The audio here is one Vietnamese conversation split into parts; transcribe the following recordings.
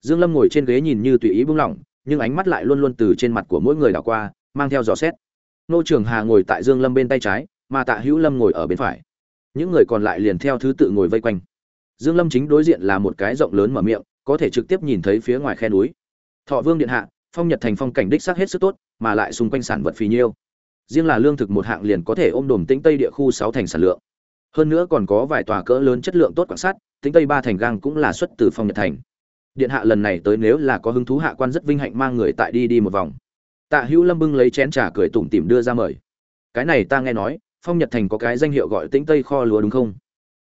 dương lâm ngồi trên ghế nhìn như tùy ý buông lỏng, nhưng ánh mắt lại luôn luôn từ trên mặt của mỗi người đảo qua, mang theo dò xét. Nô trường hà ngồi tại dương lâm bên tay trái, mà tạ hữu lâm ngồi ở bên phải. Những người còn lại liền theo thứ tự ngồi vây quanh. Dương lâm chính đối diện là một cái rộng lớn mở miệng, có thể trực tiếp nhìn thấy phía ngoài khe núi. Thọ vương điện hạ, phong nhật thành phong cảnh đích xác hết sức tốt, mà lại xung quanh sản vật phì nhiêu. Riêng là lương thực một hạng liền có thể ôm đồm tĩnh tây địa khu sáu thành sản lượng. Hơn nữa còn có vài tòa cỡ lớn chất lượng tốt quan sát, tĩnh tây ba thành gang cũng là xuất từ phong nhật thành điện hạ lần này tới nếu là có hứng thú hạ quan rất vinh hạnh mang người tại đi đi một vòng. Tạ hữu lâm bưng lấy chén trà cười tủm tỉm đưa ra mời. Cái này ta nghe nói, phong nhật thành có cái danh hiệu gọi tĩnh tây kho lúa đúng không?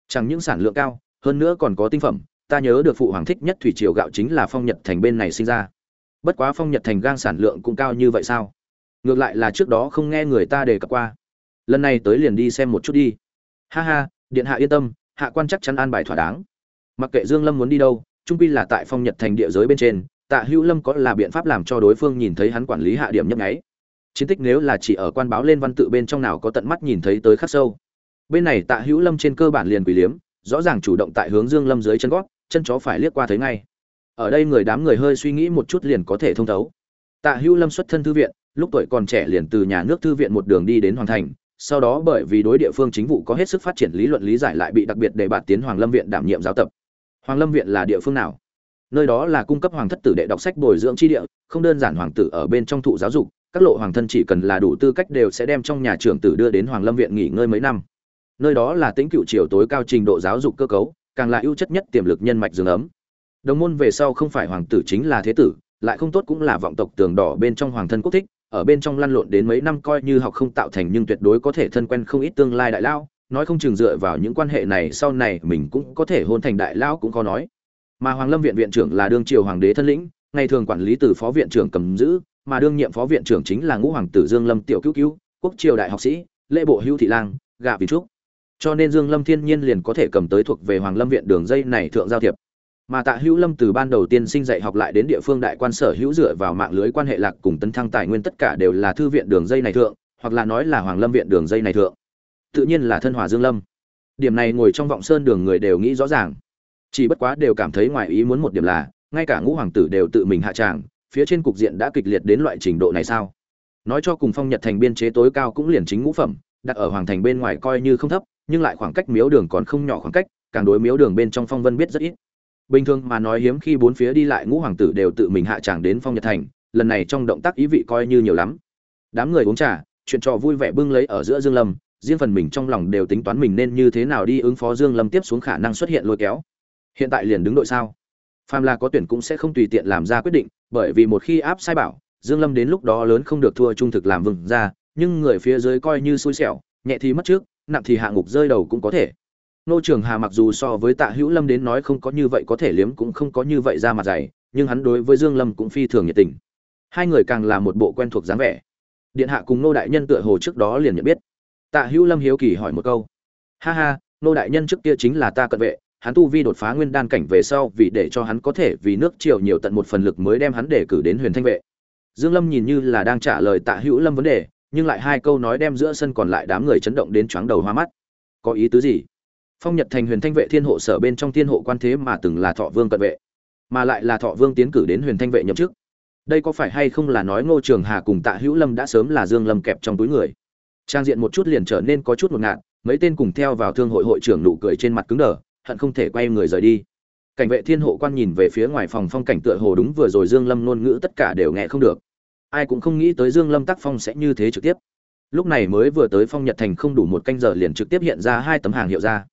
Chẳng những sản lượng cao, hơn nữa còn có tinh phẩm, ta nhớ được phụ hoàng thích nhất thủy triều gạo chính là phong nhật thành bên này sinh ra. Bất quá phong nhật thành gang sản lượng cũng cao như vậy sao? Ngược lại là trước đó không nghe người ta đề cập qua. Lần này tới liền đi xem một chút đi. Ha ha, điện hạ yên tâm, hạ quan chắc chắn an bài thỏa đáng. Mặc kệ dương lâm muốn đi đâu trung quy là tại phong nhật thành địa giới bên trên, tạ hữu lâm có là biện pháp làm cho đối phương nhìn thấy hắn quản lý hạ điểm nhấp nháy. Chiến tích nếu là chỉ ở quan báo lên văn tự bên trong nào có tận mắt nhìn thấy tới khắc sâu. Bên này tạ hữu lâm trên cơ bản liền quỷ liếm, rõ ràng chủ động tại hướng dương lâm dưới chân gót, chân chó phải liếc qua thấy ngay. Ở đây người đám người hơi suy nghĩ một chút liền có thể thông thấu. Tạ hữu lâm xuất thân thư viện, lúc tuổi còn trẻ liền từ nhà nước thư viện một đường đi đến hoàng thành, sau đó bởi vì đối địa phương chính vụ có hết sức phát triển lý luận lý giải lại bị đặc biệt đề bạt tiến hoàng lâm viện đảm nhiệm giáo tập hoàng lâm viện là địa phương nào? Nơi đó là cung cấp hoàng thất tử đệ đọc sách bồi dưỡng tri địa, không đơn giản hoàng tử ở bên trong thụ giáo dục, các lộ hoàng thân chỉ cần là đủ tư cách đều sẽ đem trong nhà trưởng tử đưa đến hoàng lâm viện nghỉ ngơi mấy năm. Nơi đó là tính cựu triều tối cao trình độ giáo dục cơ cấu, càng là ưu chất nhất tiềm lực nhân mạch dương ấm. Đồng môn về sau không phải hoàng tử chính là thế tử, lại không tốt cũng là vọng tộc tường đỏ bên trong hoàng thân quốc thích, ở bên trong lăn lộn đến mấy năm coi như học không tạo thành nhưng tuyệt đối có thể thân quen không ít tương lai đại lao nói không chừng dựa vào những quan hệ này sau này mình cũng có thể hôn thành đại lão cũng có nói. Mà hoàng lâm viện viện trưởng là đương triều hoàng đế thân lĩnh, ngày thường quản lý từ phó viện trưởng cầm giữ, mà đương nhiệm phó viện trưởng chính là ngũ hoàng tử dương lâm tiểu cứu cứu, quốc triều đại học sĩ, lễ bộ hưu thị lang, gạ vị trúc. Cho nên dương lâm thiên nhiên liền có thể cầm tới thuộc về hoàng lâm viện đường dây này thượng giao thiệp. Mà tạ hữu lâm từ ban đầu tiên sinh dạy học lại đến địa phương đại quan sở hữu dựa vào mạng lưới quan hệ lạc cùng tấn thăng tài nguyên tất cả đều là thư viện đường dây này thượng, hoặc là nói là hoàng lâm viện đường dây này thượng tự nhiên là thân hòa dương lâm. Điểm này ngồi trong vọng sơn đường người đều nghĩ rõ ràng. Chỉ bất quá đều cảm thấy ngoài ý muốn một điểm là, ngay cả ngũ hoàng tử đều tự mình hạ tràng, phía trên cục diện đã kịch liệt đến loại trình độ này sao? Nói cho cùng phong nhật thành biên chế tối cao cũng liền chính ngũ phẩm, đặt ở hoàng thành bên ngoài coi như không thấp, nhưng lại khoảng cách miếu đường còn không nhỏ khoảng cách, càng đối miếu đường bên trong phong vân biết rất ít. Bình thường mà nói hiếm khi bốn phía đi lại ngũ hoàng tử đều tự mình hạ tràng đến phong nhật thành, lần này trong động tác ý vị coi như nhiều lắm. Đám người uống trà, chuyện trò vui vẻ bưng lấy ở giữa dương lâm riêng phần mình trong lòng đều tính toán mình nên như thế nào đi ứng phó dương lâm tiếp xuống khả năng xuất hiện lôi kéo. Hiện tại liền đứng đội sao? Phàm là có tuyển cũng sẽ không tùy tiện làm ra quyết định, bởi vì một khi áp sai bảo, dương lâm đến lúc đó lớn không được thua trung thực làm vừng ra, nhưng người phía dưới coi như xui xẻo, nhẹ thì mất trước, nặng thì hạ ngục rơi đầu cũng có thể. Nô trường hà mặc dù so với tạ hữu lâm đến nói không có như vậy có thể liếm cũng không có như vậy ra mặt dày, nhưng hắn đối với dương lâm cũng phi thường nhiệt tình. Hai người càng là một bộ quen thuộc dáng vẻ. Điện hạ cùng nô đại nhân tựa hồ trước đó liền nhận biết tạ hữu lâm hiếu kỳ hỏi một câu. Ha ha, nô đại nhân trước kia chính là ta cận vệ, hắn tu vi đột phá nguyên đan cảnh về sau vì để cho hắn có thể vì nước triều nhiều tận một phần lực mới đem hắn để cử đến huyền thanh vệ. Dương lâm nhìn như là đang trả lời tạ hữu lâm vấn đề, nhưng lại hai câu nói đem giữa sân còn lại đám người chấn động đến chóng đầu hoa mắt. Có ý tứ gì? Phong nhật thành huyền thanh vệ thiên hộ sở bên trong thiên hộ quan thế mà từng là thọ vương cận vệ, mà lại là thọ vương tiến cử đến huyền thanh vệ nhậm chức. Đây có phải hay không là nói ngô trường hà cùng tạ hữu lâm đã sớm là dương lâm kẹp trong túi người? Trang diện một chút liền trở nên có chút một ngạn mấy tên cùng theo vào thương hội hội trưởng nụ cười trên mặt cứng đờ, hận không thể quay người rời đi. Cảnh vệ thiên hộ quan nhìn về phía ngoài phòng phong cảnh tựa hồ đúng vừa rồi dương lâm ngôn ngữ tất cả đều nghe không được. Ai cũng không nghĩ tới dương lâm tác phong sẽ như thế trực tiếp. Lúc này mới vừa tới phong nhật thành không đủ một canh giờ liền trực tiếp hiện ra hai tấm hàng hiệu ra.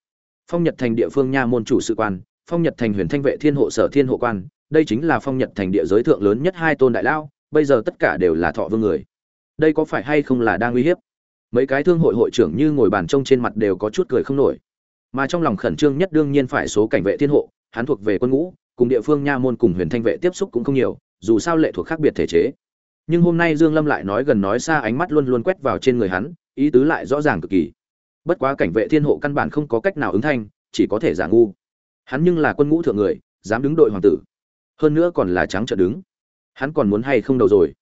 Phong nhật thành địa phương nha môn chủ sự quan, phong nhật thành huyền thanh vệ thiên hộ sở thiên hộ quan, đây chính là phong nhật thành địa giới thượng lớn nhất hai tôn đại lao, bây giờ tất cả đều là thọ vương người. Đây có phải hay không là đang uy hiếp? Mấy cái thương hội hội trưởng như ngồi bàn trông trên mặt đều có chút cười không nổi. Mà trong lòng khẩn trương nhất đương nhiên phải số cảnh vệ thiên hộ, hắn thuộc về quân ngũ, cùng địa phương nha môn cùng huyền thanh vệ tiếp xúc cũng không nhiều, dù sao lệ thuộc khác biệt thể chế. Nhưng hôm nay dương lâm lại nói gần nói xa ánh mắt luôn luôn quét vào trên người hắn, ý tứ lại rõ ràng cực kỳ. Bất quá cảnh vệ thiên hộ căn bản không có cách nào ứng thanh, chỉ có thể giả ngu. Hắn nhưng là quân ngũ thượng người, dám đứng đội hoàng tử. Hơn nữa còn là trắng trợn đứng. Hắn còn muốn hay không đầu rồi.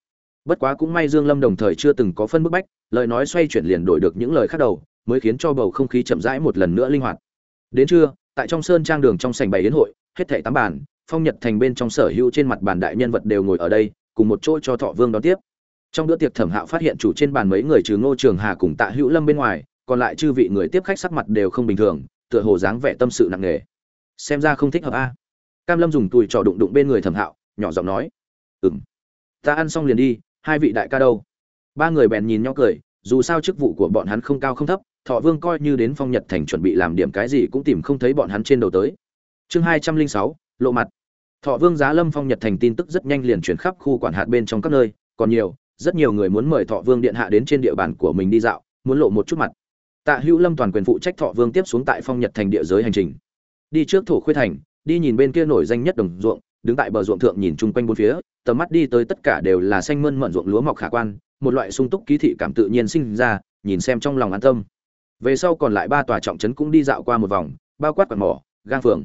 Bất quá cũng may dương lâm đồng thời chưa từng có phân bức bách lời nói xoay chuyển liền đổi được những lời khác đầu, mới khiến cho bầu không khí chậm rãi một lần nữa linh hoạt. Đến trưa, tại trong sơn trang đường trong sảnh bày yến hội, hết thảy tám bàn, phong nhật thành bên trong sở hữu trên mặt bàn đại nhân vật đều ngồi ở đây, cùng một chỗ cho thọ vương đón tiếp. Trong bữa tiệc thẩm hạo phát hiện chủ trên bàn mấy người trừ ngô trường hà cùng tạ hữu lâm bên ngoài, còn lại chư vị người tiếp khách sắc mặt đều không bình thường, tựa hồ dáng vẻ tâm sự nặng nề. Xem ra không thích hợp a. Cam lâm dùng tùi trò đụng đụng bên người thẩm hạo, nhỏ giọng nói ừng ta ăn xong liền đi, hai vị đại ca đâu? Ba người bèn nhìn nhau cười, dù sao chức vụ của bọn hắn không cao không thấp, thọ vương coi như đến phong nhật thành chuẩn bị làm điểm cái gì cũng tìm không thấy bọn hắn trên đầu tới. Chương hai trăm linh sáu, lộ mặt. Thọ vương giá lâm phong nhật thành tin tức rất nhanh liền chuyển khắp khu quản hạt bên trong các nơi, còn nhiều, rất nhiều người muốn mời thọ vương điện hạ đến trên địa bàn của mình đi dạo, muốn lộ một chút mặt. Tạ hữu lâm toàn quyền phụ trách thọ vương tiếp xuống tại phong nhật thành địa giới hành trình. Đi trước thổ khuê thành, đi nhìn bên kia nổi danh nhất đồng ruộng, đứng tại bờ ruộng thượng nhìn chung quanh bốn phía, tầm mắt đi tới tất cả đều là xanh mơn mận ruộng lúa mọc khả quan một loại sung túc ký thị cảm tự nhiên sinh ra, nhìn xem trong lòng an tâm. Về sau còn lại ba tòa trọng trấn cũng đi dạo qua một vòng, bao quát quạt mỏ, gang phường.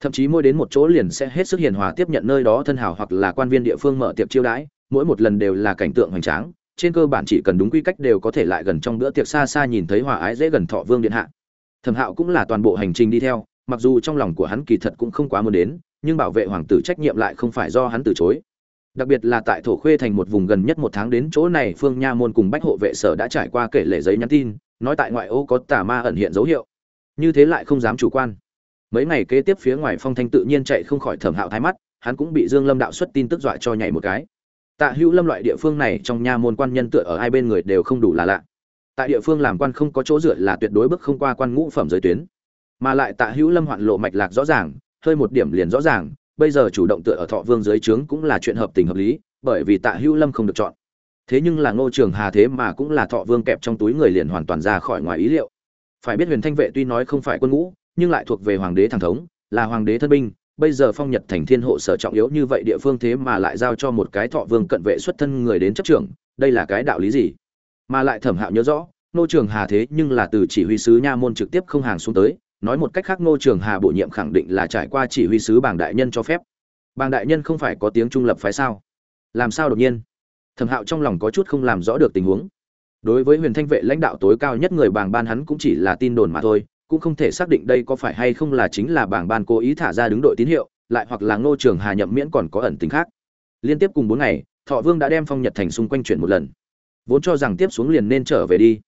Thậm chí mỗi đến một chỗ liền sẽ hết sức hiền hòa tiếp nhận nơi đó thân hào hoặc là quan viên địa phương mở tiệc chiêu đãi, mỗi một lần đều là cảnh tượng hoành tráng, trên cơ bản chỉ cần đúng quy cách đều có thể lại gần trong bữa tiệc xa xa nhìn thấy hòa ái dễ gần thọ vương điện hạ. Thẩm hạo cũng là toàn bộ hành trình đi theo, mặc dù trong lòng của hắn kỳ thật cũng không quá muốn đến, nhưng bảo vệ hoàng tử trách nhiệm lại không phải do hắn từ chối đặc biệt là tại thổ khuê thành một vùng gần nhất một tháng đến chỗ này, phương nha môn cùng bách hộ vệ sở đã trải qua kể lể giấy nhắn tin, nói tại ngoại ô có tà ma ẩn hiện dấu hiệu. Như thế lại không dám chủ quan. Mấy ngày kế tiếp phía ngoài phong thanh tự nhiên chạy không khỏi thẩm hạo thái mắt, hắn cũng bị dương lâm đạo xuất tin tức dọa cho nhảy một cái. Tạ hữu lâm loại địa phương này trong nha môn quan nhân tựa ở hai bên người đều không đủ là lạ. Tại địa phương làm quan không có chỗ dựa là tuyệt đối bước không qua quan ngũ phẩm giới tuyến. Mà lại tạ hữu lâm hoạn lộ mạch lạc rõ ràng, hơi một điểm liền rõ ràng bây giờ chủ động tựa ở thọ vương dưới trướng cũng là chuyện hợp tình hợp lý, bởi vì tạ hữu lâm không được chọn. Thế nhưng là ngô trường hà thế mà cũng là thọ vương kẹp trong túi người liền hoàn toàn ra khỏi ngoài ý liệu. Phải biết huyền thanh vệ tuy nói không phải quân ngũ, nhưng lại thuộc về hoàng đế thẳng thống, là hoàng đế thân binh, bây giờ phong nhật thành thiên hộ sở trọng yếu như vậy địa phương thế mà lại giao cho một cái thọ vương cận vệ xuất thân người đến chấp trưởng, đây là cái đạo lý gì? Mà lại thẩm hạo nhớ rõ nô trường hà thế nhưng là từ chỉ huy sứ nha môn trực tiếp không hàng xuống tới nói một cách khác Ngô trường hà bổ nhiệm khẳng định là trải qua chỉ huy sứ Bàng đại nhân cho phép. Bàng đại nhân không phải có tiếng trung lập phái sao? Làm sao đột nhiên? Thẩm hạo trong lòng có chút không làm rõ được tình huống. Đối với huyền thanh vệ lãnh đạo tối cao nhất người Bàng ban hắn cũng chỉ là tin đồn mà thôi, cũng không thể xác định đây có phải hay không là chính là bảng ban cố ý thả ra đứng đội tín hiệu, lại hoặc là ngô trường hà nhậm miễn còn có ẩn tính khác. Liên tiếp cùng bốn ngày, thọ vương đã đem phong nhật thành xung quanh chuyển một lần. Vốn cho rằng tiếp xuống liền nên trở về đi.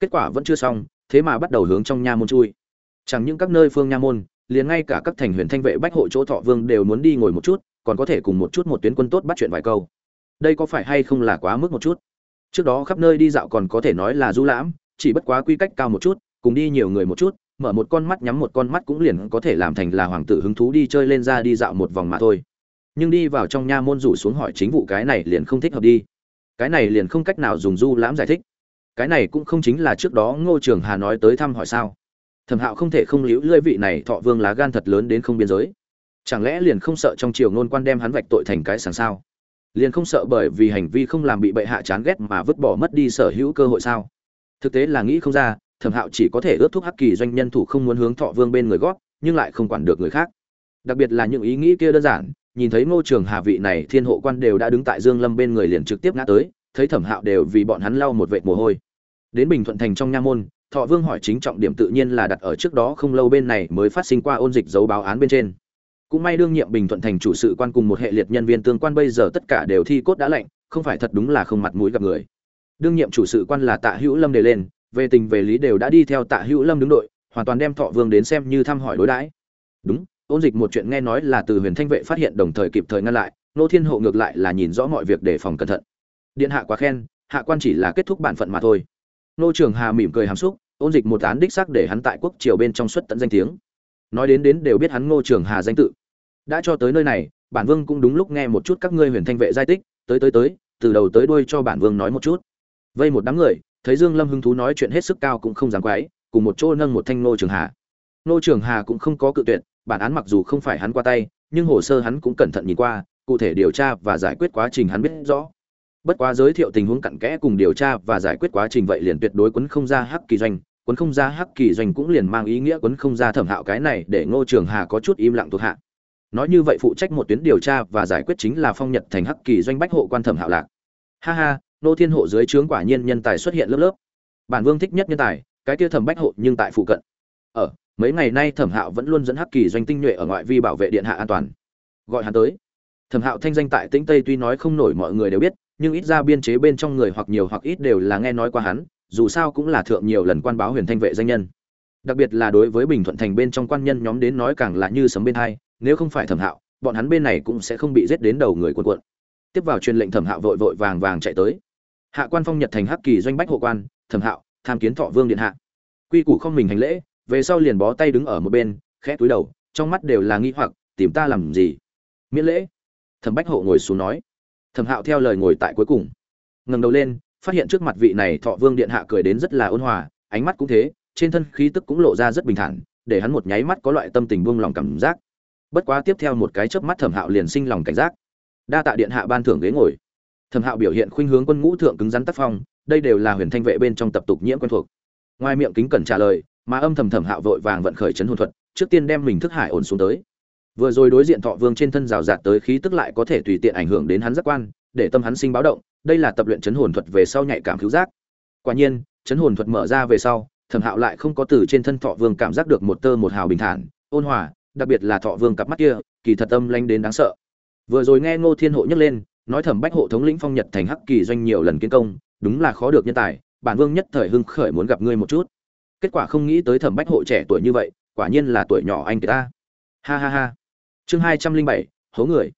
Kết quả vẫn chưa xong, thế mà bắt đầu hướng trong nha môn chui chẳng những các nơi phương nha môn, liền ngay cả các thành huyền thanh vệ bách hộ chỗ thọ vương đều muốn đi ngồi một chút, còn có thể cùng một chút một tuyến quân tốt bắt chuyện vài câu. Đây có phải hay không là quá mức một chút? Trước đó khắp nơi đi dạo còn có thể nói là du lãm, chỉ bất quá quy cách cao một chút, cùng đi nhiều người một chút, mở một con mắt nhắm một con mắt cũng liền có thể làm thành là hoàng tử hứng thú đi chơi lên ra đi dạo một vòng mà thôi. Nhưng đi vào trong nha môn rủ xuống hỏi chính vụ cái này liền không thích hợp đi. Cái này liền không cách nào dùng du lãm giải thích. Cái này cũng không chính là trước đó ngô trường hà nói tới thăm hỏi sao thẩm hạo không thể không liễu lưỡi vị này thọ vương lá gan thật lớn đến không biên giới. Chẳng lẽ liền không sợ trong triều ngôn quan đem hắn vạch tội thành cái sàng sao? Liền không sợ bởi vì hành vi không làm bị bệ hạ chán ghét mà vứt bỏ mất đi sở hữu cơ hội sao? Thực tế là nghĩ không ra, thẩm hạo chỉ có thể ướt thuốc hắc kỳ doanh nhân thủ không muốn hướng thọ vương bên người gót nhưng lại không quản được người khác. Đặc biệt là những ý nghĩ kia đơn giản, nhìn thấy ngô trường hà vị này thiên hộ quan đều đã đứng tại dương lâm bên người liền trực tiếp ngã tới, thấy thẩm hạo đều vì bọn hắn lau một vệt mồ hôi. Đến bình thuận thành trong nha môn thọ vương hỏi chính trọng điểm tự nhiên là đặt ở trước đó không lâu bên này mới phát sinh qua ôn dịch dấu báo án bên trên. Cũng may đương nhiệm bình thuận thành chủ sự quan cùng một hệ liệt nhân viên tương quan bây giờ tất cả đều thi cốt đã lạnh không phải thật đúng là không mặt mũi gặp người. Đương nhiệm chủ sự quan là tạ hữu lâm đề lên, về tình về lý đều đã đi theo tạ hữu lâm đứng đội, hoàn toàn đem thọ vương đến xem như thăm hỏi đối đãi. Đúng, ôn dịch một chuyện nghe nói là từ huyền thanh vệ phát hiện đồng thời kịp thời ngăn lại, nô thiên hộ ngược lại là nhìn rõ mọi việc để phòng cẩn thận. Điện hạ quá khen, hạ quan chỉ là kết thúc bản phận mà thôi nô trường hà mỉm cười hàm xúc, ôn dịch một án đích xác để hắn tại quốc triều bên trong xuất tận danh tiếng. Nói đến đến đều biết hắn ngô trường hà danh tự. Đã cho tới nơi này, bản vương cũng đúng lúc nghe một chút các ngươi huyền thanh vệ giai tích, tới tới tới, từ đầu tới đuôi cho bản vương nói một chút. Vây một đám người, thấy dương lâm hứng thú nói chuyện hết sức cao cũng không dám quái cùng một chỗ nâng một thanh nô trường hà. Nô trường hà cũng không có cự tuyệt, bản án mặc dù không phải hắn qua tay, nhưng hồ sơ hắn cũng cẩn thận nhìn qua, cụ thể điều tra và giải quyết quá trình hắn biết rõ bất quá giới thiệu tình huống cặn kẽ cùng điều tra và giải quyết quá trình vậy liền tuyệt đối quấn không ra hắc kỳ doanh. Quấn không ra hắc kỳ doanh cũng liền mang ý nghĩa quấn không ra thẩm hạo cái này để ngô trường hà có chút im lặng thuộc hạ. Nói như vậy phụ trách một tuyến điều tra và giải quyết chính là phong nhật thành hắc kỳ doanh bách hộ quan thẩm hạo lạc. Ha ha nô thiên hộ dưới trướng quả nhiên nhân tài xuất hiện lớp lớp. Bản vương thích nhất nhân tài, cái kia thẩm bách hộ nhưng tại phụ cận. Ở, mấy ngày nay thẩm hạo vẫn luôn dẫn hắc kỳ doanh tinh nhuệ ở ngoại vi bảo vệ điện hạ an toàn. Gọi hắn tới. Thẩm hạo thanh danh tại tĩnh tây tuy nói không nổi mọi người đều biết nhưng ít ra biên chế bên trong người hoặc nhiều hoặc ít đều là nghe nói qua hắn, dù sao cũng là thượng nhiều lần quan báo huyền thanh vệ danh nhân. Đặc biệt là đối với bình thuận thành bên trong quan nhân nhóm đến nói càng là như sấm bên hai, nếu không phải thẩm hạo, bọn hắn bên này cũng sẽ không bị giết đến đầu người quân quận tiếp vào truyền lệnh thẩm hạo vội vội vàng vàng chạy tới. Hạ quan phong nhật thành hắc kỳ doanh bách hộ quan, thẩm hạo, tham kiến thọ vương điện hạ. Quy củ không mình hành lễ, về sau liền bó tay đứng ở một bên, khẽ túi đầu, trong mắt đều là nghi hoặc, tìm ta làm gì? Miễn lễ. Thẩm bách hộ ngồi xuống nói thẩm hạo theo lời ngồi tại cuối cùng. Ngẩng đầu lên, phát hiện trước mặt vị này thọ vương điện hạ cười đến rất là ôn hòa, ánh mắt cũng thế, trên thân khí tức cũng lộ ra rất bình thản, để hắn một nháy mắt có loại tâm tình buông lòng cảm giác. Bất quá tiếp theo một cái chớp mắt thẩm hạo liền sinh lòng cảnh giác. Đa tạ điện hạ ban thưởng ghế ngồi. Thẩm hạo biểu hiện khuynh hướng quân ngũ thượng cứng rắn tác phong, đây đều là huyền thanh vệ bên trong tập tục nhiễm quen thuộc. Ngoài miệng kính cẩn trả lời, mà âm thầm thẩm hạo vội vàng vận khởi chấn hồn thuật, trước tiên đem mình thức hải ổn xuống tới vừa rồi đối diện thọ vương trên thân rào rạt tới khí tức lại có thể tùy tiện ảnh hưởng đến hắn giác quan, để tâm hắn sinh báo động, đây là tập luyện chấn hồn thuật về sau nhạy cảm cứu giác. Quả nhiên, chấn hồn thuật mở ra về sau, thẩm hạo lại không có từ trên thân thọ vương cảm giác được một tơ một hào bình thản, ôn hòa, đặc biệt là thọ vương cặp mắt kia, kỳ thật âm lanh đến đáng sợ. Vừa rồi nghe ngô thiên hộ nhắc lên, nói thẩm bách hộ thống lĩnh phong nhật thành hắc kỳ doanh nhiều lần kiến công, đúng là khó được nhân tài, bản vương nhất thời hưng khởi muốn gặp ngươi một chút. Kết quả không nghĩ tới thẩm bách hộ trẻ tuổi như vậy, quả nhiên là tuổi nhỏ anh ta. Ha ha ha chương hai trăm linh bảy, hố người.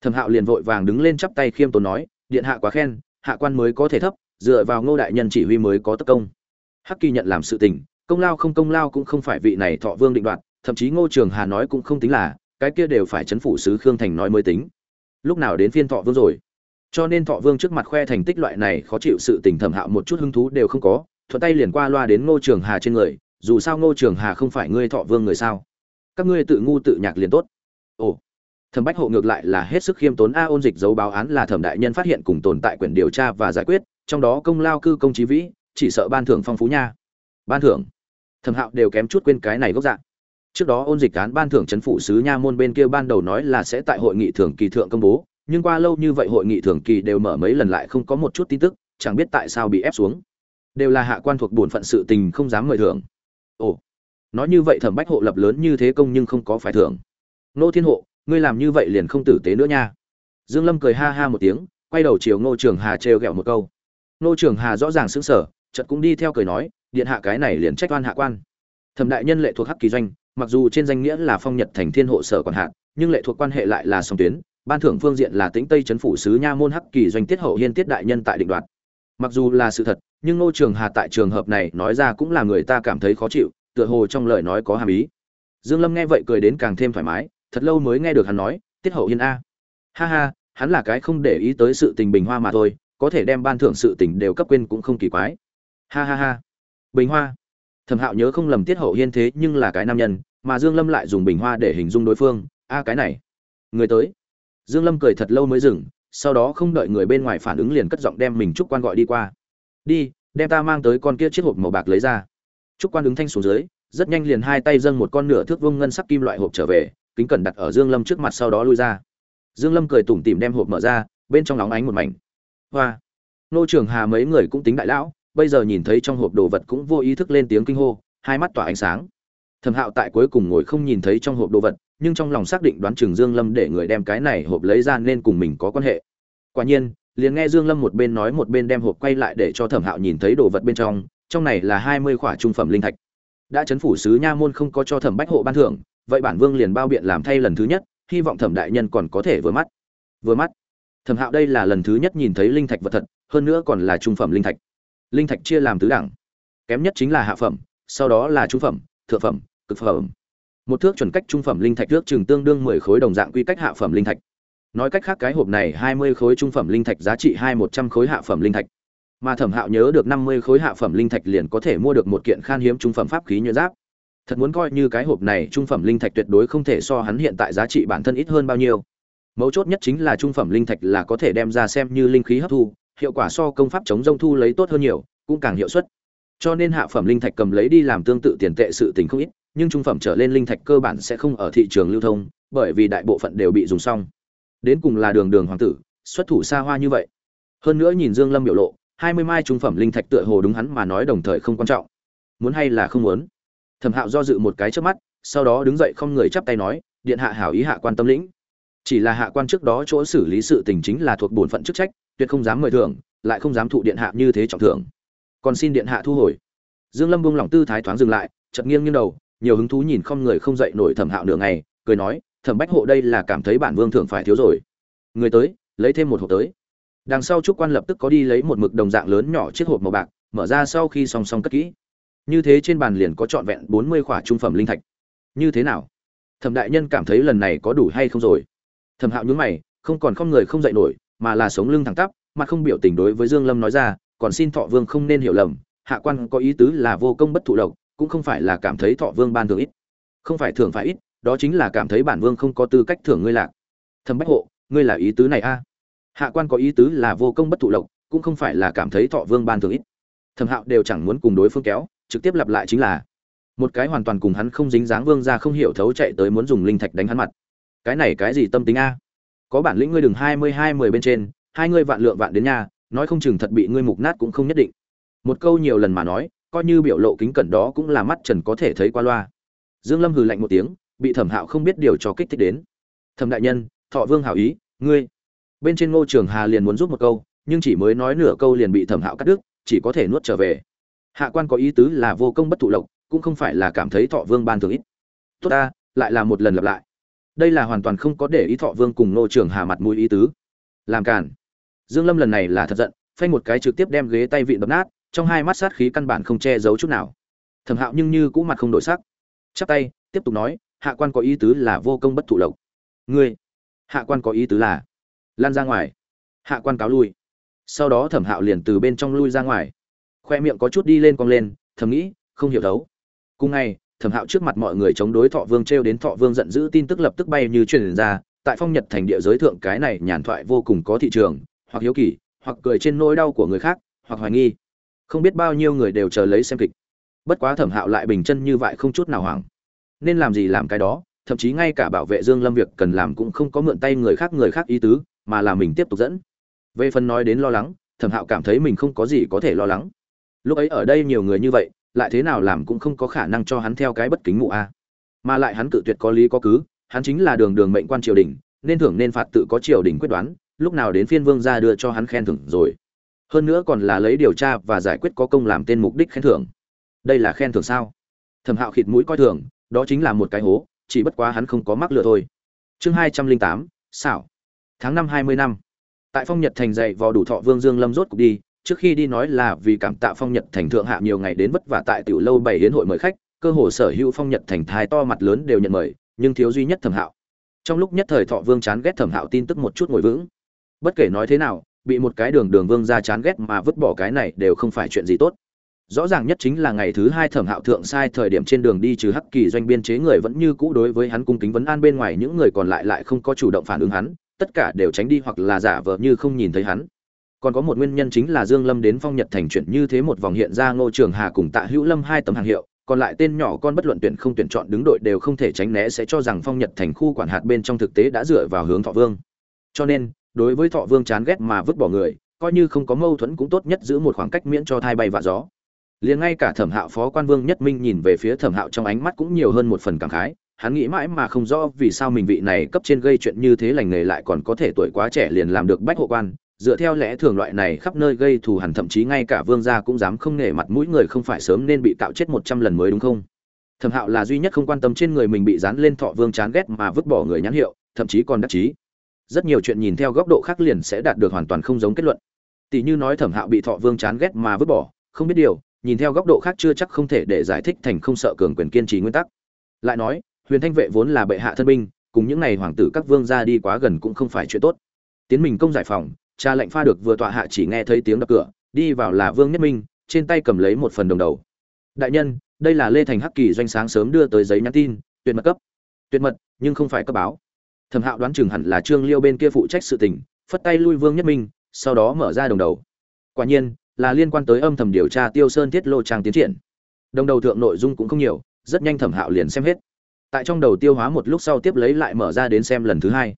Thẩm hạo liền vội vàng đứng lên chắp tay khiêm tốn nói, điện hạ quá khen, hạ quan mới có thể thấp, dựa vào ngô đại nhân chỉ huy mới có tất công. Hắc kỳ nhận làm sự tình, công lao không công lao cũng không phải vị này thọ vương định đoạt, thậm chí ngô trường hà nói cũng không tính là, cái kia đều phải chấn phủ sứ khương thành nói mới tính. Lúc nào đến phiên thọ vương rồi? Cho nên thọ vương trước mặt khoe thành tích loại này khó chịu sự tình thẩm hạo một chút hứng thú đều không có, thuận tay liền qua loa đến ngô trường hà trên người, dù sao ngô trường hà không phải ngươi thọ vương người sao? Các ngươi tự ngu tự nhạc liền tốt ồ. Thẩm bách hộ ngược lại là hết sức khiêm tốn, a, ôn dịch dấu báo án là thẩm đại nhân phát hiện cùng tồn tại quyền điều tra và giải quyết, trong đó công lao cư công trí vĩ, chỉ sợ ban thưởng phong phú nha. Ban thưởng? Thẩm hạo đều kém chút quên cái này gốc dạng trước đó ôn dịch án ban thưởng chấn phủ sứ nha môn bên kia ban đầu nói là sẽ tại hội nghị thường kỳ thượng công bố, nhưng qua lâu như vậy hội nghị thường kỳ đều mở mấy lần lại không có một chút tin tức, chẳng biết tại sao bị ép xuống. Đều là hạ quan thuộc bổn phận sự tình không dám mời thưởng. Ồ. Nói như vậy thẩm bách hộ lập lớn như thế công nhưng không có phải thưởng nô thiên hộ, ngươi làm như vậy liền không tử tế nữa nha. Dương lâm cười ha ha một tiếng, quay đầu chiều ngô trường hà trêu ghẹo một câu. Ngô trường hà rõ ràng sững sờ, chợt cũng đi theo cười nói, điện hạ cái này liền trách oan hạ quan. Thẩm đại nhân lệ thuộc hắc kỳ doanh, mặc dù trên danh nghĩa là phong nhật thành thiên hộ sở quản hạt, nhưng lệ thuộc quan hệ lại là song tuyến, ban thưởng phương diện là tĩnh tây Trấn phủ sứ nha môn hắc kỳ doanh tiết hậu hiên tiết đại nhân tại định đoạt. Mặc dù là sự thật, nhưng ngô trường hà tại trường hợp này nói ra cũng là người ta cảm thấy khó chịu, tựa hồ trong lời nói có hàm ý. Dương lâm nghe vậy cười đến càng thêm thoải mái thật lâu mới nghe được hắn nói, tiết hậu hiên a. Ha ha, hắn là cái không để ý tới sự tình bình hoa mà thôi, có thể đem ban thưởng sự tình đều cấp quên cũng không kỳ quái. Ha ha ha. Bình hoa. Thẩm hạo nhớ không lầm tiết hậu hiên thế nhưng là cái nam nhân, mà dương lâm lại dùng bình hoa để hình dung đối phương. A, cái này. Người tới. Dương lâm cười thật lâu mới dừng, sau đó không đợi người bên ngoài phản ứng liền cất giọng đem mình trúc quan gọi đi qua. Đi, đem ta mang tới con kia chiếc hộp màu bạc lấy ra. Trúc quan đứng thanh xuống dưới, rất nhanh liền hai tay dâng một con nửa thước vuông ngân sắc kim loại hộp trở về kính cẩn đặt ở dương lâm trước mặt sau đó lui ra. Dương lâm cười tủm tỉm đem hộp mở ra, bên trong nóng ánh một mảnh. Hoa! Nô trưởng hà mấy người cũng tính đại lão, bây giờ nhìn thấy trong hộp đồ vật cũng vô ý thức lên tiếng kinh hô, hai mắt tỏa ánh sáng. Thẩm hạo tại cuối cùng ngồi không nhìn thấy trong hộp đồ vật, nhưng trong lòng xác định đoán chừng dương lâm để người đem cái này hộp lấy ra nên cùng mình có quan hệ. Quả nhiên, liền nghe dương lâm một bên nói một bên đem hộp quay lại để cho thẩm hạo nhìn thấy đồ vật bên trong trong này là hai mươi khỏa trung phẩm linh thạch. Đã chấn phủ sứ nha môn không có cho thẩm bách hộ ban thưởng vậy bản vương liền bao biện làm thay lần thứ nhất, hy vọng thẩm đại nhân còn có thể vừa mắt. Vừa mắt. Thẩm hạo đây là lần thứ nhất nhìn thấy linh thạch vật thật, hơn nữa còn là trung phẩm linh thạch. Linh thạch chia làm tứ đẳng. Kém nhất chính là hạ phẩm, sau đó là trung phẩm, thượng phẩm, cực phẩm. Một thước chuẩn cách trung phẩm linh thạch thước chừng tương đương mười khối đồng dạng quy cách hạ phẩm linh thạch. Nói cách khác cái hộp này hai mươi khối trung phẩm linh thạch giá trị hai một trăm khối hạ phẩm linh thạch. Mà thẩm hạo nhớ được năm mươi khối hạ phẩm linh thạch liền có thể mua được một kiện khan hiếm trung phẩm pháp khí nhuyễn giáp thật muốn coi như cái hộp này trung phẩm linh thạch tuyệt đối không thể so hắn hiện tại giá trị bản thân ít hơn bao nhiêu. Mấu chốt nhất chính là trung phẩm linh thạch là có thể đem ra xem như linh khí hấp thu, hiệu quả so công pháp chống rông thu lấy tốt hơn nhiều, cũng càng hiệu suất. Cho nên hạ phẩm linh thạch cầm lấy đi làm tương tự tiền tệ sự tình không ít, nhưng trung phẩm trở lên linh thạch cơ bản sẽ không ở thị trường lưu thông, bởi vì đại bộ phận đều bị dùng xong. Đến cùng là đường đường hoàng tử, xuất thủ xa hoa như vậy. Hơn nữa nhìn dương lâm biểu lộ, hai mươi mai trung phẩm linh thạch tựa hồ đúng hắn mà nói đồng thời không quan trọng. Muốn hay là không muốn? Thẩm hạo do dự một cái trước mắt, sau đó đứng dậy không người chắp tay nói, điện hạ hảo ý hạ quan tâm lĩnh. Chỉ là hạ quan trước đó chỗ xử lý sự tình chính là thuộc bổn phận chức trách, tuyệt không dám mời thưởng, lại không dám thụ điện hạ như thế trọng thưởng. Còn xin điện hạ thu hồi. Dương lâm buông lỏng tư thái thoáng dừng lại, chợt nghiêng nghiêng đầu, nhiều hứng thú nhìn không người không dậy nổi thẩm hạo nửa ngày, cười nói, thẩm bách hộ đây là cảm thấy bản vương thưởng phải thiếu rồi. Người tới, lấy thêm một hộp tới. Đằng sau trúc quan lập tức có đi lấy một mực đồng dạng lớn nhỏ chiếc hộp màu bạc, mở ra sau khi song song cất kỹ như thế trên bàn liền có trọn vẹn bốn mươi khỏa trung phẩm linh thạch. Như thế nào? Thẩm đại nhân cảm thấy lần này có đủ hay không rồi? Thẩm hạo nhướng mày, không còn không người không dậy nổi, mà là sống lưng thẳng tắp, mặt không biểu tình đối với dương lâm nói ra, còn xin thọ vương không nên hiểu lầm, hạ quan có ý tứ là vô công bất thụ lộc cũng không phải là cảm thấy thọ vương ban thưởng ít. Không phải thưởng phải ít, đó chính là cảm thấy bản vương không có tư cách thưởng ngươi lạc. Thẩm bách hộ, ngươi là ý tứ này a? Hạ quan có ý tứ là vô công bất thụ lộc cũng không phải là cảm thấy thọ vương ban thưởng ít. Thẩm hạo đều chẳng muốn cùng đối phương kéo trực tiếp lặp lại chính là, một cái hoàn toàn cùng hắn không dính dáng vương gia không hiểu thấu chạy tới muốn dùng linh thạch đánh hắn mặt. Cái này cái gì tâm tính a? Có bản lĩnh ngươi đừng hai mươi hai, mười bên trên, hai ngươi vạn lượng vạn đến nhà, nói không chừng thật bị ngươi mục nát cũng không nhất định. Một câu nhiều lần mà nói, coi như biểu lộ kính cẩn đó cũng là mắt trần có thể thấy qua loa. Dương lâm hừ lạnh một tiếng, bị thẩm hạo không biết điều cho kích thích đến. Thẩm đại nhân, thọ vương hảo ý, ngươi. Bên trên ngô trường hà liền muốn giúp một câu, nhưng chỉ mới nói nửa câu liền bị thẩm hạo cắt đứt, chỉ có thể nuốt trở về hạ quan có ý tứ là vô công bất thụ lộc, cũng không phải là cảm thấy thọ vương ban thường ít. Tốt ta, lại là một lần lặp lại. Đây là hoàn toàn không có để ý thọ vương cùng nô trường hà mặt mũi ý tứ. Làm cản dương lâm lần này là thật giận, phanh một cái trực tiếp đem ghế tay vịn đập nát, trong hai mắt sát khí căn bản không che giấu chút nào. Thẩm hạo nhưng như cũng mặt không đổi sắc. Chắp tay, tiếp tục nói, hạ quan có ý tứ là vô công bất thụ lộc. Ngươi? Hạ quan có ý tứ là lan ra ngoài. Hạ quan cáo lui. Sau đó thẩm hạo liền từ bên trong lui ra ngoài khoe miệng có chút đi lên cong lên, thầm nghĩ, không hiểu đấu cùng ngày, thẩm hạo trước mặt mọi người chống đối thọ vương t r e o đến thọ vương giận dữ tin tức lập tức bay như truyền ra, tại phong nhật thành địa giới thượng cái này nhàn thoại vô cùng có thị trường, hoặc hiếu kỳ, hoặc cười trên nỗi đau của người khác, hoặc hoài nghi. Không biết bao nhiêu người đều chờ lấy xem kịch. Bất quá thẩm hạo lại bình chân như vậy không chút nào hoảng. Nên làm gì làm cái đó, thậm chí ngay cả bảo vệ dương lâm việc cần làm cũng không có mượn tay người khác người khác ý tứ, mà là mình tiếp tục dẫn. Về phần nói đến lo lắng, thẩm hạo cảm thấy mình không có gì có thể lo lắng lúc ấy ở đây nhiều người như vậy, lại thế nào làm cũng không có khả năng cho hắn theo cái bất kính mụ a. Mà lại hắn cự tuyệt có lý có cứ, hắn chính là đường đường mệnh quan triều đình, nên thưởng nên phạt tự có triều đình quyết đoán, lúc nào đến phiên vương ra đưa cho hắn khen thưởng rồi. Hơn nữa còn là lấy điều tra và giải quyết có công làm tên mục đích khen thưởng. Đây là khen thưởng sao? Thẩm hạo khịt mũi coi thường, đó chính là một cái hố, chỉ bất quá hắn không có mắc lừa thôi. Chương hai trăm linh tám, xảo. Tháng năm hai mươi năm. Tại phong nhật thành dạy vò đủ thọ vương dương lâm rốt cục đi trước khi đi nói là vì cảm tạ phong nhật thành thượng hạ nhiều ngày đến vất vả tại tiểu lâu bảy hiến hội mời khách, cơ hồ sở hữu phong nhật thành thái to mặt lớn đều nhận mời, nhưng thiếu duy nhất thẩm hạo. Trong lúc nhất thời thọ vương chán ghét thẩm hạo tin tức một chút ngồi vững. Bất kể nói thế nào, bị một cái đường đường vương ra chán ghét mà vứt bỏ cái này đều không phải chuyện gì tốt. Rõ ràng nhất chính là ngày thứ hai thẩm hạo thượng sai thời điểm trên đường đi trừ hắc kỳ doanh biên chế người vẫn như cũ đối với hắn cung kính vấn an bên ngoài những người còn lại lại không có chủ động phản ứng hắn, tất cả đều tránh đi hoặc là giả vờ như không nhìn thấy hắn còn có một nguyên nhân chính là dương lâm đến phong nhật thành chuyển như thế một vòng hiện ra ngô trường hà cùng tạ hữu lâm hai tấm hàng hiệu, còn lại tên nhỏ con bất luận tuyển không tuyển chọn đứng đội đều không thể tránh né sẽ cho rằng phong nhật thành khu quản hạt bên trong thực tế đã dựa vào hướng thọ vương. Cho nên, đối với thọ vương chán ghét mà vứt bỏ người, coi như không có mâu thuẫn cũng tốt nhất giữ một khoảng cách miễn cho thai bay và gió. Liền ngay cả thẩm hạo phó quan vương nhất minh nhìn về phía thẩm hạo trong ánh mắt cũng nhiều hơn một phần cảm khái, hắn nghĩ mãi mà không rõ vì sao mình vị này cấp trên gây chuyện như thế lành nghề lại còn có thể tuổi quá trẻ liền làm được bách hộ quan dựa theo lẽ thường loại này khắp nơi gây thù hằn thậm chí ngay cả vương gia cũng dám không nể mặt mũi người không phải sớm nên bị cạo chết một trăm lần mới đúng không? Thẩm hạo là duy nhất không quan tâm trên người mình bị dán lên thọ vương chán ghét mà vứt bỏ người nhãn hiệu, thậm chí còn đắc chí. Rất nhiều chuyện nhìn theo góc độ khác liền sẽ đạt được hoàn toàn không giống kết luận. Tỷ như nói thẩm hạo bị thọ vương chán ghét mà vứt bỏ, không biết điều, nhìn theo góc độ khác chưa chắc không thể để giải thích thành không sợ cường quyền kiên trì nguyên tắc. Lại nói, huyền thanh vệ vốn là bệ hạ thân binh, cùng những này hoàng tử các vương gia đi quá gần cũng không phải chuyện tốt. Tiến mình công giải phòng cha lệnh pha được vừa tọa hạ chỉ nghe thấy tiếng đập cửa, đi vào là vương nhất minh, trên tay cầm lấy một phần đồng đầu. Đại nhân, đây là lê thành hắc kỳ doanh sáng sớm đưa tới giấy nhắn tin, tuyệt mật cấp. Tuyệt mật, nhưng không phải cấp báo. Thẩm hạo đoán chừng hẳn là trương liêu bên kia phụ trách sự tình, phất tay lui vương nhất minh, sau đó mở ra đồng đầu. Quả nhiên, là liên quan tới âm thầm điều tra tiêu sơn thiết lô trang tiến triển. Đồng đầu thượng nội dung cũng không nhiều, rất nhanh thẩm hạo liền xem hết. Tại trong đầu tiêu hóa một lúc sau tiếp lấy lại mở ra đến xem lần thứ hai.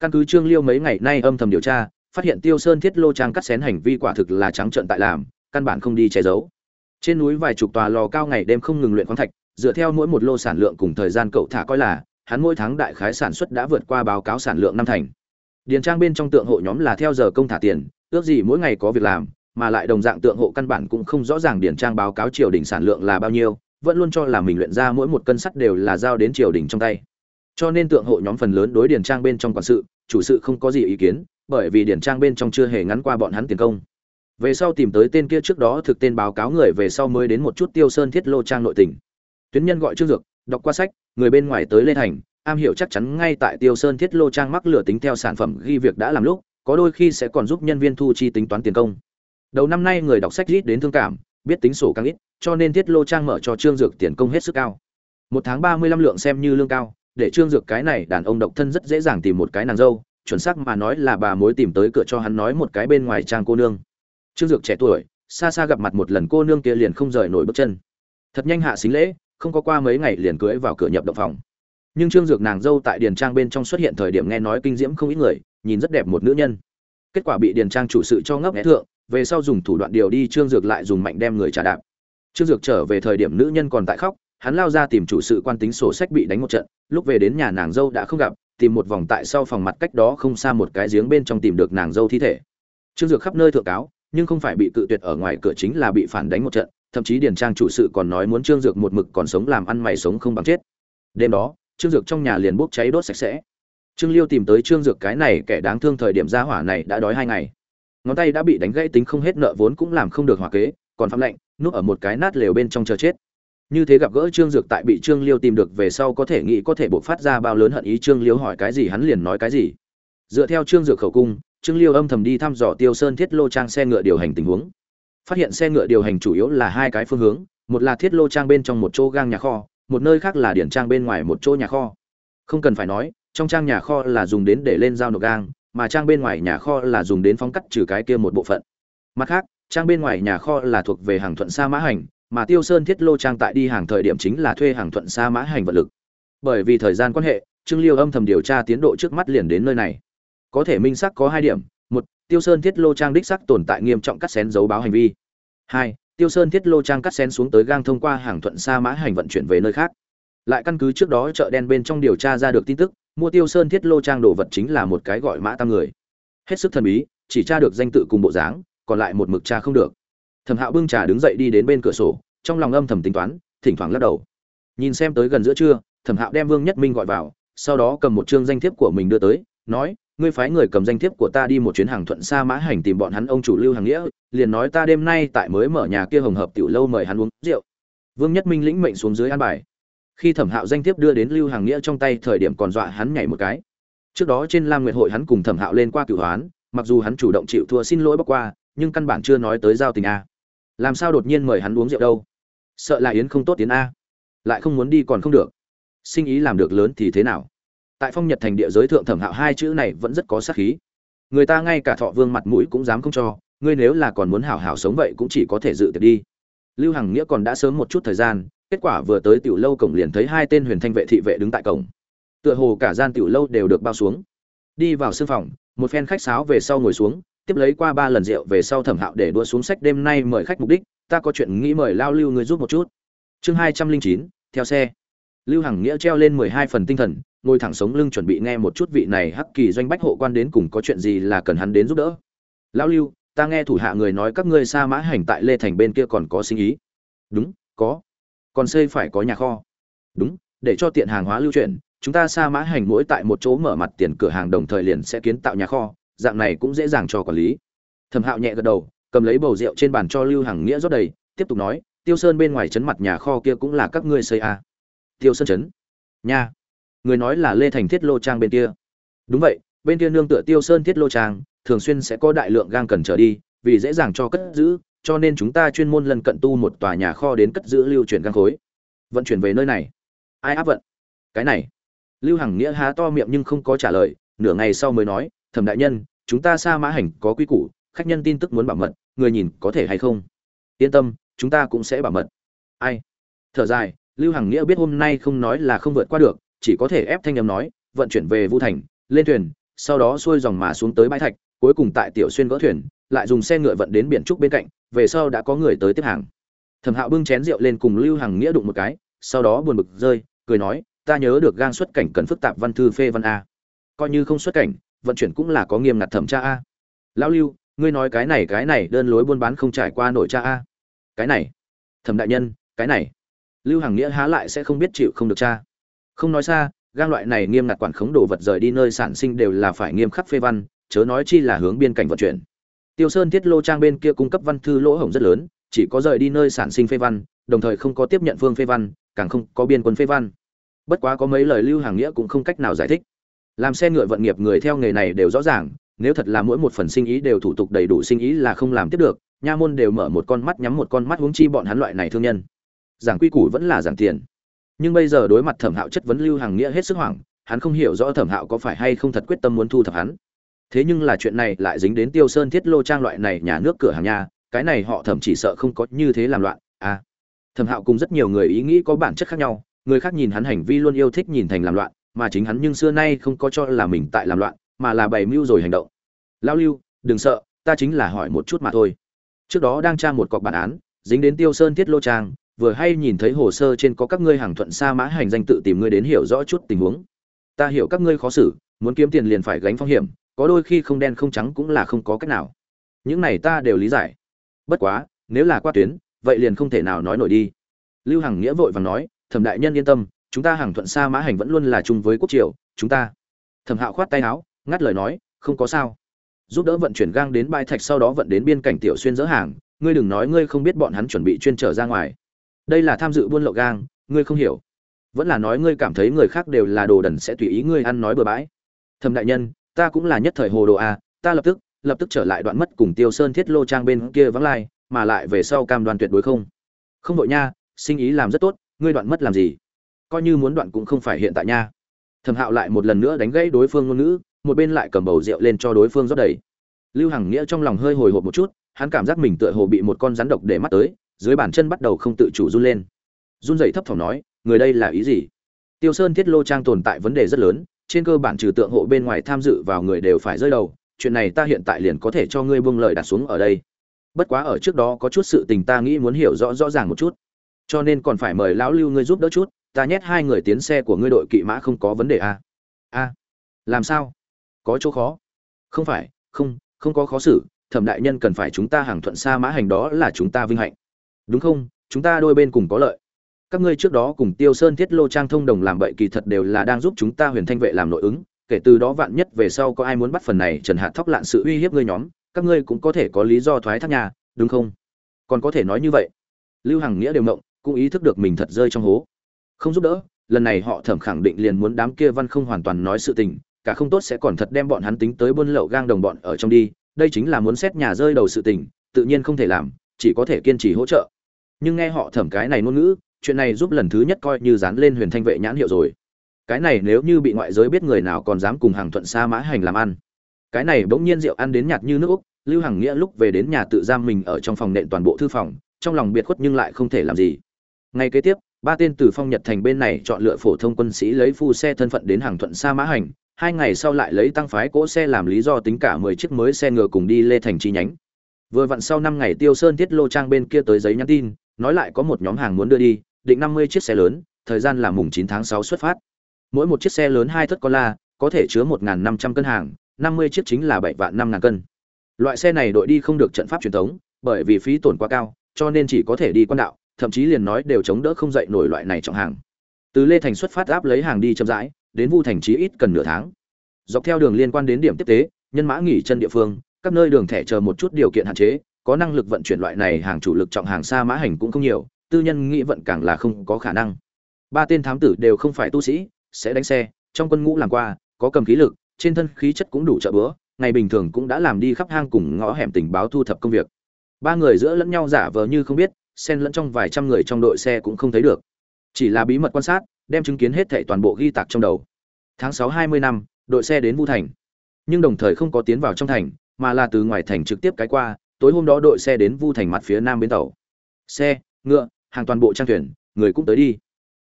Căn cứ trương liêu mấy ngày nay âm thầm điều tra phát hiện tiêu sơn thiết lô trang cắt xén hành vi quả thực là trắng trợn tại làm, căn bản không đi che giấu. Trên núi vài chục tòa lò cao ngày đêm không ngừng luyện khoáng thạch, dựa theo mỗi một lô sản lượng cùng thời gian cậu thả coi là, hắn mỗi tháng đại khái sản xuất đã vượt qua báo cáo sản lượng năm thành. Điền trang bên trong tượng hộ nhóm là theo giờ công thả tiền, ước gì mỗi ngày có việc làm, mà lại đồng dạng tượng hộ căn bản cũng không rõ ràng điền trang báo cáo triều đình sản lượng là bao nhiêu, vẫn luôn cho là mình luyện ra mỗi một cân sắt đều là giao đến triều đình trong tay. Cho nên tượng hộ nhóm phần lớn đối điền trang bên trong quản sự, chủ sự không có gì ý kiến bởi vì điển trang bên trong chưa hề ngắn qua bọn hắn tiền công. Về sau tìm tới tên kia trước đó thực tên báo cáo người về sau mới đến một chút tiêu sơn thiết lô trang nội tình. Tuyến nhân gọi trương dược, đọc qua sách, người bên ngoài tới lê thành, am hiểu chắc chắn ngay tại tiêu sơn thiết lô trang mắc lửa tính theo sản phẩm ghi việc đã làm lúc, có đôi khi sẽ còn giúp nhân viên thu chi tính toán tiền công. Đầu năm nay người đọc sách ít đến thương cảm, biết tính sổ càng ít, cho nên thiết lô trang mở cho trương dược tiền công hết sức cao. Một tháng ba mươi lăm lượng xem như lương cao, để trương dược cái này đàn ông độc thân rất dễ dàng tìm một cái nàng dâu chuẩn xác mà nói là bà mối tìm tới cửa cho hắn nói một cái bên ngoài trang cô nương. Trương dược trẻ tuổi, xa xa gặp mặt một lần cô nương kia liền không rời nổi bước chân. Thật nhanh hạ xính lễ, không có qua mấy ngày liền cưới vào cửa nhập động phòng. Nhưng trương dược nàng dâu tại điền trang bên trong xuất hiện thời điểm nghe nói kinh diễm không ít người, nhìn rất đẹp một nữ nhân. Kết quả bị điền trang chủ sự cho ngấp nghé thượng, về sau dùng thủ đoạn điều đi trương dược lại dùng mạnh đem người trả đạp. Trương dược trở về thời điểm nữ nhân còn tại khóc, hắn lao ra tìm chủ sự quan tính sổ sách bị đánh một trận, lúc về đến nhà nàng dâu đã không gặp tìm một vòng tại sau phòng mặt cách đó không xa một cái giếng bên trong tìm được nàng dâu thi thể. Trương dược khắp nơi thượng cáo, nhưng không phải bị cự tuyệt ở ngoài cửa chính là bị phản đánh một trận, thậm chí điền trang chủ sự còn nói muốn trương dược một mực còn sống làm ăn mày sống không bằng chết. Đêm đó, trương dược trong nhà liền bốc cháy đốt sạch sẽ. Trương liêu tìm tới trương dược cái này kẻ đáng thương thời điểm ra hỏa này đã đói hai ngày. Ngón tay đã bị đánh gãy tính không hết nợ vốn cũng làm không được hòa kế, còn phạm lệnh, núp ở một cái nát lều bên trong chờ chết như thế gặp gỡ trương dược tại bị trương liêu tìm được về sau có thể nghĩ có thể buộc phát ra bao lớn hận ý trương liêu hỏi cái gì hắn liền nói cái gì. Dựa theo trương dược khẩu cung, trương liêu âm thầm đi thăm dò tiêu sơn thiết lô trang xe ngựa điều hành tình huống. Phát hiện xe ngựa điều hành chủ yếu là hai cái phương hướng, một là thiết lô trang bên trong một chỗ gang nhà kho, một nơi khác là điển trang bên ngoài một chỗ nhà kho. Không cần phải nói, trong trang nhà kho là dùng đến để lên giao nộp gang, mà trang bên ngoài nhà kho là dùng đến phóng cắt trừ cái kia một bộ phận. Mặt khác, trang bên ngoài nhà kho là thuộc về hàng thuận sa mã hành mà tiêu sơn thiết lô trang tại đi hàng thời điểm chính là thuê hàng thuận xa mã hành vật lực. Bởi vì thời gian quan hệ, trương liêu âm thầm điều tra tiến độ trước mắt liền đến nơi này. Có thể minh xác có hai điểm, một, tiêu sơn thiết lô trang đích xác tồn tại nghiêm trọng cắt xén dấu báo hành vi. Hai, tiêu sơn thiết lô trang cắt xén xuống tới gang thông qua hàng thuận xa mã hành vận chuyển về nơi khác. Lại căn cứ trước đó chợ đen bên trong điều tra ra được tin tức, mua tiêu sơn thiết lô trang đồ vật chính là một cái gọi mã tam người. Hết sức thần bí, chỉ tra được danh tự cùng bộ dáng, còn lại một mực tra không được thẩm hạo bưng trà đứng dậy đi đến bên cửa sổ, trong lòng âm thầm tính toán, thỉnh thoảng lắc đầu. Nhìn xem tới gần giữa trưa, thẩm hạo đem vương nhất minh gọi vào, sau đó cầm một chương danh thiếp của mình đưa tới, nói, ngươi phái người cầm danh thiếp của ta đi một chuyến hàng thuận xa mã hành tìm bọn hắn ông chủ lưu hàng nghĩa, liền nói ta đêm nay tại mới mở nhà kia hồng hợp tiểu lâu mời hắn uống rượu. Vương nhất minh lĩnh mệnh xuống dưới an bài. Khi thẩm hạo danh thiếp đưa đến lưu hàng nghĩa trong tay, thời điểm còn dọa hắn nhảy một cái. Trước đó trên lam nguyệt hội hắn cùng thẩm hạo lên qua cửu hoán, mặc dù hắn chủ động chịu thua xin lỗi bắc qua, nhưng căn bản chưa nói tới giao tình a làm sao đột nhiên mời hắn uống rượu đâu? Sợ là yến không tốt tiến a. Lại không muốn đi còn không được. Sinh ý làm được lớn thì thế nào? Tại phong nhật thành địa giới thượng thẩm hạo hai chữ này vẫn rất có sát khí. Người ta ngay cả thọ vương mặt mũi cũng dám không cho, ngươi nếu là còn muốn hảo hảo sống vậy cũng chỉ có thể dự tiệc đi. Lưu hằng nghĩa còn đã sớm một chút thời gian, kết quả vừa tới tiểu lâu cổng liền thấy hai tên huyền thanh vệ thị vệ đứng tại cổng. Tựa hồ cả gian tiểu lâu đều được bao xuống. Đi vào sương phòng, một phen khách sáo về sau ngồi xuống tiếp lấy qua ba lần rượu về sau thẩm hạo để đua xuống sách đêm nay mời khách mục đích, ta có chuyện nghĩ mời lao lưu người giúp một chút. Chương hai trăm linh chín, theo xe. Lưu hằng nghĩa treo lên mười hai phần tinh thần, ngồi thẳng sống lưng chuẩn bị nghe một chút vị này hắc kỳ doanh bách hộ quan đến cùng có chuyện gì là cần hắn đến giúp đỡ. Lão lưu, ta nghe thủ hạ người nói các ngươi sa mã hành tại lê thành bên kia còn có sinh ý. Đúng, có. Còn xây phải có nhà kho. Đúng, để cho tiện hàng hóa lưu chuyển, chúng ta sa mã hành mỗi tại một chỗ mở mặt tiền cửa hàng đồng thời liền sẽ kiến tạo nhà kho dạng này cũng dễ dàng cho quản lý. Thẩm hạo nhẹ gật đầu, cầm lấy bầu rượu trên bàn cho lưu hằng nghĩa rót đầy, tiếp tục nói, tiêu sơn bên ngoài trấn mặt nhà kho kia cũng là các ngươi xây à. tiêu sơn trấn? Nha, người nói là lê thành thiết lô trang bên kia. Đúng vậy, bên kia nương tựa tiêu sơn thiết lô trang, thường xuyên sẽ có đại lượng gang cần trở đi, vì dễ dàng cho cất giữ, cho nên chúng ta chuyên môn lần cận tu một tòa nhà kho đến cất giữ lưu chuyển gang khối. Vận chuyển về nơi này. Ai áp vận? Cái này. Lưu hằng nghĩa há to miệng nhưng không có trả lời, nửa ngày sau mới nói thẩm đại nhân, chúng ta xa mã hành có quy củ, khách nhân tin tức muốn bảo mật, người nhìn có thể hay không? Yên tâm, chúng ta cũng sẽ bảo mật. Ai? Thở dài, lưu hằng nghĩa biết hôm nay không nói là không vượt qua được, chỉ có thể ép thanh âm nói, vận chuyển về vu thành, lên thuyền, sau đó xuôi dòng mà xuống tới bãi thạch, cuối cùng tại tiểu xuyên gỡ thuyền, lại dùng xe ngựa vận đến biển trúc bên cạnh, về sau đã có người tới tiếp hàng. Thẩm hạo bưng chén rượu lên cùng lưu hằng nghĩa đụng một cái, sau đó buồn bực rơi, cười nói, ta nhớ được gang xuất cảnh cần phức tạp văn thư phê văn a. Coi như không xuất cảnh vận chuyển cũng là có nghiêm ngặt thẩm tra a. Lão lưu, ngươi nói cái này cái này, đơn lối buôn bán không trải qua nội tra a. Cái này, thẩm đại nhân, cái này. Lưu hàng nghĩa há lại sẽ không biết chịu không được cha không nói xa, gang loại này nghiêm ngặt quản khống đồ vật rời đi nơi sản sinh đều là phải nghiêm khắc phê văn, chớ nói chi là hướng biên cảnh vận chuyển. Tiêu sơn thiết lô trang bên kia cung cấp văn thư lỗ hổng rất lớn, chỉ có rời đi nơi sản sinh phê văn, đồng thời không có tiếp nhận phương phê văn, càng không có biên quân phê văn. Bất quá có mấy lời lưu hàng nghĩa cũng không cách nào giải thích làm xe ngựa vận nghiệp người theo nghề này đều rõ ràng, nếu thật là mỗi một phần sinh ý đều thủ tục đầy đủ sinh ý là không làm tiếp được, nha môn đều mở một con mắt nhắm một con mắt huống chi bọn hắn loại này thương nhân. Giảng quy củ vẫn là giảng tiền. Nhưng bây giờ đối mặt thẩm hạo chất vấn lưu hàng nghĩa hết sức hoảng, hắn không hiểu rõ thẩm hạo có phải hay không thật quyết tâm muốn thu thập hắn. Thế nhưng là chuyện này lại dính đến tiêu sơn thiết lô trang loại này nhà nước cửa hàng nhà cái này họ thẩm chỉ sợ không có như thế làm loạn à. Thẩm hạo cùng rất nhiều người ý nghĩ có bản chất khác nhau, người khác nhìn hắn hành vi luôn yêu thích nhìn thành làm loạn mà chính hắn nhưng xưa nay không có cho là mình tại làm loạn, mà là bày mưu rồi hành động. Lao lưu, đừng sợ, ta chính là hỏi một chút mà thôi. Trước đó đang tra một cọc bản án, dính đến tiêu sơn thiết lô trang, vừa hay nhìn thấy hồ sơ trên có các ngươi hàng thuận xa mã hành danh tự tìm ngươi đến hiểu rõ chút tình huống. Ta hiểu các ngươi khó xử, muốn kiếm tiền liền phải gánh phong hiểm, có đôi khi không đen không trắng cũng là không có cách nào. Những này ta đều lý giải. Bất quá, nếu là qua tuyến, vậy liền không thể nào nói nổi đi. Lưu hằng nghĩa vội vàng nói, thẩm đại nhân yên tâm chúng ta hàng thuận xa mã hành vẫn luôn là chung với quốc triều chúng ta. Thẩm hạo khoát tay áo ngắt lời nói không có sao. Giúp đỡ vận chuyển gang đến bãi thạch sau đó vận đến biên cảnh tiểu xuyên dỡ hàng ngươi đừng nói ngươi không biết bọn hắn chuẩn bị chuyên trở ra ngoài. Đây là tham dự buôn lậu gang ngươi không hiểu. Vẫn là nói ngươi cảm thấy người khác đều là đồ đần sẽ tùy ý ngươi ăn nói bừa bãi. Thầm đại nhân ta cũng là nhất thời hồ đồ a à, ta lập tức lập tức trở lại đoạn mất cùng tiêu sơn thiết lô trang bên kia vắng lai mà lại về sau cam đoan tuyệt đối không. Không đội nha sinh ý làm rất tốt ngươi đoạn mất làm gì? Coi như muốn đoạn cũng không phải hiện tại nha. Thẩm hạo lại một lần nữa đánh gãy đối phương ngôn ngữ, một bên lại cầm bầu rượu lên cho đối phương rót đầy. Lưu hằng nghĩa trong lòng hơi hồi hộp một chút, hắn cảm giác mình tựa hồ bị một con rắn độc để mắt tới, dưới bàn chân bắt đầu không tự chủ run lên. Run dậy thấp thỏm nói, người đây là ý gì? Tiêu sơn thiết lô trang tồn tại vấn đề rất lớn, trên cơ bản trừ tượng hộ bên ngoài tham dự vào người đều phải rơi đầu, chuyện này ta hiện tại liền có thể cho ngươi buông lời đặt xuống ở đây. Bất quá ở trước đó có chút sự tình ta nghĩ muốn hiểu rõ rõ ràng một chút. Cho nên còn phải mời lão lưu ngươi giúp đỡ chút ta nhét hai người tiến xe của ngươi đội kỵ mã không có vấn đề à? a làm sao? Có chỗ khó? Không phải, không không có khó xử. Thẩm đại nhân cần phải chúng ta hàng thuận xa mã hành đó là chúng ta vinh hạnh. Đúng không? Chúng ta đôi bên cùng có lợi. Các ngươi trước đó cùng tiêu sơn thiết lô trang thông đồng làm bậy kỳ thật đều là đang giúp chúng ta huyền thanh vệ làm nội ứng. Kể từ đó vạn nhất về sau có ai muốn bắt phần này trần hạ thóc lạn sự uy hiếp ngươi nhóm, các ngươi cũng có thể có lý do thoái thác nhà, đúng không? Còn có thể nói như vậy. Lưu hằng nghĩa đều mộng cũng ý thức được mình thật rơi trong hố không giúp đỡ, lần này họ thẩm khẳng định liền muốn đám kia văn không hoàn toàn nói sự tình, cả không tốt sẽ còn thật đem bọn hắn tính tới buôn lậu gang đồng bọn ở trong đi, đây chính là muốn xét nhà rơi đầu sự tình, tự nhiên không thể làm, chỉ có thể kiên trì hỗ trợ. Nhưng nghe họ thẩm cái này ngôn ngữ, chuyện này giúp lần thứ nhất coi như dán lên huyền thanh vệ nhãn hiệu rồi. Cái này nếu như bị ngoại giới biết người nào còn dám cùng hàng thuận xa mã hành làm ăn. Cái này bỗng nhiên rượu ăn đến nhạt như nước úc, lưu hằng nghĩa lúc về đến nhà tự giam mình ở trong phòng nện toàn bộ thư phòng, trong lòng biệt khuất nhưng lại không thể làm gì. Ngay kế tiếp ba tên từ phong nhật thành bên này chọn lựa phổ thông quân sĩ lấy phu xe thân phận đến hàng thuận xa mã hành, hai ngày sau lại lấy tăng phái cỗ xe làm lý do tính cả mười chiếc mới xe ngựa cùng đi lê thành chi nhánh. Vừa vặn sau năm ngày tiêu sơn tiết lô trang bên kia tới giấy nhắn tin, nói lại có một nhóm hàng muốn đưa đi, định năm mươi chiếc xe lớn, thời gian là mùng chín tháng sáu xuất phát. Mỗi một chiếc xe lớn hai thất con la, có thể chứa một năm trăm cân hàng, năm mươi chiếc chính là bảy vạn năm ngàn cân. Loại xe này đội đi không được trận pháp truyền thống, bởi vì phí tổn quá cao, cho nên chỉ có thể đi quan đạo thậm chí liền nói đều chống đỡ không dậy nổi loại này trọng hàng. Từ lê thành xuất phát áp lấy hàng đi chậm rãi, đến vu thành chí ít cần nửa tháng. Dọc theo đường liên quan đến điểm tiếp tế, nhân mã nghỉ chân địa phương, các nơi đường thẻ chờ một chút điều kiện hạn chế, có năng lực vận chuyển loại này hàng chủ lực trọng hàng xa mã hành cũng không nhiều, tư nhân nghĩ vận càng là không có khả năng. Ba tên thám tử đều không phải tu sĩ, sẽ đánh xe, trong quân ngũ làm qua, có cầm khí lực, trên thân khí chất cũng đủ trợ bữa, ngày bình thường cũng đã làm đi khắp hang cùng ngõ hẻm tình báo thu thập công việc. Ba người giữa lẫn nhau giả vờ như không biết xen lẫn trong vài trăm người trong đội xe cũng không thấy được. Chỉ là bí mật quan sát, đem chứng kiến hết thảy toàn bộ ghi tạc trong đầu. Tháng sáu hai mươi năm, đội xe đến vu thành. Nhưng đồng thời không có tiến vào trong thành, mà là từ ngoài thành trực tiếp cái qua, tối hôm đó đội xe đến vu thành mặt phía nam bến tàu. Xe, ngựa, hàng toàn bộ trang thuyền, người cũng tới đi.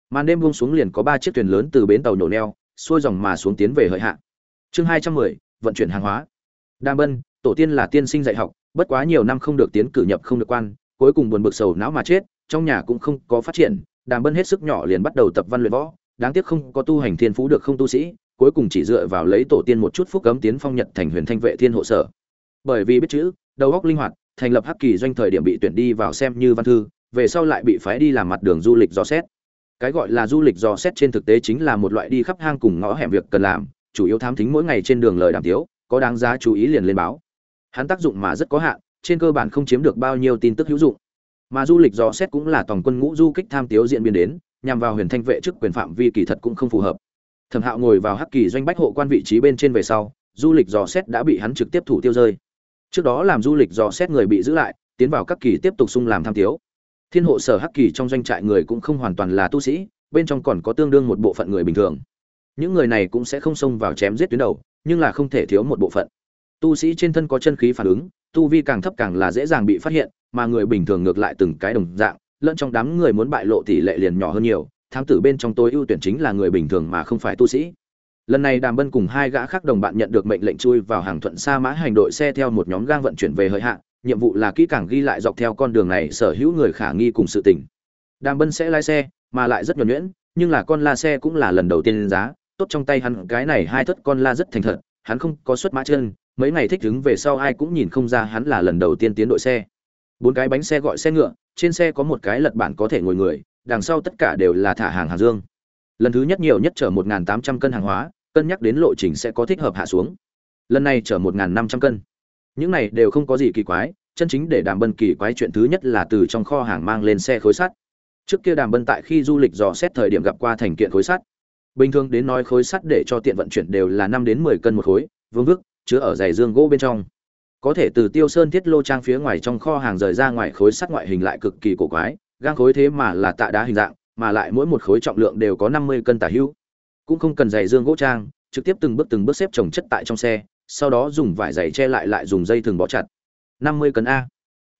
Màn đêm buông xuống liền có ba chiếc thuyền lớn từ bến tàu nổ neo, xuôi dòng mà xuống tiến về hợi hạ. Chương hai trăm mười, vận chuyển hàng hóa. Đa bân, tổ tiên là tiên sinh dạy học, bất quá nhiều năm không được tiến cử nhập không được quan cuối cùng buồn bực sầu não mà chết, trong nhà cũng không có phát triển, đàm bân hết sức nhỏ liền bắt đầu tập văn luyện võ, đáng tiếc không có tu hành thiên phú được không tu sĩ, cuối cùng chỉ dựa vào lấy tổ tiên một chút phúc cấm tiến phong nhật thành huyền thanh vệ thiên hộ sở. Bởi vì biết chữ, đầu óc linh hoạt, thành lập hắc kỳ doanh thời điểm bị tuyển đi vào xem như văn thư, về sau lại bị phái đi làm mặt đường du lịch dò xét. Cái gọi là du lịch dò xét trên thực tế chính là một loại đi khắp hang cùng ngõ hẻm việc cần làm, chủ yếu thám thính mỗi ngày trên đường lời đàm tiếu, có đáng giá chú ý liền lên báo. Hắn tác dụng mà rất có hạn trên cơ bản không chiếm được bao nhiêu tin tức hữu dụng. Mà du lịch dò xét cũng là tổng quân ngũ du kích tham tiếu diễn biến đến, nhằm vào huyền thanh vệ chức quyền phạm vi kỳ thật cũng không phù hợp. Thẩm hạo ngồi vào hắc kỳ doanh bách hộ quan vị trí bên trên về sau, du lịch dò xét đã bị hắn trực tiếp thủ tiêu rơi. Trước đó làm du lịch dò xét người bị giữ lại, tiến vào các kỳ tiếp tục sung làm tham tiếu. Thiên hộ sở hắc kỳ trong doanh trại người cũng không hoàn toàn là tu sĩ, bên trong còn có tương đương một bộ phận người bình thường. Những người này cũng sẽ không xông vào chém giết tuyến đầu, nhưng là không thể thiếu một bộ phận. Tu sĩ trên thân có chân khí phản ứng tu vi càng thấp càng là dễ dàng bị phát hiện, mà người bình thường ngược lại từng cái đồng dạng, lẫn trong đám người muốn bại lộ tỷ lệ liền nhỏ hơn nhiều, thám tử bên trong tối ưu tuyển chính là người bình thường mà không phải tu sĩ. Lần này đàm bân cùng hai gã khác đồng bạn nhận được mệnh lệnh chui vào hàng thuận sa mã hành đội xe theo một nhóm gang vận chuyển về hơi hạ, nhiệm vụ là kỹ càng ghi lại dọc theo con đường này sở hữu người khả nghi cùng sự tình. Đàm bân sẽ lái xe, mà lại rất nhuần nhuyễn, nhưng là con la xe cũng là lần đầu tiên lên giá, tốt trong tay hắn, cái này hai thất con la rất thành thật, hắn không có xuất mã chân mấy ngày thích đứng về sau ai cũng nhìn không ra hắn là lần đầu tiên tiến đội xe. Bốn cái bánh xe gọi xe ngựa, trên xe có một cái lật bản có thể ngồi người, đằng sau tất cả đều là thả hàng hàng dương. Lần thứ nhất nhiều nhất chở một tám trăm cân hàng hóa, cân nhắc đến lộ trình sẽ có thích hợp hạ xuống. Lần này chở một năm trăm cân. Những này đều không có gì kỳ quái, chân chính để đàm bân kỳ quái chuyện thứ nhất là từ trong kho hàng mang lên xe khối sắt. Trước kia đàm bân tại khi du lịch dò xét thời điểm gặp qua thành kiện khối sắt. Bình thường đến nói khối sắt để cho tiện vận chuyển đều là năm đến mười cân một khối, vương vức chứa ở giày dương gỗ bên trong. Có thể từ tiêu sơn thiết lô trang phía ngoài trong kho hàng rời ra ngoài khối sắt ngoại hình lại cực kỳ cổ quái, gang khối thế mà là tạ đá hình dạng, mà lại mỗi một khối trọng lượng đều có năm mươi cân tả hữu. Cũng không cần giày dương gỗ trang, trực tiếp từng bước từng bước xếp trồng chất tại trong xe, sau đó dùng vải giày che lại lại dùng dây thừng bó chặt. năm mươi cân a.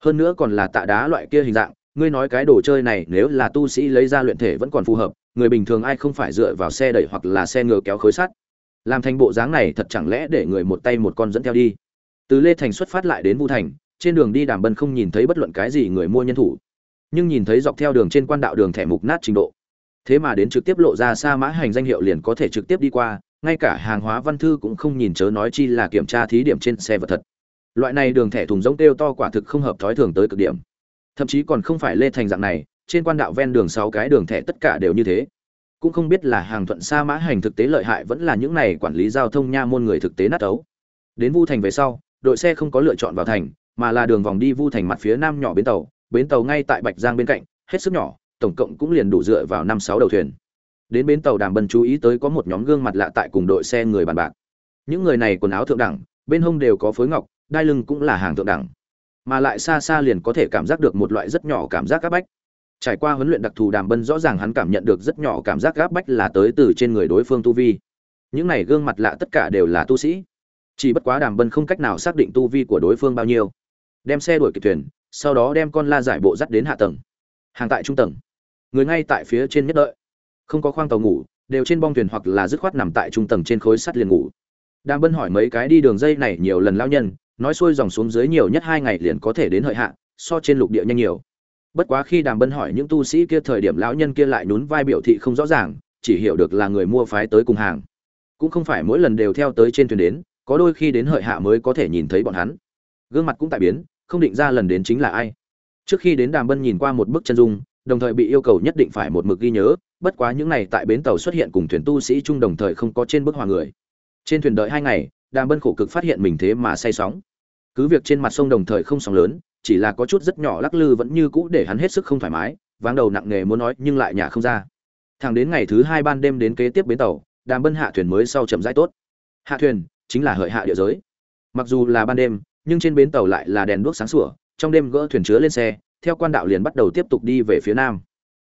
Hơn nữa còn là tạ đá loại kia hình dạng, ngươi nói cái đồ chơi này nếu là tu sĩ lấy ra luyện thể vẫn còn phù hợp, người bình thường ai không phải dựa vào xe đẩy hoặc là xe ngựa kéo khối sắt làm thành bộ dáng này thật chẳng lẽ để người một tay một con dẫn theo đi? Từ lê thành xuất phát lại đến vu thành, trên đường đi đàm bân không nhìn thấy bất luận cái gì người mua nhân thủ, nhưng nhìn thấy dọc theo đường trên quan đạo đường thẻ mục nát trình độ. Thế mà đến trực tiếp lộ ra xa mã hành danh hiệu liền có thể trực tiếp đi qua, ngay cả hàng hóa văn thư cũng không nhìn chớ nói chi là kiểm tra thí điểm trên xe vật thật. Loại này đường thẻ thùng giống kêu to quả thực không hợp thói thường tới cực điểm. Thậm chí còn không phải lê thành dạng này, trên quan đạo ven đường sáu cái đường thẻ tất cả đều như thế cũng không biết là hàng thuận xa mã hành thực tế lợi hại vẫn là những này quản lý giao thông nha môn người thực tế nát ấu. Đến vu thành về sau, đội xe không có lựa chọn vào thành, mà là đường vòng đi vu thành mặt phía nam nhỏ bến tàu bến tàu ngay tại bạch giang bên cạnh, hết sức nhỏ, tổng cộng cũng liền đủ dựa vào năm sáu đầu thuyền. Đến bến tàu đàm bân chú ý tới có một nhóm gương mặt lạ tại cùng đội xe người bàn bạc. Những người này quần áo thượng đẳng, bên hông đều có phối ngọc, đai lưng cũng là hàng thượng đẳng. Mà lại xa xa liền có thể cảm giác được một loại rất nhỏ cảm giác áp bách trải qua huấn luyện đặc thù đàm bân rõ ràng hắn cảm nhận được rất nhỏ cảm giác gáp bách là tới từ trên người đối phương tu vi. Những này gương mặt lạ tất cả đều là tu sĩ. Chỉ bất quá đàm bân không cách nào xác định tu vi của đối phương bao nhiêu. Đem xe đuổi kịp thuyền, sau đó đem con la giải bộ dắt đến hạ tầng. Hàng tại trung tầng. Người ngay tại phía trên nhất đợi. Không có khoang tàu ngủ, đều trên bong thuyền hoặc là dứt khoát nằm tại trung tầng trên khối sắt liền ngủ. Đàm bân hỏi mấy cái đi đường dây này nhiều lần lao nhân, nói xuôi dòng xuống dưới nhiều nhất hai ngày liền có thể đến hợi hạ, so trên lục địa nhanh nhiều bất quá khi đàm bân hỏi những tu sĩ kia thời điểm lão nhân kia lại nhún vai biểu thị không rõ ràng, chỉ hiểu được là người mua phái tới cùng hàng. Cũng không phải mỗi lần đều theo tới trên thuyền đến, có đôi khi đến hợi hạ mới có thể nhìn thấy bọn hắn. Gương mặt cũng tại biến, không định ra lần đến chính là ai. Trước khi đến đàm bân nhìn qua một bức chân dung, đồng thời bị yêu cầu nhất định phải một mực ghi nhớ, bất quá những này tại bến tàu xuất hiện cùng thuyền tu sĩ chung đồng thời không có trên bức hòa người. Trên thuyền đợi hai ngày, đàm bân khổ cực phát hiện mình thế mà say sóng. Cứ việc trên mặt sông đồng thời không sóng lớn chỉ là có chút rất nhỏ lắc lư vẫn như cũ để hắn hết sức không thoải mái, váng đầu nặng nề muốn nói nhưng lại nhả không ra. Thẳng đến ngày thứ hai ban đêm đến kế tiếp bến tàu, đàm bân hạ thuyền mới sau chậm rãi tốt. Hạ thuyền chính là hợi hạ địa giới. Mặc dù là ban đêm, nhưng trên bến tàu lại là đèn đuốc sáng sủa, trong đêm gỡ thuyền chứa lên xe, theo quan đạo liền bắt đầu tiếp tục đi về phía nam.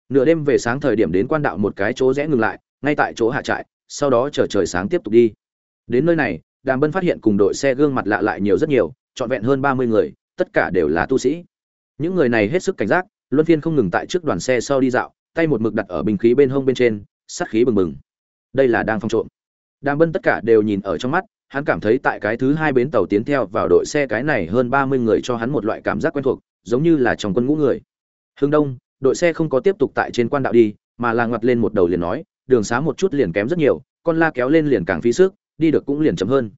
Nửa đêm về sáng thời điểm đến quan đạo một cái chỗ rẽ ngừng lại, ngay tại chỗ hạ trại, sau đó chờ trời sáng tiếp tục đi. Đến nơi này, đàm bân phát hiện cùng đội xe gương mặt lạ lại nhiều rất nhiều, trọn vẹn hơn ba mươi người tất cả đều là tu sĩ. Những người này hết sức cảnh giác, luân phiên không ngừng tại trước đoàn xe sau đi dạo, tay một mực đặt ở bình khí bên hông bên trên, sát khí bừng bừng. Đây là đang phong trộm. Đàm bân tất cả đều nhìn ở trong mắt, hắn cảm thấy tại cái thứ hai bến tàu tiến theo vào đội xe cái này hơn ba mươi người cho hắn một loại cảm giác quen thuộc, giống như là trong quân ngũ người. Hương đông, đội xe không có tiếp tục tại trên quan đạo đi, mà là ngoặt lên một đầu liền nói, đường xá một chút liền kém rất nhiều, con la kéo lên liền càng phí sức, đi được cũng liền chậm hơn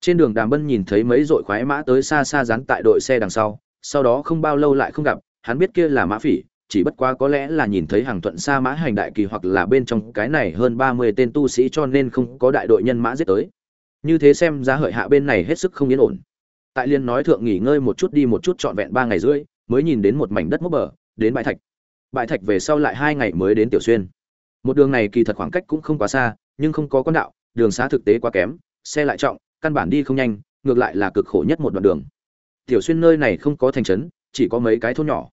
trên đường đàm bân nhìn thấy mấy dội khoái mã tới xa xa dán tại đội xe đằng sau sau đó không bao lâu lại không gặp, hắn biết kia là mã phỉ, chỉ bất quá có lẽ là nhìn thấy hàng thuận xa mã hành đại kỳ hoặc là bên trong cái này hơn ba mươi tên tu sĩ cho nên không có đại đội nhân mã giết tới. Như thế xem ra hợi hạ bên này hết sức không yên ổn. Tại liên nói thượng nghỉ ngơi một chút đi một chút trọn vẹn ba ngày rưỡi, mới nhìn đến một mảnh đất mốc bờ, đến bãi thạch. Bãi thạch về sau lại hai ngày mới đến tiểu xuyên. Một đường này kỳ thật khoảng cách cũng không quá xa, nhưng không có con đạo, đường xá thực tế quá kém, xe lại trọng căn bản đi không nhanh, ngược lại là cực khổ nhất một đoạn đường. Tiểu xuyên nơi này không có thành trấn, chỉ có mấy cái thôn nhỏ.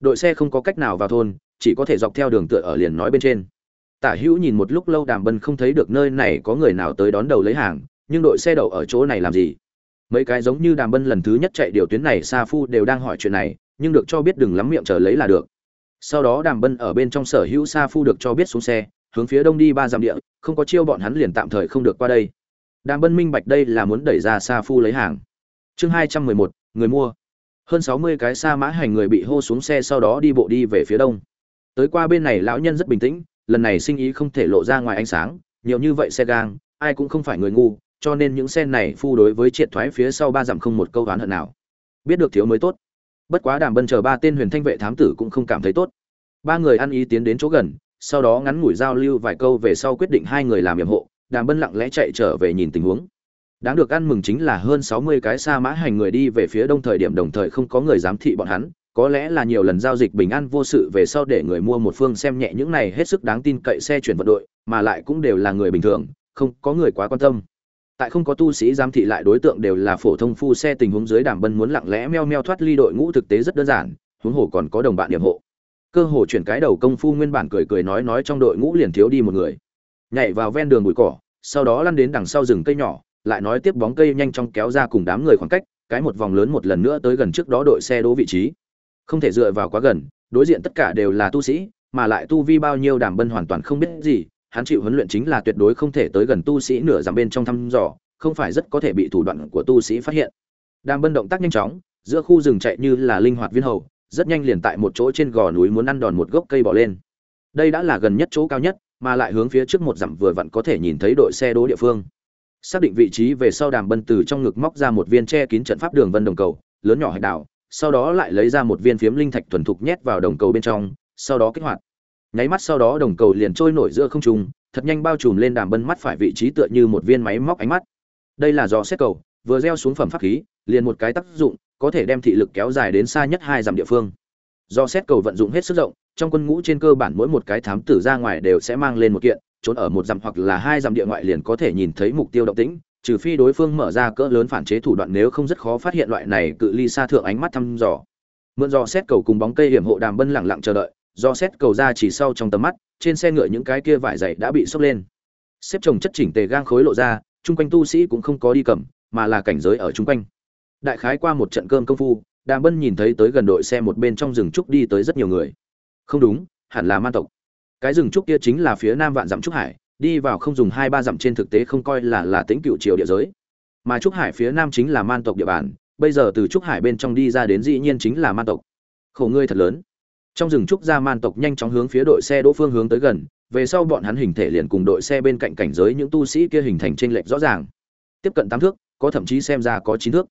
Đội xe không có cách nào vào thôn, chỉ có thể dọc theo đường tựa ở liền nói bên trên. Tả hữu nhìn một lúc lâu đàm bân không thấy được nơi này có người nào tới đón đầu lấy hàng, nhưng đội xe đậu ở chỗ này làm gì? Mấy cái giống như đàm bân lần thứ nhất chạy điều tuyến này sa phu đều đang hỏi chuyện này, nhưng được cho biết đừng lắm miệng chờ lấy là được. Sau đó đàm bân ở bên trong sở hữu sa phu được cho biết xuống xe, hướng phía đông đi ba dặm địa, không có chiêu bọn hắn liền tạm thời không được qua đây đàm bân minh bạch đây là muốn đẩy ra sa phu lấy hàng. Chương hai trăm mười một, người mua. Hơn sáu mươi cái sa mã hành người bị hô xuống xe sau đó đi bộ đi về phía đông. Tới qua bên này lão nhân rất bình tĩnh, lần này sinh ý không thể lộ ra ngoài ánh sáng, nhiều như vậy xe gang, ai cũng không phải người ngu, cho nên những xe này phu đối với triệt thoái phía sau ba dặm không một câu oán hận nào. Biết được thiếu mới tốt. Bất quá đàm bân chờ ba tên huyền thanh vệ thám tử cũng không cảm thấy tốt. Ba người ăn ý tiến đến chỗ gần, sau đó ngắn ngủi giao lưu vài câu về sau quyết định hai người làm nhiệm hộ đàm bân lặng lẽ chạy trở về nhìn tình huống. Đáng được ăn mừng chính là hơn sáu mươi cái xa mã hành người đi về phía đông thời điểm đồng thời không có người giám thị bọn hắn, có lẽ là nhiều lần giao dịch bình an vô sự về sau để người mua một phương xem nhẹ những này hết sức đáng tin cậy xe chuyển vận đội, mà lại cũng đều là người bình thường, không có người quá quan tâm. Tại không có tu sĩ giám thị lại đối tượng đều là phổ thông phu xe tình huống dưới đàm bân muốn lặng lẽ meo meo thoát ly đội ngũ thực tế rất đơn giản, huống hồ còn có đồng bạn điểm hộ. Cơ hồ chuyển cái đầu công phu nguyên bản cười cười nói nói trong đội ngũ liền thiếu đi một người nhảy vào ven đường bụi cỏ, sau đó lăn đến đằng sau rừng cây nhỏ, lại nói tiếp bóng cây nhanh chóng kéo ra cùng đám người khoảng cách, cái một vòng lớn một lần nữa tới gần trước đó đội xe đỗ vị trí. Không thể dựa vào quá gần, đối diện tất cả đều là tu sĩ, mà lại tu vi bao nhiêu đàm bân hoàn toàn không biết gì, hắn chịu huấn luyện chính là tuyệt đối không thể tới gần tu sĩ nửa dặm bên trong thăm dò, không phải rất có thể bị thủ đoạn của tu sĩ phát hiện. Đàm bân động tác nhanh chóng, giữa khu rừng chạy như là linh hoạt viên hầu, rất nhanh liền tại một chỗ trên gò núi muốn ăn đòn một gốc cây bỏ lên. Đây đã là gần nhất chỗ cao nhất mà lại hướng phía trước một dặm vừa vặn có thể nhìn thấy đội xe đỗ địa phương. Xác định vị trí về sau đàm bân từ trong ngực móc ra một viên che kín trận pháp đường vân đồng cầu, lớn nhỏ hạch đảo, sau đó lại lấy ra một viên phiếm linh thạch thuần thục nhét vào đồng cầu bên trong, sau đó kích hoạt. Nháy mắt sau đó đồng cầu liền trôi nổi giữa không trung, thật nhanh bao trùm lên đàm bân mắt phải vị trí tựa như một viên máy móc ánh mắt. Đây là do xét cầu, vừa gieo xuống phẩm pháp khí, liền một cái tác dụng, có thể đem thị lực kéo dài đến xa nhất hai dặm địa phương. Do xét cầu vận dụng hết sức rộng trong quân ngũ trên cơ bản mỗi một cái thám tử ra ngoài đều sẽ mang lên một kiện, trốn ở một dặm hoặc là hai dặm địa ngoại liền có thể nhìn thấy mục tiêu động tĩnh, trừ phi đối phương mở ra cỡ lớn phản chế thủ đoạn nếu không rất khó phát hiện loại này cự ly xa thượng ánh mắt thăm dò. Mượn do xét cầu cùng bóng cây hiểm hộ đàm bân lặng lặng chờ đợi, do xét cầu ra chỉ sau trong tầm mắt, trên xe ngựa những cái kia vải dày đã bị sốc lên. Xếp chồng chất chỉnh tề gang khối lộ ra, chung quanh tu sĩ cũng không có đi cầm, mà là cảnh giới ở chung quanh. Đại khái qua một trận cơm công phu, đàm bân nhìn thấy tới gần đội xe một bên trong rừng trúc đi tới rất nhiều người không đúng, hẳn là man tộc. Cái rừng trúc kia chính là phía nam vạn dặm trúc hải, đi vào không dùng hai ba dặm trên thực tế không coi là là tính cựu triều địa giới. Mà trúc hải phía nam chính là man tộc địa bàn, bây giờ từ trúc hải bên trong đi ra đến dĩ nhiên chính là man tộc. Khổ ngươi thật lớn. Trong rừng trúc ra man tộc nhanh chóng hướng phía đội xe đỗ phương hướng tới gần, về sau bọn hắn hình thể liền cùng đội xe bên cạnh cảnh giới những tu sĩ kia hình thành t r ê n lệch rõ ràng. Tiếp cận tám thước, có thậm chí xem ra có chín thước.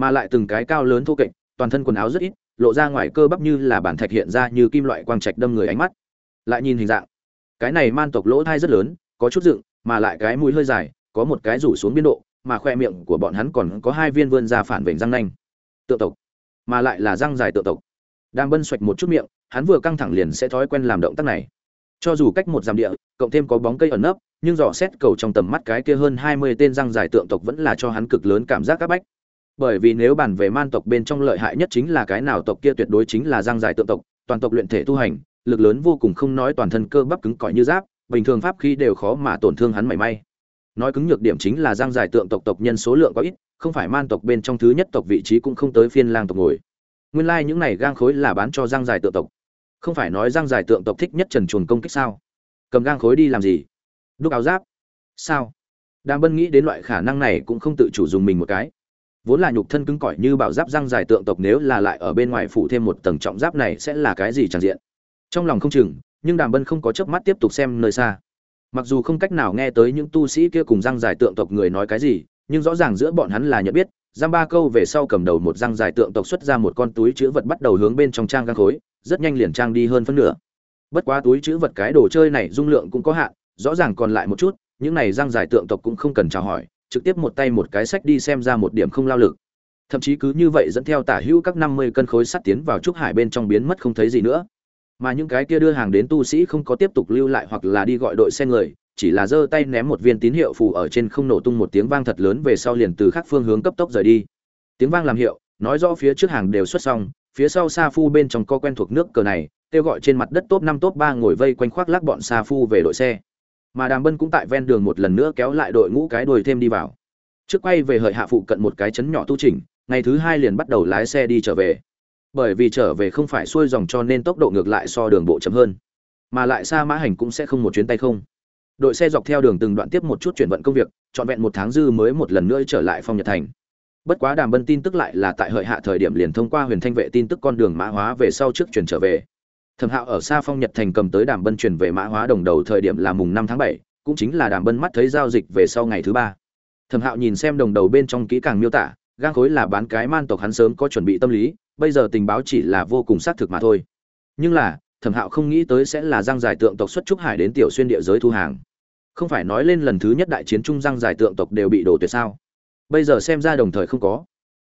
Mà lại từng cái cao lớn thô kệch, toàn thân quần áo rất ít lộ ra ngoài cơ bắp như là bản thạch hiện ra như kim loại quang trạch đâm người ánh mắt. Lại nhìn hình dạng, cái này man tộc lỗ thai rất lớn, có chút dựng, mà lại cái mũi hơi dài, có một cái rủ xuống biên độ, mà khoe miệng của bọn hắn còn có hai viên vươn ra phản vểnh răng nanh. Tự tộc, mà lại là răng dài tự tộc. Đang bân xoạch một chút miệng, hắn vừa căng thẳng liền sẽ thói quen làm động tác này. Cho dù cách một dặm địa, cộng thêm có bóng cây ẩn nấp, nhưng dò xét cầu trong tầm mắt cái kia hơn hai mươi tên răng dài tượng tộc vẫn là cho hắn cực lớn cảm giác các bách bởi vì nếu bàn về man tộc bên trong lợi hại nhất chính là cái nào tộc kia tuyệt đối chính là giang giải tượng tộc, toàn tộc luyện thể tu hành, lực lớn vô cùng không nói toàn thân cơ bắp cứng cỏi như giáp, bình thường pháp khi đều khó mà tổn thương hắn mảy may. Nói cứng nhược điểm chính là giang giải tượng tộc tộc nhân số lượng có ít, không phải man tộc bên trong thứ nhất tộc vị trí cũng không tới phiên lang tộc ngồi. Nguyên lai like những này gang khối là bán cho giang giải tượng tộc. Không phải nói giang giải tượng tộc thích nhất trần chuồn công kích sao? Cầm gang khối đi làm gì? Đúc áo giáp? Sao? Đàm bân nghĩ đến loại khả năng này cũng không tự chủ dùng mình một cái vốn là nhục thân cứng cỏi như bảo giáp răng dài tượng tộc nếu là lại ở bên ngoài phủ thêm một tầng trọng giáp này sẽ là cái gì tràn diện? Trong lòng không chừng, nhưng đàm bân không có chớp mắt tiếp tục xem nơi xa. Mặc dù không cách nào nghe tới những tu sĩ kia cùng răng dài tượng tộc người nói cái gì, nhưng rõ ràng giữa bọn hắn là nhận biết, giam ba câu về sau cầm đầu một răng dài tượng tộc xuất ra một con túi chữ vật bắt đầu hướng bên trong trang găng khối, rất nhanh liền trang đi hơn phân nửa. Bất quá túi chữ vật cái đồ chơi này dung lượng cũng có hạn, rõ ràng còn lại một chút, những này răng dài tượng tộc cũng không cần chào hỏi trực tiếp một tay một cái sách đi xem ra một điểm không lao lực. Thậm chí cứ như vậy dẫn theo tả hữu các năm mươi cân khối sắt tiến vào trúc hải bên trong biến mất không thấy gì nữa. Mà những cái kia đưa hàng đến tu sĩ không có tiếp tục lưu lại hoặc là đi gọi đội xe người, chỉ là giơ tay ném một viên tín hiệu phù ở trên không nổ tung một tiếng vang thật lớn về sau liền từ khác phương hướng cấp tốc rời đi. Tiếng vang làm hiệu, nói rõ phía trước hàng đều xuất xong, phía sau sa phu bên trong co quen thuộc nước cờ này, kêu gọi trên mặt đất top năm top ba ngồi vây quanh khoác lác bọn sa phu về đội xe mà đàm bân cũng tại ven đường một lần nữa kéo lại đội ngũ cái đuổi thêm đi vào. Trước quay về hợi hạ phụ cận một cái chấn nhỏ tu trình ngày thứ hai liền bắt đầu lái xe đi trở về. Bởi vì trở về không phải xuôi dòng cho nên tốc độ ngược lại so đường bộ chậm hơn, mà lại xa mã hành cũng sẽ không một chuyến tay không. Đội xe dọc theo đường từng đoạn tiếp một chút chuyển vận công việc, trọn vẹn một tháng dư mới một lần nữa trở lại phong nhật thành. Bất quá đàm bân tin tức lại là tại hợi hạ thời điểm liền thông qua huyền thanh vệ tin tức con đường mã hóa về sau trước chuyển trở về thẩm hạo ở xa phong, nhật thành cầm tới đàm bân chuyển về mã hóa đồng đầu thời điểm là mùng năm tháng bảy, cũng chính là đàm bân mắt thấy giao dịch về sau ngày thứ ba. Thẩm hạo nhìn xem đồng đầu bên trong kỹ càng miêu tả gang khối là bán cái man tộc hắn sớm có chuẩn bị tâm lý, bây giờ tình báo chỉ là vô cùng xác thực mà thôi. Nhưng là, thẩm hạo không nghĩ tới sẽ là giang giải tượng tộc xuất trúc hải đến tiểu xuyên địa giới thu hàng. Không phải nói lên lần thứ nhất đại chiến trung giang giải tượng tộc đều bị đổ tuyệt sao? Bây giờ xem ra đồng thời không có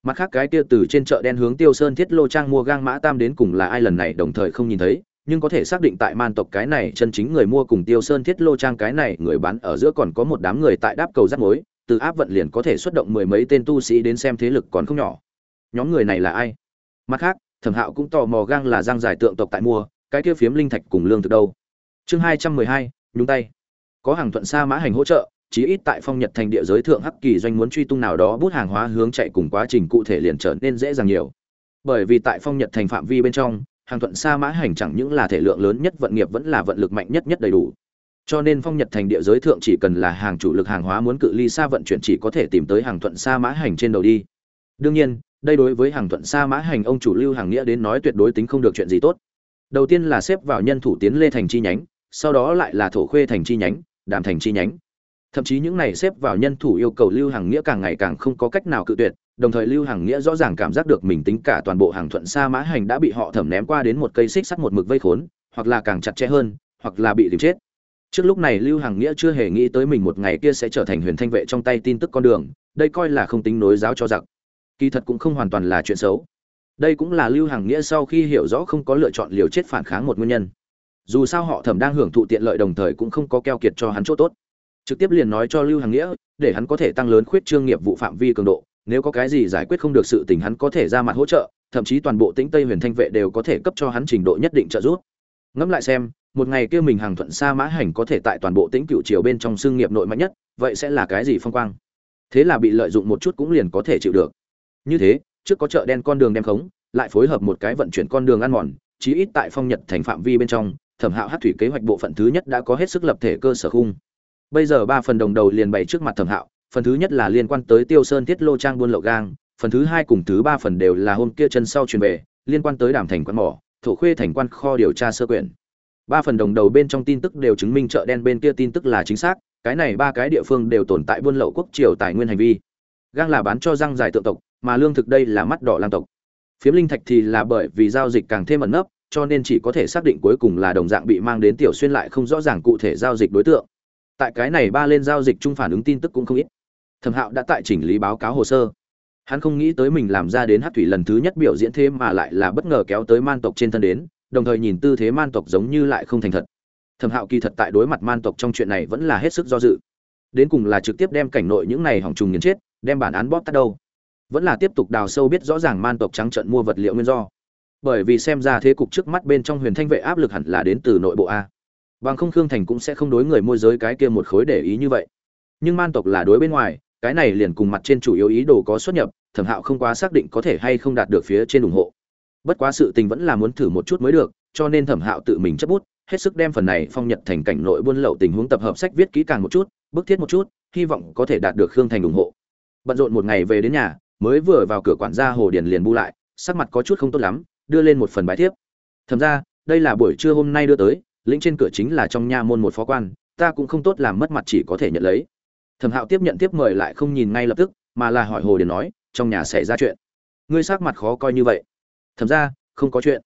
mặt khác cái kia từ trên chợ đen hướng tiêu sơn thiết lô trang mua gang mã tam đến cùng là ai lần này đồng thời không nhìn thấy, nhưng có thể xác định tại man tộc cái này chân chính người mua cùng tiêu sơn thiết lô trang cái này người bán ở giữa còn có một đám người tại đáp cầu rắt mối, từ áp vận liền có thể xuất động mười mấy tên tu sĩ đến xem thế lực còn không nhỏ. Nhóm người này là ai? Mặt khác, thẩm hạo cũng tò mò gang là giang giải tượng tộc tại mua, cái kia phiếm linh thạch cùng lương thực đâu? Chương hai trăm mười hai, nhúng tay. Có hàng thuận xa mã hành hỗ trợ chí ít tại phong nhật thành địa giới thượng hắc kỳ doanh muốn truy tung nào đó bút hàng hóa hướng chạy cùng quá trình cụ thể liền trở nên dễ dàng nhiều. Bởi vì tại phong nhật thành phạm vi bên trong, hàng thuận xa mã hành chẳng những là thể lượng lớn nhất vận nghiệp vẫn là vận lực mạnh nhất nhất đầy đủ. Cho nên phong nhật thành địa giới thượng chỉ cần là hàng chủ lực hàng hóa muốn cự ly xa vận chuyển chỉ có thể tìm tới hàng thuận xa mã hành trên đầu đi. Đương nhiên, đây đối với hàng thuận xa mã hành ông chủ lưu hàng nghĩa đến nói tuyệt đối tính không được chuyện gì tốt. Đầu tiên là xếp vào nhân thủ tiến lê thành chi nhánh, sau đó lại là thổ khuê thành chi nhánh, đàm thành chi nhánh thậm chí những này xếp vào nhân thủ yêu cầu lưu hàng nghĩa càng ngày càng không có cách nào cự tuyệt, đồng thời lưu hàng nghĩa rõ ràng cảm giác được mình tính cả toàn bộ hàng thuận xa mã hành đã bị họ thẩm ném qua đến một cây xích sắt một mực vây khốn, hoặc là càng chặt chẽ hơn, hoặc là bị tìm chết. Trước lúc này lưu hàng nghĩa chưa hề nghĩ tới mình một ngày kia sẽ trở thành huyền thanh vệ trong tay tin tức con đường, đây coi là không tính nối giáo cho giặc. Kỳ thật cũng không hoàn toàn là chuyện xấu. Đây cũng là lưu hàng nghĩa sau khi hiểu rõ không có lựa chọn liều chết phản kháng một nguyên nhân. Dù sao họ thẩm đang hưởng thụ tiện lợi đồng thời cũng không có keo kiệt cho hắn chỗ tốt trực tiếp liền nói cho lưu hàng nghĩa, để hắn có thể tăng lớn khuyết trương nghiệp vụ phạm vi cường độ, nếu có cái gì giải quyết không được sự tình hắn có thể ra mặt hỗ trợ, thậm chí toàn bộ tĩnh tây huyền thanh vệ đều có thể cấp cho hắn trình độ nhất định trợ giúp. Ngẫm lại xem, một ngày kia mình hàng thuận xa mã hành có thể tại toàn bộ tĩnh cựu triều bên trong xương nghiệp nội mạnh nhất, vậy sẽ là cái gì phong quang? Thế là bị lợi dụng một chút cũng liền có thể chịu được. Như thế, trước có chợ đen con đường đem khống, lại phối hợp một cái vận chuyển con đường ăn mòn, chí ít tại phong nhật thành phạm vi bên trong, thẩm hạo hát thủy kế hoạch bộ phận thứ nhất đã có hết sức lập thể cơ sở khung bây giờ ba phần đồng đầu liền bày trước mặt thẩm hạo, phần thứ nhất là liên quan tới tiêu sơn thiết lô trang buôn lậu gang, phần thứ hai cùng thứ ba phần đều là hôm kia chân sau truyền về, liên quan tới đàm thành quan mỏ, thổ khuê thành quan kho điều tra sơ quyển. Ba phần đồng đầu bên trong tin tức đều chứng minh chợ đen bên kia tin tức là chính xác, cái này ba cái địa phương đều tồn tại buôn lậu quốc triều tài nguyên hành vi. Gang là bán cho răng dài tượng tộc, mà lương thực đây là mắt đỏ lang tộc. Phiếm linh thạch thì là bởi vì giao dịch càng thêm ẩn nấp, cho nên chỉ có thể xác định cuối cùng là đồng dạng bị mang đến tiểu xuyên lại không rõ ràng cụ thể giao dịch đối tượng tại cái này ba lên giao dịch chung phản ứng tin tức cũng không ít. Thẩm hạo đã tại chỉnh lý báo cáo hồ sơ. Hắn không nghĩ tới mình làm ra đến hát thủy lần thứ nhất biểu diễn thế mà lại là bất ngờ kéo tới man tộc trên thân đến, đồng thời nhìn tư thế man tộc giống như lại không thành thật. Thẩm hạo kỳ thật tại đối mặt man tộc trong chuyện này vẫn là hết sức do dự. Đến cùng là trực tiếp đem cảnh nội những này hỏng trùng nghiền chết, đem bản án bóp tắt đâu. Vẫn là tiếp tục đào sâu biết rõ ràng man tộc trắng trận mua vật liệu nguyên do. Bởi vì xem ra thế cục trước mắt bên trong huyền thanh vệ áp lực hẳn là đến từ nội bộ a bằng không khương thành cũng sẽ không đối người môi giới cái kia một khối để ý như vậy. Nhưng man tộc là đối bên ngoài, cái này liền cùng mặt trên chủ yếu ý đồ có xuất nhập, thẩm hạo không quá xác định có thể hay không đạt được phía trên ủng hộ. Bất quá sự tình vẫn là muốn thử một chút mới được, cho nên thẩm hạo tự mình chấp bút, hết sức đem phần này phong nhật thành cảnh nội buôn lậu tình huống tập hợp sách viết kỹ càng một chút, bức thiết một chút, hy vọng có thể đạt được khương thành ủng hộ. Bận rộn một ngày về đến nhà, mới vừa vào cửa quản gia hồ điền liền bu lại, sắc mặt có chút không tốt lắm, đưa lên một phần bài thiếp. Thầm ra đây là buổi trưa hôm nay đưa tới lĩnh trên cửa chính là trong nha môn một phó quan, ta cũng không tốt làm mất mặt chỉ có thể nhận lấy. Thẩm hạo tiếp nhận tiếp mời lại không nhìn ngay lập tức, mà là hỏi hồ điền nói, trong nhà xảy ra chuyện. Ngươi sắc mặt khó coi như vậy. Thẩm ra, không có chuyện.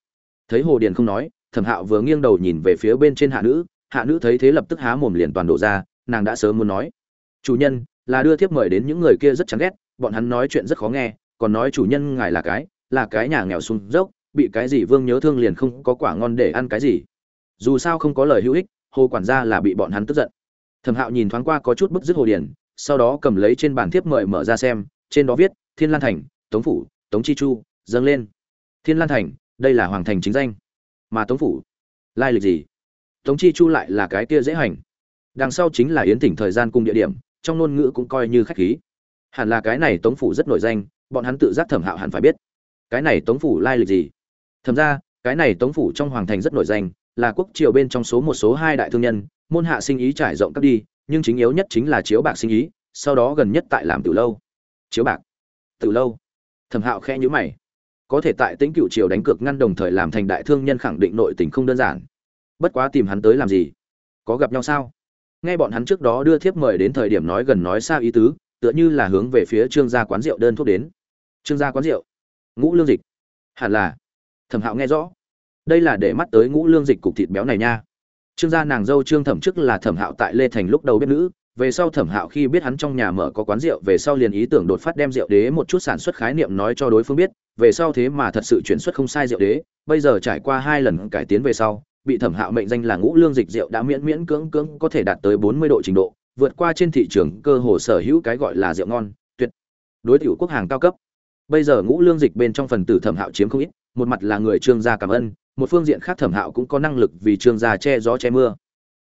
Thấy hồ điền không nói, thẩm hạo vừa nghiêng đầu nhìn về phía bên trên hạ nữ hạ nữ thấy thế lập tức há mồm liền toàn đổ ra, nàng đã sớm muốn nói. Chủ nhân, là đưa thiếp mời đến những người kia rất chán ghét, bọn hắn nói chuyện rất khó nghe, còn nói chủ nhân ngài là cái là cái nhà nghèo sung dốc, bị cái gì vương nhớ thương liền không có quả ngon để ăn cái gì dù sao không có lời hữu ích, hồ quản gia là bị bọn hắn tức giận. Thẩm hạo nhìn thoáng qua có chút bức dứt hồ điển sau đó cầm lấy trên bàn thiếp mời mở ra xem, trên đó viết, thiên lan thành, tống phủ, tống chi chu, dâng lên. Thiên lan thành, đây là hoàng thành chính danh. Mà tống phủ, lai lịch gì? Tống chi chu lại là cái kia dễ hành. Đằng sau chính là yến tỉnh thời gian cùng địa điểm, trong ngôn ngữ cũng coi như khách khí. Hẳn là cái này tống phủ rất nổi danh, bọn hắn tự giác thẩm hạo hẳn phải biết. Cái này tống phủ lai lịch gì? Thẩm ra, cái này tống phủ trong hoàng thành rất nổi danh là quốc triều bên trong số một số hai đại thương nhân, môn hạ sinh ý trải rộng các đi, nhưng chính yếu nhất chính là chiếu bạc sinh ý, sau đó gần nhất tại làm từ lâu. Chiếu bạc. Từ lâu. Thẩm hạo khe nhữ mày. Có thể tại tính cựu triều đánh cược ngăn đồng thời làm thành đại thương nhân khẳng định nội tình không đơn giản. Bất quá tìm hắn tới làm gì? Có gặp nhau sao? Nghe bọn hắn trước đó đưa thiếp mời đến thời điểm nói gần nói xa ý tứ, tựa như là hướng về phía trương gia quán rượu đơn thuốc đến. Trương gia quán rượu. Ngũ lương dịch. Hẳn là. Thẩm hạo nghe rõ đây là để mắt tới ngũ lương dịch cục thịt béo này nha. Trương gia nàng dâu trương thẩm chức là thẩm hạo tại lê thành lúc đầu bếp nữ, về sau thẩm hạo khi biết hắn trong nhà mở có quán rượu, về sau liền ý tưởng đột phát đem rượu đế một chút sản xuất khái niệm nói cho đối phương biết, về sau thế mà thật sự chuyển xuất không sai rượu đế, bây giờ trải qua hai lần cải tiến về sau, bị thẩm hạo mệnh danh là ngũ lương dịch rượu đã miễn miễn cưỡng cưỡng có thể đạt tới bốn mươi độ trình độ, vượt qua trên thị trường cơ hồ sở hữu cái gọi là rượu ngon, tuyệt đối tiểu quốc hàng cao cấp. Bây giờ ngũ lương dịch bên trong phần tử thẩm hạo chiếm không ít, một mặt là người trương gia cảm ơn một phương diện khác thẩm hạo cũng có năng lực vì trương gia che gió che mưa.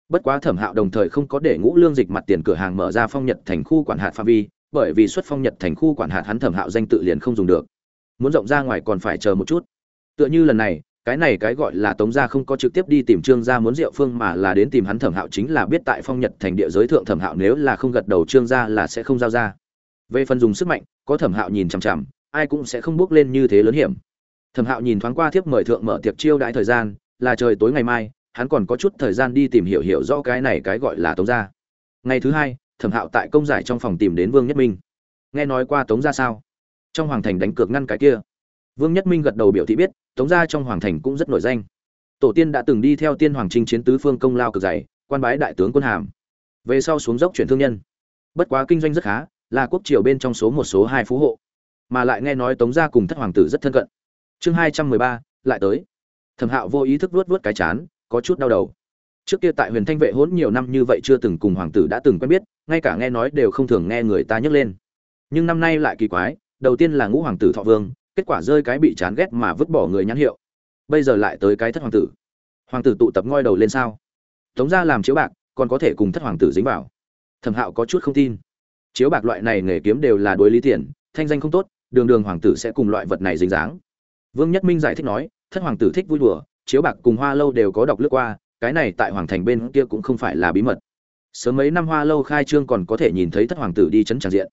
Bất quá thẩm hạo đồng thời không có để ngũ lương dịch mặt tiền cửa hàng mở ra phong nhật thành khu quản hạt phạm vi, bởi vì xuất phong nhật thành khu quản hạt hắn thẩm hạo danh tự liền không dùng được. Muốn rộng ra ngoài còn phải chờ một chút. Tựa như lần này, cái này cái gọi là tống gia không có trực tiếp đi tìm trương gia muốn rượu phương mà là đến tìm hắn thẩm hạo chính là biết tại phong nhật thành địa giới thượng thẩm hạo nếu là không gật đầu trương gia là sẽ không giao ra. Về phần dùng sức mạnh, có thẩm hạo nhìn chằm chằm, ai cũng sẽ không bước lên như thế lớn hiểm thẩm hạo nhìn thoáng qua thiếp mời thượng mở tiệc chiêu đãi thời gian, là trời tối ngày mai, hắn còn có chút thời gian đi tìm hiểu hiểu rõ cái này cái gọi là tống gia. Ngày thứ hai, thẩm hạo tại công giải trong phòng tìm đến vương nhất minh. Nghe nói qua tống gia sao? Trong hoàng thành đánh cược ngăn cái kia. Vương nhất minh gật đầu biểu thị biết, tống gia trong hoàng thành cũng rất nổi danh. Tổ tiên đã từng đi theo tiên hoàng trinh chiến tứ phương công lao cực dày, quan bái đại tướng quân hàm. Về sau xuống dốc chuyển thương nhân. Bất quá kinh doanh rất khá, là quốc triều bên trong số một số hai phú hộ. Mà lại nghe nói tống gia cùng thất hoàng tử rất thân cận chương hai trăm mười ba, lại tới. Thẩm hạo vô ý thức vuốt vuốt cái chán, có chút đau đầu. Trước kia tại huyền thanh vệ hỗn nhiều năm như vậy chưa từng cùng hoàng tử đã từng quen biết, ngay cả nghe nói đều không thường nghe người ta nhắc lên. Nhưng năm nay lại kỳ quái, đầu tiên là ngũ hoàng tử thọ vương, kết quả rơi cái bị chán ghét mà vứt bỏ người nhãn hiệu. Bây giờ lại tới cái thất hoàng tử. Hoàng tử tụ tập ngoi đầu lên sao? Tống ra làm chiếu bạc, còn có thể cùng thất hoàng tử dính vào. Thẩm hạo có chút không tin. Chiếu bạc loại này nghề kiếm đều là đối lý tiền, thanh danh không tốt, đường đường hoàng tử sẽ cùng loại vật này dính dáng vương nhất minh giải thích nói, thất hoàng tử thích vui đùa, chiếu bạc cùng hoa lâu đều có đọc lướt qua, cái này tại hoàng thành bên kia cũng không phải là bí mật. Sớm mấy năm hoa lâu khai trương còn có thể nhìn thấy thất hoàng tử đi chấn tràng diện.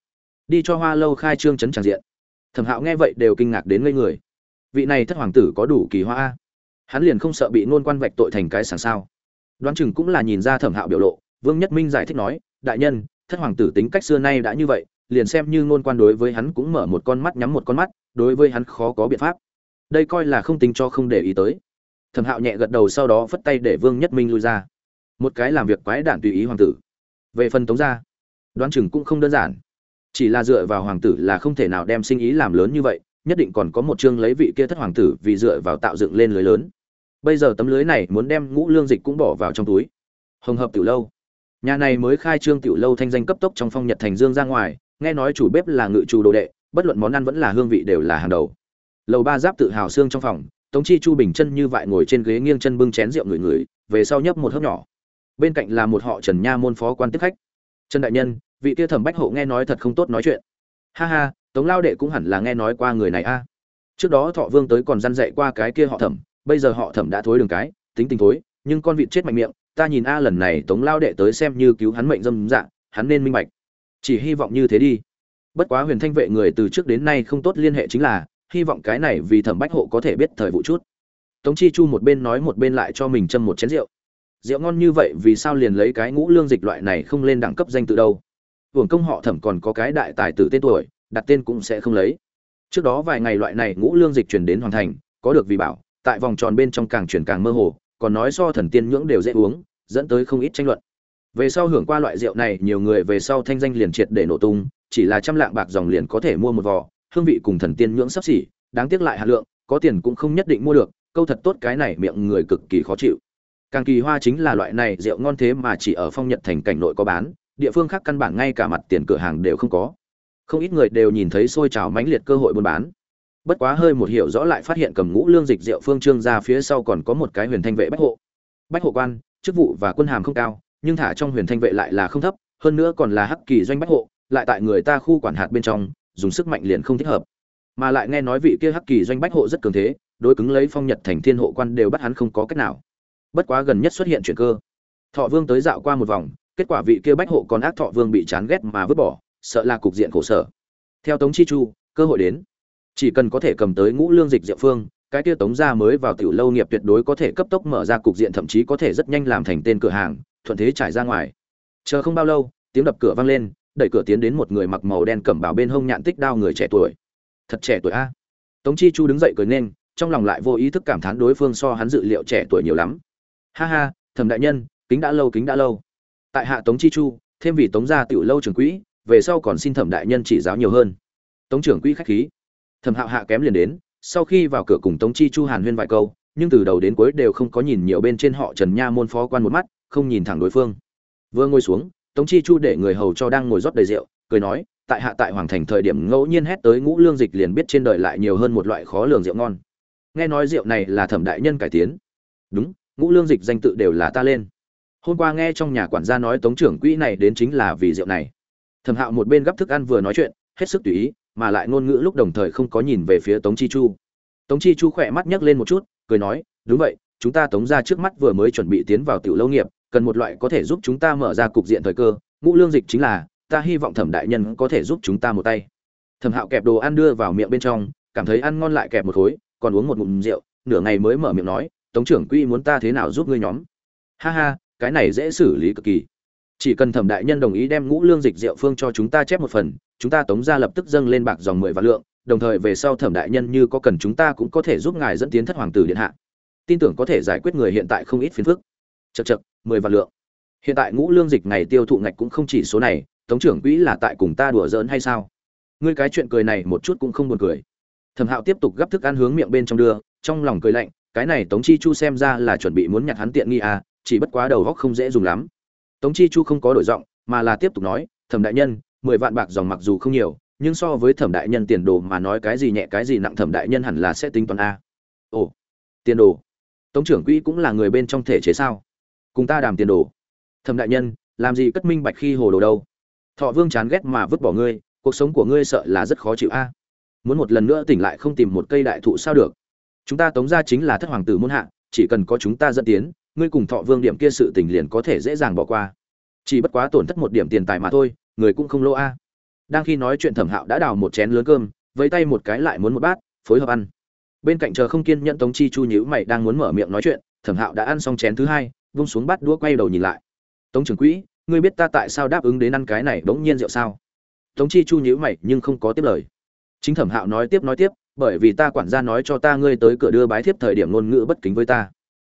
Đi cho hoa lâu khai trương chấn tràng diện. Thẩm hạo nghe vậy đều kinh ngạc đến ngây người. Vị này thất hoàng tử có đủ kỳ hoa hắn liền không sợ bị nôn quan vạch tội thành cái sảng sao? Đoán chừng cũng là nhìn ra thẩm hạo biểu lộ, vương nhất minh giải thích nói, đại nhân, thất hoàng tử tính cách xưa nay đã như vậy, liền xem như nôn quan đối với hắn cũng mở một con mắt nhắm một con mắt, đối với hắn khó có biện pháp đây coi là không tính cho không để ý tới. Thẩm hạo nhẹ gật đầu sau đó phất tay để vương nhất minh lui ra. Một cái làm việc quái đản tùy ý hoàng tử. Về phần tống gia, đoán chừng cũng không đơn giản. Chỉ là dựa vào hoàng tử là không thể nào đem sinh ý làm lớn như vậy, nhất định còn có một chương lấy vị kia thất hoàng tử vì dựa vào tạo dựng lên lưới lớn. Bây giờ tấm lưới này muốn đem ngũ lương dịch cũng bỏ vào trong túi. Hồng hợp tiểu lâu. Nhà này mới khai trương tiểu lâu thanh danh cấp tốc trong phong nhật thành dương ra ngoài, nghe nói chủ bếp là ngự trù đồ đệ, bất luận món ăn vẫn là hương vị đều là hàng đầu lầu ba giáp tự hào xương trong phòng, tống chi chu bình chân như vại ngồi trên ghế nghiêng chân bưng chén rượu người người về sau nhấp một hớp nhỏ. Bên cạnh là một họ trần nha môn phó quan tiếp khách. Trần đại nhân, vị kia thẩm bách hộ nghe nói thật không tốt nói chuyện. Ha ha, tống lao đệ cũng hẳn là nghe nói qua người này a. Trước đó thọ vương tới còn răn dạy qua cái kia họ thẩm, bây giờ họ thẩm đã thối đường cái, tính tình thối, nhưng con vịt chết mạnh miệng, ta nhìn a lần này tống lao đệ tới xem như cứu hắn mệnh dâm dạ hắn nên minh bạch. Chỉ hy vọng như thế đi. Bất quá huyền thanh vệ người từ trước đến nay không tốt liên hệ chính là hy vọng cái này vì thẩm bách hộ có thể biết thời vụ chút. Tống chi chu một bên nói một bên lại cho mình châm một chén rượu. Rượu ngon như vậy vì sao liền lấy cái ngũ lương dịch loại này không lên đẳng cấp danh tự đâu? Hưởng công họ thẩm còn có cái đại tài tử tên tuổi, đặt tên cũng sẽ không lấy. Trước đó vài ngày loại này ngũ lương dịch truyền đến hoàn thành, có được vì bảo, tại vòng tròn bên trong càng chuyển càng mơ hồ, còn nói so thần tiên nhưỡng đều dễ uống, dẫn tới không ít tranh luận. Về sau hưởng qua loại rượu này, nhiều người về sau thanh danh liền triệt để nổ tung, chỉ là trăm lạng bạc dòng liền có thể mua một vò hương vị cùng thần tiên nhưỡng sắp xỉ, đáng tiếc lại hạt lượng, có tiền cũng không nhất định mua được, câu thật tốt cái này miệng người cực kỳ khó chịu. Càng kỳ hoa chính là loại này rượu ngon thế mà chỉ ở phong nhật thành cảnh nội có bán, địa phương khác căn bản ngay cả mặt tiền cửa hàng đều không có. Không ít người đều nhìn thấy xôi trào mãnh liệt cơ hội buôn bán. Bất quá hơi một hiểu rõ lại phát hiện cầm ngũ lương dịch rượu phương trương ra phía sau còn có một cái huyền thanh vệ bách hộ. Bách hộ quan, chức vụ và quân hàm không cao, nhưng thả trong huyền thanh vệ lại là không thấp, hơn nữa còn là hắc kỳ doanh bách hộ, lại tại người ta khu quản hạt bên trong dùng sức mạnh liền không thích hợp. Mà lại nghe nói vị kia hắc kỳ doanh bách hộ rất cường thế, đối cứng lấy phong nhật thành thiên hộ quan đều bắt hắn không có cách nào. Bất quá gần nhất xuất hiện chuyện cơ. Thọ vương tới dạo qua một vòng, kết quả vị kia bách hộ còn ác thọ vương bị chán ghét mà vứt bỏ, sợ là cục diện khổ sở. Theo tống chi chu, cơ hội đến. Chỉ cần có thể cầm tới ngũ lương dịch diệu phương, cái kia tống gia mới vào tiểu lâu nghiệp tuyệt đối có thể cấp tốc mở ra cục diện, thậm chí có thể rất nhanh làm thành tên cửa hàng, thuận thế trải ra ngoài. Chờ không bao lâu, tiếng đập cửa vang lên đẩy cửa tiến đến một người mặc màu đen cẩm bảo bên hông nhạn tích đao người trẻ tuổi. Thật trẻ tuổi a. Tống chi chu đứng dậy cười nên, trong lòng lại vô ý thức cảm thán đối phương so hắn dự liệu trẻ tuổi nhiều lắm. Ha ha, thẩm đại nhân, kính đã lâu, kính đã lâu. Tại hạ tống chi chu, thêm vì tống gia tiểu lâu trưởng quỹ, về sau còn xin thẩm đại nhân chỉ giáo nhiều hơn. Tống trưởng quỹ khách khí. Thẩm hạo hạ kém liền đến, sau khi vào cửa cùng tống chi chu hàn huyên vài câu, nhưng từ đầu đến cuối đều không có nhìn nhiều bên trên họ trần nha môn phó quan một mắt, không nhìn thẳng đối phương. Vừa ngồi xuống tống chi chu để người hầu cho đang ngồi rót đầy rượu, cười nói, tại hạ tại hoàng thành thời điểm ngẫu nhiên hét tới ngũ lương dịch liền biết trên đời lại nhiều hơn một loại khó lường rượu ngon. Nghe nói rượu này là thẩm đại nhân cải tiến. Đúng, ngũ lương dịch danh tự đều là ta lên. Hôm qua nghe trong nhà quản gia nói tống trưởng quỹ này đến chính là vì rượu này. Thẩm hạo một bên gấp thức ăn vừa nói chuyện, hết sức tùy ý, mà lại ngôn ngữ lúc đồng thời không có nhìn về phía tống chi chu. Tống chi chu khỏe mắt nhấc lên một chút, cười nói, đúng vậy, chúng ta tống ra trước mắt vừa mới chuẩn bị tiến vào tiểu lâu nghiệp cần một loại có thể giúp chúng ta mở ra cục diện thời cơ, ngũ lương dịch chính là, ta hy vọng thẩm đại nhân có thể giúp chúng ta một tay. Thẩm hạo kẹp đồ ăn đưa vào miệng bên trong, cảm thấy ăn ngon lại kẹp một khối, còn uống một ngụm rượu, nửa ngày mới mở miệng nói, tống trưởng quỹ muốn ta thế nào giúp ngươi nhóm? Ha ha, cái này dễ xử lý cực kỳ. Chỉ cần thẩm đại nhân đồng ý đem ngũ lương dịch rượu phương cho chúng ta chép một phần, chúng ta tống ra lập tức dâng lên bạc dòng mười vạn lượng, đồng thời về sau thẩm đại nhân như có cần chúng ta cũng có thể giúp ngài dẫn tiến thất hoàng tử điện hạ. Tin tưởng có thể giải quyết người hiện tại không ít phiền phức chật chật mười vạn lượng. Hiện tại ngũ lương dịch ngày tiêu thụ ngạch cũng không chỉ số này, tống trưởng quỹ là tại cùng ta đùa giỡn hay sao? Ngươi cái chuyện cười này một chút cũng không buồn cười. Thẩm hạo tiếp tục gấp thức ăn hướng miệng bên trong đưa, trong lòng cười lạnh, cái này tống chi chu xem ra là chuẩn bị muốn nhặt hắn tiện nghi à chỉ bất quá đầu góc không dễ dùng lắm. Tống chi chu không có đổi giọng, mà là tiếp tục nói, thẩm đại nhân, mười vạn bạc dòng mặc dù không nhiều, nhưng so với thẩm đại nhân tiền đồ mà nói cái gì nhẹ cái gì nặng thẩm đại nhân hẳn là sẽ tính toán a ồ, tiền đồ. Tống trưởng quỹ cũng là người bên trong thể chế sao? Cùng ta đàm tiền đồ. Thẩm đại nhân, làm gì cất minh bạch khi hồ đồ đâu? Thọ vương chán ghét mà vứt bỏ ngươi, cuộc sống của ngươi sợ là rất khó chịu a. Muốn một lần nữa tỉnh lại không tìm một cây đại thụ sao được? Chúng ta tống ra chính là thất hoàng tử muôn hạ, chỉ cần có chúng ta dẫn tiến, ngươi cùng thọ vương điểm kia sự tình liền có thể dễ dàng bỏ qua. Chỉ bất quá tổn thất một điểm tiền tài mà thôi, người cũng không lỗ a. Đang khi nói chuyện thẩm hạo đã đào một chén lớn cơm với tay một cái lại muốn một bát, phối hợp ăn. Bên cạnh chờ không kiên nhẫn tống chi chu nhữ mày đang muốn mở miệng nói chuyện, thẩm hạo đã ăn xong chén thứ hai vung xuống bát đũa quay đầu nhìn lại. Tống trưởng quỹ, ngươi biết ta tại sao đáp ứng đến ăn cái này bỗng nhiên rượu sao? Tống chi chu nhíu mày nhưng không có tiếp lời. Chính thẩm hạo nói tiếp nói tiếp, bởi vì ta quản gia nói cho ta ngươi tới cửa đưa bái thiếp thời điểm ngôn ngữ bất kính với ta.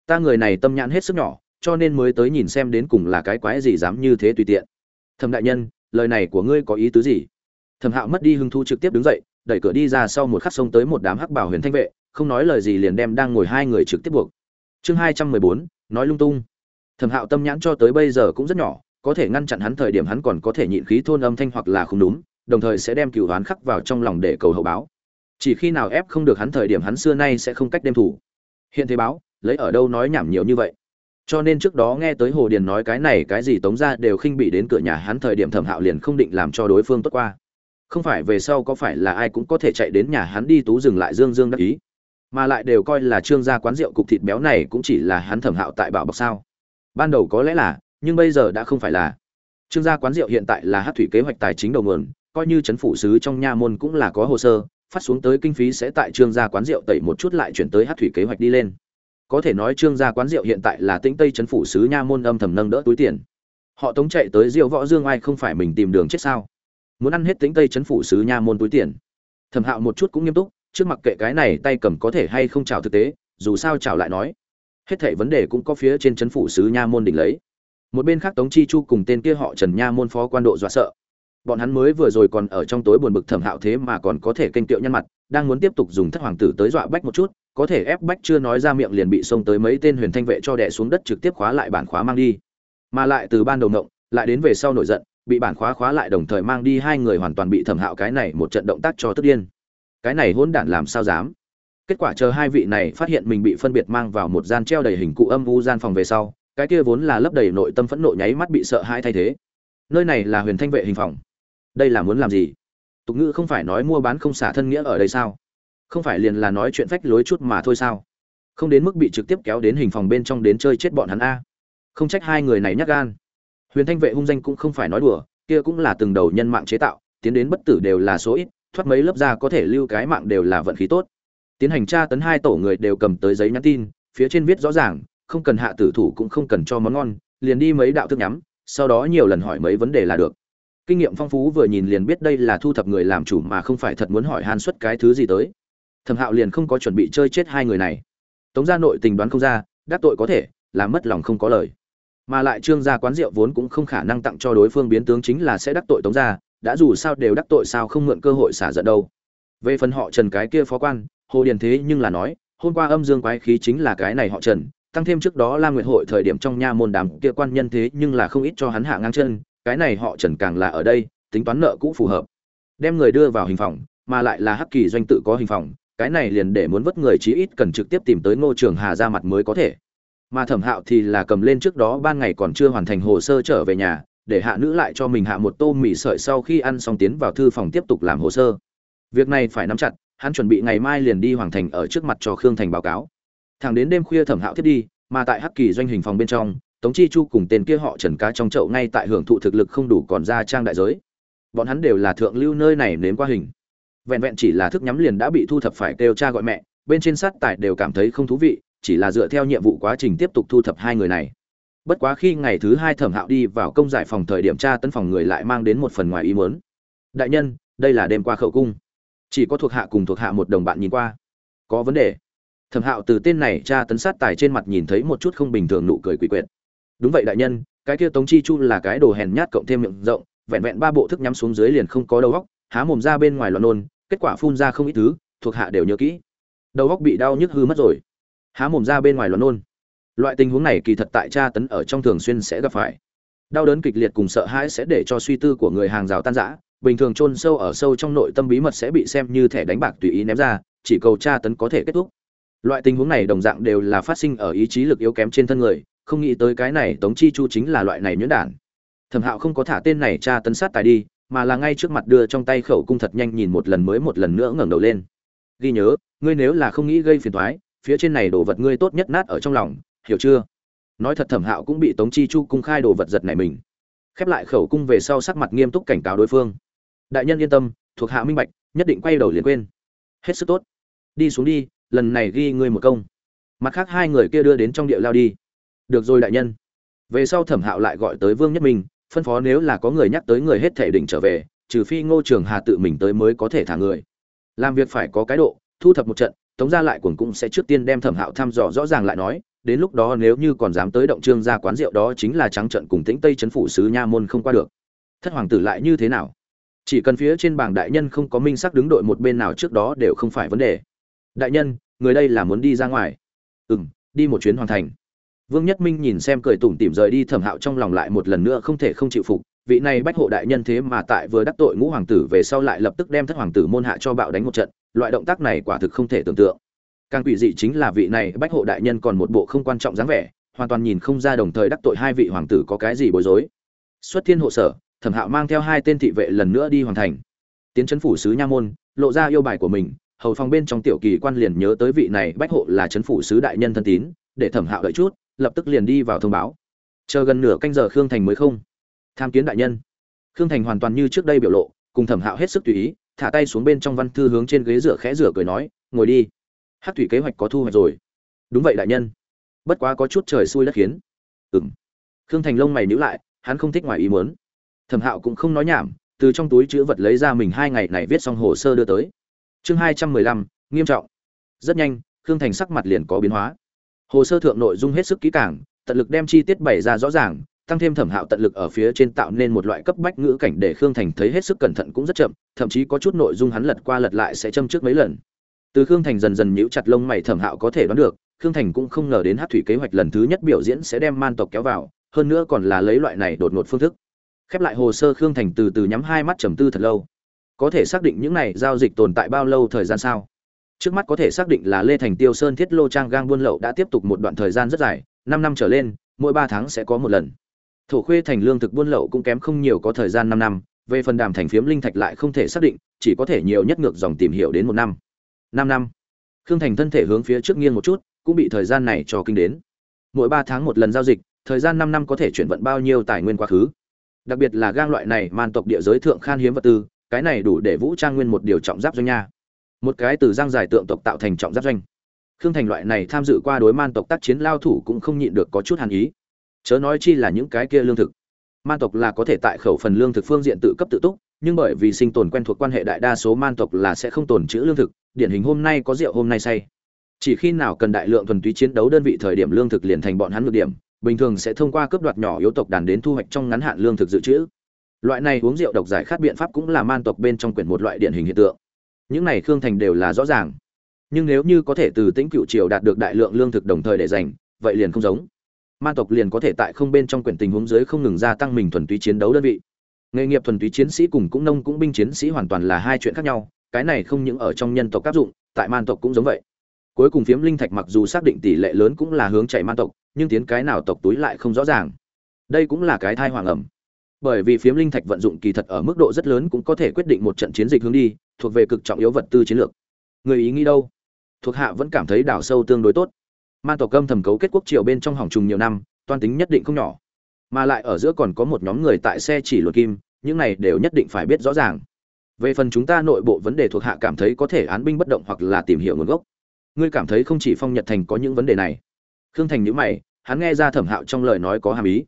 Ta người này tâm nhãn hết sức nhỏ, cho nên mới tới nhìn xem đến cùng là cái quái gì dám như thế tùy tiện. Thẩm đại nhân, lời này của ngươi có ý tứ gì? Thẩm hạo mất đi hứng thú trực tiếp đứng dậy, đẩy cửa đi ra sau một khắc xông tới một đám hắc bảo huyền thanh vệ, không nói lời gì liền đem đang ngồi hai người trực tiếp buộc. Chương hai trăm mười bốn nói lung tung. Thẩm hạo tâm nhãn cho tới bây giờ cũng rất nhỏ, có thể ngăn chặn hắn thời điểm hắn còn có thể nhịn khí thôn âm thanh hoặc là không đúng, đồng thời sẽ đem cựu đoán khắc vào trong lòng để cầu hậu báo. Chỉ khi nào ép không được hắn thời điểm hắn xưa nay sẽ không cách đem thủ. Hiện thế báo, lấy ở đâu nói nhảm nhiều như vậy? Cho nên trước đó nghe tới hồ điền nói cái này, cái gì tống ra đều khinh bị đến cửa nhà hắn thời điểm thẩm hạo liền không định làm cho đối phương tốt qua. Không phải về sau có phải là ai cũng có thể chạy đến nhà hắn đi tú dừng lại dương dương đắc ý mà lại đều coi là trương gia quán rượu cục thịt béo này cũng chỉ là hắn thẩm hạo tại bảo bọc sao. Ban đầu có lẽ là, nhưng bây giờ đã không phải là. Trương gia quán rượu hiện tại là hát thủy kế hoạch tài chính đầu nguồn, coi như chấn phủ sứ trong nha môn cũng là có hồ sơ, phát xuống tới kinh phí sẽ tại trương gia quán rượu tẩy một chút lại chuyển tới hát thủy kế hoạch đi lên. Có thể nói trương gia quán rượu hiện tại là tĩnh tây chấn phủ sứ nha môn âm thầm nâng đỡ túi tiền. Họ tống chạy tới rượu võ dương ai không phải mình tìm đường chết sao? Muốn ăn hết tĩnh tây chấn phủ sứ nha môn túi tiền. Thẩm hạo một chút cũng nghiêm túc trước mặt kệ cái này tay cầm có thể hay không chào thực tế, dù sao chào lại nói. Hết thảy vấn đề cũng có phía trên chấn phủ sứ nha môn đỉnh lấy. Một bên khác tống chi chu cùng tên kia họ trần nha môn phó quan độ dọa sợ. Bọn hắn mới vừa rồi còn ở trong tối buồn bực thẩm hạo thế mà còn có thể kênh tiệu nhân mặt, đang muốn tiếp tục dùng thất hoàng tử tới dọa bách một chút, có thể ép bách chưa nói ra miệng liền bị xông tới mấy tên huyền thanh vệ cho đẻ xuống đất trực tiếp khóa lại bản khóa mang đi. Mà lại từ ban đầu ngộng, lại đến về sau nổi giận, bị bản khóa khóa lại đồng thời mang đi hai người hoàn toàn bị thẩm hạo cái này một trận động tác cho tức điên cái này hỗn đản làm sao dám? Kết quả chờ hai vị này phát hiện mình bị phân biệt mang vào một gian treo đầy hình cụ âm u gian phòng về sau, cái kia vốn là lấp đầy nội tâm phẫn nộ nháy mắt bị sợ hãi thay thế. Nơi này là huyền thanh vệ hình phòng. Đây là muốn làm gì? Tục ngữ không phải nói mua bán không xả thân nghĩa ở đây sao? Không phải liền là nói chuyện phách lối chút mà thôi sao? Không đến mức bị trực tiếp kéo đến hình phòng bên trong đến chơi chết bọn hắn a. Không trách hai người này nhắc gan. Huyền thanh vệ hung danh cũng không phải nói đùa, kia cũng là từng đầu nhân mạng chế tạo, tiến đến bất tử đều là số ít thoát mấy lớp ra có thể lưu cái mạng đều là vận khí tốt. Tiến hành tra tấn hai tổ người đều cầm tới giấy nhắn tin, phía trên viết rõ ràng, không cần hạ tử thủ cũng không cần cho món ngon, liền đi mấy đạo thức nhắm, sau đó nhiều lần hỏi mấy vấn đề là được. Kinh nghiệm phong phú vừa nhìn liền biết đây là thu thập người làm chủ mà không phải thật muốn hỏi han xuất cái thứ gì tới. Thẩm hạo liền không có chuẩn bị chơi chết hai người này. Tống gia nội tình đoán không ra, đắc tội có thể làm mất lòng không có lời. Mà lại trương gia quán rượu vốn cũng không khả năng tặng cho đối phương biến tướng chính là sẽ đắc tội tống gia đã dù sao đều đắc tội sao không mượn cơ hội xả giận đâu. Về phần họ trần cái kia phó quan, hồ điền thế nhưng là nói, hôm qua âm dương quái khí chính là cái này họ trần, tăng thêm trước đó la nguyệt hội thời điểm trong nha môn đàm kia quan nhân thế nhưng là không ít cho hắn hạ ngang chân, cái này họ trần càng là ở đây, tính toán nợ cũ phù hợp. Đem người đưa vào hình phòng, mà lại là hắc kỳ doanh tự có hình phòng, cái này liền để muốn vớt người chí ít cần trực tiếp tìm tới ngô trường hà ra mặt mới có thể. Mà thẩm hạo thì là cầm lên trước đó ban ngày còn chưa hoàn thành hồ sơ trở về nhà để hạ nữ lại cho mình hạ một tô mì sợi sau khi ăn xong tiến vào thư phòng tiếp tục làm hồ sơ. Việc này phải nắm chặt, hắn chuẩn bị ngày mai liền đi hoàng thành ở trước mặt cho khương thành báo cáo. Thẳng đến đêm khuya thẩm hạo thiết đi, mà tại hắc kỳ doanh hình phòng bên trong, tống chi chu cùng tên kia họ trần cá trong chậu ngay tại hưởng thụ thực lực không đủ còn ra trang đại giới. Bọn hắn đều là thượng lưu nơi này nếm qua hình. Vẹn vẹn chỉ là thức nhắm liền đã bị thu thập phải kêu cha gọi mẹ, bên trên sát tài đều cảm thấy không thú vị, chỉ là dựa theo nhiệm vụ quá trình tiếp tục thu thập hai người này bất quá khi ngày thứ hai thẩm hạo đi vào công giải phòng thời điểm tra tấn phòng người lại mang đến một phần ngoài ý muốn. Đại nhân đây là đêm qua khẩu cung. Chỉ có thuộc hạ cùng thuộc hạ một đồng bạn nhìn qua. Có vấn đề. Thẩm hạo từ tên này tra tấn sát tài trên mặt nhìn thấy một chút không bình thường nụ cười quỷ quyệt. Đúng vậy đại nhân cái kia tống chi chu là cái đồ hèn nhát cộng thêm miệng rộng vẹn vẹn ba bộ thức nhắm xuống dưới liền không có đầu góc, há mồm ra bên ngoài loạn nôn kết quả phun ra không ít thứ thuộc hạ đều nhớ kỹ. Đầu góc bị đau nhức hư mất rồi. Há mồm ra bên ngoài loạn nôn loại tình huống này kỳ thật tại tra tấn ở trong thường xuyên sẽ gặp phải. Đau đớn kịch liệt cùng sợ hãi sẽ để cho suy tư của người hàng rào tan rã, bình thường chôn sâu ở sâu trong nội tâm bí mật sẽ bị xem như thẻ đánh bạc tùy ý ném ra, chỉ cầu tra tấn có thể kết thúc. Loại tình huống này đồng dạng đều là phát sinh ở ý chí lực yếu kém trên thân người, không nghĩ tới cái này tống chi chu chính là loại này nhuyễn đản. Thẩm hạo không có thả tên này tra tấn sát tài đi, mà là ngay trước mặt đưa trong tay khẩu cung thật nhanh nhìn một lần mới một lần nữa ngẩng đầu lên. Ghi nhớ, ngươi nếu là không nghĩ gây phiền toái, phía trên này đồ vật ngươi tốt nhất nát ở trong lòng hiểu chưa? Nói thật thẩm hạo cũng bị tống chi chu cung khai đồ vật giật này mình. Khép lại khẩu cung về sau sắc mặt nghiêm túc cảnh cáo đối phương. Đại nhân yên tâm, thuộc hạ minh bạch, nhất định quay đầu liền quên. Hết sức tốt. Đi xuống đi, lần này ghi ngươi một công. Mặt khác hai người kia đưa đến trong địa lao đi. Được rồi đại nhân. Về sau thẩm hạo lại gọi tới vương nhất minh, phân phó nếu là có người nhắc tới người hết thể định trở về, trừ phi ngô trường hà tự mình tới mới có thể thả người. Làm việc phải có cái độ, thu thập một trận, tống ra lại cuồng cũng sẽ trước tiên đem thẩm hạo thăm dò rõ ràng lại nói đến lúc đó nếu như còn dám tới động trương ra quán rượu đó chính là trắng trận cùng tĩnh tây chấn phủ sứ nha môn không qua được. Thất hoàng tử lại như thế nào? Chỉ cần phía trên bảng đại nhân không có minh sắc đứng đội một bên nào trước đó đều không phải vấn đề. Đại nhân, người đây là muốn đi ra ngoài. Ừ m đi một chuyến hoàn thành. Vương nhất minh nhìn xem cười tủm tỉm rời đi thẩm hạo trong lòng lại một lần nữa không thể không chịu phục. Vị này bách hộ đại nhân thế mà tại vừa đắc tội ngũ hoàng tử về sau lại lập tức đem thất hoàng tử môn hạ cho bạo đánh một trận. Loại động tác này quả thực không thể tưởng tượng càng quỷ dị chính là vị này bách hộ đại nhân còn một bộ không quan trọng dáng vẻ, hoàn toàn nhìn không ra đồng thời đắc tội hai vị hoàng tử có cái gì bối rối. Xuất thiên hộ sở, thẩm hạo mang theo hai tên thị vệ lần nữa đi hoàn thành. Tiến chấn phủ sứ nha môn, lộ ra yêu bài của mình, hầu phòng bên trong tiểu kỳ quan liền nhớ tới vị này bách hộ là chấn phủ sứ đại nhân thân tín, để thẩm hạo đợi chút, lập tức liền đi vào thông báo. Chờ gần nửa canh giờ khương thành mới không. Tham kiến đại nhân. Khương thành hoàn toàn như trước đây biểu lộ, cùng thẩm hạo hết sức tùy ý, thả tay xuống bên trong văn thư hướng trên ghế rửa khẽ rửa cười nói, ngồi đi hát thủy kế hoạch có thu hoạch rồi. Đúng vậy đại nhân. Bất quá có chút trời xui đất khiến. Ừng khương thành lông mày nhữ lại, hắn không thích ngoài ý muốn. Thẩm hạo cũng không nói nhảm, từ trong túi chữ vật lấy ra mình hai ngày này viết xong hồ sơ đưa tới. Chương hai trăm mười lăm, nghiêm trọng. Rất nhanh, khương thành sắc mặt liền có biến hóa. Hồ sơ thượng nội dung hết sức kỹ càng, tận lực đem chi tiết bày ra rõ ràng, tăng thêm thẩm hạo tận lực ở phía trên tạo nên một loại cấp bách ngữ cảnh để khương thành thấy hết sức cẩn thận cũng rất chậm, thậm chí có chút nội dung hắn lật qua lật lại sẽ châm trước mấy lần từ khương thành dần dần nhíu chặt lông mày thẩm hạo có thể đoán được, khương thành cũng không ngờ đến hát thủy kế hoạch lần thứ nhất biểu diễn sẽ đem man tộc kéo vào, hơn nữa còn là lấy loại này đột ngột phương thức. Khép lại hồ sơ khương thành từ từ nhắm hai mắt trầm tư thật lâu. Có thể xác định những này giao dịch tồn tại bao lâu thời gian sao? Trước mắt có thể xác định là lê thành tiêu sơn thiết lô trang gang buôn lậu đã tiếp tục một đoạn thời gian rất dài, năm năm trở lên, mỗi ba tháng sẽ có một lần. Thổ khuê thành lương thực buôn lậu cũng kém không nhiều có thời gian năm năm, về phần đàm thành phiếm linh thạch lại không thể xác định, chỉ có thể nhiều nhất ngược dòng tìm hiểu đến một năm năm năm. Khương thành thân thể hướng phía trước nghiêng một chút, cũng bị thời gian này cho kinh đến. Mỗi ba tháng một lần giao dịch, thời gian năm năm có thể chuyển vận bao nhiêu tài nguyên quá khứ. Đặc biệt là gang loại này man tộc địa giới thượng khan hiếm vật tư, cái này đủ để vũ trang nguyên một điều trọng giáp doanh nha. Một cái từ giang dài tượng tộc tạo thành trọng giáp doanh. Khương thành loại này tham dự qua đối man tộc tác chiến lao thủ cũng không nhịn được có chút hàn ý. Chớ nói chi là những cái kia lương thực. Man tộc là có thể tại khẩu phần lương thực phương diện tự cấp tự túc, nhưng bởi vì sinh tồn quen thuộc quan hệ đại đa số man tộc là sẽ không tồn trữ lương thực điển hình hôm nay có rượu hôm nay say. Chỉ khi nào cần đại lượng thuần túy chiến đấu đơn vị thời điểm lương thực liền thành bọn hắn ngược điểm, bình thường sẽ thông qua cướp đoạt nhỏ yếu tộc đàn đến thu hoạch trong ngắn hạn lương thực dự trữ. Loại này uống rượu độc giải khát biện pháp cũng là man tộc bên trong quyển một loại điển hình hiện tượng. Những này khương thành đều là rõ ràng. Nhưng nếu như có thể từ tĩnh cựu triều đạt được đại lượng lương thực đồng thời để dành vậy liền không giống. Man tộc liền có thể tại không bên trong quyển tình huống dưới không ngừng gia tăng mình thuần túy chiến đấu đơn vị. Nghề nghiệp thuần túy chiến sĩ cùng cũng nông cũng binh chiến sĩ hoàn toàn là hai chuyện khác nhau cái này không những ở trong nhân tộc áp dụng, tại man tộc cũng giống vậy. Cuối cùng phiếm linh thạch mặc dù xác định tỷ lệ lớn cũng là hướng chạy man tộc, nhưng tiến cái nào tộc túi lại không rõ ràng. Đây cũng là cái thai hoàng ẩm. Bởi vì phiếm linh thạch vận dụng kỳ thật ở mức độ rất lớn cũng có thể quyết định một trận chiến dịch hướng đi, thuộc về cực trọng yếu vật tư chiến lược. Người ý nghĩ đâu? Thuộc hạ vẫn cảm thấy đảo sâu tương đối tốt. Man tộc âm thầm cấu kết quốc triều bên trong hỏng trùng nhiều năm, toan tính nhất định không nhỏ. Mà lại ở giữa còn có một nhóm người tại xe chỉ luật kim, những này đều nhất định phải biết rõ ràng về phần chúng ta nội bộ vấn đề thuộc hạ cảm thấy có thể án binh bất động hoặc là tìm hiểu nguồn gốc. Ngươi cảm thấy không chỉ phong nhật thành có những vấn đề này. Khương thành nhữ mày, hắn nghe ra thẩm hạo trong lời nói có hàm ý.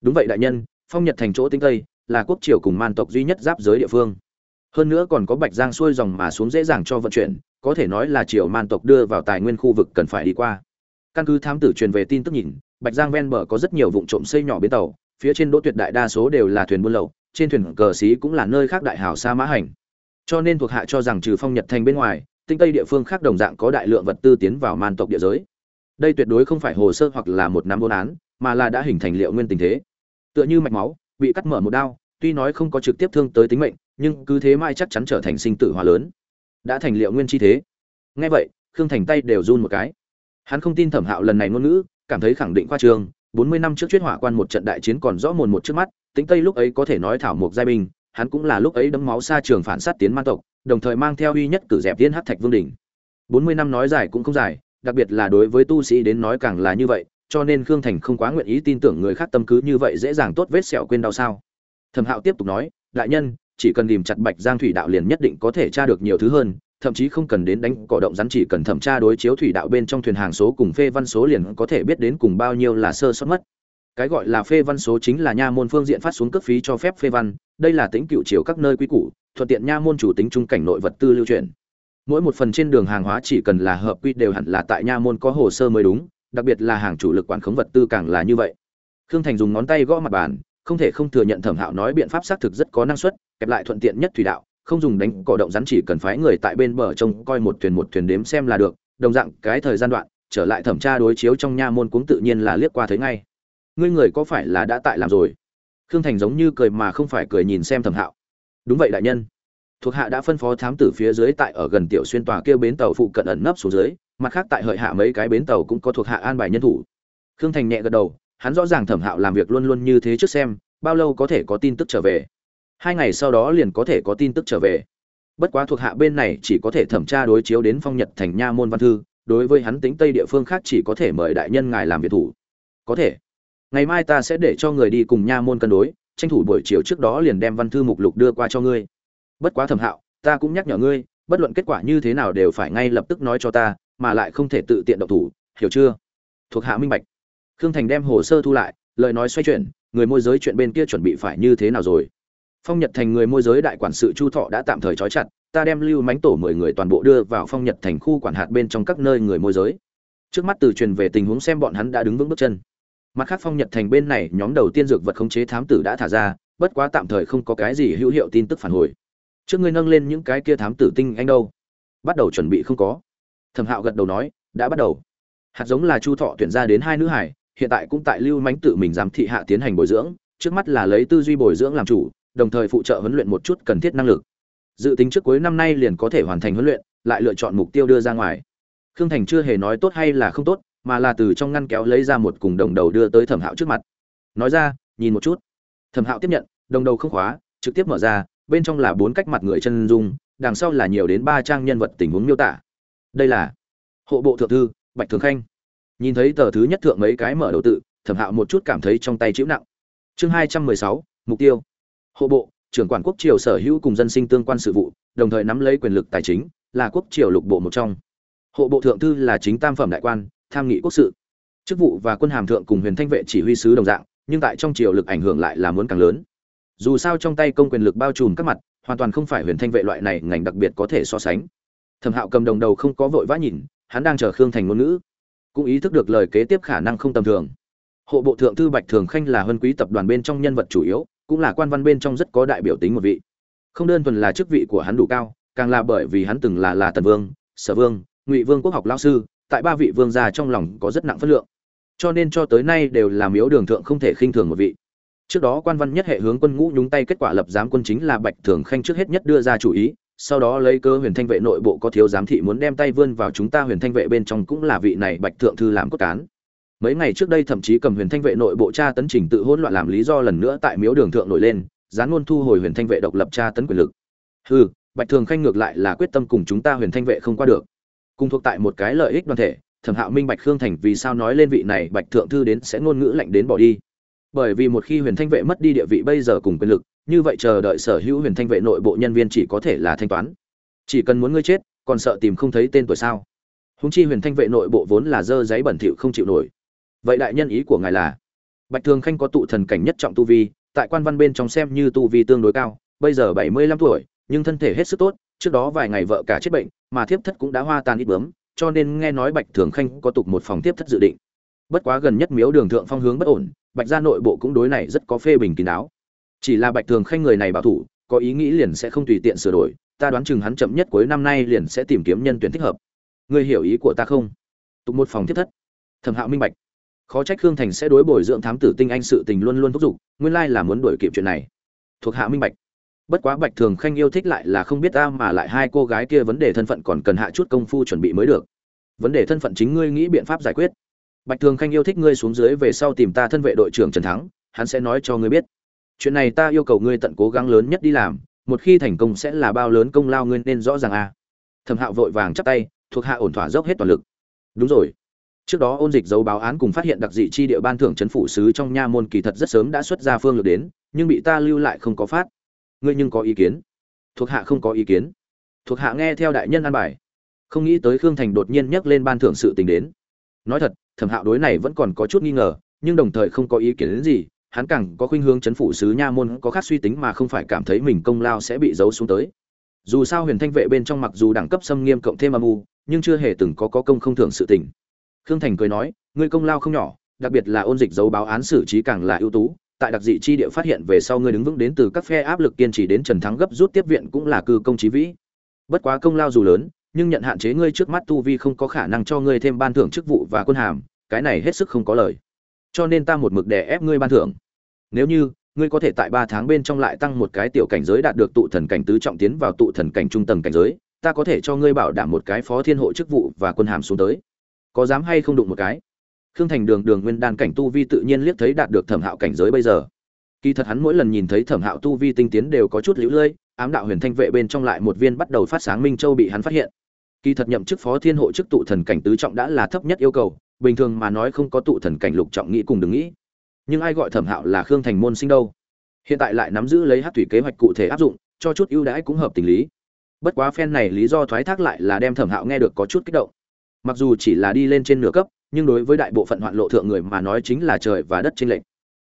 Đúng vậy đại nhân, phong nhật thành chỗ tinh tây là quốc triều cùng man tộc duy nhất giáp giới địa phương. Hơn nữa còn có bạch giang xuôi dòng mà xuống dễ dàng cho vận chuyển, có thể nói là triều man tộc đưa vào tài nguyên khu vực cần phải đi qua. Căn cứ thám tử truyền về tin tức nhìn, bạch giang ven bờ có rất nhiều vụ trộm xây nhỏ bến tàu, phía trên đỗ tuyệt đại đa số đều là thuyền buôn lậu trên thuyền cờ xí cũng là nơi khác đại hào sa mã hành. Cho nên thuộc hạ cho rằng trừ phong nhật thành bên ngoài, tinh tây địa phương khác đồng dạng có đại lượng vật tư tiến vào man tộc địa giới. Đây tuyệt đối không phải hồ sơ hoặc là một năm buôn án, mà là đã hình thành liệu nguyên tình thế. Tựa như mạch máu, bị cắt mở một đao, tuy nói không có trực tiếp thương tới tính mệnh, nhưng cứ thế mai chắc chắn trở thành sinh tử hòa lớn. Đã thành liệu nguyên chi thế. Ngay vậy, khương thành tay đều run một cái. Hắn không tin thẩm hạo lần này ngôn ngữ, cảm thấy khẳng định khoa trường bốn mươi năm trước chuyết hỏa quan một trận đại chiến còn rõ mồn một trước mắt tính tây lúc ấy có thể nói thảo mộc giai binh, hắn cũng là lúc ấy đấm máu xa trường phản sát tiến man tộc, đồng thời mang theo uy nhất cử dẹp viên hát thạch vương đình bốn mươi năm nói dài cũng không dài, đặc biệt là đối với tu sĩ đến nói càng là như vậy, cho nên khương thành không quá nguyện ý tin tưởng người khác tâm cứ như vậy dễ dàng tốt vết sẹo quên đau sao. Thẩm hạo tiếp tục nói, đại nhân, chỉ cần tìm chặt bạch giang thủy đạo liền nhất định có thể tra được nhiều thứ hơn, thậm chí không cần đến đánh cỏ động rắn chỉ cần thẩm tra đối chiếu thủy đạo bên trong thuyền hàng số cùng phê văn số liền có thể biết đến cùng bao nhiêu là sơ sót mất cái gọi là phê văn số chính là nha môn phương diện phát xuống cấp phí cho phép phê văn, đây là tính cựu chiều các nơi quy củ, thuận tiện nha môn chủ tính trung cảnh nội vật tư lưu truyền mỗi một phần trên đường hàng hóa chỉ cần là hợp quy đều hẳn là tại nha môn có hồ sơ mới đúng, đặc biệt là hàng chủ lực quản khống vật tư càng là như vậy. Khương thành dùng ngón tay gõ mặt bàn, không thể không thừa nhận thẩm hạo nói biện pháp xác thực rất có năng suất, kẹp lại thuận tiện nhất thủy đạo, không dùng đánh cỏ động rắn chỉ cần phái người tại bên bờ trông coi một thuyền một thuyền đếm xem là được, đồng dạng cái thời gian đoạn, trở lại thẩm tra đối chiếu trong nha môn cũng tự nhiên là liếc qua thấy ngay ngươi người có phải là đã tại làm rồi? Khương thành giống như cười mà không phải cười nhìn xem thẩm hạo. Đúng vậy đại nhân. Thuộc hạ đã phân phó thám tử phía dưới tại ở gần tiểu xuyên tòa kêu bến tàu phụ cận ẩn nấp xuống dưới, mặt khác tại hợi hạ mấy cái bến tàu cũng có thuộc hạ an bài nhân thủ. Khương thành nhẹ gật đầu, hắn rõ ràng thẩm hạo làm việc luôn luôn như thế trước xem, bao lâu có thể có tin tức trở về? Hai ngày sau đó liền có thể có tin tức trở về. Bất quá thuộc hạ bên này chỉ có thể thẩm tra đối chiếu đến phong nhật thành nha môn văn thư, đối với hắn tính tây địa phương khác chỉ có thể mời đại nhân ngài làm việc thủ. Có thể ngày mai ta sẽ để cho người đi cùng nha môn cân đối, tranh thủ buổi chiều trước đó liền đem văn thư mục lục đưa qua cho ngươi. Bất quá thẩm hạo, ta cũng nhắc nhở ngươi, bất luận kết quả như thế nào đều phải ngay lập tức nói cho ta, mà lại không thể tự tiện độc thủ, hiểu chưa? Thuộc hạ minh bạch. Khương thành đem hồ sơ thu lại, lời nói xoay chuyển, người môi giới chuyện bên kia chuẩn bị phải như thế nào rồi? Phong nhật thành người môi giới đại quản sự chu thọ đã tạm thời trói chặt, ta đem lưu mánh tổ mười người toàn bộ đưa vào phong nhật thành khu quản hạt bên trong các nơi người môi giới. Trước mắt từ truyền về tình huống xem bọn hắn đã đứng vững bước chân mặt khác phong nhật thành bên này nhóm đầu tiên dược vật khống chế thám tử đã thả ra, bất quá tạm thời không có cái gì hữu hiệu tin tức phản hồi. Trước ngươi nâng lên những cái kia thám tử tinh anh đâu? Bắt đầu chuẩn bị không có. Thẩm hạo gật đầu nói, đã bắt đầu. Hạt giống là chu thọ tuyển ra đến hai nữ hải, hiện tại cũng tại lưu mánh tự mình giám thị hạ tiến hành bồi dưỡng, trước mắt là lấy tư duy bồi dưỡng làm chủ, đồng thời phụ trợ huấn luyện một chút cần thiết năng lực. Dự tính trước cuối năm nay liền có thể hoàn thành huấn luyện, lại lựa chọn mục tiêu đưa ra ngoài. Khương thành chưa hề nói tốt hay là không tốt mà là từ trong ngăn kéo lấy ra một cùng đồng đầu đưa tới thẩm hạo trước mặt. Nói ra, nhìn một chút. Thẩm hạo tiếp nhận, đồng đầu không khóa, trực tiếp mở ra, bên trong là bốn cách mặt người chân dung, đằng sau là nhiều đến ba trang nhân vật tình huống miêu tả. Đây là hộ bộ thượng thư, bạch thường khanh. Nhìn thấy tờ thứ nhất thượng mấy cái mở đầu tự, thẩm hạo một chút cảm thấy trong tay chịu nặng. Chương hai trăm mười sáu, mục tiêu. Hộ bộ, trưởng quản quốc triều sở hữu cùng dân sinh tương quan sự vụ, đồng thời nắm lấy quyền lực tài chính, là quốc triều lục bộ một trong. Hộ bộ thượng thư là chính tam phẩm đại quan tham nghị quốc sự. Chức vụ và quân hàm thượng cùng huyền thanh vệ chỉ huy sứ đồng dạng, nhưng tại trong triều lực ảnh hưởng lại là muốn càng lớn. Dù sao trong tay công quyền lực bao trùm các mặt, hoàn toàn không phải huyền thanh vệ loại này ngành đặc biệt có thể so sánh. Thẩm hạo cầm đồng đầu không có vội vã nhìn, hắn đang chờ khương thành ngôn ngữ. Cũng ý thức được lời kế tiếp khả năng không tầm thường. Hộ bộ thượng thư bạch thường khanh là huân quý tập đoàn bên trong nhân vật chủ yếu, cũng là quan văn bên trong rất có đại biểu tính một vị. Không đơn thuần là chức vị của hắn đủ cao, càng là bởi vì hắn từng là là tần vương, sở vương, ngụy vương quốc học lao sư tại ba vị vương gia trong lòng có rất nặng phân lượng. Cho nên cho tới nay đều là miếu đường thượng không thể khinh thường một vị. Trước đó quan văn nhất hệ hướng quân ngũ nhúng tay kết quả lập giám quân chính là bạch thường khanh trước hết nhất đưa ra chủ ý, sau đó lấy cơ huyền thanh vệ nội bộ có thiếu giám thị muốn đem tay vươn vào chúng ta huyền thanh vệ bên trong cũng là vị này bạch thượng thư làm cốt cán. Mấy ngày trước đây thậm chí cầm huyền thanh vệ nội bộ tra tấn trình tự hỗn loạn làm lý do lần nữa tại miếu đường thượng nổi lên gián luôn thu hồi huyền thanh vệ độc lập tra tấn quyền lực. Hừ, bạch thường khanh ngược lại là quyết tâm cùng chúng ta huyền thanh vệ không qua được cùng thuộc tại một cái lợi ích đoàn thể, thẩm hạo minh bạch khương thành vì sao nói lên vị này bạch thượng thư đến sẽ ngôn ngữ lạnh đến bỏ đi? Bởi vì một khi huyền thanh vệ mất đi địa vị bây giờ cùng quyền lực, như vậy chờ đợi sở hữu huyền thanh vệ nội bộ nhân viên chỉ có thể là thanh toán. Chỉ cần muốn ngươi chết, còn sợ tìm không thấy tên tuổi sao? Húng chi huyền thanh vệ nội bộ vốn là dơ giấy bẩn thỉu không chịu nổi. Vậy đại nhân ý của ngài là? Bạch thường khanh có tụ thần cảnh nhất trọng tu vi, tại quan văn bên trong xem như tu vi tương đối cao, bây giờ bảy mươi lăm tuổi, nhưng thân thể hết sức tốt, trước đó vài ngày vợ cả chết bệnh mà thiếp thất cũng đã hoa tan ít bướm, cho nên nghe nói bạch thường khanh có tục một phòng tiếp thất dự định. Bất quá gần nhất miếu đường thượng phong hướng bất ổn, bạch gia nội bộ cũng đối này rất có phê bình kín đáo. Chỉ là bạch thường khanh người này bảo thủ, có ý nghĩ liền sẽ không tùy tiện sửa đổi, ta đoán chừng hắn chậm nhất cuối năm nay liền sẽ tìm kiếm nhân tuyển thích hợp. Ngươi hiểu ý của ta không? Tục một phòng tiếp thất. Thẩm hạo minh bạch. Khó trách khương thành sẽ đối bồi dưỡng thám tử tinh anh sự tình luôn luôn thúc giục, nguyên lai là muốn đuổi kịp chuyện này. Thuộc hạ minh bạch bất quá bạch thường khanh yêu thích lại là không biết ta mà lại hai cô gái kia vấn đề thân phận còn cần hạ chút công phu chuẩn bị mới được. Vấn đề thân phận chính ngươi nghĩ biện pháp giải quyết. Bạch thường khanh yêu thích ngươi xuống dưới về sau tìm ta thân vệ đội trưởng trần thắng, hắn sẽ nói cho ngươi biết. Chuyện này ta yêu cầu ngươi tận cố gắng lớn nhất đi làm, một khi thành công sẽ là bao lớn công lao ngươi nên rõ ràng a. À. thẩm hạo vội vàng chắp tay, thuộc hạ ổn thỏa dốc hết toàn lực. Đúng rồi. Trước đó ôn dịch dấu báo án cùng phát hiện đặc dị chi địa ban thưởng trấn phủ sứ trong nha môn kỳ thật rất sớm đã xuất ra phương lược đến, nhưng bị ta lưu lại không có phát ngươi nhưng có ý kiến? Thuộc hạ không có ý kiến. Thuộc hạ nghe theo đại nhân an bài. Không nghĩ tới khương thành đột nhiên nhắc lên ban thưởng sự tình đến. Nói thật, thẩm hạo đối này vẫn còn có chút nghi ngờ, nhưng đồng thời không có ý kiến đến gì. Hắn càng có khuynh hướng chấn phủ sứ nha môn có khác suy tính mà không phải cảm thấy mình công lao sẽ bị giấu xuống tới. Dù sao huyền thanh vệ bên trong mặc dù đẳng cấp xâm nghiêm cộng thêm âm u, nhưng chưa hề từng có có công không thưởng sự tình. Khương thành cười nói, ngươi công lao không nhỏ, đặc biệt là ôn dịch dấu báo án xử trí càng là ưu tú tại đặc dị chi địa phát hiện về sau ngươi đứng vững đến từ các phe áp lực kiên trì đến trần thắng gấp rút tiếp viện cũng là cư công trí vĩ. Bất quá công lao dù lớn, nhưng nhận hạn chế ngươi trước mắt tu vi không có khả năng cho ngươi thêm ban thưởng chức vụ và quân hàm, cái này hết sức không có lời. Cho nên ta một mực đè ép ngươi ban thưởng. Nếu như, ngươi có thể tại ba tháng bên trong lại tăng một cái tiểu cảnh giới đạt được tụ thần cảnh tứ trọng tiến vào tụ thần cảnh trung tầng cảnh giới, ta có thể cho ngươi bảo đảm một cái phó thiên hộ chức vụ và quân hàm xuống tới. Có dám hay không đụng một cái? Khương thành đường đường nguyên đan cảnh tu vi tự nhiên liếc thấy đạt được thẩm hạo cảnh giới bây giờ. Kỳ thật hắn mỗi lần nhìn thấy thẩm hạo tu vi tinh tiến đều có chút lũ lơi ám đạo huyền thanh vệ bên trong lại một viên bắt đầu phát sáng minh châu bị hắn phát hiện. Kỳ thật nhậm chức phó thiên hộ chức tụ thần cảnh tứ trọng đã là thấp nhất yêu cầu, bình thường mà nói không có tụ thần cảnh lục trọng nghĩ cùng đừng nghĩ. Nhưng ai gọi thẩm hạo là khương thành môn sinh đâu? Hiện tại lại nắm giữ lấy hát thủy kế hoạch cụ thể áp dụng, cho chút ưu đãi cũng hợp tình lý. Bất quá phen này lý do thoái thác lại là đem thẩm hạo nghe được có chút kích động. Mặc dù chỉ là đi lên trên nửa cấp nhưng đối với đại bộ phận hoạn lộ thượng người mà nói chính là trời và đất trên lệnh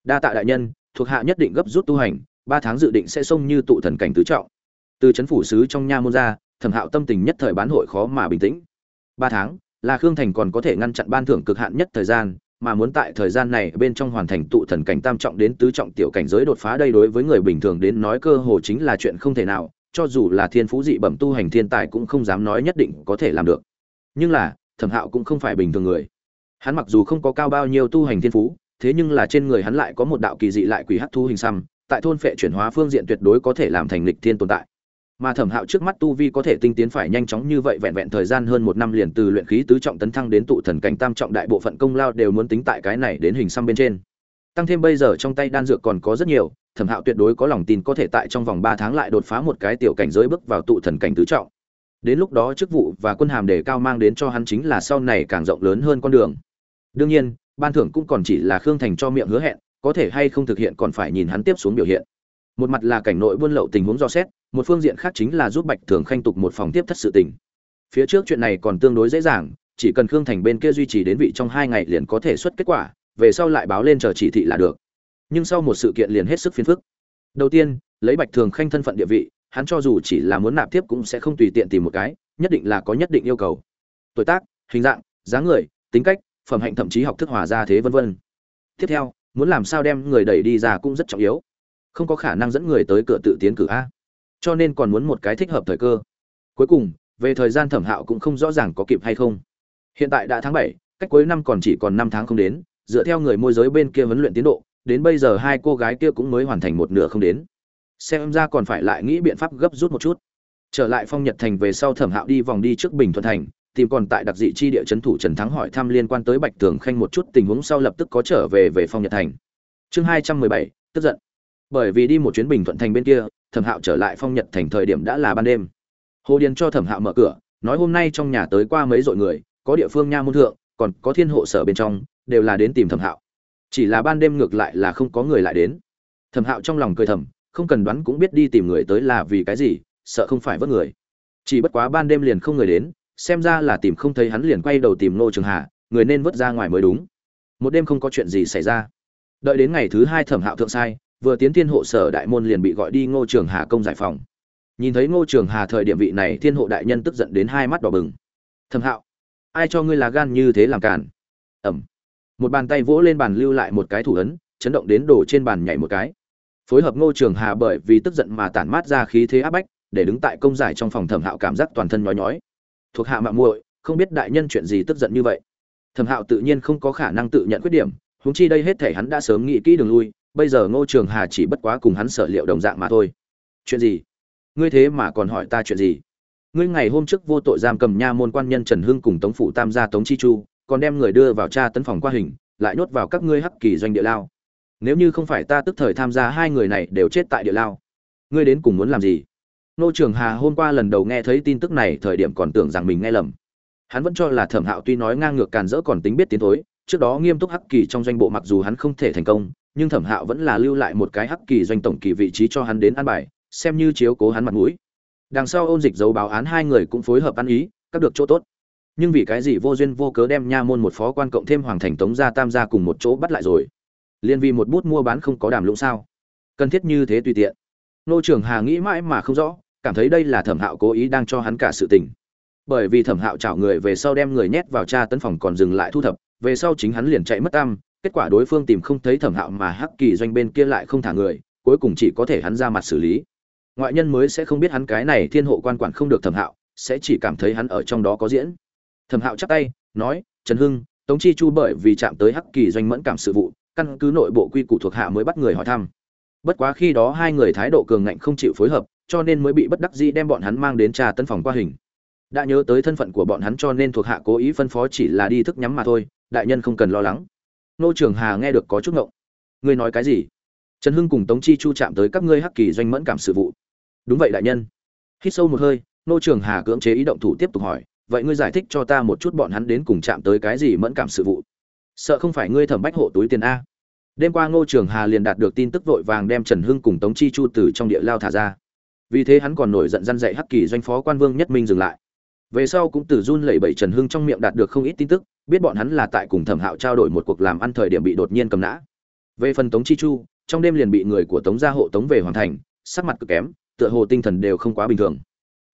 đa tạ đại nhân, thuộc hạ nhất định gấp rút tu hành, ba tháng dự định sẽ xông như tụ thần cảnh tứ trọng. Từ chấn phủ sứ trong nha môn ra, thẩm hạo tâm tình nhất thời bán hội khó mà bình tĩnh. Ba tháng, là khương thành còn có thể ngăn chặn ban thưởng cực hạn nhất thời gian, mà muốn tại thời gian này bên trong hoàn thành tụ thần cảnh tam trọng đến tứ trọng tiểu cảnh giới đột phá đây đối với người bình thường đến nói cơ hồ chính là chuyện không thể nào, cho dù là thiên phú dị bẩm tu hành thiên tài cũng không dám nói nhất định có thể làm được. Nhưng là, thẩm hạo cũng không phải bình thường người hắn mặc dù không có cao bao nhiêu tu hành thiên phú, thế nhưng là trên người hắn lại có một đạo kỳ dị lại quỷ hắc thu hình xăm, tại thôn phệ chuyển hóa phương diện tuyệt đối có thể làm thành lịch thiên tồn tại. Mà thẩm hạo trước mắt tu vi có thể tinh tiến phải nhanh chóng như vậy vẹn vẹn thời gian hơn một năm liền từ luyện khí tứ trọng tấn thăng đến tụ thần cảnh tam trọng đại bộ phận công lao đều muốn tính tại cái này đến hình xăm bên trên. Tăng thêm bây giờ trong tay đan dược còn có rất nhiều, thẩm hạo tuyệt đối có lòng tin có thể tại trong vòng ba tháng lại đột phá một cái tiểu cảnh giới bước vào tụ thần cảnh tứ trọng. Đến lúc đó chức vụ và quân hàm đề cao mang đến cho hắn chính là sau này càng rộng lớn hơn con đường đương nhiên, ban thưởng cũng còn chỉ là khương thành cho miệng hứa hẹn, có thể hay không thực hiện còn phải nhìn hắn tiếp xuống biểu hiện. Một mặt là cảnh nội buôn lậu tình huống do xét, một phương diện khác chính là giúp bạch thường khanh tục một phòng tiếp thất sự tình. Phía trước chuyện này còn tương đối dễ dàng, chỉ cần khương thành bên kia duy trì đến vị trong hai ngày liền có thể xuất kết quả, về sau lại báo lên chờ chỉ thị là được. Nhưng sau một sự kiện liền hết sức phiền phức. Đầu tiên, lấy bạch thường khanh thân phận địa vị, hắn cho dù chỉ là muốn nạp tiếp cũng sẽ không tùy tiện tìm một cái, nhất định là có nhất định yêu cầu. Tuổi tác, hình dạng, dáng người, tính cách phẩm hạnh thậm chí học thức hòa ra thế vân vân. Tiếp theo, muốn làm sao đem người đẩy đi ra cũng rất trọng yếu. Không có khả năng dẫn người tới cửa tự tiến cử a. Cho nên còn muốn một cái thích hợp thời cơ. Cuối cùng, về thời gian thẩm hạo cũng không rõ ràng có kịp hay không. Hiện tại đã tháng bảy, cách cuối năm còn chỉ còn năm tháng không đến, dựa theo người môi giới bên kia huấn luyện tiến độ, đến bây giờ hai cô gái kia cũng mới hoàn thành một nửa không đến. Xem ra còn phải lại nghĩ biện pháp gấp rút một chút. Trở lại phong nhật thành về sau thẩm hạo đi vòng đi trước bình thuận thành tìm còn tại đặc dị chi địa chấn thủ trần thắng hỏi thăm liên quan tới bạch tường khanh một chút, tình huống sau lập tức có trở về về phong nhật thành. Chương hai trăm mười bảy, tức giận. Bởi vì đi một chuyến bình thuận thành bên kia, thẩm hạo trở lại phong nhật thành thời điểm đã là ban đêm. Hồ điền cho thẩm hạo mở cửa, nói hôm nay trong nhà tới qua mấy dội người, có địa phương nha môn thượng, còn có thiên hộ sở bên trong, đều là đến tìm thẩm hạo. Chỉ là ban đêm ngược lại là không có người lại đến. Thẩm hạo trong lòng cười thầm, không cần đoán cũng biết đi tìm người tới là vì cái gì, sợ không phải vớt người. Chỉ bất quá ban đêm liền không người đến xem ra là tìm không thấy hắn liền quay đầu tìm nô trường hà, người nên vớt ra ngoài mới đúng. Một đêm không có chuyện gì xảy ra. Đợi đến ngày thứ hai thẩm hạo thượng sai, vừa tiến thiên hộ sở đại môn liền bị gọi đi ngô trường hà công giải phòng. Nhìn thấy ngô trường hà thời điểm vị này thiên hộ đại nhân tức giận đến hai mắt đỏ bừng. Thẩm hạo, ai cho ngươi là gan như thế làm cản ẩm. Một bàn tay vỗ lên bàn lưu lại một cái thủ ấn, chấn động đến đổ trên bàn nhảy một cái. Phối hợp ngô trường hà bởi vì tức giận mà tản mát ra khí thế áp bách, để đứng tại công giải trong phòng thẩm hạo cảm giác toàn thân nhói nhói thuộc hạ mạng muội, không biết đại nhân chuyện gì tức giận như vậy. Thẩm hạo tự nhiên không có khả năng tự nhận khuyết điểm húng chi đây hết thể hắn đã sớm nghĩ kỹ đường lui, bây giờ ngô trường hà chỉ bất quá cùng hắn sở liệu đồng dạng mà thôi. Chuyện gì? Ngươi thế mà còn hỏi ta chuyện gì? Ngươi ngày hôm trước vô tội giam cầm nha môn quan nhân trần hưng cùng tống phụ tam gia tống chi chu, còn đem người đưa vào tra tấn phòng qua hình, lại nhốt vào các ngươi hắc kỳ doanh địa lao. Nếu như không phải ta tức thời tham gia hai người này đều chết tại địa lao, ngươi đến cùng muốn làm gì? Nô trường hà hôm qua lần đầu nghe thấy tin tức này, thời điểm còn tưởng rằng mình nghe lầm. Hắn vẫn cho là thẩm hạo tuy nói ngang ngược càn rỡ còn tính biết tiến thối, trước đó nghiêm túc hắc kỳ trong doanh bộ mặc dù hắn không thể thành công, nhưng thẩm hạo vẫn là lưu lại một cái hắc kỳ doanh tổng kỳ vị trí cho hắn đến ăn bài, xem như chiếu cố hắn mặt mũi. Đằng sau ôn dịch giấu báo án hai người cũng phối hợp ăn ý, các được chỗ tốt. Nhưng vì cái gì vô duyên vô cớ đem nha môn một phó quan cộng thêm hoàng thành tống gia tam gia cùng một chỗ bắt lại rồi? Liên vì một bút mua bán không có đàm lũng sao? Cần thiết như thế tùy tiện. Nô trưởng hà nghĩ mãi mà không rõ cảm thấy đây là thẩm hạo cố ý đang cho hắn cả sự tình. Bởi vì thẩm hạo chảo người về sau đem người nhét vào tra tấn phòng còn dừng lại thu thập, về sau chính hắn liền chạy mất tam kết quả đối phương tìm không thấy thẩm hạo mà hắc kỳ doanh bên kia lại không thả người, cuối cùng chỉ có thể hắn ra mặt xử lý. Ngoại nhân mới sẽ không biết hắn cái này thiên hộ quan quản không được thẩm hạo, sẽ chỉ cảm thấy hắn ở trong đó có diễn. Thẩm hạo chắp tay, nói, trần hưng, tống chi chu bởi vì chạm tới hắc kỳ doanh mẫn cảm sự vụ, căn cứ nội bộ quy củ thuộc hạ mới bắt người hỏi thăm. Bất quá khi đó hai người thái độ cường ngạnh không chịu phối hợp cho nên mới bị bất đắc dĩ đem bọn hắn mang đến trà tân phòng qua hình. Đã nhớ tới thân phận của bọn hắn cho nên thuộc hạ cố ý phân phó chỉ là đi thức nhắm mà thôi, đại nhân không cần lo lắng. Nô trường hà nghe được có chút ngộng. Ngươi nói cái gì? Trần hưng cùng tống chi chu chạm tới các ngươi hắc kỳ doanh mẫn cảm sự vụ. Đúng vậy, đại nhân. Hít sâu một hơi, nô trường hà cưỡng chế ý động thủ tiếp tục hỏi, vậy ngươi giải thích cho ta một chút bọn hắn đến cùng chạm tới cái gì mẫn cảm sự vụ? Sợ không phải ngươi thẩm bách hộ túi tiền a? Đêm qua ngô trường hà liền đạt được tin tức vội vàng đem trần hưng cùng tống chi chu từ trong địa lao thả ra vì thế hắn còn nổi giận răn dạy hắc kỳ doanh phó quan vương nhất minh dừng lại. Về sau cũng từ run lẩy bẩy trần hưng trong miệng đạt được không ít tin tức, biết bọn hắn là tại cùng thẩm hạo trao đổi một cuộc làm ăn thời điểm bị đột nhiên cầm nã. Về phần tống chi chu, trong đêm liền bị người của tống gia hộ tống về hoàn thành, sắc mặt cực kém, tựa hồ tinh thần đều không quá bình thường.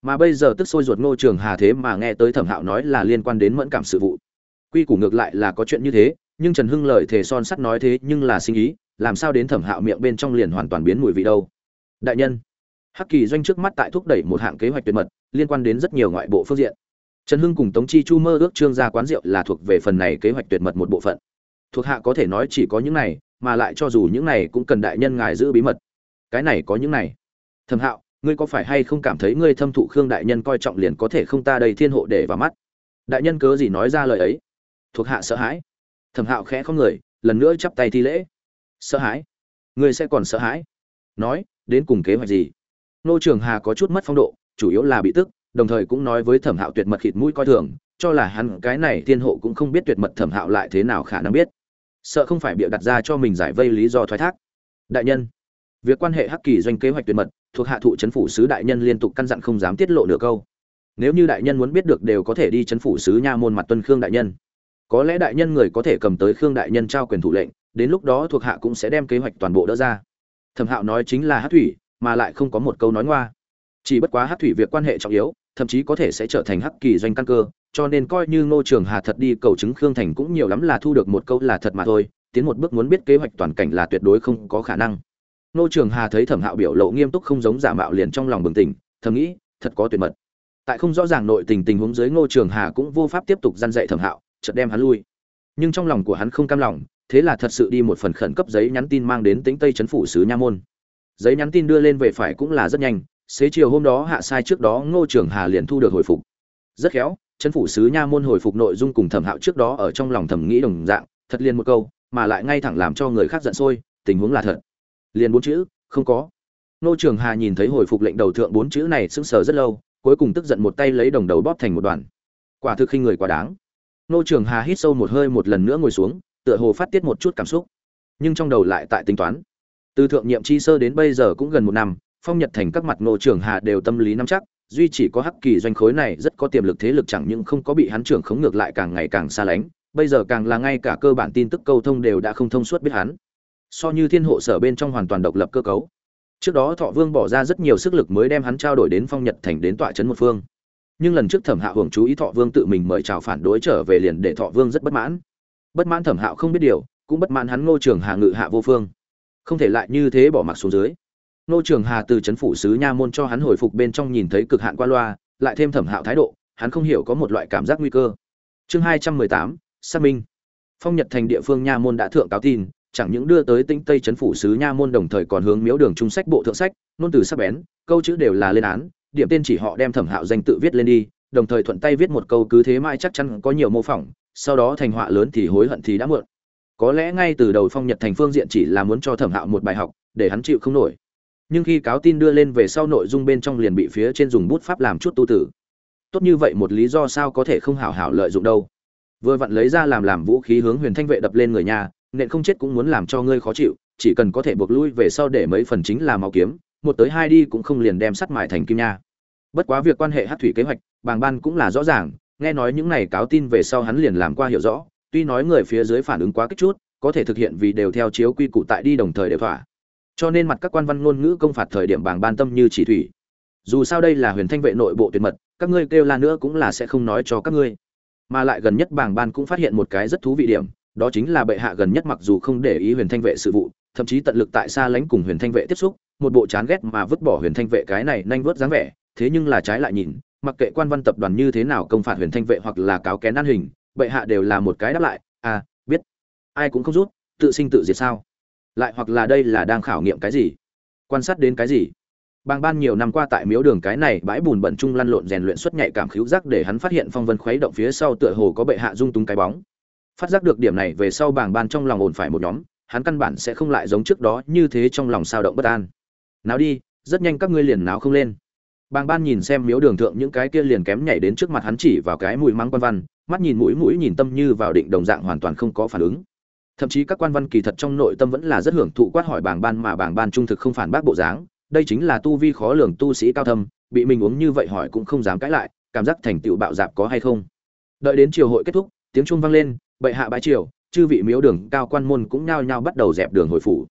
Mà bây giờ tức sôi ruột ngô trường hà thế mà nghe tới thẩm hạo nói là liên quan đến mẫn cảm sự vụ. Quy củ ngược lại là có chuyện như thế, nhưng trần hưng lời thề son sắt nói thế nhưng là sinh ý, làm sao đến thẩm hạo miệng bên trong liền hoàn toàn biến mùi vị đâu. Đại nhân hắc kỳ doanh trước mắt tại thúc đẩy một hạng kế hoạch tuyệt mật, liên quan đến rất nhiều ngoại bộ phương diện. Trần hưng cùng tống chi chu mơ ước trương gia quán rượu là thuộc về phần này kế hoạch tuyệt mật một bộ phận. Thuộc hạ có thể nói chỉ có những này, mà lại cho dù những này cũng cần đại nhân ngài giữ bí mật. Cái này có những này. Thẩm hạo, ngươi có phải hay không cảm thấy ngươi thâm thụ khương đại nhân coi trọng liền có thể không ta đầy thiên hộ để vào mắt? Đại nhân cớ gì nói ra lời ấy? Thuộc hạ sợ hãi. Thẩm hạo khẽ không người, lần nữa chắp tay thi lễ. Sợ hãi? Ngươi sẽ còn sợ hãi? Nói, đến cùng kế hoạch gì? Nô trường hà có chút mất phong độ, chủ yếu là bị tức, đồng thời cũng nói với thẩm hạo tuyệt mật khịt mũi coi thường, cho là hắn cái này thiên hộ cũng không biết tuyệt mật thẩm hạo lại thế nào khả năng biết. Sợ không phải bịa đặt ra cho mình giải vây lý do thoái thác. Đại nhân, việc quan hệ hắc kỳ doanh kế hoạch tuyệt mật, thuộc hạ thụ chấn phủ sứ đại nhân liên tục căn dặn không dám tiết lộ nửa câu. Nếu như đại nhân muốn biết được đều có thể đi chấn phủ sứ nha môn mặt tuân khương đại nhân. Có lẽ đại nhân người có thể cầm tới khương đại nhân trao quyền thủ lệnh, đến lúc đó thuộc hạ cũng sẽ đem kế hoạch toàn bộ đỡ ra. Thẩm hạo nói chính là hát thủy mà lại không có một câu nói ngoa. Chỉ bất quá hát thủy việc quan hệ trọng yếu, thậm chí có thể sẽ trở thành hắc kỳ doanh căn cơ, cho nên coi như ngô trường hà thật đi cầu chứng khương thành cũng nhiều lắm là thu được một câu là thật mà thôi, tiến một bước muốn biết kế hoạch toàn cảnh là tuyệt đối không có khả năng. Ngô trường hà thấy thẩm hạo biểu lộ nghiêm túc không giống giả mạo liền trong lòng bừng tỉnh, thầm nghĩ, thật có tuyệt mật. Tại không rõ ràng nội tình tình huống dưới ngô trường hà cũng vô pháp tiếp tục gian dạy thẩm hạo, chợt đem hắn lui. Nhưng trong lòng của hắn không cam lòng, thế là thật sự đi một phần khẩn cấp giấy nhắn tin mang đến tính tây trấn phủ sứ nha môn giấy nhắn tin đưa lên về phải cũng là rất nhanh, xế chiều hôm đó hạ sai trước đó ngô trường hà liền thu được hồi phục. Rất khéo trấn phủ sứ nha môn hồi phục nội dung cùng thẩm hạo trước đó ở trong lòng thẩm nghĩ đồng dạng, thật liền một câu, mà lại ngay thẳng làm cho người khác giận sôi, tình huống là thật. Liền bốn chữ, không có. Ngô trường hà nhìn thấy hồi phục lệnh đầu thượng bốn chữ này sững sờ rất lâu, cuối cùng tức giận một tay lấy đồng đầu bóp thành một đoàn. Quả thực khinh người quá đáng. Ngô trường hà hít sâu một hơi một lần nữa ngồi xuống, tựa hồ phát tiết một chút cảm xúc. Nhưng trong đầu lại tại tính toán từ thượng nhiệm chi sơ đến bây giờ cũng gần một năm, phong nhật thành các mặt ngô trường hà đều tâm lý nắm chắc, duy chỉ có hắc kỳ doanh khối này rất có tiềm lực thế lực chẳng những không có bị hắn trưởng khống ngược lại càng ngày càng xa lánh, bây giờ càng là ngay cả cơ bản tin tức câu thông đều đã không thông suốt biết hắn. So như thiên hộ sở bên trong hoàn toàn độc lập cơ cấu. Trước đó thọ vương bỏ ra rất nhiều sức lực mới đem hắn trao đổi đến phong nhật thành đến tọa trấn một phương. Nhưng lần trước thẩm hạ hưởng chú ý thọ vương tự mình mời chào phản đối trở về liền để thọ vương rất bất mãn. Bất mãn thẩm hạo không biết điều, cũng bất mãn hắn ngô trường hà ngự hạ vô phương không thể lại như thế bỏ mặc xuống dưới. Nô trường hà từ c phủ sứ nha môn cho hắn hồi phục bên trong nhìn thấy cực hạn qua loa, lại thêm thẩm hạo thái độ, hắn không hiểu có một loại cảm giác nguy cơ. Chương hai trăm mười tám, xác minh. Phong nhật thành địa phương nha môn đã thượng cáo tin, chẳng những đưa tới tinh tây c phủ sứ nha môn đồng thời còn hướng miếu đường trung sách bộ thượng sách nôn từ sắc bén, câu chữ đều là lên án, điểm tên chỉ họ đem thẩm hạo danh tự viết lên đi, đồng thời thuận tay viết một câu cứ thế mãi chắc chắn có nhiều mô phỏng, sau đó thành họa lớn thì hối hận thì đã muộn có lẽ ngay từ đầu phong nhật thành phương diện chỉ là muốn cho thẩm hạo một bài học, để hắn chịu không nổi. Nhưng khi cáo tin đưa lên về sau nội dung bên trong liền bị phía trên dùng bút pháp làm chút tu tử. Tốt như vậy một lý do sao có thể không hảo hảo lợi dụng đâu. Vừa vặn lấy ra làm làm vũ khí hướng huyền thanh vệ đập lên người nhà, nện không chết cũng muốn làm cho ngươi khó chịu, chỉ cần có thể buộc lui về sau để mấy phần chính là máu kiếm, một tới hai đi cũng không liền đem sắt mại thành kim nha. Bất quá việc quan hệ hát thủy kế hoạch, bàng ban cũng là rõ ràng, nghe nói những này cáo tin về sau hắn liền làm qua hiểu rõ tuy nói người phía dưới phản ứng quá kích chút, có thể thực hiện vì đều theo chiếu quy củ tại đi đồng thời đều thỏa. Cho nên mặt các quan văn ngôn ngữ công phạt thời điểm bảng ban tâm như chỉ thủy. Dù sao đây là huyền thanh vệ nội bộ tuyệt mật, các ngươi kêu la nữa cũng là sẽ không nói cho các ngươi. Mà lại gần nhất bảng ban cũng phát hiện một cái rất thú vị điểm, đó chính là bệ hạ gần nhất mặc dù không để ý huyền thanh vệ sự vụ, thậm chí tận lực tại xa lánh cùng huyền thanh vệ tiếp xúc, một bộ chán ghét mà vứt bỏ huyền thanh vệ cái này nhanh vớt dáng vẻ, thế nhưng là trái lại nhìn, mặc kệ quan văn tập đoàn như thế nào công phạt huyền thanh vệ hoặc là cáo kén ăn hình bệ hạ đều là một cái đáp lại à biết. Ai cũng không rút, tự sinh tự diệt sao? Lại hoặc là đây là đang khảo nghiệm cái gì? Quan sát đến cái gì? Bang ban nhiều năm qua tại miếu đường cái này bãi bùn bẩn chung lăn lộn rèn luyện xuất nhạy cảm khíu giác để hắn phát hiện phong vân khuấy động phía sau tựa hồ có bệ hạ dung túng cái bóng. Phát giác được điểm này về sau bàng ban trong lòng ổn phải một nhóm, hắn căn bản sẽ không lại giống trước đó như thế trong lòng sao động bất an. Nào đi, rất nhanh các ngươi liền náo không lên bàng ban nhìn xem miếu đường thượng những cái kia liền kém nhảy đến trước mặt hắn chỉ vào cái mũi mắng quan văn, mắt nhìn mũi mũi nhìn tâm như vào định đồng dạng hoàn toàn không có phản ứng. Thậm chí các quan văn kỳ thật trong nội tâm vẫn là rất hưởng thụ quát hỏi Bàng ban mà Bàng ban trung thực không phản bác bộ dáng. Đây chính là tu vi khó lường tu sĩ cao thâm, bị mình uống như vậy hỏi cũng không dám cãi lại, cảm giác thành tựu bạo dạp có hay không. Đợi đến triều hội kết thúc, tiếng chuông vang lên, bệ hạ bái triều, chư vị miếu đường, cao quan môn cũng nhao nhao bắt đầu dẹp đường hồi phủ.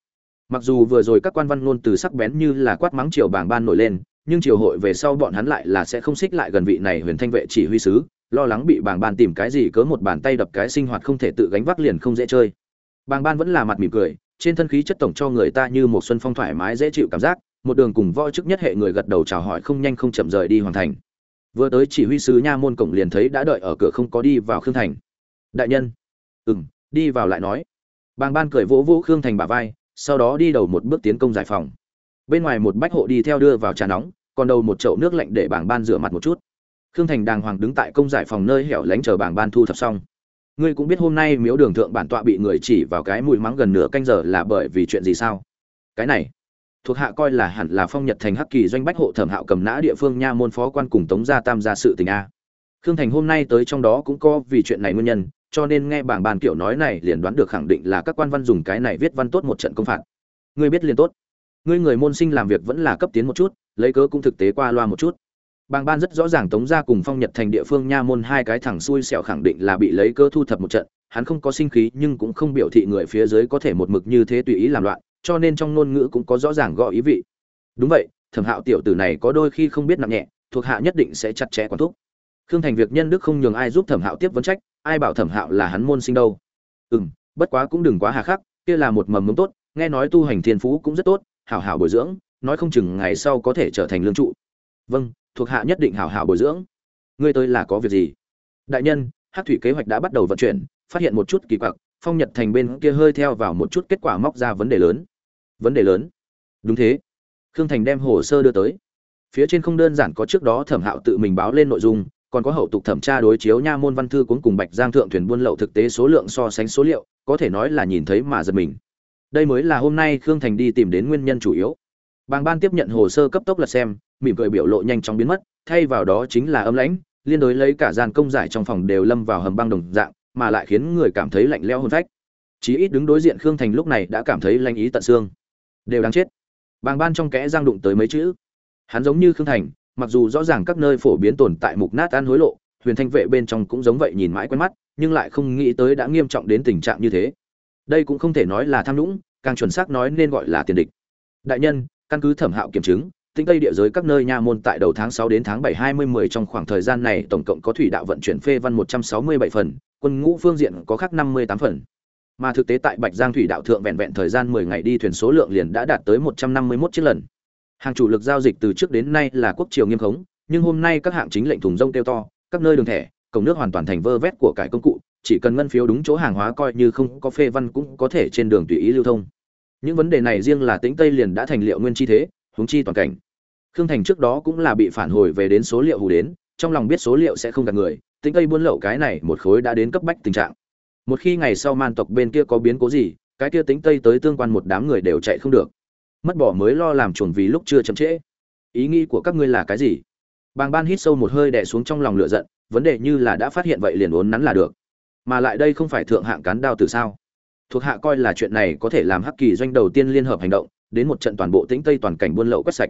Mặc dù vừa rồi các quan văn luôn từ sắc bén như là quát mắng triều bảng ban nổi lên nhưng triều hội về sau bọn hắn lại là sẽ không xích lại gần vị này huyền thanh vệ chỉ huy sứ, lo lắng bị bảng ban tìm cái gì cớ một bàn tay đập cái sinh hoạt không thể tự gánh vác liền không dễ chơi. Bảng ban vẫn là mặt mỉm cười, trên thân khí chất tổng cho người ta như một xuân phong thoải mái dễ chịu cảm giác, một đường cùng voi chức nhất hệ người gật đầu chào hỏi không nhanh không chậm rời đi hoàn thành. Vừa tới chỉ huy sứ nha môn cổng liền thấy đã đợi ở cửa không có đi vào khương thành. Đại nhân. Ừ m đi vào lại nói. Bàng ban cười vỗ vỗ khương thành bả vai, sau đó đi đầu một bước tiến công giải phòng bên ngoài một bách hộ đi theo đưa vào trà nóng, còn đầu một chậu nước lạnh để bảng ban rửa mặt một chút. Khương thành đàng hoàng đứng tại công giải phòng nơi hẻo lánh chờ bảng ban thu thập xong. Ngươi cũng biết hôm nay miếu đường thượng bản tọa bị người chỉ vào cái mùi mắng gần nửa canh giờ là bởi vì chuyện gì sao? Cái này, thuộc hạ coi là hẳn là phong nhật thành hắc kỳ doanh bách hộ thẩm hạo cầm nã địa phương nha môn phó quan cùng tống gia tam gia sự tình a. Khương thành hôm nay tới trong đó cũng có vì chuyện này nguyên nhân, cho nên nghe bảng bàn kiểu nói này liền đoán được khẳng định là các quan văn dùng cái này viết văn tốt một trận công phạt. Ngươi biết liền tốt ngươi người môn sinh làm việc vẫn là cấp tiến một chút, lấy cớ cũng thực tế qua loa một chút. Bàng ban rất rõ ràng tống gia cùng phong nhật thành địa phương nha môn hai cái thẳng xuôi sẹo khẳng định là bị lấy cớ thu thập một trận, hắn không có sinh khí nhưng cũng không biểu thị người phía dưới có thể một mực như thế tùy ý làm loạn, cho nên trong ngôn ngữ cũng có rõ ràng gõ ý vị. Đúng vậy, thẩm hạo tiểu tử này có đôi khi không biết nặng nhẹ, thuộc hạ nhất định sẽ chặt chẽ quản thúc. Khương thành việc nhân đức không nhường ai giúp thẩm hạo tiếp vấn trách, ai bảo thẩm hạo là hắn môn sinh đâu. Ừ m bất quá cũng đừng quá hà khắc, kia là một mầm mống tốt, nghe nói tu hành thiên phú cũng rất tốt hảo hảo bồi dưỡng, nói không chừng ngày sau có thể trở thành lương trụ. Vâng thuộc hạ nhất định hảo hảo bồi dưỡng. Ngươi tới là có việc gì? Đại nhân hát thủy kế hoạch đã bắt đầu vận chuyển, phát hiện một chút kỳ quặc, phong nhật thành bên kia hơi theo vào một chút kết quả móc ra vấn đề lớn. Vấn đề lớn? Đúng thế. Khương thành đem hồ sơ đưa tới. Phía trên không đơn giản có trước đó thẩm hạo tự mình báo lên nội dung, còn có hậu tục thẩm tra đối chiếu nha môn văn thư cuốn cùng bạch giang thượng thuyền buôn lậu thực tế số lượng so sánh số liệu, có thể nói là nhìn thấy mà giật mình đây mới là hôm nay khương thành đi tìm đến nguyên nhân chủ yếu. Bàng ban tiếp nhận hồ sơ cấp tốc lật xem, mỉm cười biểu lộ nhanh chóng biến mất, thay vào đó chính là âm lãnh, liên đối lấy cả gian công giải trong phòng đều lâm vào hầm băng đồng dạng, mà lại khiến người cảm thấy lạnh lẽo hôn phách. Chí ít đứng đối diện khương thành lúc này đã cảm thấy lanh ý tận xương. Đều đáng chết. Bàng ban trong kẽ giang đụng tới mấy chữ. Hắn giống như khương thành, mặc dù rõ ràng các nơi phổ biến tồn tại mục nát ăn hối lộ, huyền thanh vệ bên trong cũng giống vậy nhìn mãi quen mắt, nhưng lại không nghĩ tới đã nghiêm trọng đến tình trạng như thế đây cũng không thể nói là tham nhũng, càng chuẩn xác nói nên gọi là tiền địch. Đại nhân, căn cứ thẩm hạo kiểm chứng tinh tây địa giới các nơi nha môn tại đầu tháng sáu đến tháng bảy hai mươi mười trong khoảng thời gian này tổng cộng có thủy đạo vận chuyển phê văn một trăm sáu mươi bảy phần, quân ngũ phương diện có khác năm mươi tám phần. Mà thực tế tại bạch giang thủy đạo thượng vẹn vẹn thời gian mười ngày đi thuyền số lượng liền đã đạt tới một trăm năm mươi 151 chiếc lần. Hàng chủ lực giao dịch từ trước đến nay là quốc triều nghiêm khống, nhưng hôm nay các hạng chính lệnh thùng rông kêu to, các nơi đường thẻ, cổng nước hoàn toàn thành vơ vét của cải công cụ chỉ cần ngân phiếu đúng chỗ hàng hóa coi như không có phê văn cũng có thể trên đường tùy ý lưu thông. Những vấn đề này riêng là tính tây liền đã thành liệu nguyên chi thế, huống chi toàn cảnh. Khương thành trước đó cũng là bị phản hồi về đến số liệu hù đến, trong lòng biết số liệu sẽ không gạt người tính tây buôn lậu cái này một khối đã đến cấp bách tình trạng. Một khi ngày sau man tộc bên kia có biến cố gì, cái kia tính tây tới tương quan một đám người đều chạy không được. Mất bỏ mới lo làm chuồn vì lúc chưa chậm trễ. Ý nghĩ của các ngươi là cái gì? Bàng ban hít sâu một hơi đè xuống trong lòng lửa giận, vấn đề như là đã phát hiện vậy liền uốn nắn là được mà lại đây không phải thượng hạng cán đao từ sao? Thuộc hạ coi là chuyện này có thể làm hắc kỳ doanh đầu tiên liên hợp hành động, đến một trận toàn bộ tĩnh tây toàn cảnh buôn lậu quét sạch.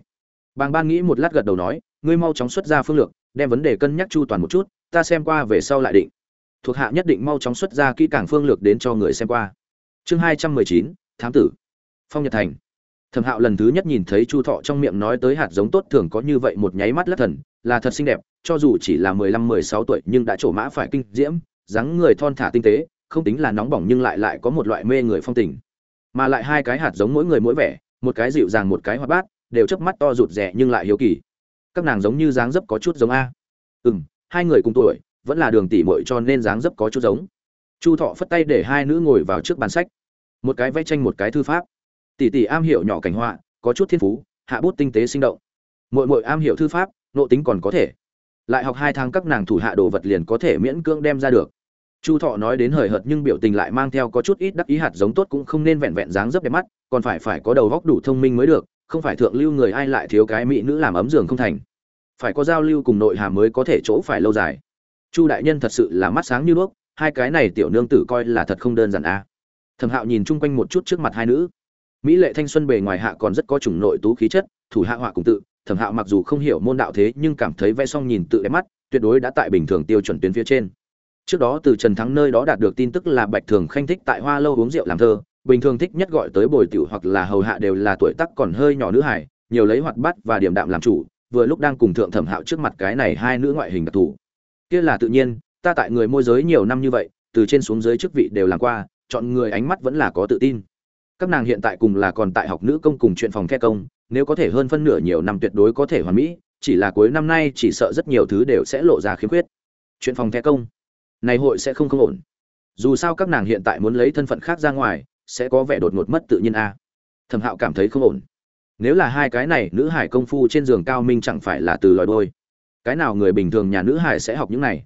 Bàng ban nghĩ một lát gật đầu nói, ngươi mau chóng xuất ra phương lược, đem vấn đề cân nhắc chu toàn một chút, ta xem qua về sau lại định. Thuộc hạ nhất định mau chóng xuất ra kỹ càng phương lược đến cho người xem qua. Chương hai trăm mười chín, thám tử. Phong nhật thành. Thẩm hạo lần thứ nhất nhìn thấy chu thọ trong miệng nói tới hạt giống tốt thường có như vậy một nháy mắt lất thần, là thật xinh đẹp, cho dù chỉ là mười lăm, mười sáu tuổi nhưng đã trổ mã phải kinh diễm dáng người thon thả tinh tế, không tính là nóng bỏng nhưng lại lại có một loại mê người phong tình. Mà lại hai cái hạt giống mỗi người mỗi vẻ, một cái dịu dàng một cái hoạt bát, đều chớp mắt to rụt rẻ nhưng lại hiếu kỳ. Các nàng giống như dáng dấp có chút giống a. Ừ m hai người cùng tuổi, vẫn là đường tỉ mội cho nên dáng dấp có chút giống. Chu thọ phất tay để hai nữ ngồi vào trước bàn sách. Một cái vẽ tranh một cái thư pháp. Tỷ tỷ am hiểu nhỏ cảnh họa, có chút thiên phú, hạ bút tinh tế sinh động. Mội mội am hiểu thư pháp nộ tính còn có thể. Lại học hai tháng các nàng thủ hạ đồ vật liền có thể miễn cưỡng đem ra được chu thọ nói đến hời hợt nhưng biểu tình lại mang theo có chút ít đắc ý hạt giống tốt cũng không nên vẹn vẹn dáng dấp đẹp mắt, còn phải phải có đầu góc đủ thông minh mới được, không phải thượng lưu người ai lại thiếu cái mỹ nữ làm ấm giường không thành. Phải có giao lưu cùng nội hàm mới có thể chỗ phải lâu dài. Chu đại nhân thật sự là mắt sáng như đuốc, hai cái này tiểu nương tử coi là thật không đơn giản a à. thẩm hạo nhìn chung quanh một chút trước mặt hai nữ. Mỹ lệ thanh xuân bề ngoài hạ còn rất có chủng nội tú khí chất, thủ hạ họa cùng tự, thẩm hạo mặc dù không hiểu môn đạo thế nhưng cảm thấy vẽ xong nhìn tự đẹp mắt, tuyệt đối đã tại bình thường tiêu chuẩn tuyến phía trên trước đó từ trần thắng nơi đó đạt được tin tức là bạch thường khanh thích tại hoa lâu uống rượu làm thơ, bình thường thích nhất gọi tới bồi tiểu hoặc là hầu hạ đều là tuổi tác còn hơi nhỏ nữ hải nhiều lấy hoạt bát và điểm đạm làm chủ, vừa lúc đang cùng thượng thẩm hạo trước mặt cái này hai nữ ngoại hình đặc thù. Kia là tự nhiên, ta tại người môi giới nhiều năm như vậy, từ trên xuống dưới chức vị đều làm qua, chọn người ánh mắt vẫn là có tự tin. Các nàng hiện tại cùng là còn tại học nữ công cùng chuyện phòng the công, nếu có thể hơn phân nửa nhiều năm tuyệt đối có thể hoàn mỹ, chỉ là cuối năm nay chỉ sợ rất nhiều thứ đều sẽ lộ ra khiếm khuyết. Chuyện phòng the công này hội sẽ không không ổn. Dù sao các nàng hiện tại muốn lấy thân phận khác ra ngoài, sẽ có vẻ đột ngột mất tự nhiên a. Thẩm hạo cảm thấy không ổn. Nếu là hai cái này, nữ hải công phu trên giường cao minh chẳng phải là từ lòi đôi cái nào người bình thường nhà nữ hải sẽ học những này?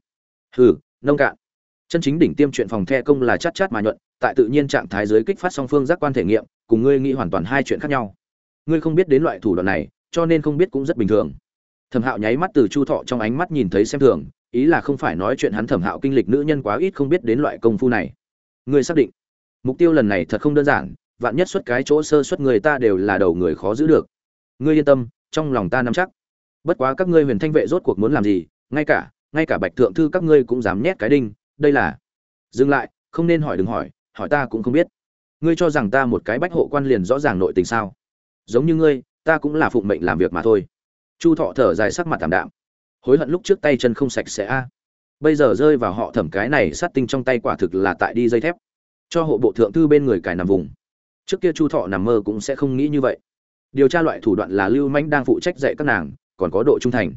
Hừ, nông cạn. Chân chính đỉnh tiêm chuyện phòng the công là chát chát mà nhuận, tại tự nhiên trạng thái giới kích phát song phương giác quan thể nghiệm, cùng ngươi nghĩ hoàn toàn hai chuyện khác nhau. Ngươi không biết đến loại thủ đoạn này, cho nên không biết cũng rất bình thường. Thẩm hạo nháy mắt từ chu thọ trong ánh mắt nhìn thấy xem thường ý là không phải nói chuyện hắn thẩm hạo kinh lịch nữ nhân quá ít không biết đến loại công phu này. Ngươi xác định. Mục tiêu lần này thật không đơn giản, vạn nhất xuất cái chỗ sơ xuất người ta đều là đầu người khó giữ được. Ngươi yên tâm, trong lòng ta nắm chắc. Bất quá các ngươi huyền thanh vệ rốt cuộc muốn làm gì, ngay cả ngay cả bạch thượng thư các ngươi cũng dám nhét cái đinh, đây là. Dừng lại, không nên hỏi đừng hỏi hỏi ta cũng không biết. Ngươi cho rằng ta một cái bách hộ quan liền rõ ràng nội tình sao? Giống như ngươi, ta cũng là phụng mệnh làm việc mà thôi. Chu thọ thở dài sắc mặt tảm đạm hối hận lúc trước tay chân không sạch sẽ a. Bây giờ rơi vào họ thẩm cái này sát tinh trong tay quả thực là tại đi dây thép. Cho hộ bộ thượng thư bên người cài nằm vùng. Trước kia chu thọ nằm mơ cũng sẽ không nghĩ như vậy. Điều tra loại thủ đoạn là lưu manh đang phụ trách dạy các nàng, còn có độ trung thành.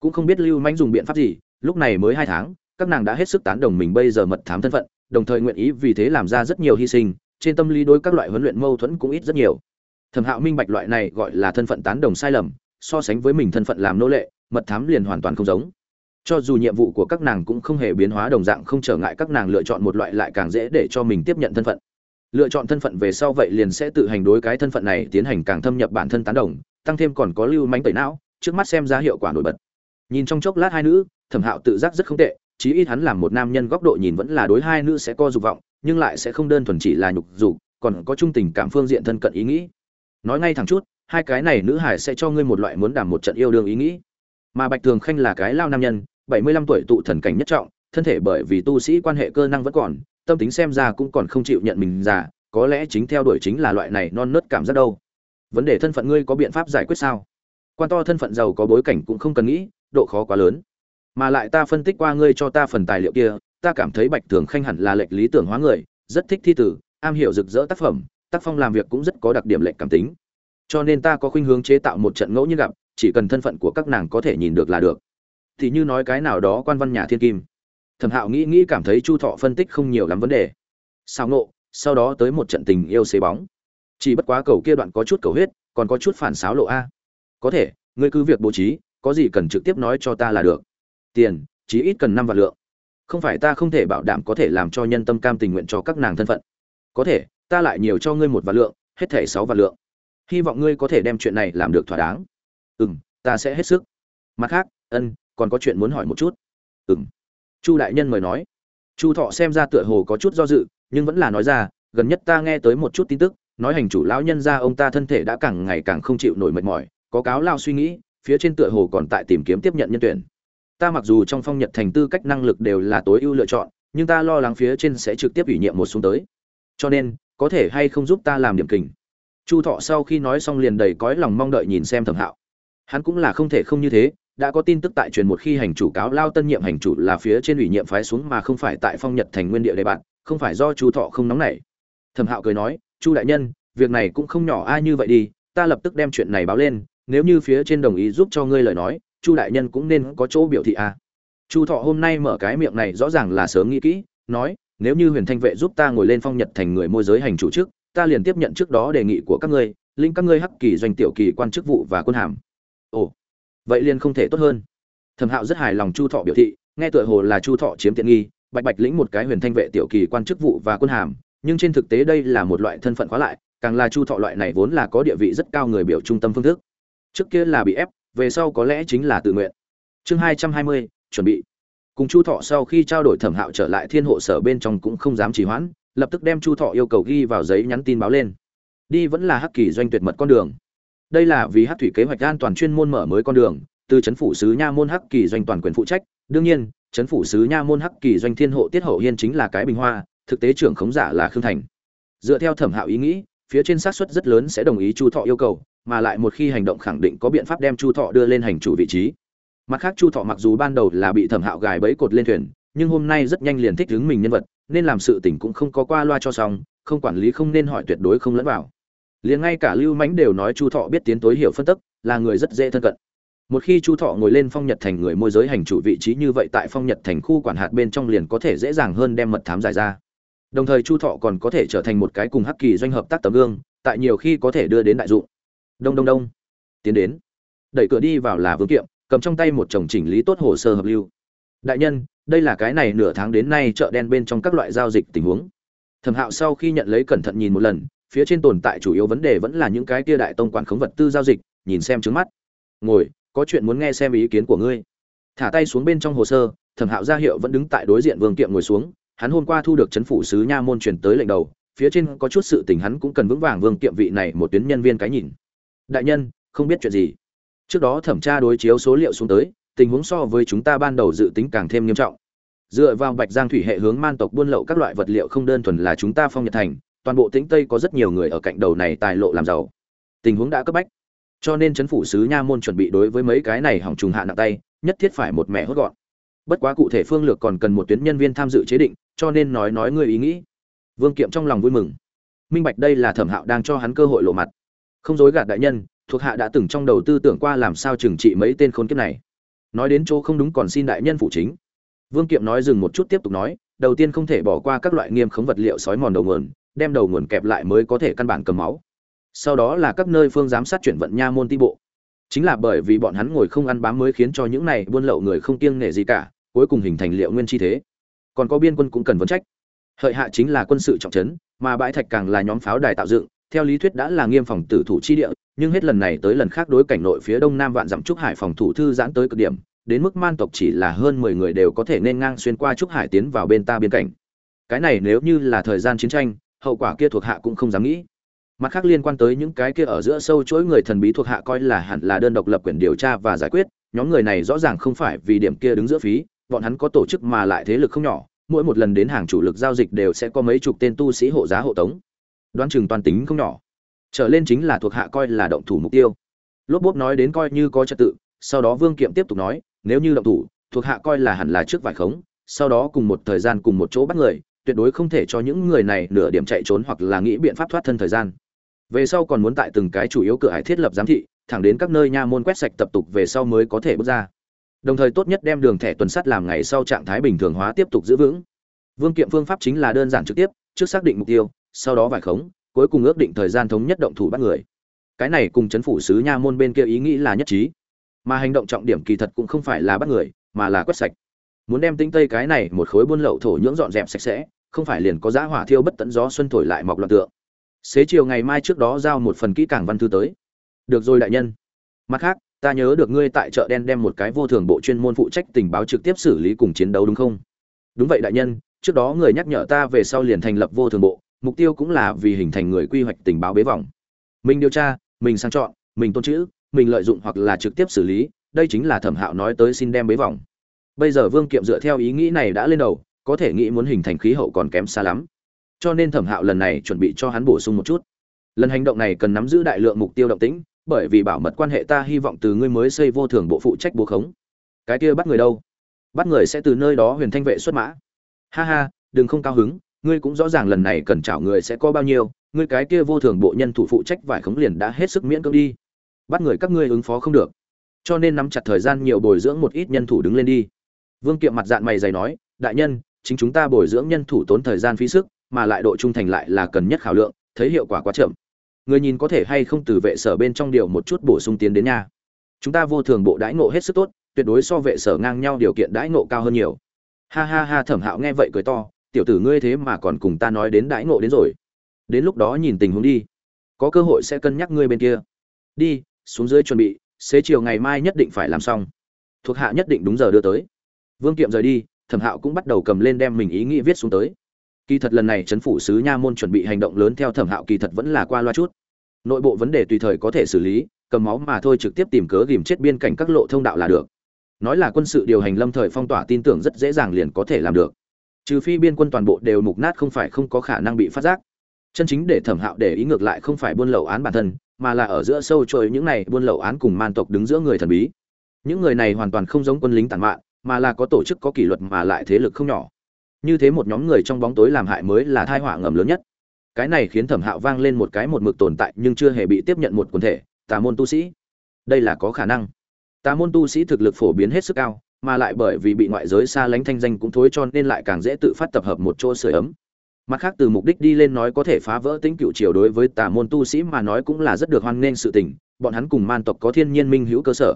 Cũng không biết lưu manh dùng biện pháp gì, lúc này mới hai tháng, các nàng đã hết sức tán đồng mình bây giờ mật thám thân phận, đồng thời nguyện ý vì thế làm ra rất nhiều hy sinh, trên tâm lý đối các loại huấn luyện mâu thuẫn cũng ít rất nhiều. Thẩm hạo minh bạch loại này gọi là thân phận tán đồng sai lầm, so sánh với mình thân phận làm nô lệ mật thám liền hoàn toàn không giống. Cho dù nhiệm vụ của các nàng cũng không hề biến hóa đồng dạng không trở ngại các nàng lựa chọn một loại lại càng dễ để cho mình tiếp nhận thân phận. Lựa chọn thân phận về sau vậy liền sẽ tự hành đối cái thân phận này tiến hành càng thâm nhập bản thân tán đồng, tăng thêm còn có lưu mánh tẩy não, trước mắt xem ra hiệu quả nổi bật. Nhìn trong chốc lát hai nữ, thẩm hạo tự giác rất không tệ, chí ít hắn làm một nam nhân góc độ nhìn vẫn là đối hai nữ sẽ có dục vọng, nhưng lại sẽ không đơn thuần chỉ là nhục dục, còn có trung tình cảm phương diện thân cận ý nghĩ. Nói ngay thẳng chút, hai cái này nữ hải sẽ cho ngươi một loại muốn đảm một trận yêu đương ý nghĩ mà bạch thường khanh là cái lao nam nhân, bảy mươi lăm tuổi tụ thần cảnh nhất trọng, thân thể bởi vì tu sĩ quan hệ cơ năng vẫn còn, tâm tính xem ra cũng còn không chịu nhận mình già, có lẽ chính theo đuổi chính là loại này non nớt cảm giác đâu. Vấn đề thân phận ngươi có biện pháp giải quyết sao? Quan to thân phận giàu có bối cảnh cũng không cần nghĩ, độ khó quá lớn. Mà lại ta phân tích qua ngươi cho ta phần tài liệu kia, ta cảm thấy bạch thường khanh hẳn là lệch lý tưởng hóa người, rất thích thi tử, am hiểu rực rỡ tác phẩm, tác phong làm việc cũng rất có đặc điểm lệch cảm tính cho nên ta có khuynh hướng chế tạo một trận ngẫu nhiên gặp, chỉ cần thân phận của các nàng có thể nhìn được là được. Thì như nói cái nào đó quan văn nhà thiên kim. Thẩm hạo nghĩ nghĩ cảm thấy chu thọ phân tích không nhiều lắm vấn đề. Sao nộ sau đó tới một trận tình yêu xế bóng. Chỉ bất quá cầu kia đoạn có chút cầu huyết, còn có chút phản xáo lộ a. Có thể, ngươi cứ việc bố trí, có gì cần trực tiếp nói cho ta là được. Tiền, chí ít cần năm vạn lượng. Không phải ta không thể bảo đảm có thể làm cho nhân tâm cam tình nguyện cho các nàng thân phận. Có thể, ta lại nhiều cho ngươi một vạn lượng, hết thể sáu vạn lượng hy vọng ngươi có thể đem chuyện này làm được thỏa đáng. Ừ m ta sẽ hết sức. Mặt khác, ân, còn có chuyện muốn hỏi một chút. Ừ m chu đại nhân mời nói. Chu thọ xem ra tựa hồ có chút do dự, nhưng vẫn là nói ra, gần nhất ta nghe tới một chút tin tức, nói hành chủ lão nhân ra ông ta thân thể đã càng ngày càng không chịu nổi mệt mỏi, có cáo lao suy nghĩ, phía trên tựa hồ còn tại tìm kiếm tiếp nhận nhân tuyển. Ta mặc dù trong phong nhật thành tư cách năng lực đều là tối ưu lựa chọn, nhưng ta lo lắng phía trên sẽ trực tiếp ủy nhiệm một xuống tới. Cho nên, có thể hay không giúp ta làm điểm kình? Chu thọ sau khi nói xong liền đầy cõi lòng mong đợi nhìn xem thẩm hạo hắn cũng là không thể không như thế, đã có tin tức tại truyền một khi hành chủ cáo lao tân nhiệm hành chủ là phía trên ủy nhiệm phái xuống mà không phải tại phong nhật thành nguyên địa đề bạn, không phải do chu thọ không nóng nảy thẩm hạo cười nói, chu đại nhân, việc này cũng không nhỏ, ai như vậy đi, ta lập tức đem chuyện này báo lên, nếu như phía trên đồng ý giúp cho ngươi lời nói, chu đại nhân cũng nên có chỗ biểu thị a à. chu thọ hôm nay mở cái miệng này rõ ràng là sớm nghĩ kỹ, nói, nếu như huyền thanh vệ giúp ta ngồi lên phong nhật thành người môi giới hành chủ trước ta liền tiếp nhận trước đó đề nghị của các ngươi, linh các ngươi hắc kỳ doanh tiểu kỳ quan chức vụ và quân hàm. Ồ, vậy liền không thể tốt hơn. Thẩm hạo rất hài lòng chu thọ biểu thị, nghe tựa hồ là chu thọ chiếm tiện nghi, bạch bạch lĩnh một cái huyền thanh vệ tiểu kỳ quan chức vụ và quân hàm, nhưng trên thực tế đây là một loại thân phận khóa lại, càng là chu thọ loại này vốn là có địa vị rất cao người biểu trung tâm phương thức. Trước kia là bị ép, về sau có lẽ chính là tự nguyện. Chương hai trăm hai mươi, chuẩn bị. Cùng chu thọ sau khi trao đổi thẩm hạo trở lại thiên hộ sở bên trong cũng không dám trì hoãn lập tức đem chu thọ yêu cầu ghi vào giấy nhắn tin báo lên. Đi vẫn là hắc kỳ doanh tuyệt mật con đường. Đây là vì hắc thủy kế hoạch an toàn chuyên môn mở mới con đường, từ chấn phủ sứ nha môn hắc kỳ doanh toàn quyền phụ trách. Đương nhiên, chấn phủ sứ nha môn hắc kỳ doanh thiên hộ tiết hậu hiên chính là cái bình hoa, thực tế trưởng khống giả là khương thành. Dựa theo thẩm hạo ý nghĩ, phía trên xác suất rất lớn sẽ đồng ý chu thọ yêu cầu, mà lại một khi hành động khẳng định có biện pháp đem chu thọ đưa lên hành chủ vị trí. Mặt khác, chu thọ mặc dù ban đầu là bị thẩm hạo gài bẫy cột lên thuyền nhưng hôm nay rất nhanh liền thích ứng mình nhân vật, nên làm sự tình cũng không có qua loa cho xong, không quản lý không nên hỏi tuyệt đối không lẫn vào. Liền ngay cả lưu mãnh đều nói chu thọ biết tiến tối hiểu phân tức, là người rất dễ thân cận. Một khi chu thọ ngồi lên phong nhật thành người môi giới hành chủ vị trí như vậy tại phong nhật thành khu quản hạt bên trong liền có thể dễ dàng hơn đem mật thám giải ra. Đồng thời chu thọ còn có thể trở thành một cái cùng hắc kỳ doanh hợp tác tấm gương, tại nhiều khi có thể đưa đến đại dụng. Đông đông đông. Tiến đến. Đẩy cửa đi vào là vương kiệm, cầm trong tay một chồng chỉnh lý tốt hồ sơ hợp lưu. Đại nhân đây là cái này nửa tháng đến nay chợ đen bên trong các loại giao dịch tình huống. Thẩm hạo sau khi nhận lấy cẩn thận nhìn một lần, phía trên tồn tại chủ yếu vấn đề vẫn là những cái kia đại tông quản khống vật tư giao dịch, nhìn xem trước mắt. Ngồi, có chuyện muốn nghe xem ý kiến của ngươi. Thả tay xuống bên trong hồ sơ, thẩm hạo ra hiệu vẫn đứng tại đối diện vương kiệm ngồi xuống, hắn hôm qua thu được chấn phủ sứ nha môn truyền tới lệnh đầu, phía trên có chút sự tình hắn cũng cần vững vàng vương kiệm vị này một tuyến nhân viên cái nhìn. Đại nhân, không biết chuyện gì. Trước đó thẩm tra đối chiếu số liệu xuống tới tình huống so với chúng ta ban đầu dự tính càng thêm nghiêm trọng. Dựa vào bạch giang thủy hệ hướng man tộc buôn lậu các loại vật liệu không đơn thuần là chúng ta phong nhật thành, toàn bộ tĩnh tây có rất nhiều người ở cạnh đầu này tài lộ làm giàu. Tình huống đã cấp bách. Cho nên chấn phủ sứ nha môn chuẩn bị đối với mấy cái này hỏng trùng hạ nặng tay, nhất thiết phải một mẹ hốt gọn. Bất quá cụ thể phương lược còn cần một tuyến nhân viên tham dự chế định, cho nên nói nói người ý nghĩ. Vương kiệm trong lòng vui mừng. Minh bạch đây là thẩm hạo đang cho hắn cơ hội lộ mặt. Không dối gạt đại nhân, thuộc hạ đã từng trong đầu tư tưởng qua làm sao trừng trị mấy tên khốn kiếp này nói đến chỗ không đúng còn xin đại nhân phụ chính. Vương kiệm nói dừng một chút tiếp tục nói, đầu tiên không thể bỏ qua các loại nghiêm khống vật liệu sói mòn đầu nguồn, đem đầu nguồn kẹp lại mới có thể căn bản cầm máu. Sau đó là các nơi phương giám sát chuyển vận nha môn ti bộ. Chính là bởi vì bọn hắn ngồi không ăn bám mới khiến cho những này buôn lậu người không kiêng nể gì cả, cuối cùng hình thành liệu nguyên chi thế. Còn có biên quân cũng cần vấn trách. Hợi hạ chính là quân sự trọng trấn, mà bãi thạch càng là nhóm pháo đài tạo dựng, theo lý thuyết đã là nghiêm phòng tử thủ chi địa nhưng hết lần này tới lần khác đối cảnh nội phía đông nam vạn dặm trúc hải phòng thủ thư giãn tới cực điểm, đến mức man tộc chỉ là hơn mười người đều có thể nên ngang xuyên qua trúc hải tiến vào bên ta biên cảnh. Cái này nếu như là thời gian chiến tranh, hậu quả kia thuộc hạ cũng không dám nghĩ. Mặt khác liên quan tới những cái kia ở giữa sâu chuỗi người thần bí thuộc hạ coi là hẳn là đơn độc lập quyền điều tra và giải quyết, nhóm người này rõ ràng không phải vì điểm kia đứng giữa phí, bọn hắn có tổ chức mà lại thế lực không nhỏ, mỗi một lần đến hàng chủ lực giao dịch đều sẽ có mấy chục tên tu sĩ hộ giá hộ tống. Đoán chừng toàn tính không nhỏ trở lên chính là thuộc hạ coi là động thủ mục tiêu. Lốp bốp nói đến coi như có trật tự, sau đó vương kiệm tiếp tục nói, nếu như động thủ, thuộc hạ coi là hẳn là trước vải khống, sau đó cùng một thời gian cùng một chỗ bắt người, tuyệt đối không thể cho những người này nửa điểm chạy trốn hoặc là nghĩ biện pháp thoát thân thời gian. Về sau còn muốn tại từng cái chủ yếu cửa hải thiết lập giám thị, thẳng đến các nơi nha môn quét sạch tập tục về sau mới có thể bước ra. Đồng thời tốt nhất đem đường thẻ tuần sắt làm ngày sau trạng thái bình thường hóa tiếp tục giữ vững. Vương kiệm phương pháp chính là đơn giản trực tiếp, trước xác định mục tiêu, sau đó vải khống cuối cùng ước định thời gian thống nhất động thủ bắt người. Cái này cùng chấn phủ sứ nha môn bên kia ý nghĩ là nhất trí. Mà hành động trọng điểm kỳ thật cũng không phải là bắt người, mà là quét sạch. Muốn đem tinh tây cái này một khối buôn lậu thổ nhưỡng dọn dẹp sạch sẽ, không phải liền có giá hỏa thiêu bất tận gió xuân thổi lại mọc loạn tượng. Xế chiều ngày mai trước đó giao một phần kỹ càng văn thư tới. Được rồi đại nhân. Mặt khác, ta nhớ được ngươi tại chợ đen đem một cái vô thường bộ chuyên môn phụ trách tình báo trực tiếp xử lý cùng chiến đấu đúng không? Đúng vậy đại nhân, trước đó người nhắc nhở ta về sau liền thành lập vô thường bộ mục tiêu cũng là vì hình thành người quy hoạch tình báo bế vòng. Mình điều tra, mình sang chọn, mình tôn chữ, mình lợi dụng hoặc là trực tiếp xử lý, đây chính là thẩm hạo nói tới xin đem bế vòng. Bây giờ vương kiệm dựa theo ý nghĩ này đã lên đầu, có thể nghĩ muốn hình thành khí hậu còn kém xa lắm. Cho nên thẩm hạo lần này chuẩn bị cho hắn bổ sung một chút. Lần hành động này cần nắm giữ đại lượng mục tiêu động tĩnh, bởi vì bảo mật quan hệ ta hy vọng từ ngươi mới xây vô thường bộ phụ trách bố khống. Cái kia bắt người đâu? Bắt người sẽ từ nơi đó huyền thanh vệ xuất mã. Ha ha, đừng không cao hứng ngươi cũng rõ ràng lần này cần chảo người sẽ có bao nhiêu, ngươi cái kia vô thường bộ nhân thủ phụ trách vải khống liền đã hết sức miễn cưỡng đi. Bắt người các ngươi ứng phó không được. Cho nên nắm chặt thời gian nhiều bồi dưỡng một ít nhân thủ đứng lên đi. Vương kiệm mặt dạng mày dày nói, đại nhân, chính chúng ta bồi dưỡng nhân thủ tốn thời gian phí sức, mà lại độ trung thành lại là cần nhất khảo lượng, thấy hiệu quả quá chậm. Người nhìn có thể hay không từ vệ sở bên trong điều một chút bổ sung tiến đến nhà chúng ta vô thường bộ đãi ngộ hết sức tốt, tuyệt đối so vệ sở ngang nhau điều kiện đãi ngộ cao hơn nhiều. Ha ha ha thẩm hạo nghe vậy cười to tiểu tử ngươi thế mà còn cùng ta nói đến đãi ngộ đến rồi. Đến lúc đó nhìn tình huống đi. Có cơ hội sẽ cân nhắc ngươi bên kia. Đi, xuống dưới chuẩn bị, xế chiều ngày mai nhất định phải làm xong. Thuộc hạ nhất định đúng giờ đưa tới. Vương kiệm rời đi, thẩm hạo cũng bắt đầu cầm lên đem mình ý nghĩ viết xuống tới. Kỳ thật lần này chấn phủ sứ nha môn chuẩn bị hành động lớn theo thẩm hạo kỳ thật vẫn là qua loa chút. Nội bộ vấn đề tùy thời có thể xử lý, cầm máu mà thôi trực tiếp tìm cớ ghìm chết biên cảnh các lộ thông đạo là được. Nói là quân sự điều hành lâm thời phong tỏa tin tưởng rất dễ dàng liền có thể làm được trừ phi biên quân toàn bộ đều mục nát không phải không có khả năng bị phát giác. Chân chính để thẩm hạo để ý ngược lại không phải buôn lậu án bản thân, mà là ở giữa sâu trôi những này buôn lậu án cùng man tộc đứng giữa người thần bí. Những người này hoàn toàn không giống quân lính tàn mạn, mà là có tổ chức, có kỷ luật mà lại thế lực không nhỏ. Như thế một nhóm người trong bóng tối làm hại mới là thai họa ngầm lớn nhất. Cái này khiến thẩm hạo vang lên một cái một mực tồn tại nhưng chưa hề bị tiếp nhận một quần thể, tà môn tu sĩ. Đây là có khả năng. Tà môn tu sĩ thực lực phổ biến hết sức cao mà lại bởi vì bị ngoại giới xa lánh thanh danh cũng thối cho nên lại càng dễ tự phát tập hợp một chỗ sưởi ấm. Mặt khác, từ mục đích đi lên nói có thể phá vỡ tính cựu triều đối với tà môn tu sĩ mà nói cũng là rất được hoan nghênh sự tình, bọn hắn cùng man tộc có thiên nhiên minh hữu cơ sở.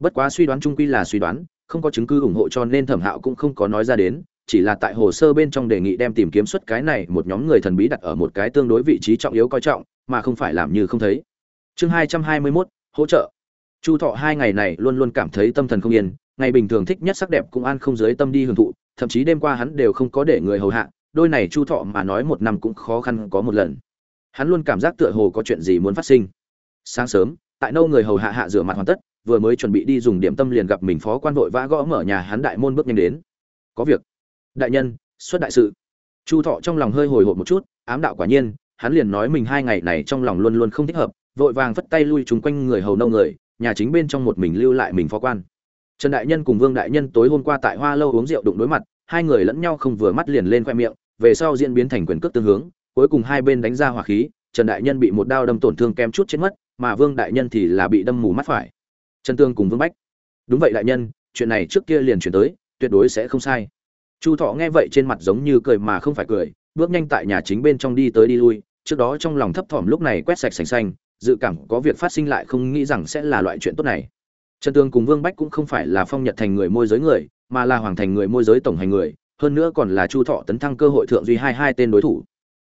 Bất quá suy đoán trung quy là suy đoán, không có chứng cứ ủng hộ cho nên thẩm hạo cũng không có nói ra đến, chỉ là tại hồ sơ bên trong đề nghị đem tìm kiếm xuất cái này một nhóm người thần bí đặt ở một cái tương đối vị trí trọng yếu coi trọng, mà không phải làm như không thấy. Chương hai trăm hai mươi mốt, hỗ trợ chu thọ hai ngày này luôn luôn cảm thấy tâm thần không yên, ngày bình thường thích nhất sắc đẹp cũng an không dưới tâm đi hưởng thụ, thậm chí đêm qua hắn đều không có để người hầu hạ, đôi này chu thọ mà nói một năm cũng khó khăn có một lần. Hắn luôn cảm giác tựa hồ có chuyện gì muốn phát sinh. Sáng sớm, tại nâu người hầu hạ hạ rửa mặt hoàn tất, vừa mới chuẩn bị đi dùng điểm tâm liền gặp mình phó quan vội vã gõ mở nhà hắn đại môn bước nhanh đến. Có việc. Đại nhân, xuất đại sự. Chu thọ trong lòng hơi hồi hộp một chút, ám đạo quả nhiên, hắn liền nói mình hai ngày này trong lòng luôn luôn không thích hợp, vội vàng vất tay lui chúng quanh người hầu nâu người nhà chính bên trong một mình lưu lại mình phó quan. Trần đại nhân cùng vương đại nhân tối hôm qua tại hoa lâu uống rượu đụng đối mặt, hai người lẫn nhau không vừa mắt liền lên khoe miệng, về sau diễn biến thành quyền cước tương hướng, cuối cùng hai bên đánh ra hỏa khí, trần đại nhân bị một đao đâm tổn thương kem chút chết mất, mà vương đại nhân thì là bị đâm mù mắt phải. Trần tương cùng vương bách. Đúng vậy đại nhân, chuyện này trước kia liền chuyển tới, tuyệt đối sẽ không sai. Chu thọ nghe vậy trên mặt giống như cười mà không phải cười, bước nhanh tại nhà chính bên trong đi tới đi lui, trước đó trong lòng thấp thỏm lúc này quét sạch sành xanh dự cảm có việc phát sinh lại không nghĩ rằng sẽ là loại chuyện tốt này. Trần tương cùng vương bách cũng không phải là phong nhật thành người môi giới người, mà là hoàng thành người môi giới tổng hành người, hơn nữa còn là chu thọ tấn thăng cơ hội thượng duy hai hai tên đối thủ.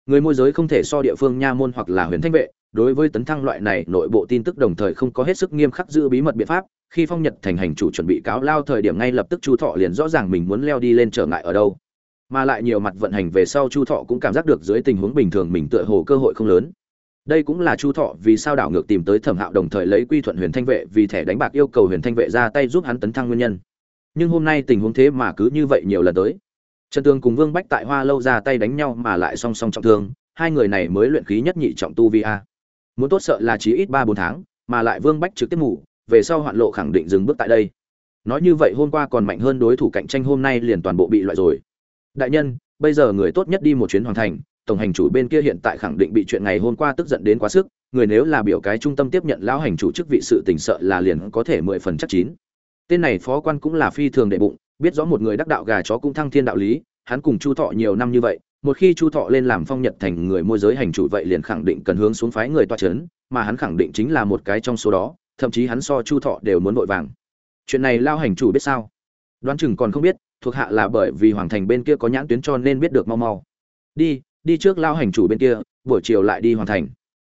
Người môi giới không thể so địa phương nha môn hoặc là huyền thanh vệ, đối với tấn thăng loại này nội bộ tin tức đồng thời không có hết sức nghiêm khắc giữ bí mật biện pháp, khi phong nhật thành hành chủ chuẩn bị cáo lao thời điểm ngay lập tức chu thọ liền rõ ràng mình muốn leo đi lên trở ngại ở đâu. Mà lại nhiều mặt vận hành về sau chu thọ cũng cảm giác được dưới tình huống bình thường mình tựa hồ cơ hội không lớn đây cũng là chu thọ vì sao đảo ngược tìm tới thẩm hạo đồng thời lấy quy thuận huyền thanh vệ vì thẻ đánh bạc yêu cầu huyền thanh vệ ra tay giúp hắn tấn thăng nguyên nhân. Nhưng hôm nay tình huống thế mà cứ như vậy nhiều lần tới. Trần tường cùng vương bách tại hoa lâu ra tay đánh nhau mà lại song song trọng thương, hai người này mới luyện khí nhất nhị trọng tu vi a. Muốn tốt sợ là chỉ ít ba bốn tháng, mà lại vương bách trực tiếp ngủ, về sau hoạn lộ khẳng định dừng bước tại đây. Nói như vậy hôm qua còn mạnh hơn đối thủ cạnh tranh hôm nay liền toàn bộ bị loại rồi. Đại nhân, bây giờ người tốt nhất đi một chuyến hoàn thành tổng hành chủ bên kia hiện tại khẳng định bị chuyện ngày hôm qua tức giận đến quá sức, người nếu là biểu cái trung tâm tiếp nhận lão hành chủ chức vị sự tình sợ là liền có thể mười phần chắc chín. Tên này phó quan cũng là phi thường đệ bụng, biết rõ một người đắc đạo gà chó cũng thăng thiên đạo lý, hắn cùng chu thọ nhiều năm như vậy, một khi chu thọ lên làm phong nhật thành người môi giới hành chủ vậy liền khẳng định cần hướng xuống phái người toa c h ấ n mà hắn khẳng định chính là một cái trong số đó, thậm chí hắn so chu thọ đều muốn vội vàng. Chuyện này lao hành chủ biết sao? Đoán chừng còn không biết, thuộc hạ là bởi vì hoàng thành bên kia có nhãn tuyến cho nên biết được mau mau. Đi đi trước lao hành chủ bên kia, buổi chiều lại đi hoàn thành.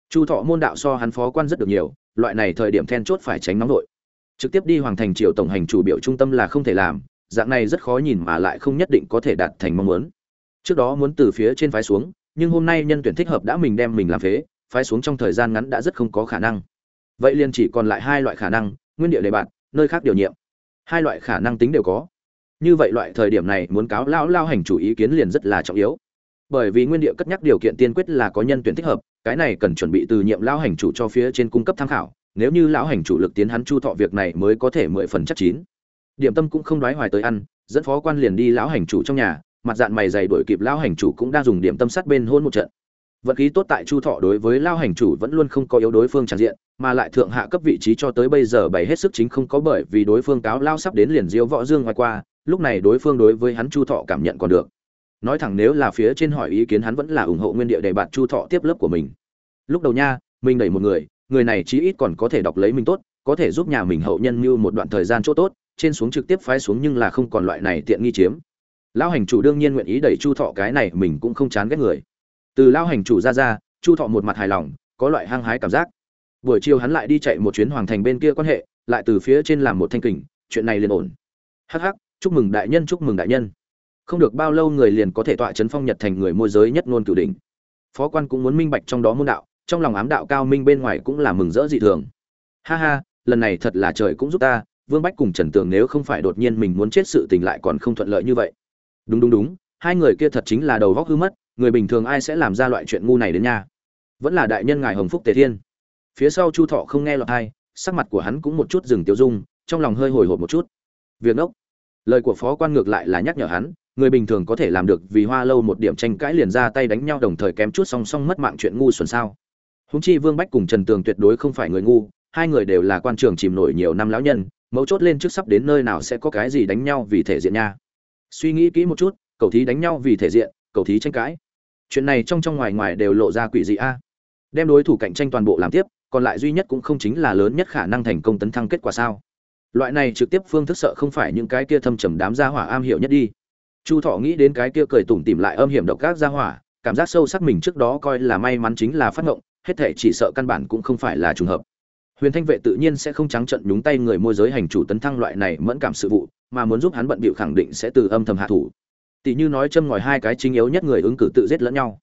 Chu thọ môn đạo so hắn phó quan rất được nhiều, loại này thời điểm then chốt phải tránh nóng nội. Trực tiếp đi hoàng thành triều tổng hành chủ biểu trung tâm là không thể làm, dạng này rất khó nhìn mà lại không nhất định có thể đạt thành mong muốn. Trước đó muốn từ phía trên phái xuống, nhưng hôm nay nhân tuyển thích hợp đã mình đem mình làm phế, phái xuống trong thời gian ngắn đã rất không có khả năng. Vậy liền chỉ còn lại hai loại khả năng, nguyên địa đề bạt, nơi khác điều nhiệm. Hai loại khả năng tính đều có. Như vậy loại thời điểm này muốn cáo lão lao hành chủ ý kiến liền rất là trọng yếu bởi vì nguyên địa cất nhắc điều kiện tiên quyết là có nhân tuyển thích hợp, cái này cần chuẩn bị từ nhiệm lão hành chủ cho phía trên cung cấp tham khảo, nếu như lão hành chủ lực tiến hắn chu thọ việc này mới có thể mười phần chắc chín. Điểm tâm cũng không đoái hoài tới ăn, dẫn phó quan liền đi lão hành chủ trong nhà, mặt dạng mày dày đuổi kịp lão hành chủ cũng đang dùng điểm tâm sát bên hôn một trận. Vận khí tốt tại chu thọ đối với lão hành chủ vẫn luôn không có yếu đối phương tràn diện, mà lại thượng hạ cấp vị trí cho tới bây giờ bày hết sức chính không có bởi vì đối phương cáo lao sắp đến liền diêu võ dương ngoài qua, lúc này đối phương đối với hắn chu thọ cảm nhận còn được nói thẳng nếu là phía trên hỏi ý kiến hắn vẫn là ủng hộ nguyên địa đề bạt chu thọ tiếp lớp của mình. Lúc đầu nha, mình đẩy một người người này chí ít còn có thể đọc lấy mình tốt, có thể giúp nhà mình hậu nhân mưu một đoạn thời gian chỗ tốt, trên xuống trực tiếp phái xuống nhưng là không còn loại này tiện nghi chiếm. Lão hành chủ đương nhiên nguyện ý đẩy chu thọ cái này, mình cũng không chán ghét người. Từ lão hành chủ ra ra, chu thọ một mặt hài lòng, có loại hăng hái cảm giác. Buổi chiều hắn lại đi chạy một chuyến hoàng thành bên kia quan hệ, lại từ phía trên làm một thanh kình, chuyện này liền ổn. Hắc hắc, chúc mừng đại nhân, chúc mừng đại nhân không được bao lâu người liền có thể tọa chấn phong nhật thành người môi giới nhất ngôn cửu đỉnh. Phó quan cũng muốn minh bạch trong đó môn đạo, trong lòng ám đạo cao minh bên ngoài cũng là mừng rỡ dị thường. Ha ha, lần này thật là trời cũng giúp ta, vương bách cùng trần tường nếu không phải đột nhiên mình muốn chết sự tình lại còn không thuận lợi như vậy. Đúng đúng đúng, hai người kia thật chính là đầu góc hư mất, người bình thường ai sẽ làm ra loại chuyện ngu này đến nha? Vẫn là đại nhân ngài hồng phúc tề thiên. Phía sau chu thọ không nghe lọt hai sắc mặt của hắn cũng một chút dừng tiêu dung, trong lòng hơi hồi hộp một chút. Việc ốc lời của phó quan ngược lại là nhắc nhở hắn người bình thường có thể làm được vì hoa lâu một điểm tranh cãi liền ra tay đánh nhau đồng thời kém chút song song mất mạng chuyện ngu xuẩn sao. Húng chi vương bách cùng trần tường tuyệt đối không phải người ngu, hai người đều là quan trường chìm nổi nhiều năm lão nhân, mấu chốt lên trước sắp đến nơi nào sẽ có cái gì đánh nhau vì thể diện nha. Suy nghĩ kỹ một chút, cầu thí đánh nhau vì thể diện, cầu thí tranh cãi. Chuyện này trong trong ngoài ngoài đều lộ ra quỷ dị a. Đem đối thủ cạnh tranh toàn bộ làm tiếp, còn lại duy nhất cũng không chính là lớn nhất khả năng thành công tấn thăng kết quả sao. Loại này trực tiếp phương thức sợ không phải những cái kia thâm trầm đám gia hỏa am hiểu nhất đi chu thọ nghĩ đến cái kia cười tủm tìm lại âm hiểm độc gác ra hỏa, cảm giác sâu sắc mình trước đó coi là may mắn chính là phát ngộng, hết thể chỉ sợ căn bản cũng không phải là trùng hợp. Huyền thanh vệ tự nhiên sẽ không trắng trận nhúng tay người môi giới hành chủ tấn thăng loại này mẫn cảm sự vụ, mà muốn giúp hắn bận bịu khẳng định sẽ từ âm thầm hạ thủ. Tỷ như nói châm ngòi hai cái chính yếu nhất người ứng cử tự giết lẫn nhau.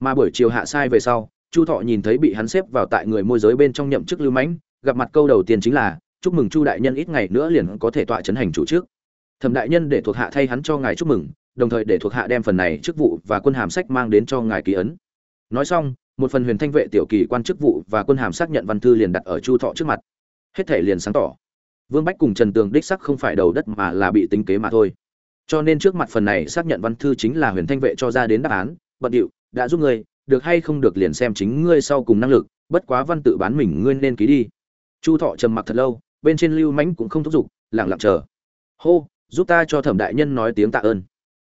Mà buổi chiều hạ sai về sau, chu thọ nhìn thấy bị hắn xếp vào tại người môi giới bên trong nhậm chức lưu mãnh, gặp mặt câu đầu tiên chính là, chúc mừng chu đại nhân, ít ngày nữa liền có thể tọa chấn hành chủ trước thẩm đại nhân để thuộc hạ thay hắn cho ngài chúc mừng, đồng thời để thuộc hạ đem phần này chức vụ và quân hàm sách mang đến cho ngài ký ấn. Nói xong, một phần huyền thanh vệ tiểu kỳ quan chức vụ và quân hàm xác nhận văn thư liền đặt ở chu thọ trước mặt. Hết thể liền sáng tỏ. Vương bách cùng trần tường đích sắc không phải đầu đất mà là bị tính kế mà thôi. Cho nên trước mặt phần này xác nhận văn thư chính là huyền thanh vệ cho ra đến đáp án, bận điệu, đã giúp ngươi, được hay không được liền xem chính ngươi sau cùng năng lực, bất quá văn tự bán mình ngươi nên ký đi. Chu thọ trầm mặc thật lâu, bên trên lưu mãnh cũng không thúc giục lẳng lặng chờ. Hô giúp ta cho thẩm đại nhân nói tiếng tạ ơn.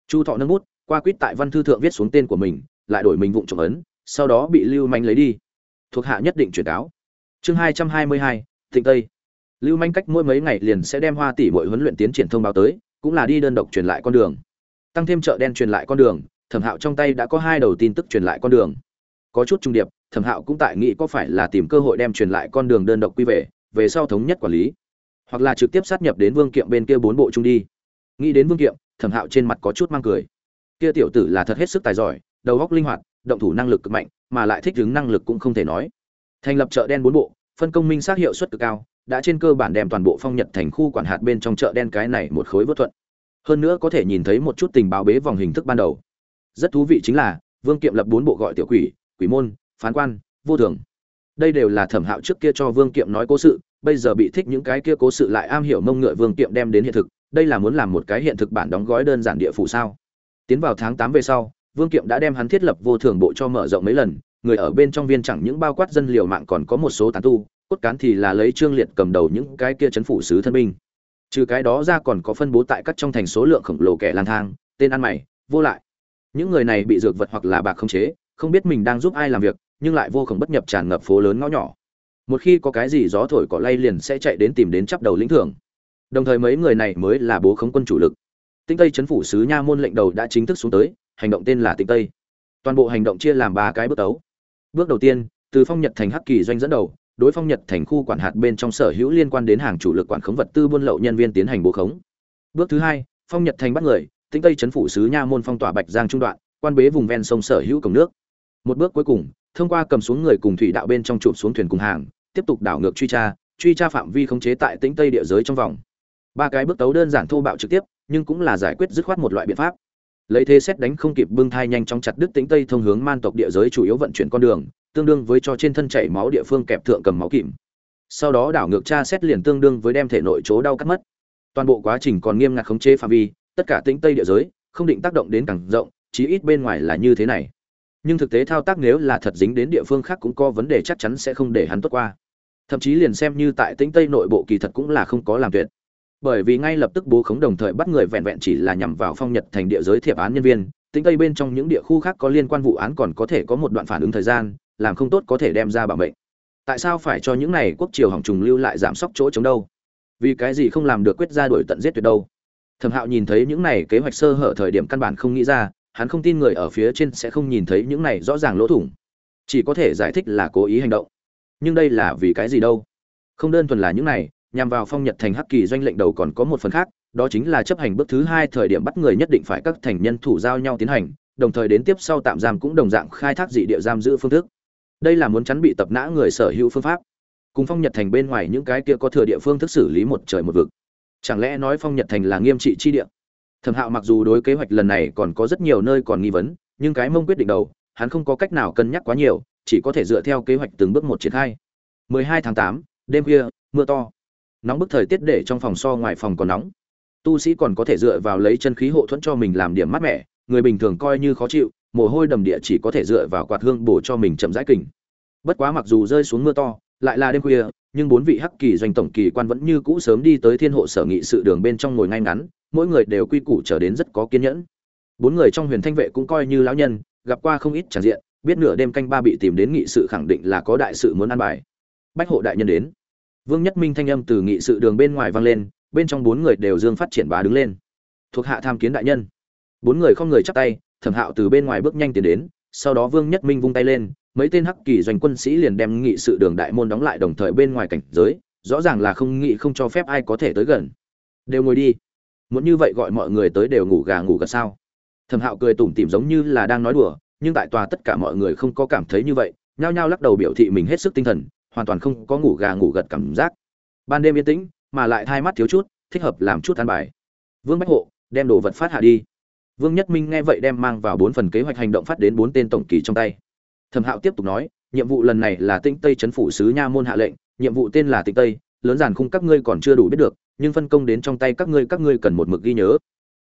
Chu thọ nâng bút, qua quýt tại văn thư thượng viết xuống tên của mình, lại đổi mình vụng trộm ấn, sau đó bị lưu manh lấy đi. Thuộc hạ nhất định chuyển cáo. Chương hai trăm hai mươi hai, thịnh tây. Lưu manh cách mỗi mấy ngày liền sẽ đem hoa tỷ mỗi huấn luyện tiến triển thông báo tới, cũng là đi đơn độc truyền lại con đường. Tăng thêm chợ đen truyền lại con đường, thẩm hạo trong tay đã có hai đầu tin tức truyền lại con đường. Có chút trung điệp, thẩm hạo cũng tại nghĩ có phải là tìm cơ hội đem truyền lại con đường đơn độc quy về về sau thống nhất quản lý hoặc là trực tiếp sát nhập đến vương kiệm bên kia bốn bộ trung đi. Nghĩ đến vương kiệm, thẩm hạo trên mặt có chút mang cười. Kia tiểu tử là thật hết sức tài giỏi, đầu óc linh hoạt, động thủ năng lực cực mạnh, mà lại thích ứng năng lực cũng không thể nói. Thành lập chợ đen bốn bộ, phân công minh xác hiệu suất cực cao, đã trên cơ bản đem toàn bộ phong nhật thành khu quản hạt bên trong chợ đen cái này một khối vớt thuận. Hơn nữa có thể nhìn thấy một chút tình báo bế vòng hình thức ban đầu. Rất thú vị chính là, vương kiệm lập bốn bộ gọi tiểu quỷ quỷ môn, phán quan, vô thường. Đây đều là thẩm hạo trước kia cho vương kiệm nói cố sự bây giờ bị thích những cái kia cố sự lại am hiểu mông ngựa vương kiệm đem đến hiện thực, đây là muốn làm một cái hiện thực bản đóng gói đơn giản địa phủ sao? Tiến vào tháng tám về sau, vương kiệm đã đem hắn thiết lập vô thường bộ cho mở rộng mấy lần, người ở bên trong viên chẳng những bao quát dân liều mạng còn có một số tán tu, cốt cán thì là lấy trương liệt cầm đầu những cái kia chấn phủ sứ thân binh. Trừ cái đó ra còn có phân bố tại các trong thành số lượng khổng lồ kẻ lang thang, tên ăn mày, vô lại. Những người này bị dược vật hoặc là bạc không chế, không biết mình đang giúp ai làm việc, nhưng lại vô khổng bất nhập tràn ngập phố lớn ngõ nhỏ một khi có cái gì gió thổi cỏ lay liền sẽ chạy đến tìm đến chắp đầu lĩnh thưởng. Đồng thời mấy người này mới là bố khống quân chủ lực. Tinh tây chấn phủ sứ nha môn lệnh đầu đã chính thức xuống tới, hành động tên là tinh tây. Toàn bộ hành động chia làm ba cái bước tấu bước đầu tiên, từ phong nhật thành hắc kỳ doanh dẫn đầu, đối phong nhật thành khu quản hạt bên trong sở hữu liên quan đến hàng chủ lực quản khống vật tư buôn lậu nhân viên tiến hành bố khống. Bước thứ hai, phong nhật thành bắt người, tinh tây chấn phủ sứ nha môn phong tỏa bạch giang trung đoạn, quan bế vùng ven sông sở hữu cổng nước. Một bước cuối cùng, thông qua cầm xuống người cùng thủy đạo bên trong chụp xuống thuyền cùng hàng tiếp tục đảo ngược truy tra truy tra phạm vi khống chế tại tĩnh tây địa giới trong vòng. Ba cái bước tấu đơn giản thô bạo trực tiếp, nhưng cũng là giải quyết dứt khoát một loại biện pháp. Lấy thế xét đánh không kịp bưng thai nhanh chóng chặt đứt tĩnh tây thông hướng man tộc địa giới chủ yếu vận chuyển con đường, tương đương với cho trên thân chảy máu địa phương kẹp thượng cầm máu kìm. Sau đó đảo ngược tra xét liền tương đương với đem thể nội chỗ đau cắt mất. Toàn bộ quá trình còn nghiêm ngặt khống chế phạm vi, tất cả tĩnh tây địa giới, không định tác động đến càng rộng, chí ít bên ngoài là như thế này nhưng thực tế thao tác nếu là thật dính đến địa phương khác cũng có vấn đề chắc chắn sẽ không để hắn tốt qua. Thậm chí liền xem như tại tĩnh tây nội bộ kỳ thật cũng là không có làm tuyệt. Bởi vì ngay lập tức bố khống đồng thời bắt người vẹn vẹn chỉ là nhằm vào phong nhật thành địa giới thiệp án nhân viên, tĩnh tây bên trong những địa khu khác có liên quan vụ án còn có thể có một đoạn phản ứng thời gian, làm không tốt có thể đem ra bảo mệnh. Tại sao phải cho những này quốc triều hỏng trùng lưu lại giảm sốc chỗ chống đâu? Vì cái gì không làm được quyết ra đuổi tận giết tuyệt đâu? Thẩm hạo nhìn thấy những này kế hoạch sơ hở thời điểm căn bản không nghĩ ra hắn không tin người ở phía trên sẽ không nhìn thấy những này rõ ràng lỗ thủng. Chỉ có thể giải thích là cố ý hành động. Nhưng đây là vì cái gì đâu? Không đơn thuần là những này, nhằm vào phong nhật thành hắc kỳ doanh lệnh đầu còn có một phần khác, đó chính là chấp hành bước thứ hai thời điểm bắt người nhất định phải các thành nhân thủ giao nhau tiến hành, đồng thời đến tiếp sau tạm giam cũng đồng dạng khai thác dị địa giam giữ phương thức. Đây là muốn chắn bị tập nã người sở hữu phương pháp. Cùng phong nhật thành bên ngoài những cái kia có thừa địa phương thức xử lý một trời một vực. Chẳng lẽ nói phong nhật thành là nghiêm trị chi địa? Thẩm hạo mặc dù đối kế hoạch lần này còn có rất nhiều nơi còn nghi vấn nhưng cái mông quyết định đầu hắn không có cách nào cân nhắc quá nhiều chỉ có thể dựa theo kế hoạch từng bước một triển khai. 12 tháng 8, đêm khuya mưa to. Nóng bức thời tiết để trong phòng so ngoài phòng còn nóng. Tu sĩ còn có thể dựa vào lấy chân khí hộ thuẫn cho mình làm điểm mát mẻ người bình thường coi như khó chịu mồ hôi đầm địa chỉ có thể dựa vào quạt hương bổ cho mình chậm rãi kình. Bất quá mặc dù rơi xuống mưa to lại là đêm khuya nhưng bốn vị hắc kỳ doanh tổng kỳ quan vẫn như cũ sớm đi tới thiên hộ sở nghị sự đường bên trong ngồi ngay ngắn mỗi người đều quy củ trở đến rất có kiên nhẫn. Bốn người trong huyền thanh vệ cũng coi như lão nhân, gặp qua không ít tràn diện, biết nửa đêm canh ba bị tìm đến nghị sự khẳng định là có đại sự muốn ăn bài. Bách hộ đại nhân đến. Vương nhất minh thanh âm từ nghị sự đường bên ngoài vang lên, bên trong bốn người đều dương phát triển bá đứng lên. Thuộc hạ tham kiến đại nhân. Bốn người không người chắp tay, thẩm hạo từ bên ngoài bước nhanh tiến đến, sau đó vương nhất minh vung tay lên, mấy tên hắc kỳ doanh quân sĩ liền đem nghị sự đường đại môn đóng lại đồng thời bên ngoài cảnh giới, rõ ràng là không nghị không cho phép ai có thể tới gần. Đều ngồi đi muốn như vậy gọi mọi người tới đều ngủ gà ngủ gật sao? Thẩm hạo cười tủm tỉm giống như là đang nói đùa, nhưng tại tòa tất cả mọi người không có cảm thấy như vậy, nhao nhao lắc đầu biểu thị mình hết sức tinh thần, hoàn toàn không có ngủ gà ngủ gật cảm giác. Ban đêm yên tĩnh, mà lại thai mắt thiếu chút, thích hợp làm chút ăn bài. Vương bách hộ, đem đồ vật phát hạ đi. Vương nhất minh nghe vậy đem mang vào bốn phần kế hoạch hành động phát đến bốn tên tổng kỳ trong tay. Thẩm hạo tiếp tục nói, nhiệm vụ lần này là tinh tây chấn phủ sứ nha môn hạ lệnh, nhiệm vụ tên là tinh tây, lớn giản khung các ngươi còn chưa đủ biết được nhưng phân công đến trong tay các ngươi các ngươi cần một mực ghi nhớ.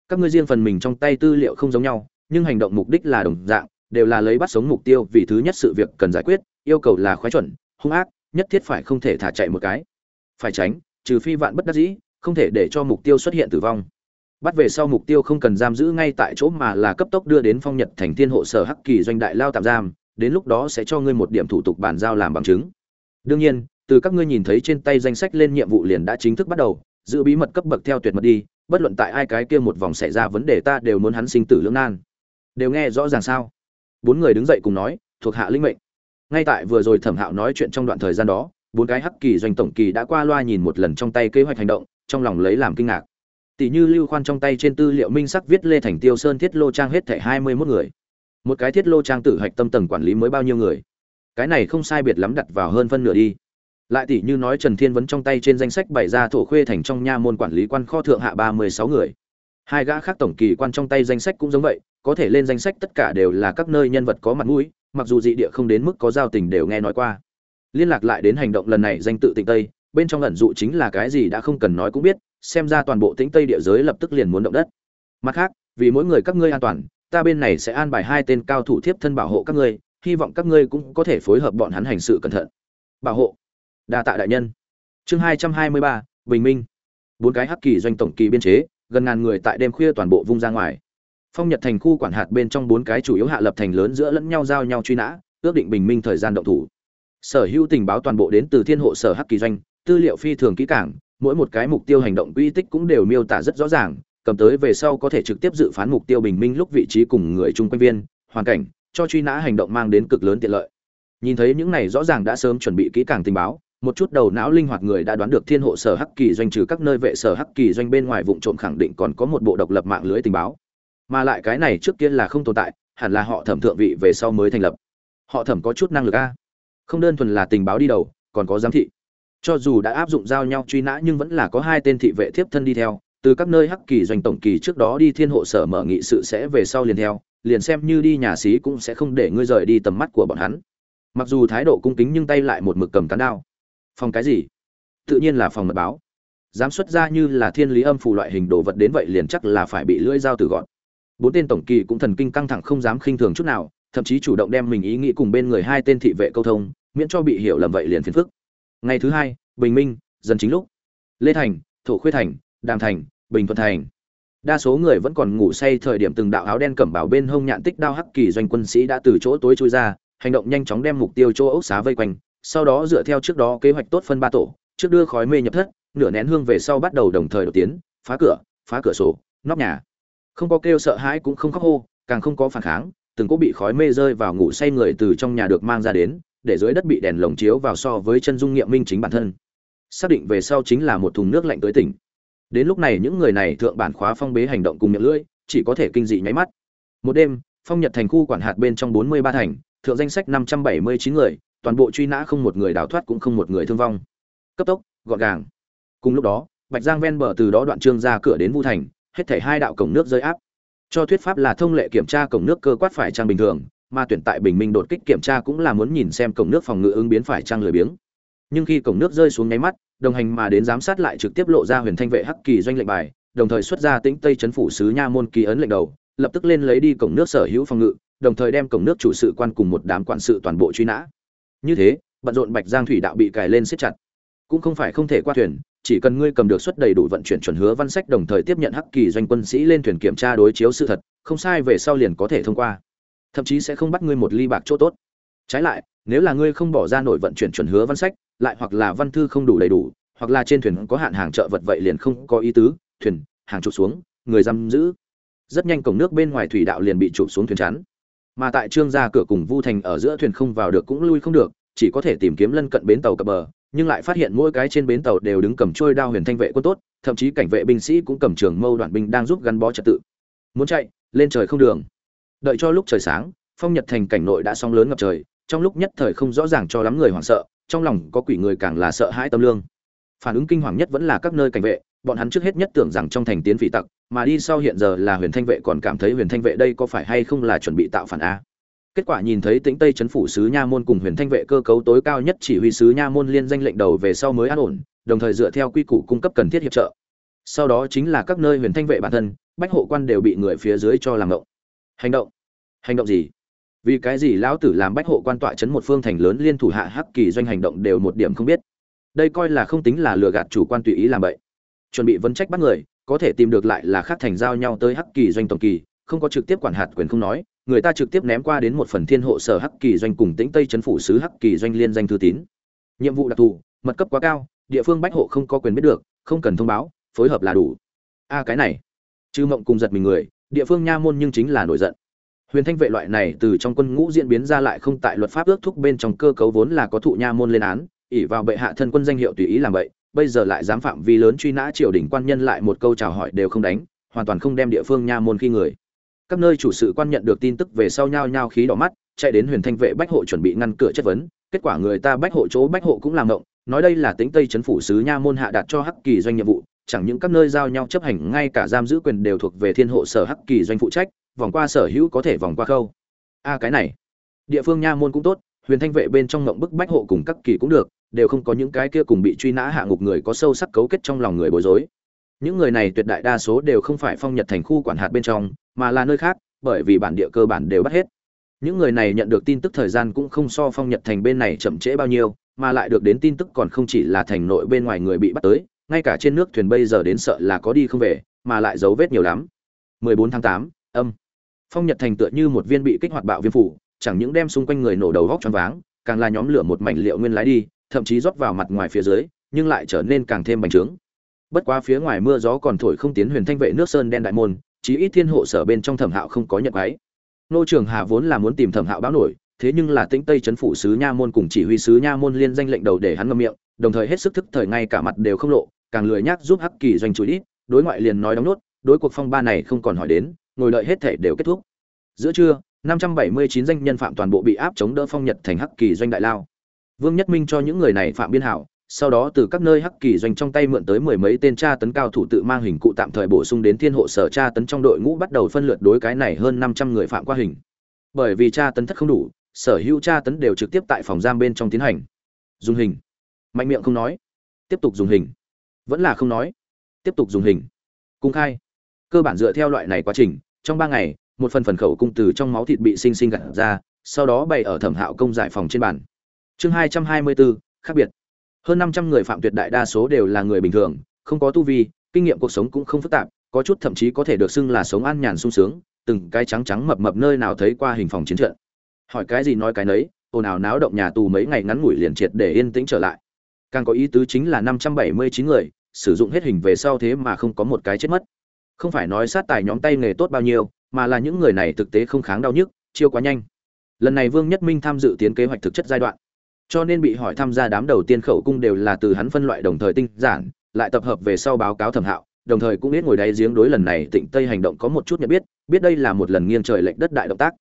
Các ngươi riêng phần mình trong tay tư liệu không giống nhau, nhưng hành động mục đích là đồng dạng, đều là lấy bắt sống mục tiêu, vì thứ nhất sự việc cần giải quyết, yêu cầu là khoái chuẩn, hung ác, nhất thiết phải không thể thả chạy một cái. Phải tránh, trừ phi vạn bất đắc dĩ, không thể để cho mục tiêu xuất hiện tử vong. Bắt về sau mục tiêu không cần giam giữ ngay tại chỗ mà là cấp tốc đưa đến phong nhật thành thiên hộ sở hắc kỳ doanh đại lao tạm giam, đến lúc đó sẽ cho ngươi một điểm thủ tục bàn giao làm bằng chứng. Đương nhiên, từ các ngươi nhìn thấy trên tay danh sách lên nhiệm vụ liền đã chính thức bắt đầu giữ bí mật cấp bậc theo tuyệt mật đi, bất luận tại ai cái kia một vòng xảy ra vấn đề ta đều muốn hắn sinh tử lưỡng nan. Đều nghe rõ ràng sao? Bốn người đứng dậy cùng nói, thuộc hạ linh mệnh. Ngay tại vừa rồi thẩm hạo nói chuyện trong đoạn thời gian đó, bốn cái hắc kỳ doanh tổng kỳ đã qua loa nhìn một lần trong tay kế hoạch hành động, trong lòng lấy làm kinh ngạc. Tỷ như lưu khoan trong tay trên tư liệu minh sắc viết lê thành tiêu sơn thiết lô trang hết thảy hai mươi mốt người. Một cái thiết lô trang tử hạch tâm tầng quản lý mới bao nhiêu người? Cái này không sai biệt lắm đặt vào hơn phân nửa đi lại tỷ như nói trần thiên vấn trong tay trên danh sách bày ra thổ khuê thành trong nha môn quản lý quan kho thượng hạ ba mươi sáu người. Hai gã khác tổng kỳ quan trong tay danh sách cũng giống vậy, có thể lên danh sách tất cả đều là các nơi nhân vật có mặt mũi, mặc dù dị địa không đến mức có giao tình đều nghe nói qua. Liên lạc lại đến hành động lần này danh tự tịnh tây, bên trong ẩn dụ chính là cái gì đã không cần nói cũng biết, xem ra toàn bộ tĩnh tây địa giới lập tức liền muốn động đất. Mặt khác, vì mỗi người các ngươi an toàn, ta bên này sẽ an bài hai tên cao thủ thiếp thân bảo hộ các ngươi, hy vọng các ngươi cũng có thể phối hợp bọn hắn hành sự cẩn thận. Bảo hộ đa tạ đại nhân. Chương hai trăm hai mươi ba, bình minh. Bốn cái hắc kỳ doanh tổng kỳ biên chế, gần ngàn người tại đêm khuya toàn bộ vung ra ngoài. Phong nhật thành khu quản hạt bên trong bốn cái chủ yếu hạ lập thành lớn giữa lẫn nhau giao nhau truy nã, ước định bình minh thời gian động thủ. Sở hữu tình báo toàn bộ đến từ thiên hộ sở hắc kỳ doanh, tư liệu phi thường kỹ cảng mỗi một cái mục tiêu hành động quy tích cũng đều miêu tả rất rõ ràng, cầm tới về sau có thể trực tiếp dự phán mục tiêu bình minh lúc vị trí cùng người chung quanh viên, hoàn cảnh, cho truy nã hành động mang đến cực lớn tiện lợi. Nhìn thấy những này rõ ràng đã sớm chuẩn bị kỹ càng tình báo một chút đầu não linh hoạt người đã đoán được thiên hộ sở hắc kỳ doanh trừ các nơi vệ sở hắc kỳ doanh bên ngoài vụ trộm khẳng định còn có một bộ độc lập mạng lưới tình báo. Mà lại cái này trước kia là không tồn tại, hẳn là họ thẩm thượng vị về sau mới thành lập. Họ thẩm có chút năng lực a. Không đơn thuần là tình báo đi đầu, còn có giám thị. Cho dù đã áp dụng giao nhau truy nã nhưng vẫn là có hai tên thị vệ thiếp thân đi theo, từ các nơi hắc kỳ doanh tổng kỳ trước đó đi thiên hộ sở mở nghị sự sẽ về sau liền theo, liền xem như đi nhà xí cũng sẽ không để ngươi rời đi tầm mắt của bọn hắn. Mặc dù thái độ cung kính nhưng tay lại một mực cầm cán đao phòng cái gì? Tự nhiên là phòng mật báo. Dám xuất ra như là thiên lý âm phù loại hình đồ vật đến vậy liền chắc là phải bị lưỡi dao từ gọn. Bốn tên tổng kỳ cũng thần kinh căng thẳng không dám khinh thường chút nào, thậm chí chủ động đem mình ý nghĩ cùng bên người hai tên thị vệ câu thông, miễn cho bị hiểu lầm vậy liền phiền phức. Ngày thứ hai, bình minh dần chính lúc. Lê thành, thổ khuyết thành, đàm thành, bình thuận thành. Đa số người vẫn còn ngủ say thời điểm từng đạo áo đen cẩm bảo bên hông nhạn tích đao hắc kỳ doanh quân sĩ đã từ chỗ tối trôi ra, hành động nhanh chóng đem mục tiêu chỗ ốc xá vây quanh sau đó dựa theo trước đó kế hoạch tốt phân ba tổ, trước đưa khói mê nhập thất, nửa nén hương về sau bắt đầu đồng thời đột tiến, phá cửa phá cửa sổ, nóc nhà. Không có kêu sợ hãi cũng không khóc hô, càng không có phản kháng, từng có bị khói mê rơi vào ngủ say người từ trong nhà được mang ra đến, để dưới đất bị đèn lồng chiếu vào so với chân dung nghiệm minh chính bản thân. Xác định về sau chính là một thùng nước lạnh tới tỉnh. Đến lúc này những người này thượng bản khóa phong bế hành động cùng miệng lưỡi, chỉ có thể kinh dị nháy mắt. Một đêm, phong nhật thành khu quản hạt bên trong bốn mươi ba thành, thượng danh sách năm trăm bảy mươi chín người toàn bộ truy nã không một người đào thoát cũng không một người thương vong. Cấp tốc, gọn gàng. Cùng lúc đó, bạch giang ven bờ từ đó đoạn trương ra cửa đến vu thành, hết thảy hai đạo cổng nước rơi áp. Cho thuyết pháp là thông lệ kiểm tra cổng nước cơ quát phải trang bình thường, mà tuyển tại bình minh đột kích kiểm tra cũng là muốn nhìn xem cổng nước phòng ngự ứng biến phải trang lười biếng. Nhưng khi cổng nước rơi xuống nháy mắt, đồng hành mà đến giám sát lại trực tiếp lộ ra huyền thanh vệ hắc kỳ doanh lệnh bài, đồng thời xuất ra tĩnh tây chấn phủ sứ nha môn ký ấn lệnh đầu, lập tức lên lấy đi cổng nước sở hữu phòng ngự, đồng thời đem cổng nước chủ sự quan cùng một đám quản sự toàn bộ truy nã như thế, bận rộn bạch giang thủy đạo bị cài lên siết chặt. Cũng không phải không thể qua thuyền, chỉ cần ngươi cầm được suất đầy đủ vận chuyển chuẩn hứa văn sách đồng thời tiếp nhận hắc kỳ doanh quân sĩ lên thuyền kiểm tra đối chiếu sự thật, không sai về sau liền có thể thông qua. Thậm chí sẽ không bắt ngươi một ly bạc chỗ tốt. Trái lại, nếu là ngươi không bỏ ra nổi vận chuyển chuẩn hứa văn sách, lại hoặc là văn thư không đủ đầy đủ, hoặc là trên thuyền có hạn hàng trợ vật vậy liền không có ý tứ, thuyền, hàng chụp xuống, người giam giữ. Rất nhanh cổng nước bên ngoài thủy đạo liền bị chụp xuống thuyền chắn mà tại trương gia cửa cùng vu thành ở giữa thuyền không vào được cũng lui không được, chỉ có thể tìm kiếm lân cận bến tàu cập bờ, nhưng lại phát hiện mỗi cái trên bến tàu đều đứng cầm trôi đao huyền thanh vệ quân tốt, thậm chí cảnh vệ binh sĩ cũng cầm trường mâu đoạn binh đang giúp gắn bó trật tự. Muốn chạy, lên trời không đường. Đợi cho lúc trời sáng, phong nhật thành cảnh nội đã sóng lớn ngập trời, trong lúc nhất thời không rõ ràng cho lắm người hoảng sợ, trong lòng có quỷ người càng là sợ hãi tâm lương. Phản ứng kinh hoàng nhất vẫn là các nơi cảnh vệ, bọn hắn trước hết nhất tưởng rằng trong thành tiến phỉ tặc mà đi sau hiện giờ là huyền thanh vệ còn cảm thấy huyền thanh vệ đây có phải hay không là chuẩn bị tạo phản a? Kết quả nhìn thấy tĩnh tây chấn phủ sứ nha môn cùng huyền thanh vệ cơ cấu tối cao nhất chỉ huy sứ nha môn liên danh lệnh đầu về sau mới an ổn, đồng thời dựa theo quy củ cung cấp cần thiết hiệp trợ. Sau đó chính là các nơi huyền thanh vệ bản thân, bách hộ quan đều bị người phía dưới cho làm động hành động. Hành động gì? Vì cái gì lão tử làm bách hộ quan tọa chấn một phương thành lớn liên thủ hạ hắc kỳ doanh hành động đều một điểm không biết. Đây coi là không tính là lừa gạt chủ quan tùy ý làm vậy chuẩn bị vấn trách bắt người có thể tìm được lại là khác thành giao nhau tới hắc kỳ doanh tổng kỳ, không có trực tiếp quản hạt quyền không nói, người ta trực tiếp ném qua đến một phần thiên hộ sở hắc kỳ doanh cùng tĩnh tây chấn phủ sứ hắc kỳ doanh liên danh thư tín. Nhiệm vụ đặc thù, mật cấp quá cao, địa phương bách hộ không có quyền biết được, không cần thông báo, phối hợp là đủ. A, cái này. Chư mộng cùng giật mình người, địa phương nha môn nhưng chính là nổi giận. Huyền thanh vệ loại này từ trong quân ngũ diễn biến ra lại không tại luật pháp ước thúc bên trong cơ cấu vốn là có thụ nha môn lên án ỉ vào bệ hạ thân quân danh hiệu tùy ý làm vậy bây giờ lại dám phạm vi lớn truy nã triều đình quan nhân lại một câu chào hỏi đều không đánh, hoàn toàn không đem địa phương nha môn khi người. Các nơi chủ sự quan nhận được tin tức về sau nhao nhao khí đỏ mắt, chạy đến huyền thanh vệ bách hộ chuẩn bị ngăn cửa chất vấn, kết quả người ta bách hộ chỗ bách hộ cũng làm động nói đây là tính tây chấn phủ sứ nha môn hạ đạt cho hắc kỳ doanh nhiệm vụ, chẳng những các nơi giao nhau chấp hành, ngay cả giam giữ quyền đều thuộc về thiên hộ sở hắc kỳ doanh phụ trách, vòng qua sở hữu có thể vòng qua khâu. A à, cái này, địa phương nha môn cũng tốt, huyền thanh vệ bên trong ngộng bức bách hộ cùng các kỳ cũng được đều không có những cái kia cùng bị truy nã hạ ngục người có sâu sắc cấu kết trong lòng người bối rối. Những người này tuyệt đại đa số đều không phải phong nhật thành khu quản hạt bên trong mà là nơi khác bởi vì bản địa cơ bản đều bắt hết. Những người này nhận được tin tức thời gian cũng không so phong nhật thành bên này chậm trễ bao nhiêu mà lại được đến tin tức còn không chỉ là thành nội bên ngoài người bị bắt tới ngay cả trên nước thuyền bây giờ đến sợ là có đi không về mà lại dấu vết nhiều lắm. 14 tháng 8, âm. Phong nhật thành tựa như một viên bị kích hoạt bạo viêm phủ chẳng những đem xung quanh người nổ đầu góc choáng váng càng là nhóm lửa một mảnh liệu nguyên lái đi thậm chí rót vào mặt ngoài phía dưới, nhưng lại trở nên càng thêm bành trướng. Bất quá phía ngoài mưa gió còn thổi không tiến huyền thanh vệ nước sơn đen đại môn, chí ít thiên hộ sở bên trong thẩm hạo không có nhận ấy nô trường hà vốn là muốn tìm thẩm hạo báo nổi, thế nhưng là tĩnh tây chấn phủ sứ nha môn cùng chỉ huy sứ nha môn liên danh lệnh đầu để hắn ngậm miệng, đồng thời hết sức thức thời ngay cả mặt đều không lộ, càng lười nhác giúp hắc kỳ doanh chuỗi ít đối ngoại liền nói đóng nốt, đối cuộc phong ba này không còn hỏi đến, ngồi đợi hết thể đều kết thúc. Giữa trưa 579 danh nhân phạm toàn bộ bị áp chống đỡ phong nhật thành hắc kỳ doanh đại lao vương nhất minh cho những người này phạm biên hảo, sau đó từ các nơi hắc kỳ doanh trong tay mượn tới mười mấy tên tra tấn cao thủ tự mang hình cụ tạm thời bổ sung đến thiên hộ sở tra tấn trong đội ngũ bắt đầu phân lượt đối cái này hơn 500 người phạm qua hình. Bởi vì tra tấn thất không đủ, sở hữu tra tấn đều trực tiếp tại phòng giam bên trong tiến hành. Dùng hình. Mạnh miệng không nói. Tiếp tục dùng hình. Vẫn là không nói. Tiếp tục dùng hình. Cung khai. Cơ bản dựa theo loại này quá trình, trong ba ngày, một phần phần khẩu cung từ trong máu thịt bị sinh sinh gặt ra, sau đó bày ở thẩm hạo công giải phòng trên bàn chương hai trăm hai mươi bốn khác biệt. Hơn năm trăm người phạm tuyệt đại đa số đều là người bình thường, không có tu vi, kinh nghiệm cuộc sống cũng không phức tạp, có chút thậm chí có thể được xưng là sống an nhàn sung sướng, từng cái trắng trắng mập mập nơi nào thấy qua hình phòng chiến trận. Hỏi cái gì nói cái nấy, ồn ào náo động nhà tù mấy ngày ngắn ngủi liền triệt để yên tĩnh trở lại. Càng có ý tứ chính là năm trăm bảy mươi chín người, sử dụng hết hình về sau thế mà không có một cái chết mất. Không phải nói sát tài nhóm tay nghề tốt bao nhiêu, mà là những người này thực tế không kháng đau nhức, chiêu quá nhanh. Lần này vương nhất minh tham dự tiến kế hoạch thực chất giai đoạn cho nên bị hỏi tham gia đám đầu tiên khẩu cung đều là từ hắn phân loại đồng thời tinh giản, lại tập hợp về sau báo cáo thẩm hạo, đồng thời cũng biết ngồi đáy giếng đối lần này tịnh tây hành động có một chút nhận biết biết đây là một lần nghiêng trời lệch đất đại động tác.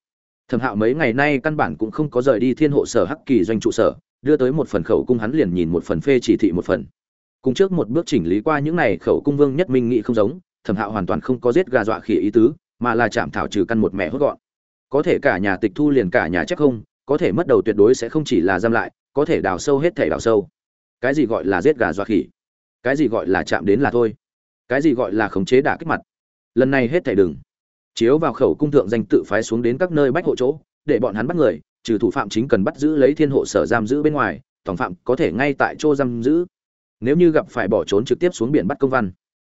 Thẩm hạo mấy ngày nay căn bản cũng không có rời đi thiên hộ sở hắc kỳ doanh trụ sở, đưa tới một phần khẩu cung hắn liền nhìn một phần phê chỉ thị một phần. Cùng trước một bước chỉnh lý qua những này khẩu cung vương nhất minh nghị không giống, thẩm hạo hoàn toàn không có giết gà dọa khỉ ý tứ, mà là chạm thảo trừ căn một mẹ hốt gọn. Có thể cả nhà tịch thu liền cả nhà chắc không có thể mất đầu tuyệt đối sẽ không chỉ là giam lại, có thể đào sâu hết thể đào sâu. Cái gì gọi là giết gà dọa khỉ? Cái gì gọi là chạm đến là thôi? Cái gì gọi là khống chế đả kích mặt? Lần này hết thể đừng. Chiếu vào khẩu cung thượng danh tự phái xuống đến các nơi bách hộ chỗ, để bọn hắn bắt người, trừ thủ phạm chính cần bắt giữ lấy thiên hộ sở giam giữ bên ngoài, tổng phạm có thể ngay tại chỗ giam giữ. Nếu như gặp phải bỏ trốn trực tiếp xuống biển bắt công văn.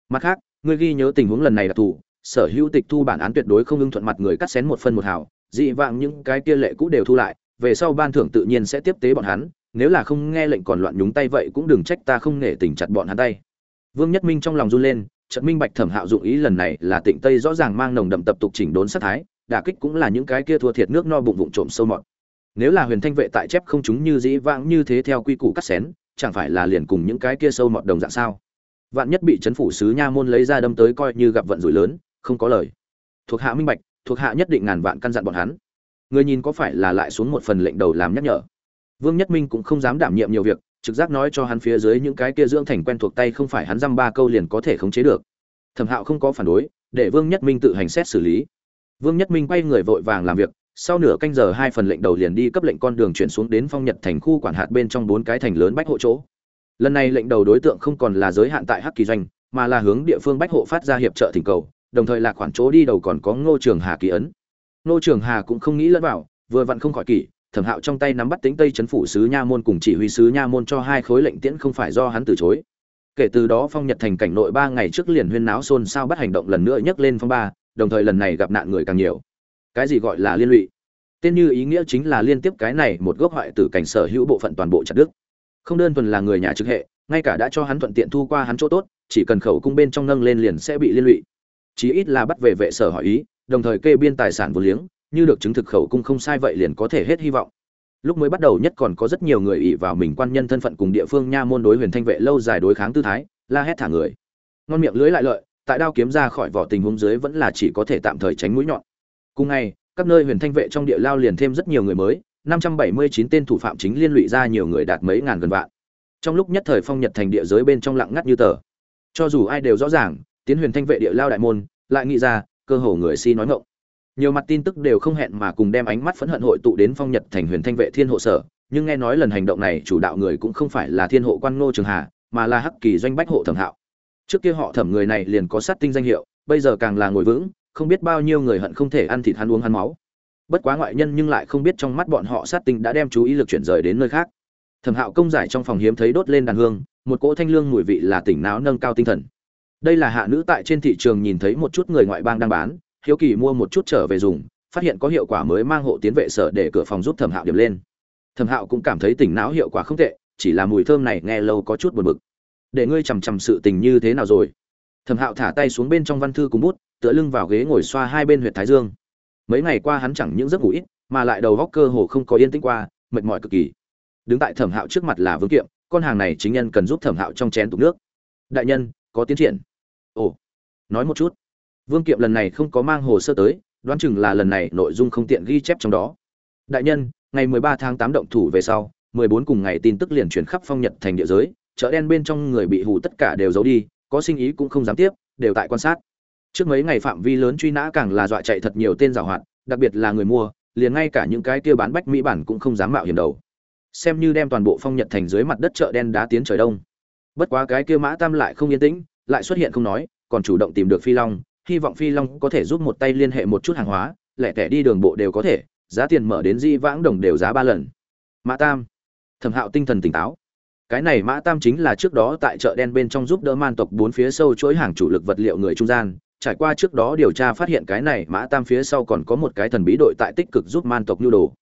Mặt khác, ngươi ghi nhớ tình huống lần này là thủ, sở hữu tịch thu bản án tuyệt đối không ưng thuận mặt người cắt xén một phân một hào dị vạng những cái kia lệ cũ đều thu lại, về sau ban thưởng tự nhiên sẽ tiếp tế bọn hắn, nếu là không nghe lệnh còn loạn nhúng tay vậy cũng đừng trách ta không nể tình chặt bọn hắn tay. Vương nhất minh trong lòng run lên trận minh bạch thẩm hạo dụng ý lần này là tịnh tây rõ ràng mang nồng đậm tập tục chỉnh đốn sát thái, đả kích cũng là những cái kia thua thiệt nước no bụng vụng trộm sâu mọt. Nếu là huyền thanh vệ tại chép không chúng như dĩ vãng như thế theo quy củ cắt xén, chẳng phải là liền cùng những cái kia sâu mọt đồng dạng sao? Vạn nhất bị chấn phủ sứ nha môn lấy ra đâm tới coi như gặp vận rủi lớn, không có lời. Thuộc hạ minh bạch thuộc hạ nhất định ngàn vạn căn dặn bọn hắn. Người nhìn có phải là lại xuống một phần lệnh đầu làm nhắc nhở? Vương nhất minh cũng không dám đảm nhiệm nhiều việc, trực giác nói cho hắn phía dưới những cái kia dưỡng thành quen thuộc tay không phải hắn dăm ba câu liền có thể khống chế được. Thẩm hạo không có phản đối, để vương nhất minh tự hành xét xử lý. Vương nhất minh quay người vội vàng làm việc, sau nửa canh giờ hai phần lệnh đầu liền đi cấp lệnh con đường chuyển xuống đến phong nhật thành khu quản hạt bên trong bốn cái thành lớn bách hộ chỗ. Lần này lệnh đầu đối tượng không còn là giới hạn tại hắc kỳ doanh, mà là hướng địa phương bách hộ phát ra hiệp trợ thỉnh cầu đồng thời là khoản chỗ đi đầu còn có ngô trường hà ký ấn. Ngô trường hà cũng không nghĩ lẫn vào, vừa vặn không khỏi kỷ, thẩm hạo trong tay nắm bắt tính tây chấn phủ sứ nha môn cùng chỉ huy sứ nha môn cho hai khối lệnh tiễn không phải do hắn từ chối. Kể từ đó phong nhật thành cảnh nội ba ngày trước liền huyên náo xôn xao bắt hành động lần nữa nhấc lên phong ba, đồng thời lần này gặp nạn người càng nhiều. Cái gì gọi là liên lụy? Tên như ý nghĩa chính là liên tiếp cái này một gốc hoại tử cảnh sở hữu bộ phận toàn bộ chặt đức không đơn thuần là người nhà trực hệ, ngay cả đã cho hắn thuận tiện thu qua hắn chỗ tốt, chỉ cần khẩu cung bên trong nâng lên liền sẽ bị liên lụy chí ít là bắt về vệ sở hỏi ý, đồng thời kê biên tài sản vô liếng, như được chứng thực khẩu cung không sai vậy liền có thể hết hy vọng. Lúc mới bắt đầu nhất còn có rất nhiều người ỷ vào mình quan nhân thân phận cùng địa phương nha môn đối huyền thanh vệ lâu dài đối kháng tư thái, la hét thả người. Ngon miệng lưới lại lợi, tại đao kiếm ra khỏi vỏ tình huống dưới vẫn là chỉ có thể tạm thời tránh mũi nhọn. Cùng ngày, các nơi huyền thanh vệ trong địa lao liền thêm rất nhiều người mới 579 tên thủ phạm chính liên lụy ra nhiều người đạt mấy ngàn gần vạn. Trong lúc nhất thời phong nhật thành địa giới bên trong lặng ngắt như tờ. Cho dù ai đều rõ ràng tiến huyền thanh vệ địa lao đại môn, lại nghĩ ra, cơ hồ người si nói ngộng nhiều mặt tin tức đều không hẹn mà cùng đem ánh mắt phẫn hận hội tụ đến phong nhật thành huyền thanh vệ thiên hộ sở, nhưng nghe nói lần hành động này chủ đạo người cũng không phải là thiên hộ quan ngô trường hà, mà là hắc kỳ doanh bách hộ thẩm hạo. Trước kia họ thẩm người này liền có sát tinh danh hiệu, bây giờ càng là ngồi vững, không biết bao nhiêu người hận không thể ăn thịt hắn uống hắn máu. Bất quá ngoại nhân nhưng lại không biết trong mắt bọn họ sát tinh đã đem chú ý lực chuyển rời đến nơi khác. Thẩm hạo công giải trong phòng hiếm thấy đốt lên đàn hương, một cỗ thanh lương mùi vị là tỉnh não nâng cao tinh thần đây là hạ nữ tại trên thị trường nhìn thấy một chút người ngoại bang đang bán, hiếu kỳ mua một chút trở về dùng, phát hiện có hiệu quả mới mang hộ tiến vệ sở để cửa phòng giúp thẩm hạo điểm lên. Thẩm hạo cũng cảm thấy tỉnh não hiệu quả không tệ, chỉ là mùi thơm này nghe lâu có chút buồn bực. Để ngươi chằm chằm sự tình như thế nào rồi? Thẩm hạo thả tay xuống bên trong văn thư cùng bút, tựa lưng vào ghế ngồi xoa hai bên huyện thái dương. Mấy ngày qua hắn chẳng những giấc ngủ ít, mà lại đầu góc cơ hồ không có yên tĩnh qua, mệt mỏi cực kỳ. Đứng tại thẩm hạo trước mặt là vương kiệm, con hàng này chính nhân cần giúp thẩm hạo trong chén tục nước. Đại nhân có tiến triển. Ồ, nói một chút. Vương kiệm lần này không có mang hồ sơ tới, đoán chừng là lần này nội dung không tiện ghi chép trong đó. Đại nhân, ngày 13 tháng 8 động thủ về sau 14 cùng ngày tin tức liền chuyển khắp phong nhật thành địa giới, chợ đen bên trong người bị hù tất cả đều giấu đi, có sinh ý cũng không dám tiếp, đều tại quan sát. Trước mấy ngày phạm vi lớn truy nã càng là dọa chạy thật nhiều tên giảo hoạt, đặc biệt là người mua, liền ngay cả những cái kia bán bách mỹ bản cũng không dám mạo hiểm đầu. Xem như đem toàn bộ phong nhật thành dưới mặt đất chợ đen đá tiến trời đông bất quá cái kia mã tam lại không yên tĩnh, lại xuất hiện không nói, còn chủ động tìm được phi long, hy vọng phi long có thể giúp một tay liên hệ một chút hàng hóa, lẻ tẻ đi đường bộ đều có thể, giá tiền mở đến di vãng đồng đều giá ba lần. Mã tam, thẩm hạo tinh thần tỉnh táo. Cái này mã tam chính là trước đó tại chợ đen bên trong giúp đỡ man tộc bốn phía sâu chuỗi hàng chủ lực vật liệu người trung gian. Trải qua trước đó điều tra phát hiện cái này mã tam phía sau còn có một cái thần bí đội tại tích cực giúp man tộc nhu đồ.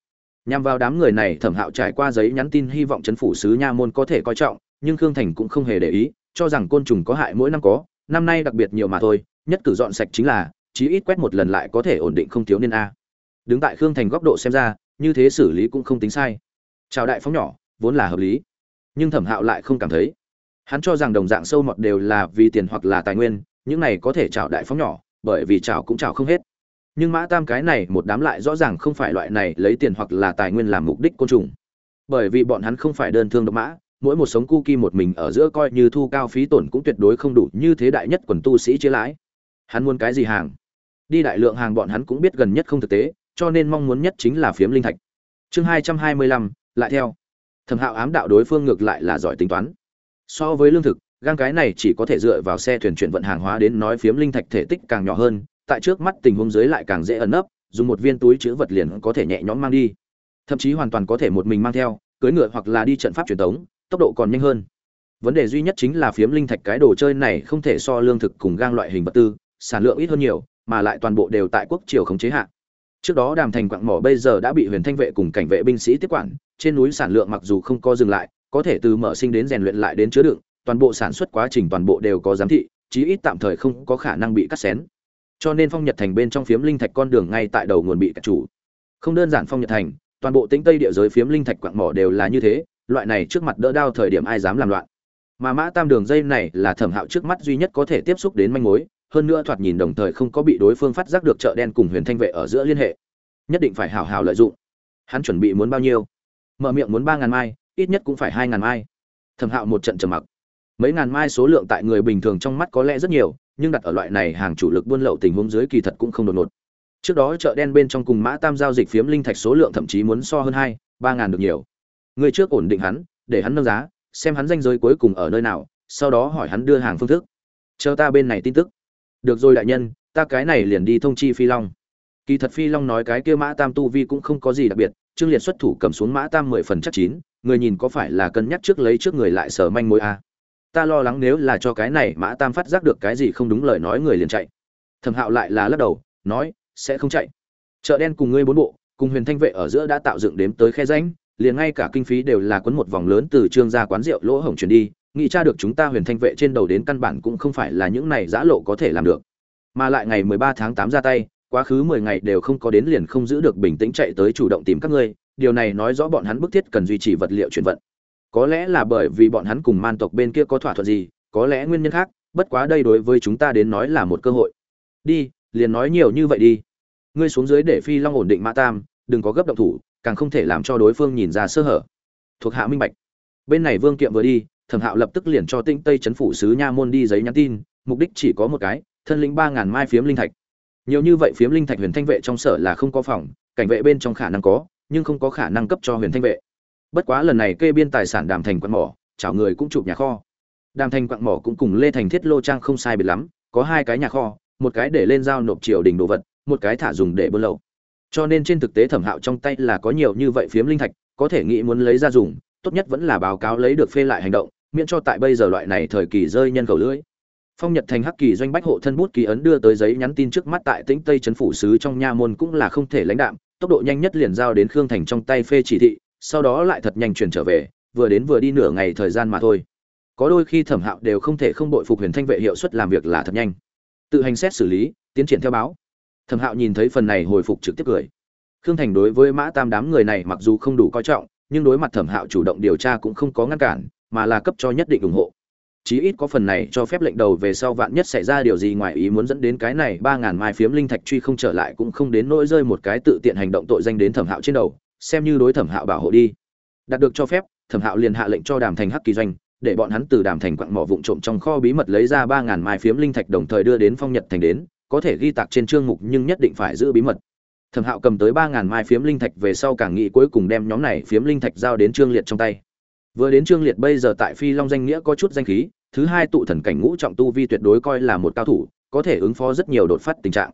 Nhằm vào đám người này, thẩm hạo trải qua giấy nhắn tin hy vọng chấn phủ sứ nha môn có thể coi trọng nhưng khương thành cũng không hề để ý, cho rằng côn trùng có hại mỗi năm có, năm nay đặc biệt nhiều mà thôi, nhất cử dọn sạch chính là, chí ít quét một lần lại có thể ổn định không thiếu niên a. Đứng tại khương thành góc độ xem ra, như thế xử lý cũng không tính sai. Chào đại phóng nhỏ, vốn là hợp lý, nhưng thẩm hạo lại không cảm thấy. Hắn cho rằng đồng dạng sâu mọt đều là vì tiền hoặc là tài nguyên, những này có thể chào đại phóng nhỏ, bởi vì chào cũng chào không hết. Nhưng mã tam cái này một đám lại rõ ràng không phải loại này lấy tiền hoặc là tài nguyên làm mục đích côn trùng. Bởi vì bọn hắn không phải đơn thương độc mã mỗi một sống cu một mình ở giữa coi như thu cao phí tổn cũng tuyệt đối không đủ như thế đại nhất quần tu sĩ chia lãi. Hắn muốn cái gì hàng? Đi đại lượng hàng bọn hắn cũng biết gần nhất không thực tế, cho nên mong muốn nhất chính là phiếm linh thạch. Chương hai trăm hai mươi lăm, lại theo. Thẩm hạo ám đạo đối phương ngược lại là giỏi tính toán. So với lương thực, gang cái này chỉ có thể dựa vào xe thuyền chuyển vận hàng hóa đến nói phiếm linh thạch thể tích càng nhỏ hơn, tại trước mắt tình huống dưới lại càng dễ ẩn nấp, dùng một viên túi chứa vật liền có thể nhẹ nhõm mang đi. Thậm chí hoàn toàn có thể một mình mang theo cưới ngựa hoặc là đi trận pháp truyền thống tốc độ còn nhanh hơn. Vấn đề duy nhất chính là phiếm linh thạch cái đồ chơi này không thể so lương thực cùng gang loại hình vật tư, sản lượng ít hơn nhiều, mà lại toàn bộ đều tại quốc triều khống chế hạ. Trước đó đàm thành quặng mỏ bây giờ đã bị huyền thanh vệ cùng cảnh vệ binh sĩ tiếp quản, trên núi sản lượng mặc dù không có dừng lại, có thể từ mở sinh đến rèn luyện lại đến chứa đựng, toàn bộ sản xuất quá trình toàn bộ đều có giám thị, chí ít tạm thời không có khả năng bị cắt xén. Cho nên phong nhật thành bên trong phiếm linh thạch con đường ngay tại đầu nguồn bị cắt chủ. Không đơn giản phong nhật thành, toàn bộ tính tây địa giới phiếm linh thạch quặng mỏ đều là như thế loại này trước mặt đỡ đao thời điểm ai dám làm loạn. Mà mã tam đường dây này là thẩm hạo trước mắt duy nhất có thể tiếp xúc đến manh mối, hơn nữa thoạt nhìn đồng thời không có bị đối phương phát giác được chợ đen cùng huyền thanh vệ ở giữa liên hệ. Nhất định phải hào hào lợi dụng. Hắn chuẩn bị muốn bao nhiêu? Mở miệng muốn ba ngàn mai, ít nhất cũng phải hai ngàn mai. Thẩm hạo một trận trầm mặc. Mấy ngàn mai số lượng tại người bình thường trong mắt có lẽ rất nhiều, nhưng đặt ở loại này hàng chủ lực buôn lậu tình huống dưới kỳ thật cũng không đột ngột. Trước đó chợ đen bên trong cùng mã tam giao dịch phiếm linh thạch số lượng thậm chí muốn so hơn hai, ba ngàn được nhiều người trước ổn định hắn, để hắn nâng giá, xem hắn danh giới cuối cùng ở nơi nào, sau đó hỏi hắn đưa hàng phương thức. Chờ ta bên này tin tức. Được rồi đại nhân, ta cái này liền đi thông chi phi long. Kỳ thật phi long nói cái kia mã tam tu vi cũng không có gì đặc biệt, trương liệt xuất thủ cầm xuống mã tam mười phần chắc chín, người nhìn có phải là cân nhắc trước lấy trước người lại sở manh mối a à. ta lo lắng nếu là cho cái này mã tam phát giác được cái gì không đúng lời nói người liền chạy. Thẩm hạo lại là lắc đầu, nói, sẽ không chạy. Chợ đen cùng ngươi bốn bộ, cùng huyền thanh vệ ở giữa đã tạo dựng đếm tới khe ránh liền ngay cả kinh phí đều là quấn một vòng lớn từ trương gia quán rượu lỗ hổng chuyển đi, nghĩ tra được chúng ta huyền thanh vệ trên đầu đến căn bản cũng không phải là những này giã lộ có thể làm được. Mà lại ngày mười ba tháng tám ra tay, quá khứ mười ngày đều không có đến liền không giữ được bình tĩnh chạy tới chủ động tìm các ngươi, điều này nói rõ bọn hắn bức thiết cần duy trì vật liệu chuyển vận. Có lẽ là bởi vì bọn hắn cùng man tộc bên kia có thỏa thuận gì, có lẽ nguyên nhân khác, bất quá đây đối với chúng ta đến nói là một cơ hội. Đi, liền nói nhiều như vậy đi. Ngươi xuống dưới để phi long ổn định mã tam đừng có gấp động thủ, càng không thể làm cho đối phương nhìn ra sơ hở. Thuộc hạ minh bạch. Bên này vương kiệm vừa đi, thẩm hạo lập tức liền cho tinh tây chấn phủ sứ nha môn đi giấy nhắn tin, mục đích chỉ có một cái, thân lĩnh ba ngàn mai phiếm linh thạch. Nhiều như vậy phiếm linh thạch huyền thanh vệ trong sở là không có phòng, cảnh vệ bên trong khả năng có, nhưng không có khả năng cấp cho huyền thanh vệ. Bất quá lần này kê biên tài sản đàm thành quặn mỏ, chảo người cũng chụp nhà kho. Đàm thành quặn mỏ cũng cùng lê thành thiết lô trang không sai biệt lắm, có hai cái nhà kho, một cái để lên giao nộp triều đình đồ vật, một cái thả dùng để buôn lậu cho nên trên thực tế thẩm hạo trong tay là có nhiều như vậy phiếm linh thạch, có thể nghĩ muốn lấy ra dùng, tốt nhất vẫn là báo cáo lấy được phê lại hành động, miễn cho tại bây giờ loại này thời kỳ rơi nhân khẩu lưỡi. Phong nhật thành hắc kỳ doanh bách hộ thân bút ký ấn đưa tới giấy nhắn tin trước mắt tại tĩnh tây trấn phủ sứ trong nha môn cũng là không thể lãnh đạm, tốc độ nhanh nhất liền giao đến khương thành trong tay phê chỉ thị, sau đó lại thật nhanh chuyển trở về, vừa đến vừa đi nửa ngày thời gian mà thôi. Có đôi khi thẩm hạo đều không thể không đội phục huyền thanh vệ hiệu suất làm việc là thật nhanh. Tự hành xét xử lý, tiến triển theo báo thẩm hạo nhìn thấy phần này hồi phục trực tiếp cười. Khương thành đối với mã tam đám người này mặc dù không đủ coi trọng, nhưng đối mặt thẩm hạo chủ động điều tra cũng không có ngăn cản, mà là cấp cho nhất định ủng hộ. Chí ít có phần này cho phép lệnh đầu về sau vạn nhất xảy ra điều gì ngoài ý muốn dẫn đến cái này ba ngàn mai phiếm linh thạch truy không trở lại cũng không đến nỗi rơi một cái tự tiện hành động tội danh đến thẩm hạo trên đầu, xem như đối thẩm hạo bảo hộ đi. Đạt được cho phép, thẩm hạo liền hạ lệnh cho đàm thành hắc kỳ doanh, để bọn hắn từ đàm thành quặng mỏ vụn trộm trong kho bí mật lấy ra ba ngàn mai phiếm linh thạch đồng thời đưa đến phong nhật thành đến có thể ghi tạc trên chương mục nhưng nhất định phải giữ bí mật. Thẩm hạo cầm tới ba ngàn mai phiếm linh thạch về sau càng nghĩ cuối cùng đem nhóm này phiếm linh thạch giao đến trương liệt trong tay. Vừa đến trương liệt bây giờ tại phi long danh nghĩa có chút danh khí, thứ hai tụ thần cảnh ngũ trọng tu vi tuyệt đối coi là một cao thủ, có thể ứng phó rất nhiều đột phát tình trạng.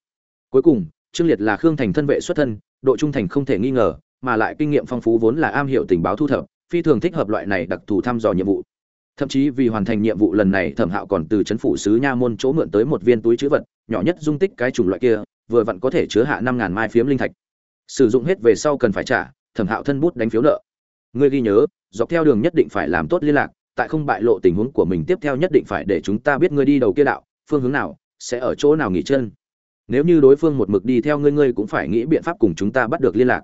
Cuối cùng, trương liệt là khương thành thân vệ xuất thân, độ trung thành không thể nghi ngờ, mà lại kinh nghiệm phong phú vốn là am hiểu tình báo thu thập, phi thường thích hợp loại này đặc thù thăm dò nhiệm vụ thậm chí vì hoàn thành nhiệm vụ lần này, thẩm hạo còn từ c h ấ n phủ sứ nha môn chỗ mượn tới một viên túi chữ vật, nhỏ nhất dung tích cái chủng loại kia, vừa vặn có thể chứa hạ năm ngàn mai phiếm linh thạch. Sử dụng hết về sau cần phải trả, thẩm hạo thân bút đánh phiếu nợ. Ngươi ghi nhớ, dọc theo đường nhất định phải làm tốt liên lạc, tại không bại lộ tình huống của mình tiếp theo nhất định phải để chúng ta biết ngươi đi đầu kia đạo, phương hướng nào, sẽ ở chỗ nào nghỉ chân. Nếu như đối phương một mực đi theo ngươi ngươi cũng phải nghĩ biện pháp cùng chúng ta bắt được liên lạc.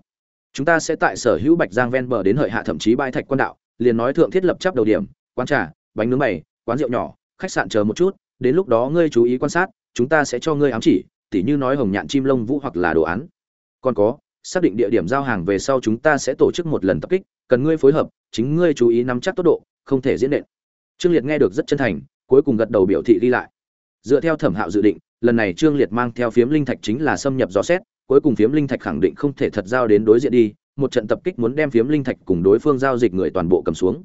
Chúng ta sẽ tại sở hữu bạch giang ven bờ đến hợi hạ thậm chí bãi thạch quan đạo, liền nói thượng thiết lập chấp đầu điểm quán trà, bánh nướng bày, quán rượu nhỏ, khách sạn chờ một chút, đến lúc đó ngươi chú ý quan sát, chúng ta sẽ cho ngươi ám chỉ, tỉ như nói hồng nhạn chim lông vũ hoặc là đồ án. Còn có, xác định địa điểm giao hàng về sau chúng ta sẽ tổ chức một lần tập kích, cần ngươi phối hợp, chính ngươi chú ý nắm chắc tốc độ, không thể diễn đệm trương liệt nghe được rất chân thành, cuối cùng gật đầu biểu thị đi lại. Dựa theo thẩm hạo dự định, lần này trương liệt mang theo phiếm linh thạch chính là xâm nhập dò xét, cuối cùng phiếm linh thạch khẳng định không thể thật giao đến đối diện đi, một trận tập kích muốn đem phiếm linh thạch cùng đối phương giao dịch người toàn bộ cầm xuống.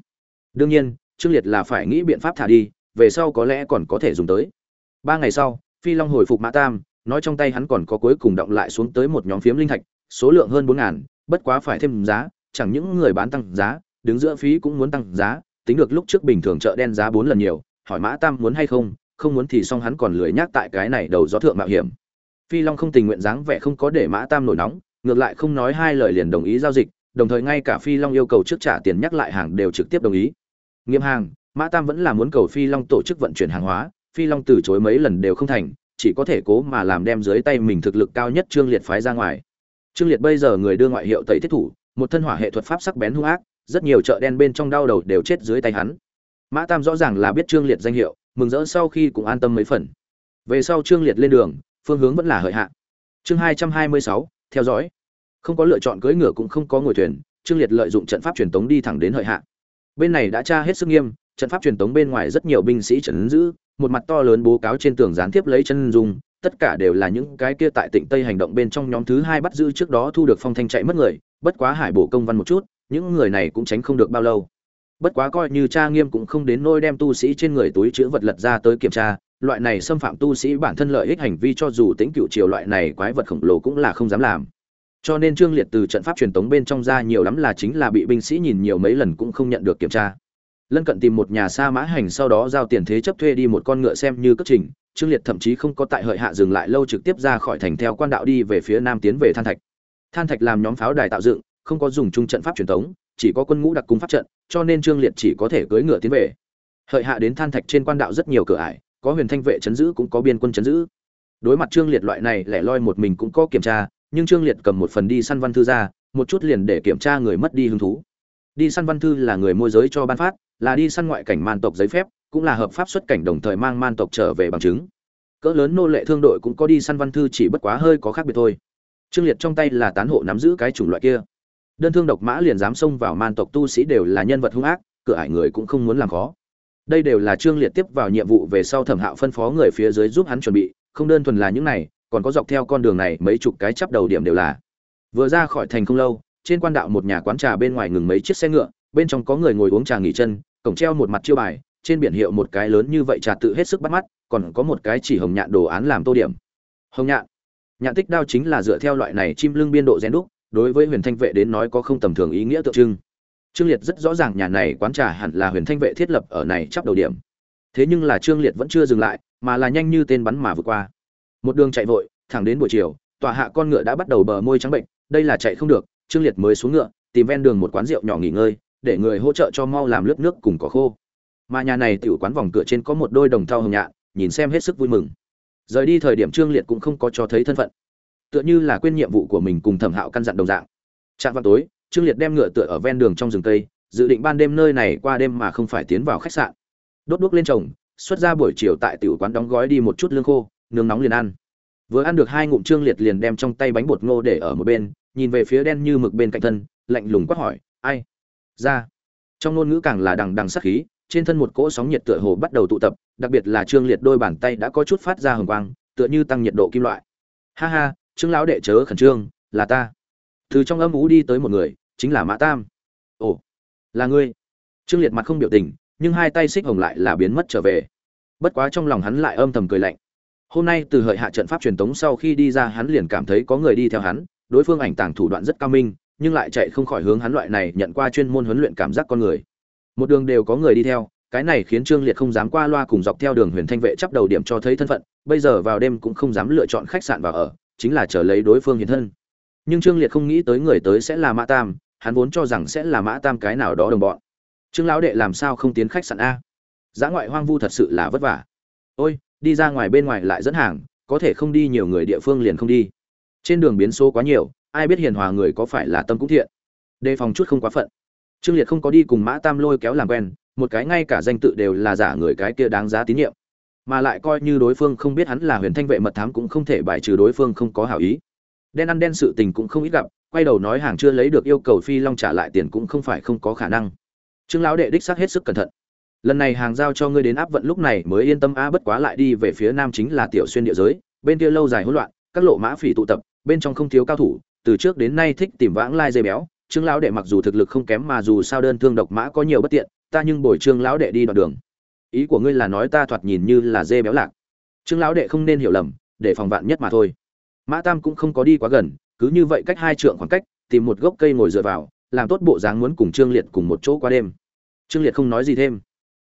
Đương nhiên trương liệt là phải nghĩ biện pháp thả đi, về sau có lẽ còn có thể dùng tới. Ba ngày sau, phi long hồi phục mã tam, nói trong tay hắn còn có cuối cùng động lại xuống tới một nhóm phiếm linh thạch, số lượng hơn bốn ngàn, bất quá phải thêm giá, chẳng những người bán tăng giá, đứng giữa phí cũng muốn tăng giá, tính được lúc trước bình thường chợ đen giá bốn lần nhiều, hỏi mã tam muốn hay không không muốn thì xong hắn còn lười nhắc tại cái này đầu gió thượng mạo hiểm. Phi long không tình nguyện dáng vẻ không có để mã tam nổi nóng, ngược lại không nói hai lời liền đồng ý giao dịch, đồng thời ngay cả phi long yêu cầu trước trả tiền nhắc lại hàng đều trực tiếp đồng ý nghiêm hàng, mã tam vẫn là muốn cầu phi long tổ chức vận chuyển hàng hóa, phi long từ chối mấy lần đều không thành, chỉ có thể cố mà làm đem dưới tay mình thực lực cao nhất trương liệt phái ra ngoài. Trương liệt bây giờ người đưa ngoại hiệu tẩy thiết thủ, một thân hỏa hệ thuật pháp sắc bén hung ác, rất nhiều chợ đen bên trong đau đầu đều chết dưới tay hắn. Mã tam rõ ràng là biết trương liệt danh hiệu, mừng rỡ sau khi cũng an tâm mấy phần. Về sau trương liệt lên đường, phương hướng vẫn là hợi hạ. Chương hai trăm hai mươi sáu, theo dõi. Không có lựa chọn cưỡi ngựa cũng không có ngồi thuyền, trương liệt lợi dụng trận pháp truyền tống đi thẳng đến hợi hạ bên này đã tra hết sức nghiêm, trận pháp truyền tống bên ngoài rất nhiều binh sĩ trấn giữ, một mặt to lớn bố cáo trên tường gián tiếp lấy chân dung, tất cả đều là những cái kia tại tỉnh tây hành động bên trong nhóm thứ hai bắt giữ trước đó thu được phong thanh chạy mất người, bất quá hải bổ công văn một chút, những người này cũng tránh không được bao lâu. Bất quá coi như cha nghiêm cũng không đến nôi đem tu sĩ trên người túi chữ vật lật ra tới kiểm tra, loại này xâm phạm tu sĩ bản thân lợi ích hành vi cho dù tính cựu triều loại này quái vật khổng lồ cũng là không dám làm cho nên trương liệt từ trận pháp truyền tống bên trong ra nhiều lắm là chính là bị binh sĩ nhìn nhiều mấy lần cũng không nhận được kiểm tra. Lân cận tìm một nhà xa mã hành sau đó giao tiền thế chấp thuê đi một con ngựa xem như cất trình, trương liệt thậm chí không có tại hợi hạ dừng lại lâu trực tiếp ra khỏi thành theo quan đạo đi về phía nam tiến về than thạch. Than thạch làm nhóm pháo đài tạo dựng, không có dùng chung trận pháp truyền thống chỉ có quân ngũ đặc cung pháp trận, cho nên trương liệt chỉ có thể cưỡi ngựa tiến về. Hợi hạ đến than thạch trên quan đạo rất nhiều cửa ải, có huyền thanh vệ chấn giữ cũng có biên quân chấn giữ. Đối mặt trương liệt loại này lẻ loi một mình cũng có kiểm tra nhưng trương liệt cầm một phần đi săn văn thư ra, một chút liền để kiểm tra người mất đi hứng thú. Đi săn văn thư là người môi giới cho ban phát, là đi săn ngoại cảnh man tộc giấy phép, cũng là hợp pháp xuất cảnh đồng thời mang man tộc trở về bằng chứng. Cỡ lớn nô lệ thương đội cũng có đi săn văn thư chỉ bất quá hơi có khác biệt thôi. Trương liệt trong tay là tán hộ nắm giữ cái chủng loại kia. Đơn thương độc mã liền dám xông vào man tộc tu sĩ đều là nhân vật hung ác, cửa ải người cũng không muốn làm khó. Đây đều là trương liệt tiếp vào nhiệm vụ về sau thẩm hạo phân phó người phía dưới giúp hắn chuẩn bị, không đơn thuần là những này còn có dọc theo con đường này mấy chục cái chắp đầu điểm đều là. Vừa ra khỏi thành không lâu, trên quan đạo một nhà quán trà bên ngoài ngừng mấy chiếc xe ngựa, bên trong có người ngồi uống trà nghỉ chân, cổng treo một mặt chiêu bài, trên biển hiệu một cái lớn như vậy trà tự hết sức bắt mắt, còn có một cái chỉ hồng nhạn đồ án làm tô điểm. Hồng nhạn. Nhạn tích đao chính là dựa theo loại này chim lưng biên độ rèn đúc, đối với huyền thanh vệ đến nói có không tầm thường ý nghĩa tượng trưng. Trương liệt rất rõ ràng nhà này quán trà hẳn là huyền thanh vệ thiết lập ở này chắp đầu điểm. Thế nhưng là trương liệt vẫn chưa dừng lại, mà là nhanh như tên bắn mà vượt qua một đường chạy vội thẳng đến buổi chiều tòa hạ con ngựa đã bắt đầu bờ môi trắng bệnh đây là chạy không được trương liệt mới xuống ngựa tìm ven đường một quán rượu nhỏ nghỉ ngơi để người hỗ trợ cho mau làm lớp nước cùng cỏ khô. Mà nhà này tiểu quán vòng cửa trên có một đôi đồng thau hồng nhạn nhìn xem hết sức vui mừng. Rời đi thời điểm trương liệt cũng không có cho thấy thân phận. Tựa như là quên nhiệm vụ của mình cùng thẩm hạo căn dặn đồng dạng. Trạm vào tối trương liệt đem ngựa tựa ở ven đường trong rừng tây dự định ban đêm nơi này qua đêm mà không phải tiến vào khách sạn. Đốt đuốc lên chồng, xuất ra buổi chiều tại tiểu quán đóng gói đi một chút lương khô nướng nóng liền ăn. Vừa ăn được hai ngụm trương liệt liền đem trong tay bánh bột ngô để ở một bên, nhìn về phía đen như mực bên cạnh thân, lạnh lùng quát hỏi, ai? Ra. Trong ngôn ngữ càng là đằng đằng sắc khí, trên thân một cỗ sóng nhiệt tựa hồ bắt đầu tụ tập, đặc biệt là trương liệt đôi bàn tay đã có chút phát ra hồng quang, tựa như tăng nhiệt độ kim loại. Ha ha, trương lão đệ chớ khẩn trương, là ta. Từ trong âm ú đi tới một người, chính là mã tam. Ồ, là ngươi. Trương liệt mặt không biểu tình, nhưng hai tay xích hồng lại là biến mất trở về. Bất quá trong lòng hắn lại âm thầm cười lạnh hôm nay từ hợi hạ trận pháp truyền tống sau khi đi ra hắn liền cảm thấy có người đi theo hắn, đối phương ảnh tàng thủ đoạn rất cao minh, nhưng lại chạy không khỏi hướng hắn loại này nhận qua chuyên môn huấn luyện cảm giác con người. Một đường đều có người đi theo, cái này khiến trương liệt không dám qua loa cùng dọc theo đường huyền thanh vệ chấp đầu điểm cho thấy thân phận, bây giờ vào đêm cũng không dám lựa chọn khách sạn vào ở, chính là chờ lấy đối phương hiện thân. Nhưng trương liệt không nghĩ tới người tới sẽ là mã tam, hắn vốn cho rằng sẽ là mã tam cái nào đó đồng bọn. Trương lão đệ làm sao không tiến khách sạn a? Giá ngoại hoang vu thật sự là vất vả. Ôi đi ra ngoài bên ngoài lại dẫn hàng, có thể không đi nhiều người địa phương liền không đi. Trên đường biến số quá nhiều, ai biết hiền hòa người có phải là tâm cũng thiện. Đề phòng chút không quá phận. Trương liệt không có đi cùng mã tam lôi kéo làm quen, một cái ngay cả danh tự đều là giả người cái kia đáng giá tín nhiệm. Mà lại coi như đối phương không biết hắn là huyền thanh vệ mật thám cũng không thể bài trừ đối phương không có hảo ý. Đen ăn đen sự tình cũng không ít gặp, quay đầu nói hàng chưa lấy được yêu cầu phi long trả lại tiền cũng không phải không có khả năng. Trương lão đệ đích xác hết sức cẩn thận lần này hàng giao cho ngươi đến áp vận lúc này mới yên tâm a bất quá lại đi về phía nam chính là tiểu xuyên địa giới, bên kia lâu dài hỗn loạn, các lộ mã phỉ tụ tập, bên trong không thiếu cao thủ, từ trước đến nay thích tìm vãng lai dây béo, trương lão đệ mặc dù thực lực không kém mà dù sao đơn thương độc mã có nhiều bất tiện, ta nhưng bồi trương lão đệ đi đoạn đường. Ý của ngươi là nói ta thoạt nhìn như là dê béo lạc. Trương lão đệ không nên hiểu lầm, để phòng vạn nhất mà thôi. Mã tam cũng không có đi quá gần, cứ như vậy cách hai trượng khoảng cách, tìm một gốc cây ngồi dựa vào, làm tốt bộ dáng muốn cùng trương liệt cùng một chỗ qua đêm. Trương liệt không nói gì thêm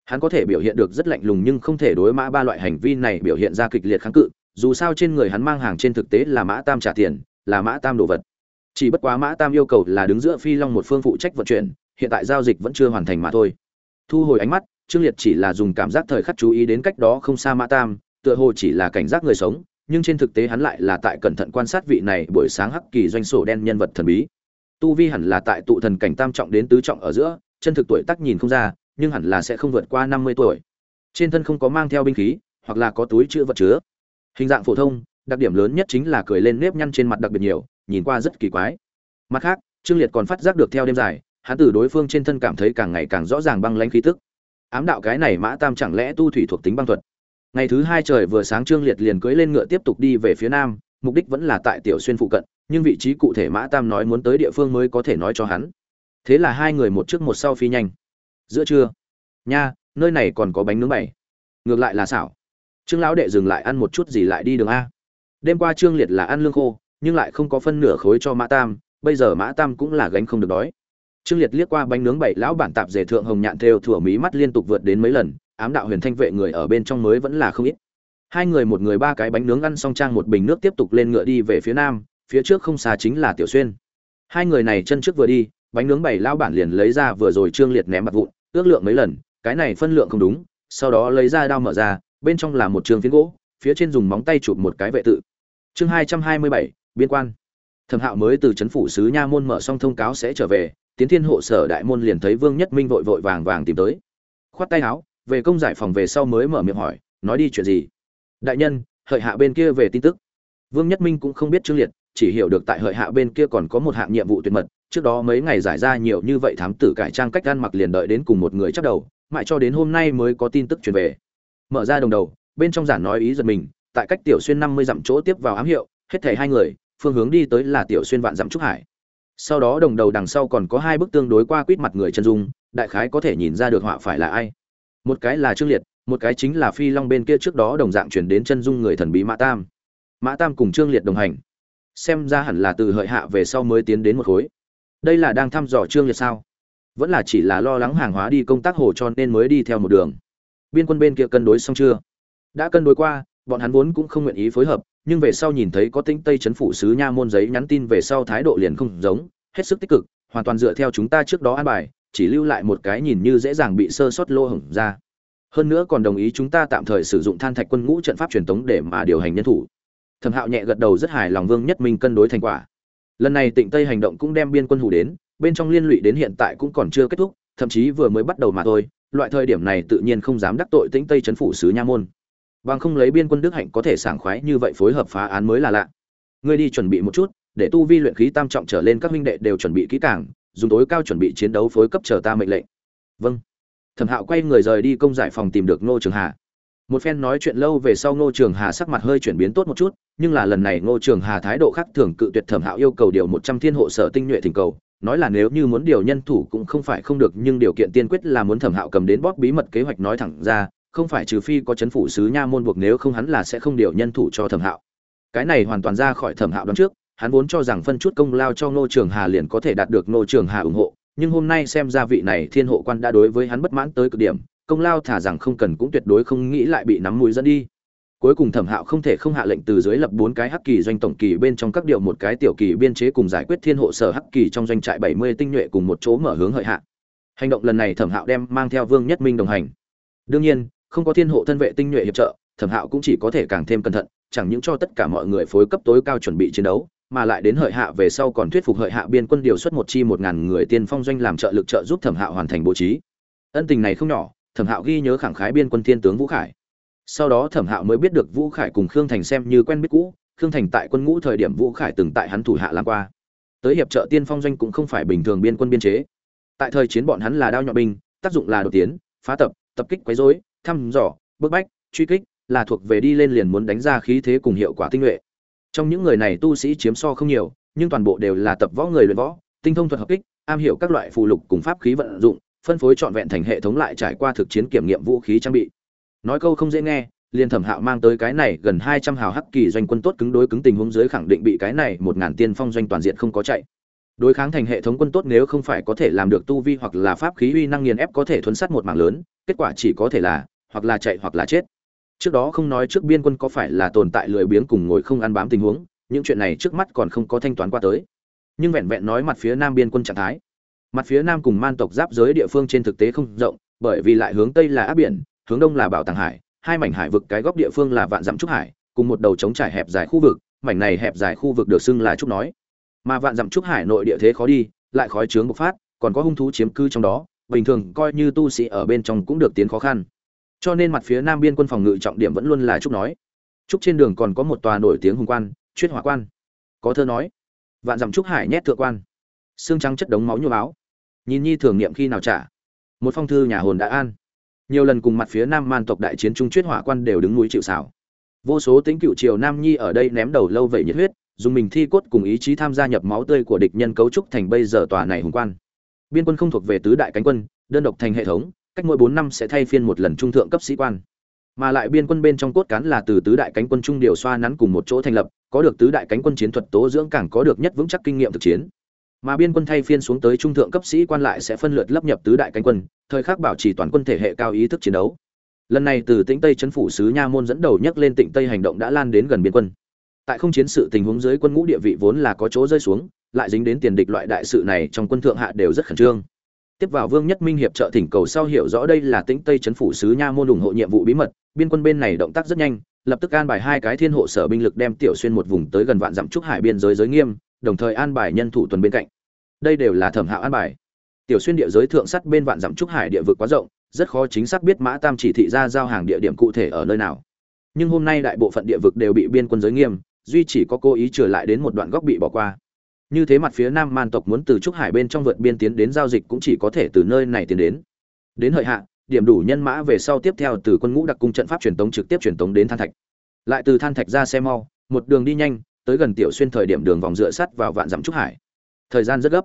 hắn có thể biểu hiện được rất lạnh lùng nhưng không thể đối mã ba loại hành vi này biểu hiện ra kịch liệt kháng cự, dù sao trên người hắn mang hàng trên thực tế là mã tam trả tiền, là mã tam đồ vật. Chỉ bất quá mã tam yêu cầu là đứng giữa phi long một phương phụ trách vận chuyển, hiện tại giao dịch vẫn chưa hoàn thành mà thôi. Thu hồi ánh mắt, trương liệt chỉ là dùng cảm giác thời khắc chú ý đến cách đó không xa mã tam, tựa hồ chỉ là cảnh giác người sống, nhưng trên thực tế hắn lại là tại cẩn thận quan sát vị này buổi sáng hắc kỳ doanh sổ đen nhân vật thần bí. Tu vi hẳn là tại tụ thần cảnh tam trọng đến tứ trọng ở giữa, chân thực tuổi tác nhìn không ra nhưng hẳn là sẽ không vượt qua năm mươi tuổi. Trên thân không có mang theo binh khí, hoặc là có túi chứa vật chứa. Hình dạng phổ thông, đặc điểm lớn nhất chính là cười lên nếp nhăn trên mặt đặc biệt nhiều, nhìn qua rất kỳ quái. Mặt khác, trương liệt còn phát giác được theo đêm dài, hắn từ đối phương trên thân cảm thấy càng ngày càng rõ ràng băng lãnh khí tức. Ám đạo cái này mã tam chẳng lẽ tu thủy thuộc tính băng thuật? Ngày thứ hai trời vừa sáng trương liệt liền cưỡi lên ngựa tiếp tục đi về phía nam, mục đích vẫn là tại tiểu xuyên phụ cận, nhưng vị trí cụ thể mã tam nói muốn tới địa phương mới có thể nói cho hắn. Thế là hai người một trước một sau phi nhanh giữa trưa. Nha, nơi này còn có bánh nướng bày ngược lại là xảo. Trương lão đệ dừng lại ăn một chút gì lại đi đường a. Đêm qua trương liệt là ăn lương khô, nhưng lại không có phân nửa khối cho mã tam, bây giờ mã tam cũng là gánh không được đói. Trương liệt liếc qua bánh nướng bảy, lão bản tạp dề thượng hồng nhạn thêu thủa mí mắt liên tục vượt đến mấy lần, ám đạo huyền thanh vệ người ở bên trong mới vẫn là không ít. Hai người một người ba cái bánh nướng ăn xong trang một bình nước tiếp tục lên ngựa đi về phía nam, phía trước không xa chính là tiểu xuyên. Hai người này chân trước vừa đi bánh nướng bảy lão bản liền lấy ra vừa rồi trương liệt ném mặt vụn, ước lượng mấy lần, cái này phân lượng không đúng, sau đó lấy ra đao mở ra, bên trong là một trường phiến gỗ, phía trên dùng móng tay chụp một cái vệ tự. Chương hai trăm hai mươi bảy, biên quan. Thẩm hạo mới từ trấn phủ sứ nha môn mở xong thông cáo sẽ trở về, tiến thiên hộ sở đại môn liền thấy vương nhất minh vội vội vàng vàng tìm tới. Khoát tay áo, về công giải phòng về sau mới mở miệng hỏi, nói đi chuyện gì? Đại nhân, hợi hạ bên kia về tin tức. Vương nhất minh cũng không biết trương liệt, chỉ hiểu được tại hợi hạ bên kia còn có một hạng nhiệm vụ tuyệt mật trước đó mấy ngày giải ra nhiều như vậy thám tử cải trang cách ăn mặc liền đợi đến cùng một người chắc đầu, mãi cho đến hôm nay mới có tin tức truyền về. Mở ra đồng đầu, bên trong giản nói ý giật mình, tại cách tiểu xuyên năm mươi dặm chỗ tiếp vào ám hiệu, hết thảy hai người, phương hướng đi tới là tiểu xuyên vạn dặm trúc hải. Sau đó đồng đầu đằng sau còn có hai bức tương đối qua quýt mặt người chân dung, đại khái có thể nhìn ra được họa phải là ai. Một cái là trương liệt, một cái chính là phi long bên kia trước đó đồng dạng chuyển đến chân dung người thần bí mã tam. Mã tam cùng trương liệt đồng hành. Xem ra hẳn là từ hợi hạ về sau mới tiến đến một khối đây là đang thăm dò trương liệt sao? Vẫn là chỉ là lo lắng hàng hóa đi công tác hồ cho nên mới đi theo một đường. Biên quân bên kia cân đối xong chưa? Đã cân đối qua, bọn hắn vốn cũng không nguyện ý phối hợp, nhưng về sau nhìn thấy có tính tây chấn phủ sứ nha môn giấy nhắn tin về sau thái độ liền không giống, hết sức tích cực, hoàn toàn dựa theo chúng ta trước đó an bài, chỉ lưu lại một cái nhìn như dễ dàng bị sơ sót lô hổng ra. Hơn nữa còn đồng ý chúng ta tạm thời sử dụng than thạch quân ngũ trận pháp truyền thống để mà điều hành nhân thủ. Thẩm hạo nhẹ gật đầu rất hài lòng vương nhất minh cân đối thành quả lần này tịnh tây hành động cũng đem biên quân hủ đến, bên trong liên lụy đến hiện tại cũng còn chưa kết thúc, thậm chí vừa mới bắt đầu mà thôi, loại thời điểm này tự nhiên không dám đắc tội tĩnh tây chấn phủ sứ nha môn. Bằng không lấy biên quân đức hạnh có thể sảng khoái như vậy phối hợp phá án mới là lạ. Ngươi đi chuẩn bị một chút, để tu vi luyện khí tam trọng trở lên các huynh đệ đều chuẩn bị kỹ càng, dùng tối cao chuẩn bị chiến đấu phối cấp chờ ta mệnh lệnh. Vâng. Thẩm hạo quay người rời đi công giải phòng tìm được ngô trường hà một phen nói chuyện lâu về sau ngô trường hà sắc mặt hơi chuyển biến tốt một chút, nhưng là lần này ngô trường hà thái độ khác thường cự tuyệt thẩm hạo yêu cầu điều một trăm thiên hộ sở tinh nhuệ thỉnh cầu, nói là nếu như muốn điều nhân thủ cũng không phải không được, nhưng điều kiện tiên quyết là muốn thẩm hạo cầm đến bóp bí mật kế hoạch nói thẳng ra, không phải trừ phi có chấn phủ sứ nha môn buộc nếu không hắn là sẽ không điều nhân thủ cho thẩm hạo. Cái này hoàn toàn ra khỏi thẩm hạo đón trước, hắn vốn cho rằng phân chút công lao cho ngô trường hà liền có thể đạt được ngô trường hà ủng hộ, nhưng hôm nay xem ra vị này thiên hộ quan đã đối với hắn bất mãn tới cực điểm công lao thả rằng không cần cũng tuyệt đối không nghĩ lại bị nắm mũi dẫn đi. Cuối cùng thẩm hạo không thể không hạ lệnh từ dưới lập bốn cái hắc kỳ doanh tổng kỳ bên trong các điều một cái tiểu kỳ biên chế cùng giải quyết thiên hộ sở hắc kỳ trong doanh trại bảy mươi tinh nhuệ cùng một chỗ mở hướng hợi hạ. Hành động lần này thẩm hạo đem mang theo vương nhất minh đồng hành. Đương nhiên, không có thiên hộ thân vệ tinh nhuệ hiệp trợ, thẩm hạo cũng chỉ có thể càng thêm cẩn thận, chẳng những cho tất cả mọi người phối cấp tối cao chuẩn bị chiến đấu, mà lại đến hợi hạ về sau còn thuyết phục hợi hạ biên quân điều xuất một chi một ngàn người tiên phong doanh làm trợ lực trợ giúp thẩm hạo hoàn thành bố trí. Ân tình này không nhỏ thẩm hạo ghi nhớ khẳng khái biên quân thiên tướng vũ khải. Sau đó thẩm hạo mới biết được vũ khải cùng khương thành xem như quen biết cũ, khương thành tại quân ngũ thời điểm vũ khải từng tại hắn thủ hạ làm qua. Tới hiệp trợ tiên phong doanh cũng không phải bình thường biên quân biên chế. Tại thời chiến bọn hắn là đao nhọn binh, tác dụng là đột tiến, phá tập tập kích quấy rối, thăm dò, bức bách, truy kích, là thuộc về đi lên liền muốn đánh ra khí thế cùng hiệu quả tinh nhuệ. Trong những người này tu sĩ chiếm so không nhiều, nhưng toàn bộ đều là tập võ người luyện võ, tinh thông thuật hợp kích, am hiểu các loại phù lục cùng pháp khí vận dụng phân phối trọn vẹn thành hệ thống lại trải qua thực chiến kiểm nghiệm vũ khí trang bị. Nói câu không dễ nghe liền thẩm hạo mang tới cái này gần hai trăm hào hắc kỳ doanh quân tốt cứng đối cứng tình huống dưới khẳng định bị cái này một ngàn tiên phong doanh toàn diện không có chạy. Đối kháng thành hệ thống quân tốt nếu không phải có thể làm được tu vi hoặc là pháp khí uy năng nghiền ép có thể thuấn sát một mảng lớn, kết quả chỉ có thể là, hoặc là chạy hoặc là chết. Trước đó không nói trước biên quân có phải là tồn tại lười biếng cùng ngồi không ăn bám tình huống, những chuyện này trước mắt còn không có thanh toán qua tới. Nhưng vẹn vẹn nói mặt phía nam biên quân trạng thái mặt phía nam cùng man tộc giáp giới địa phương trên thực tế không rộng, bởi vì lại hướng tây là áp biển, hướng đông là bảo tàng hải, hai mảnh hải vực cái góc địa phương là vạn dặm trúc hải, cùng một đầu trống trải hẹp dài khu vực, mảnh này hẹp dài khu vực được xưng là trúc nói. Mà vạn dặm trúc hải nội địa thế khó đi, lại khói trướng bộc phát, còn có hung thú chiếm cư trong đó, bình thường coi như tu sĩ ở bên trong cũng được tiến khó khăn. Cho nên mặt phía nam biên quân phòng ngự trọng điểm vẫn luôn là trúc nói. Trúc trên đường còn có một tòa nổi tiếng hùng quan chuyên hỏa quan. Có thơ nói, vạn dặm trúc hải nhét thượng quan, xương trắng chất đống máu nhu áo nhìn nhi thường niệm khi nào trả? Một phong thư nhà hồn đã an. Nhiều lần cùng mặt phía nam man tộc đại chiến trung chuyết hỏa quan đều đứng núi chịu xảo vô số tính cựu triều nam nhi ở đây ném đầu lâu vậy nhiệt huyết, dùng mình thi cốt cùng ý chí tham gia nhập máu tươi của địch nhân cấu trúc thành bây giờ tòa này hùng quan. Biên quân không thuộc về tứ đại cánh quân, đơn độc thành hệ thống, cách mỗi bốn năm sẽ thay phiên một lần trung thượng cấp sĩ quan. Mà lại biên quân bên trong cốt cán là từ tứ đại cánh quân trung điều xoa nắn cùng một chỗ thành lập, có được tứ đại cánh quân chiến thuật tố dưỡng càng có được nhất vững chắc kinh nghiệm thực chiến mà biên quân thay phiên xuống tới trung thượng cấp sĩ quan lại sẽ phân lượt lấp nhập tứ đại cánh quân, thời khắc bảo trì toàn quân thể hệ cao ý thức chiến đấu. Lần này từ tĩnh tây chấn phủ sứ nha môn dẫn đầu nhấc lên tịnh tây hành động đã lan đến gần biên quân. Tại không chiến sự tình huống dưới quân ngũ địa vị vốn là có chỗ rơi xuống, lại dính đến tiền địch loại đại sự này trong quân thượng hạ đều rất khẩn trương. Tiếp vào vương nhất minh hiệp trợ thỉnh cầu sau hiểu rõ đây là tĩnh tây chấn phủ sứ nha môn ủng hộ nhiệm vụ bí mật, biên quân bên này động tác rất nhanh, lập tức an bài hai cái thiên hộ sở binh lực đem tiểu xuyên một vùng tới gần vạn dặm trúc hải biên giới giới nghiêm đồng thời an bài nhân thủ tuần bên cạnh. Đây đều là thẩm hạo an bài. Tiểu xuyên địa giới thượng sắt bên vạn dặm trúc hải địa vực quá rộng, rất khó chính xác biết mã tam chỉ thị ra giao hàng địa điểm cụ thể ở nơi nào. Nhưng hôm nay đại bộ phận địa vực đều bị biên quân giới nghiêm, duy chỉ có cố ý trở lại đến một đoạn góc bị bỏ qua. Như thế mặt phía nam man tộc muốn từ trúc hải bên trong vượt biên tiến đến giao dịch cũng chỉ có thể từ nơi này tiến đến. Đến hợi hạ, điểm đủ nhân mã về sau tiếp theo từ quân ngũ đặc cung trận pháp truyền tống trực tiếp truyền tống đến than thạch. Lại từ than thạch ra xe mau, một đường đi nhanh tới gần tiểu xuyên thời điểm đường vòng dựa sắt vào vạn dặm trúc hải. Thời gian rất gấp.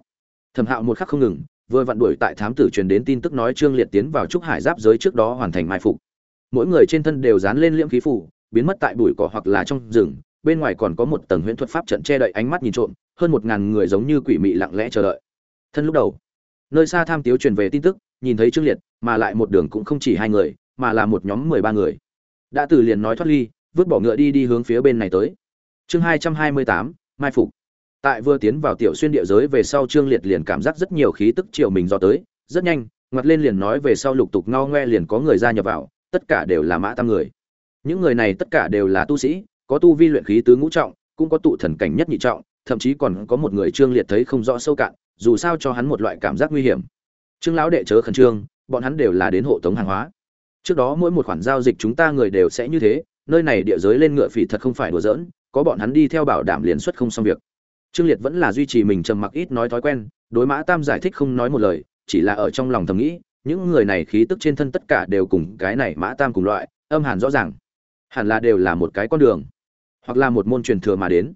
Thẩm hạo một khắc không ngừng, vừa vặn đuổi tại thám tử truyền đến tin tức nói trương liệt tiến vào trúc hải giáp giới trước đó hoàn thành mai phục. Mỗi người trên thân đều dán lên liễm khí phủ biến mất tại bụi cỏ hoặc là trong rừng, bên ngoài còn có một tầng huyễn thuật pháp trận che đậy ánh mắt nhìn trộm, hơn một ngàn người giống như quỷ mị lặng lẽ chờ đợi. Thân lúc đầu, nơi xa tham tiếu truyền về tin tức, nhìn thấy trương liệt, mà lại một đường cũng không chỉ hai người, mà là một nhóm mười ba người. Đã từ liền nói thoát ly, vứt bỏ ngựa đi đi hướng phía bên này tới chương hai trăm hai mươi tám, mai phục. Tại vừa tiến vào tiểu xuyên địa giới về sau trương liệt liền cảm giác rất nhiều khí tức chiều mình do tới, rất nhanh, ngoặt lên liền nói về sau lục tục ngao ngoe liền có người ra nhập vào, tất cả đều là mã tam người. Những người này tất cả đều là tu sĩ, có tu vi luyện khí tứ ngũ trọng, cũng có tụ thần cảnh nhất nhị trọng, thậm chí còn có một người trương liệt thấy không rõ sâu cạn, dù sao cho hắn một loại cảm giác nguy hiểm. Trương lão đệ chớ khẩn trương, bọn hắn đều là đến hộ tống hàng hóa. Trước đó mỗi một khoản giao dịch chúng ta người đều sẽ như thế, nơi này địa giới lên ngựa phỉ thật không phải đùa giỡn có bọn hắn đi theo bảo đảm liền xuất không xong việc. Trương liệt vẫn là duy trì mình trầm mặc ít nói thói quen, đối mã tam giải thích không nói một lời, chỉ là ở trong lòng thầm nghĩ, những người này khí tức trên thân tất cả đều cùng cái này mã tam cùng loại, âm hàn rõ ràng. Hẳn là đều là một cái con đường, hoặc là một môn truyền thừa mà đến.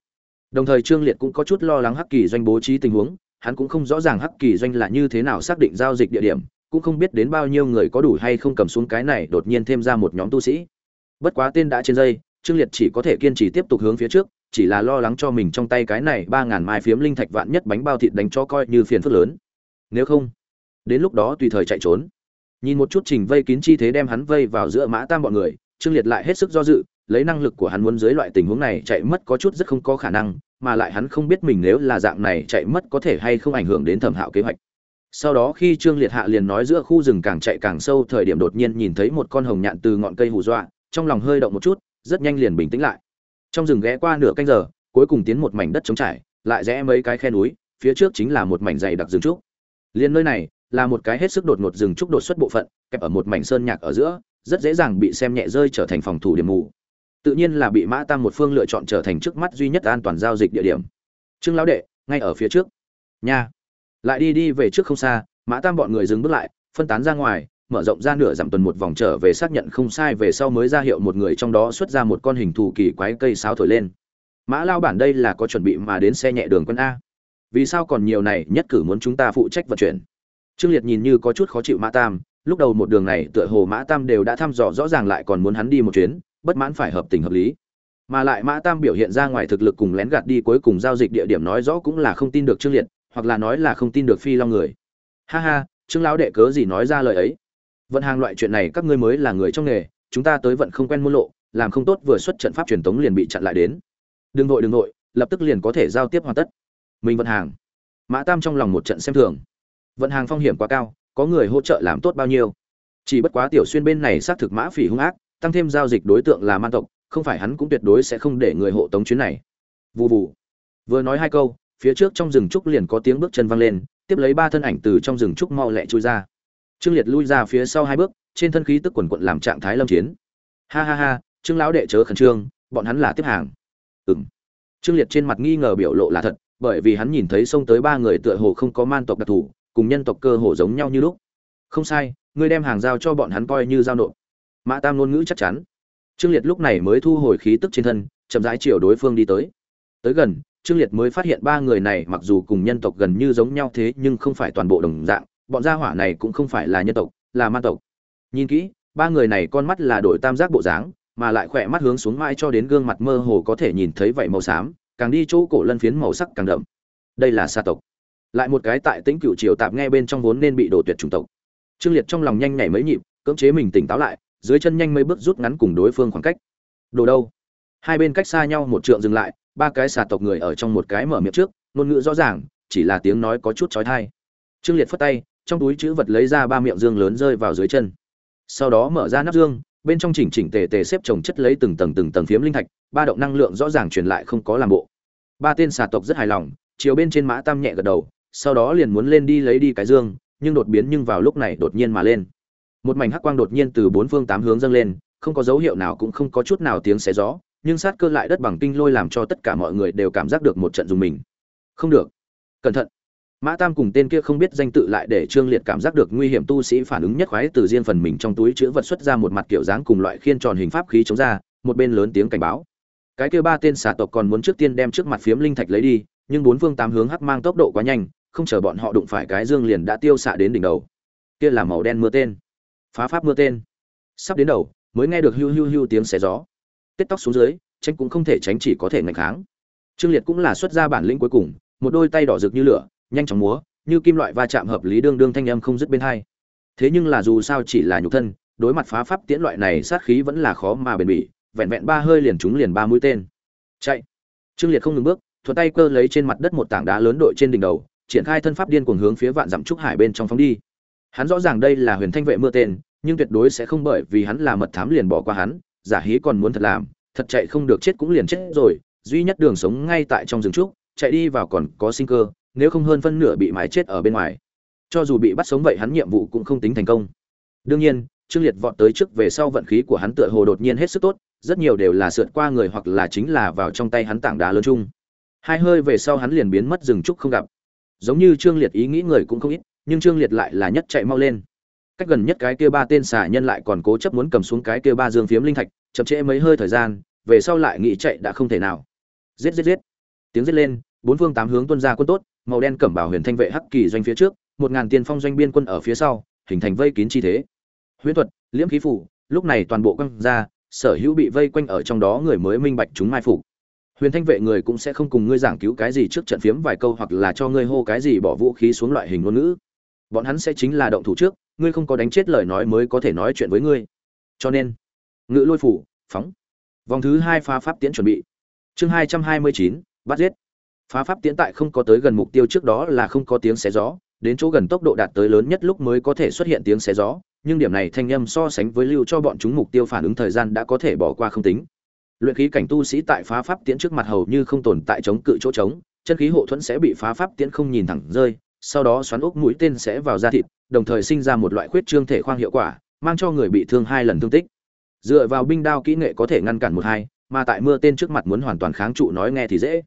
Đồng thời trương liệt cũng có chút lo lắng hắc kỳ doanh bố trí tình huống, hắn cũng không rõ ràng hắc kỳ doanh là như thế nào xác định giao dịch địa điểm, cũng không biết đến bao nhiêu người có đủ hay không cầm xuống cái này đột nhiên thêm ra một nhóm tu sĩ. Bất quá tên đã trên dây trương liệt chỉ có thể kiên trì tiếp tục hướng phía trước, chỉ là lo lắng cho mình trong tay cái này ba ngàn mai phiếm linh thạch vạn nhất bánh bao thịt đánh cho coi như phiền phức lớn. Nếu không, đến lúc đó tùy thời chạy trốn. Nhìn một chút trình vây kín chi thế đem hắn vây vào giữa mã tam bọn người, trương liệt lại hết sức do dự, lấy năng lực của hắn muốn dưới loại tình huống này chạy mất có chút rất không có khả năng, mà lại hắn không biết mình nếu là dạng này chạy mất có thể hay không ảnh hưởng đến thẩm hạo kế hoạch. Sau đó khi trương liệt hạ liền nói giữa khu rừng càng chạy càng sâu, thời điểm đột nhiên nhìn thấy một con hồng nhạn từ ngọn cây hù dọa, trong lòng hơi động một chút rất nhanh liền bình tĩnh lại. Trong rừng ghé qua nửa canh giờ, cuối cùng tiến một mảnh đất trống trải, lại rẽ mấy cái khe núi, phía trước chính là một mảnh dày đặc rừng trúc. Liên nơi này là một cái hết sức đột ngột rừng trúc đột xuất bộ phận, kẹp ở một mảnh sơn nhạc ở giữa, rất dễ dàng bị xem nhẹ rơi trở thành phòng thủ điểm mù. Tự nhiên là bị mã tam một phương lựa chọn trở thành trước mắt duy nhất an toàn giao dịch địa điểm. Trương lão đệ, ngay ở phía trước. Nha. Lại đi đi về trước không xa, mã tam bọn người dừng bước lại, phân tán ra ngoài mở rộng ra nửa dặm tuần một vòng trở về xác nhận không sai về sau mới ra hiệu một người trong đó xuất ra một con hình thù kỳ quái cây sáo thổi lên. Mã lao bản đây là có chuẩn bị mà đến xe nhẹ đường quân a. Vì sao còn nhiều này, nhất cử muốn chúng ta phụ trách vận chuyển. Trương liệt nhìn như có chút khó chịu mã tam, lúc đầu một đường này tựa hồ mã tam đều đã thăm dò rõ ràng lại còn muốn hắn đi một chuyến, bất mãn phải hợp tình hợp lý. Mà lại mã tam biểu hiện ra ngoài thực lực cùng lén gạt đi cuối cùng giao dịch địa điểm nói rõ cũng là không tin được trương liệt, hoặc là nói là không tin được phi long người. Ha ha, trương lão đệ cớ gì nói ra lời ấy? Vận hàng loại chuyện này các ngươi mới là người trong nghề chúng ta tới vận không quen môn lộ làm không tốt vừa xuất trận pháp truyền tống liền bị chặn lại đến. Đừng nội đừng nội lập tức liền có thể giao tiếp hoàn tất. Mình vận hàng. Mã tam trong lòng một trận xem thường. Vận hàng phong hiểm quá cao có người hỗ trợ làm tốt bao nhiêu? Chỉ bất quá tiểu xuyên bên này xác thực mã phỉ hung ác tăng thêm giao dịch đối tượng là man tộc không phải hắn cũng tuyệt đối sẽ không để người hộ tống chuyến này. Vụ vụ, vừa nói hai câu phía trước trong rừng trúc liền có tiếng bước chân văng lên tiếp lấy ba thân ảnh từ trong rừng trúc mau lẹ trôi ra trương liệt lui ra phía sau hai bước, trên thân khí tức quần quận làm trạng thái lâm chiến. Ha ha ha, trương lão đệ chớ khẩn trương, bọn hắn là tiếp hàng. Ừng trương liệt trên mặt nghi ngờ biểu lộ là thật, bởi vì hắn nhìn thấy xông tới ba người tựa hồ không có man tộc đặc thù, cùng nhân tộc cơ hồ giống nhau như lúc. Không sai, ngươi đem hàng giao cho bọn hắn coi như giao nộp. Mã tam ngôn ngữ chắc chắn. Trương liệt lúc này mới thu hồi khí tức trên thân, chậm rãi chiều đối phương đi tới. Tới gần, trương liệt mới phát hiện ba người này mặc dù cùng nhân tộc gần như giống nhau thế nhưng không phải toàn bộ đồng dạng bọn gia hỏa này cũng không phải là nhân tộc, là man tộc. Nhìn kỹ, ba người này con mắt là đổi tam giác bộ dáng, mà lại khỏe mắt hướng xuống mai cho đến gương mặt mơ hồ có thể nhìn thấy vảy màu xám, càng đi chỗ cổ lân phiến màu sắc càng đậm. Đây là sa tộc. Lại một cái tại tĩnh cựu triều tạp nghe bên trong vốn nên bị đổ tuyệt chủng tộc. Trương liệt trong lòng nhanh nhảy mấy nhịp, cưỡng chế mình tỉnh táo lại, dưới chân nhanh mấy bước rút ngắn cùng đối phương khoảng cách. Đồ đâu? Hai bên cách xa nhau một trượng dừng lại, ba cái xà tộc người ở trong một cái mở miệng trước, ngôn ngữ rõ ràng, chỉ là tiếng nói có chút trói thai trương liệt phất tay trong túi chữ vật lấy ra ba miệng dương lớn rơi vào dưới chân. Sau đó mở ra nắp dương, bên trong chỉnh chỉnh tề tề xếp chồng chất lấy từng tầng từng tầng phiếm linh thạch, ba động năng lượng rõ ràng truyền lại không có làm bộ. Ba tên xà tộc rất hài lòng, chiều bên trên mã tam nhẹ gật đầu, sau đó liền muốn lên đi lấy đi cái dương, nhưng đột biến nhưng vào lúc này đột nhiên mà lên. Một mảnh hắc quang đột nhiên từ bốn phương tám hướng dâng lên, không có dấu hiệu nào cũng không có chút nào tiếng xé gió, nhưng sát cơ lại đất bằng kinh lôi làm cho tất cả mọi người đều cảm giác được một trận dùng mình. Không được. Cẩn thận mã tam cùng tên kia không biết danh tự lại để trương liệt cảm giác được nguy hiểm, tu sĩ phản ứng nhất khoái từ riêng phần mình trong túi chứa vật xuất ra một mặt kiểu dáng cùng loại khiên tròn hình pháp khí chống ra, một bên lớn tiếng cảnh báo. Cái kia ba tên xà tộc còn muốn trước tiên đem trước mặt phiếm linh thạch lấy đi, nhưng bốn phương tám hướng hắc mang tốc độ quá nhanh, không chờ bọn họ đụng phải cái dương liền đã tiêu xạ đến đỉnh đầu. Kia là màu đen mưa tên. Phá pháp mưa tên. Sắp đến đầu, mới nghe được hưu hưu hưu tiếng xé gió. Tết tóc xuống dưới tranh cũng không thể tránh chỉ có thể ngăn kháng. Trương liệt cũng là xuất ra bản lĩnh cuối cùng, một đôi tay đỏ rực như lửa nhanh chóng múa, như kim loại va chạm hợp lý đương đương thanh âm không dứt bên hai. Thế nhưng là dù sao chỉ là nhục thân, đối mặt phá pháp tiễn loại này sát khí vẫn là khó mà bền bỉ, vẹn vẹn ba hơi liền trúng liền ba mũi tên. Chạy. Trương liệt không ngừng bước thuật tay cơ lấy trên mặt đất một tảng đá lớn đội trên đỉnh đầu, triển khai thân pháp điên cuồng hướng phía vạn dặm trúc hải bên trong phóng đi. Hắn rõ ràng đây là huyền thanh vệ mưa tên, nhưng tuyệt đối sẽ không bởi vì hắn là mật thám liền bỏ qua hắn, giả hí còn muốn thật làm, thật chạy không được chết cũng liền chết rồi, duy nhất đường sống ngay tại trong rừng trúc, chạy đi vào còn có sinh cơ nếu không hơn phân nửa bị mái chết ở bên ngoài. Cho dù bị bắt sống vậy hắn nhiệm vụ cũng không tính thành công. Đương nhiên, trương liệt vọt tới trước về sau vận khí của hắn tựa hồ đột nhiên hết sức tốt, rất nhiều đều là sượt qua người hoặc là chính là vào trong tay hắn tảng đá lớn chung. Hai hơi về sau hắn liền biến mất rừng trúc không gặp. Giống như trương liệt ý nghĩ người cũng không ít, nhưng trương liệt lại là nhất chạy mau lên. Cách gần nhất cái kia ba tên xả nhân lại còn cố chấp muốn cầm xuống cái kia ba dương phiếm linh thạch, chậm trễ mấy hơi thời gian, về sau lại nghĩ chạy đã không thể nào. Giết giết giết. Tiếng giết lên, bốn phương tám hướng tuân ra quân tốt màu đen cẩm bảo huyền thanh vệ hắc kỳ doanh phía trước, một ngàn tiên phong doanh biên quân ở phía sau, hình thành vây kín chi thế. Huyễn thuật, liễm khí phủ, lúc này toàn bộ quăng ra, sở hữu bị vây quanh ở trong đó người mới minh bạch chúng mai phục huyền thanh vệ người cũng sẽ không cùng ngươi giảng cứu cái gì trước trận phiếm vài câu hoặc là cho ngươi hô cái gì bỏ vũ khí xuống loại hình ngôn ngữ. Bọn hắn sẽ chính là động thủ trước, ngươi không có đánh chết lời nói mới có thể nói chuyện với ngươi. Cho nên, ngự lôi phủ, phóng. Vòng thứ hai phá pháp tiễn chuẩn bị. Chương hai trăm hai mươi chín, bắt giết phá pháp tiễn tại không có tới gần mục tiêu trước đó là không có tiếng xé gió, đến chỗ gần tốc độ đạt tới lớn nhất lúc mới có thể xuất hiện tiếng xé gió, nhưng điểm này thanh âm so sánh với lưu cho bọn chúng mục tiêu phản ứng thời gian đã có thể bỏ qua không tính. Luyện khí cảnh tu sĩ tại phá pháp tiễn trước mặt hầu như không tồn tại chống cự chỗ trống, chân khí hộ thuẫn sẽ bị phá pháp tiễn không nhìn thẳng rơi, sau đó xoắn ốc mũi tên sẽ vào da thịt, đồng thời sinh ra một loại khuyết trương thể khoang hiệu quả, mang cho người bị thương hai lần thương tích. Dựa vào binh đao kỹ nghệ có thể ngăn cản một hai, mà tại mưa tên trước mặt muốn hoàn toàn kháng trụ nói nghe thì dễ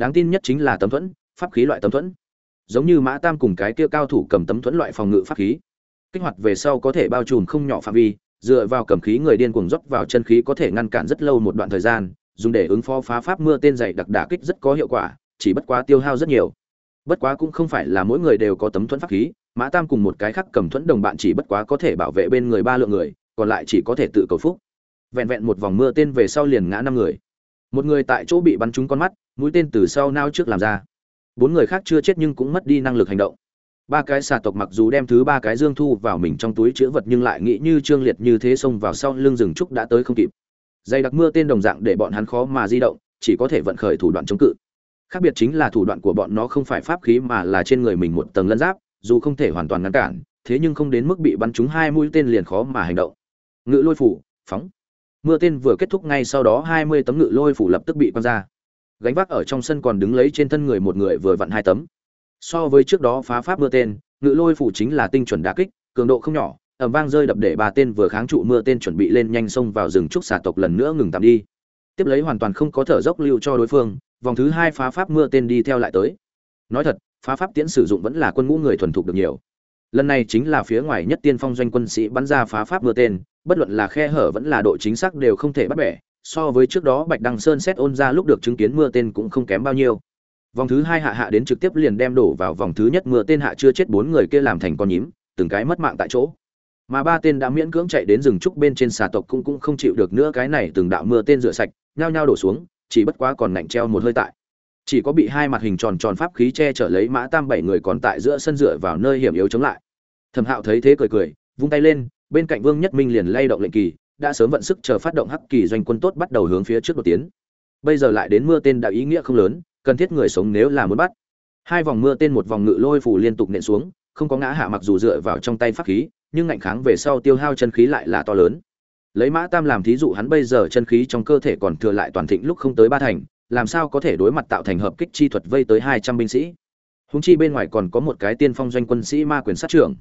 đáng tin nhất chính là tấm thuẫn, pháp khí loại tấm thuẫn. Giống như mã tam cùng cái kia cao thủ cầm tấm thuẫn loại phòng ngự pháp khí. Kích hoạt về sau có thể bao trùm không nhỏ phạm vi, dựa vào cầm khí người điên cuồng dốc vào chân khí có thể ngăn cản rất lâu một đoạn thời gian, dùng để ứng phó phá pháp mưa tên dày đặc đả kích rất có hiệu quả, chỉ bất quá tiêu hao rất nhiều. Bất quá cũng không phải là mỗi người đều có tấm thuẫn pháp khí, mã tam cùng một cái khác cầm thuẫn đồng bạn chỉ bất quá có thể bảo vệ bên người ba lượng người, còn lại chỉ có thể tự cầu phúc. Vẹn vẹn một vòng mưa tên về sau liền ngã năm người. Một người tại chỗ bị bắn trúng con mắt mũi tên từ sau nao trước làm ra. Bốn người khác chưa chết nhưng cũng mất đi năng lực hành động. Ba cái xà tộc mặc dù đem thứ ba cái dương thu vào mình trong túi chữ vật nhưng lại nghĩ như trương liệt như thế xông vào sau lưng rừng trúc đã tới không kịp. Dày đặc mưa tên đồng dạng để bọn hắn khó mà di động, chỉ có thể vận khởi thủ đoạn chống cự. Khác biệt chính là thủ đoạn của bọn nó không phải pháp khí mà là trên người mình một tầng lân giáp, dù không thể hoàn toàn ngăn cản, thế nhưng không đến mức bị bắn trúng hai mũi tên liền khó mà hành động. Ngự lôi phủ, phóng. Mưa tên vừa kết thúc ngay sau đó hai mươi tấm ngự lôi phủ lập tức bị quăng ra gánh vác ở trong sân còn đứng lấy trên thân người một người vừa vặn hai tấm. So với trước đó phá pháp mưa tên, ngự lôi phủ chính là tinh chuẩn đả kích, cường độ không nhỏ ẩm vang rơi đập để ba tên vừa kháng trụ mưa tên chuẩn bị lên nhanh xông vào rừng trúc xà tộc lần nữa ngừng tạm đi. Tiếp lấy hoàn toàn không có thở dốc lưu cho đối phương, vòng thứ hai phá pháp mưa tên đi theo lại tới. Nói thật, phá pháp tiễn sử dụng vẫn là quân ngũ người thuần thục được nhiều. Lần này chính là phía ngoài nhất tiên phong doanh quân sĩ bắn ra phá pháp mưa tên, bất luận là khe hở vẫn là độ chính xác đều không thể bắt bẻ so với trước đó bạch đăng sơn xét ôn ra lúc được chứng kiến mưa tên cũng không kém bao nhiêu. Vòng thứ hai hạ hạ đến trực tiếp liền đem đổ vào vòng thứ nhất, mưa tên hạ chưa chết bốn người kia làm thành con nhím, từng cái mất mạng tại chỗ. Mà ba tên đã miễn cưỡng chạy đến rừng trúc bên trên xà tộc cũng cũng không chịu được nữa, cái này từng đạo mưa tên rửa sạch, nhao nhao đổ xuống, chỉ bất quá còn nạnh treo một hơi tại. Chỉ có bị hai mặt hình tròn tròn pháp khí che chở lấy mã tam bảy người còn tại giữa sân dựa vào nơi hiểm yếu chống lại. Thẩm hạo thấy thế cười cười, vung tay lên, bên cạnh vương nhất minh liền lay động lệnh kỳ đã sớm vận sức chờ phát động hắc kỳ doanh quân tốt bắt đầu hướng phía trước đột tiến. Bây giờ lại đến mưa tên đã ý nghĩa không lớn, cần thiết người sống nếu là muốn bắt. Hai vòng mưa tên một vòng ngự lôi phủ liên tục nện xuống, không có ngã hạ mặc dù dựa vào trong tay pháp khí, nhưng ngạnh kháng về sau tiêu hao chân khí lại là to lớn. Lấy mã tam làm thí dụ hắn bây giờ chân khí trong cơ thể còn thừa lại toàn thịnh lúc không tới ba thành, làm sao có thể đối mặt tạo thành hợp kích chi thuật vây tới hai trăm binh sĩ? Húng chi bên ngoài còn có một cái tiên phong doanh quân sĩ ma quyền sát trưởng.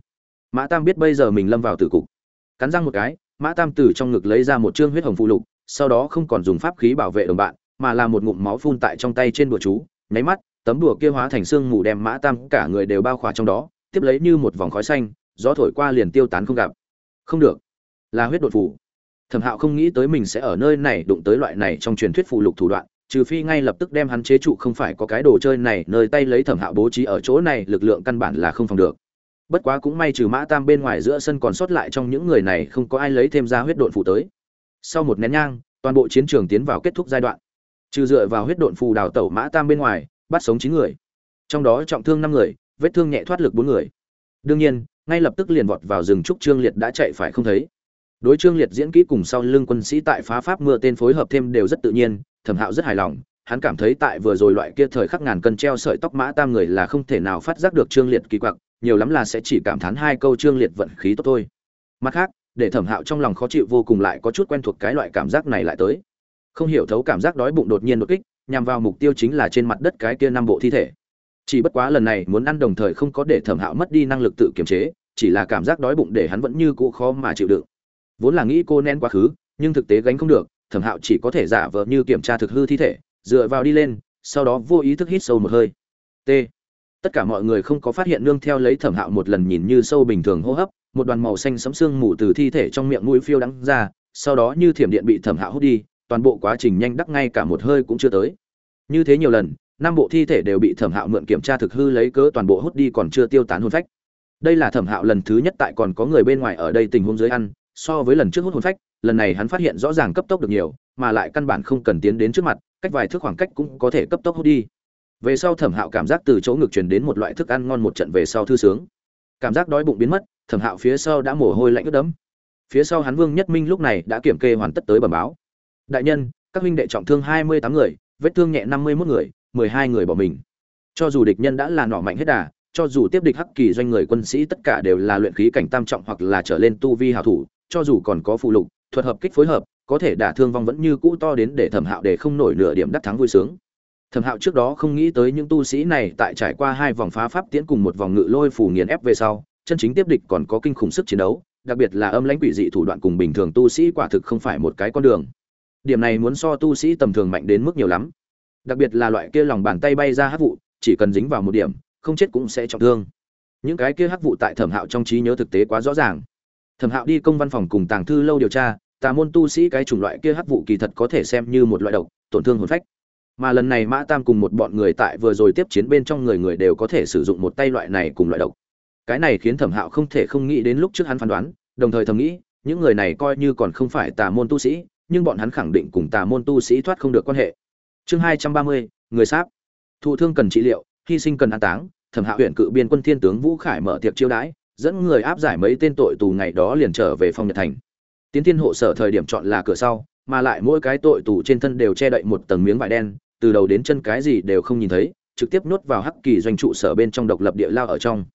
Mã tam biết bây giờ mình lâm vào tử cục. Cắn răng một cái mã tam từ trong ngực lấy ra một chương huyết hồng phụ lục, sau đó không còn dùng pháp khí bảo vệ đồng bạn, mà là một ngụm máu phun tại trong tay trên đùa chú, nháy mắt, tấm đùa kia hóa thành xương mù đem mã tam cả người đều bao khỏa trong đó, tiếp lấy như một vòng khói xanh, gió thổi qua liền tiêu tán không gặp. Không được. Là huyết đột phủ. Thẩm hạo không nghĩ tới mình sẽ ở nơi này đụng tới loại này trong truyền thuyết phụ lục thủ đoạn, trừ phi ngay lập tức đem hắn chế trụ không phải có cái đồ chơi này nơi tay lấy thẩm hạo bố trí ở chỗ này, lực lượng căn bản là không phòng được bất quá cũng may trừ mã tam bên ngoài giữa sân còn sót lại trong những người này không có ai lấy thêm ra huyết độn phù tới. Sau một nén nhang, toàn bộ chiến trường tiến vào kết thúc giai đoạn. Trừ dựa vào huyết độn phù đào tẩu mã tam bên ngoài, bắt sống chín người. Trong đó trọng thương năm người, vết thương nhẹ thoát lực bốn người. Đương nhiên, ngay lập tức liền vọt vào rừng trúc trương liệt đã chạy phải không thấy. Đối trương liệt diễn kỹ cùng sau lưng quân sĩ tại phá pháp mưa tên phối hợp thêm đều rất tự nhiên, thẩm hạo rất hài lòng. Hắn cảm thấy tại vừa rồi loại kia thời khắc ngàn cân treo sợi tóc mã tam người là không thể nào phát giác được trương liệt kỳ quặc nhiều lắm là sẽ chỉ cảm thán hai câu trương liệt vận khí tốt thôi. Mặt khác, để thẩm hạo trong lòng khó chịu vô cùng lại có chút quen thuộc cái loại cảm giác này lại tới. Không hiểu thấu cảm giác đói bụng đột nhiên đột kích, nhằm vào mục tiêu chính là trên mặt đất cái kia năm bộ thi thể. Chỉ bất quá lần này muốn ăn đồng thời không có để thẩm hạo mất đi năng lực tự kiềm chế, chỉ là cảm giác đói bụng để hắn vẫn như cũ khó mà chịu đựng. Vốn là nghĩ cô nén quá khứ, nhưng thực tế gánh không được, thẩm hạo chỉ có thể giả vờ như kiểm tra thực hư thi thể, dựa vào đi lên, sau đó vô ý thức hít sâu một hơi. T tất cả mọi người không có phát hiện nương theo lấy thẩm hạo một lần nhìn như sâu bình thường hô hấp, một đoàn màu xanh sấm sương mù từ thi thể trong miệng mũi phiêu đắng ra, sau đó như thiểm điện bị thẩm hạo hút đi, toàn bộ quá trình nhanh đắc ngay cả một hơi cũng chưa tới. Như thế nhiều lần, năm bộ thi thể đều bị thẩm hạo mượn kiểm tra thực hư lấy cớ toàn bộ hút đi còn chưa tiêu tán hôn phách. Đây là thẩm hạo lần thứ nhất tại còn có người bên ngoài ở đây tình huống dưới ăn, so với lần trước hút hôn phách, lần này hắn phát hiện rõ ràng cấp tốc được nhiều, mà lại căn bản không cần tiến đến trước mặt, cách vài thước khoảng cách cũng có thể cấp tốc hút đi về sau thẩm hạo cảm giác từ chỗ ngực truyền đến một loại thức ăn ngon một trận về sau thư sướng. Cảm giác đói bụng biến mất, thẩm hạo phía sau đã mồ hôi lạnh ướt đẫm. Phía sau hắn vương nhất minh lúc này đã kiểm kê hoàn tất tới bẩm báo. Đại nhân, các huynh đệ trọng thương hai mươi tám người, vết thương nhẹ năm mươi mốt người, mười hai người bỏ mình. Cho dù địch nhân đã là nỏ mạnh hết đà, cho dù tiếp địch hắc kỳ doanh người quân sĩ tất cả đều là luyện khí cảnh tam trọng hoặc là trở lên tu vi hảo thủ, cho dù còn có phụ lục, thuật hợp kích phối hợp, có thể đả thương vong vẫn như cũ to đến để thẩm hạo để không nổi nửa điểm đắc thắng vui sướng thẩm hạo trước đó không nghĩ tới những tu sĩ này tại trải qua hai vòng phá pháp tiễn cùng một vòng ngự lôi phủ nghiền ép về sau, chân chính tiếp địch còn có kinh khủng sức chiến đấu, đặc biệt là âm lãnh quỷ dị thủ đoạn cùng bình thường tu sĩ quả thực không phải một cái con đường. Điểm này muốn so tu sĩ tầm thường mạnh đến mức nhiều lắm. Đặc biệt là loại kia lòng bàn tay bay ra hát vụ, chỉ cần dính vào một điểm, không chết cũng sẽ trọng thương. Những cái kia hắc vụ tại thẩm hạo trong trí nhớ thực tế quá rõ ràng. Thẩm hạo đi công văn phòng cùng tàng thư lâu điều tra, tà môn tu sĩ cái chủng loại kia hắc vụ kỳ thật có thể xem như một loại độc, tổn thương hồn phách mà lần này mã tam cùng một bọn người tại vừa rồi tiếp chiến bên trong người người đều có thể sử dụng một tay loại này cùng loại độc. Cái này khiến thẩm hạo không thể không nghĩ đến lúc trước hắn phán đoán, đồng thời thầm nghĩ, những người này coi như còn không phải tà môn tu sĩ, nhưng bọn hắn khẳng định cùng tà môn tu sĩ thoát không được quan hệ. Chương hai trăm ba mươi, người sáp. Thụ thương cần trị liệu, hy sinh cần an táng, thẩm hạo huyện cự biên quân thiên tướng vũ khải mở tiệc chiêu đãi, dẫn người áp giải mấy tên tội tù ngày đó liền trở về phong nhật thành. Tiến thiên hộ sở thời điểm chọn là cửa sau, mà lại mỗi cái tội tù trên thân đều che đậy một tầng miếng vải đen từ đầu đến chân cái gì đều không nhìn thấy, trực tiếp nuốt vào hắc kỳ doanh trụ sở bên trong độc lập địa lao ở trong.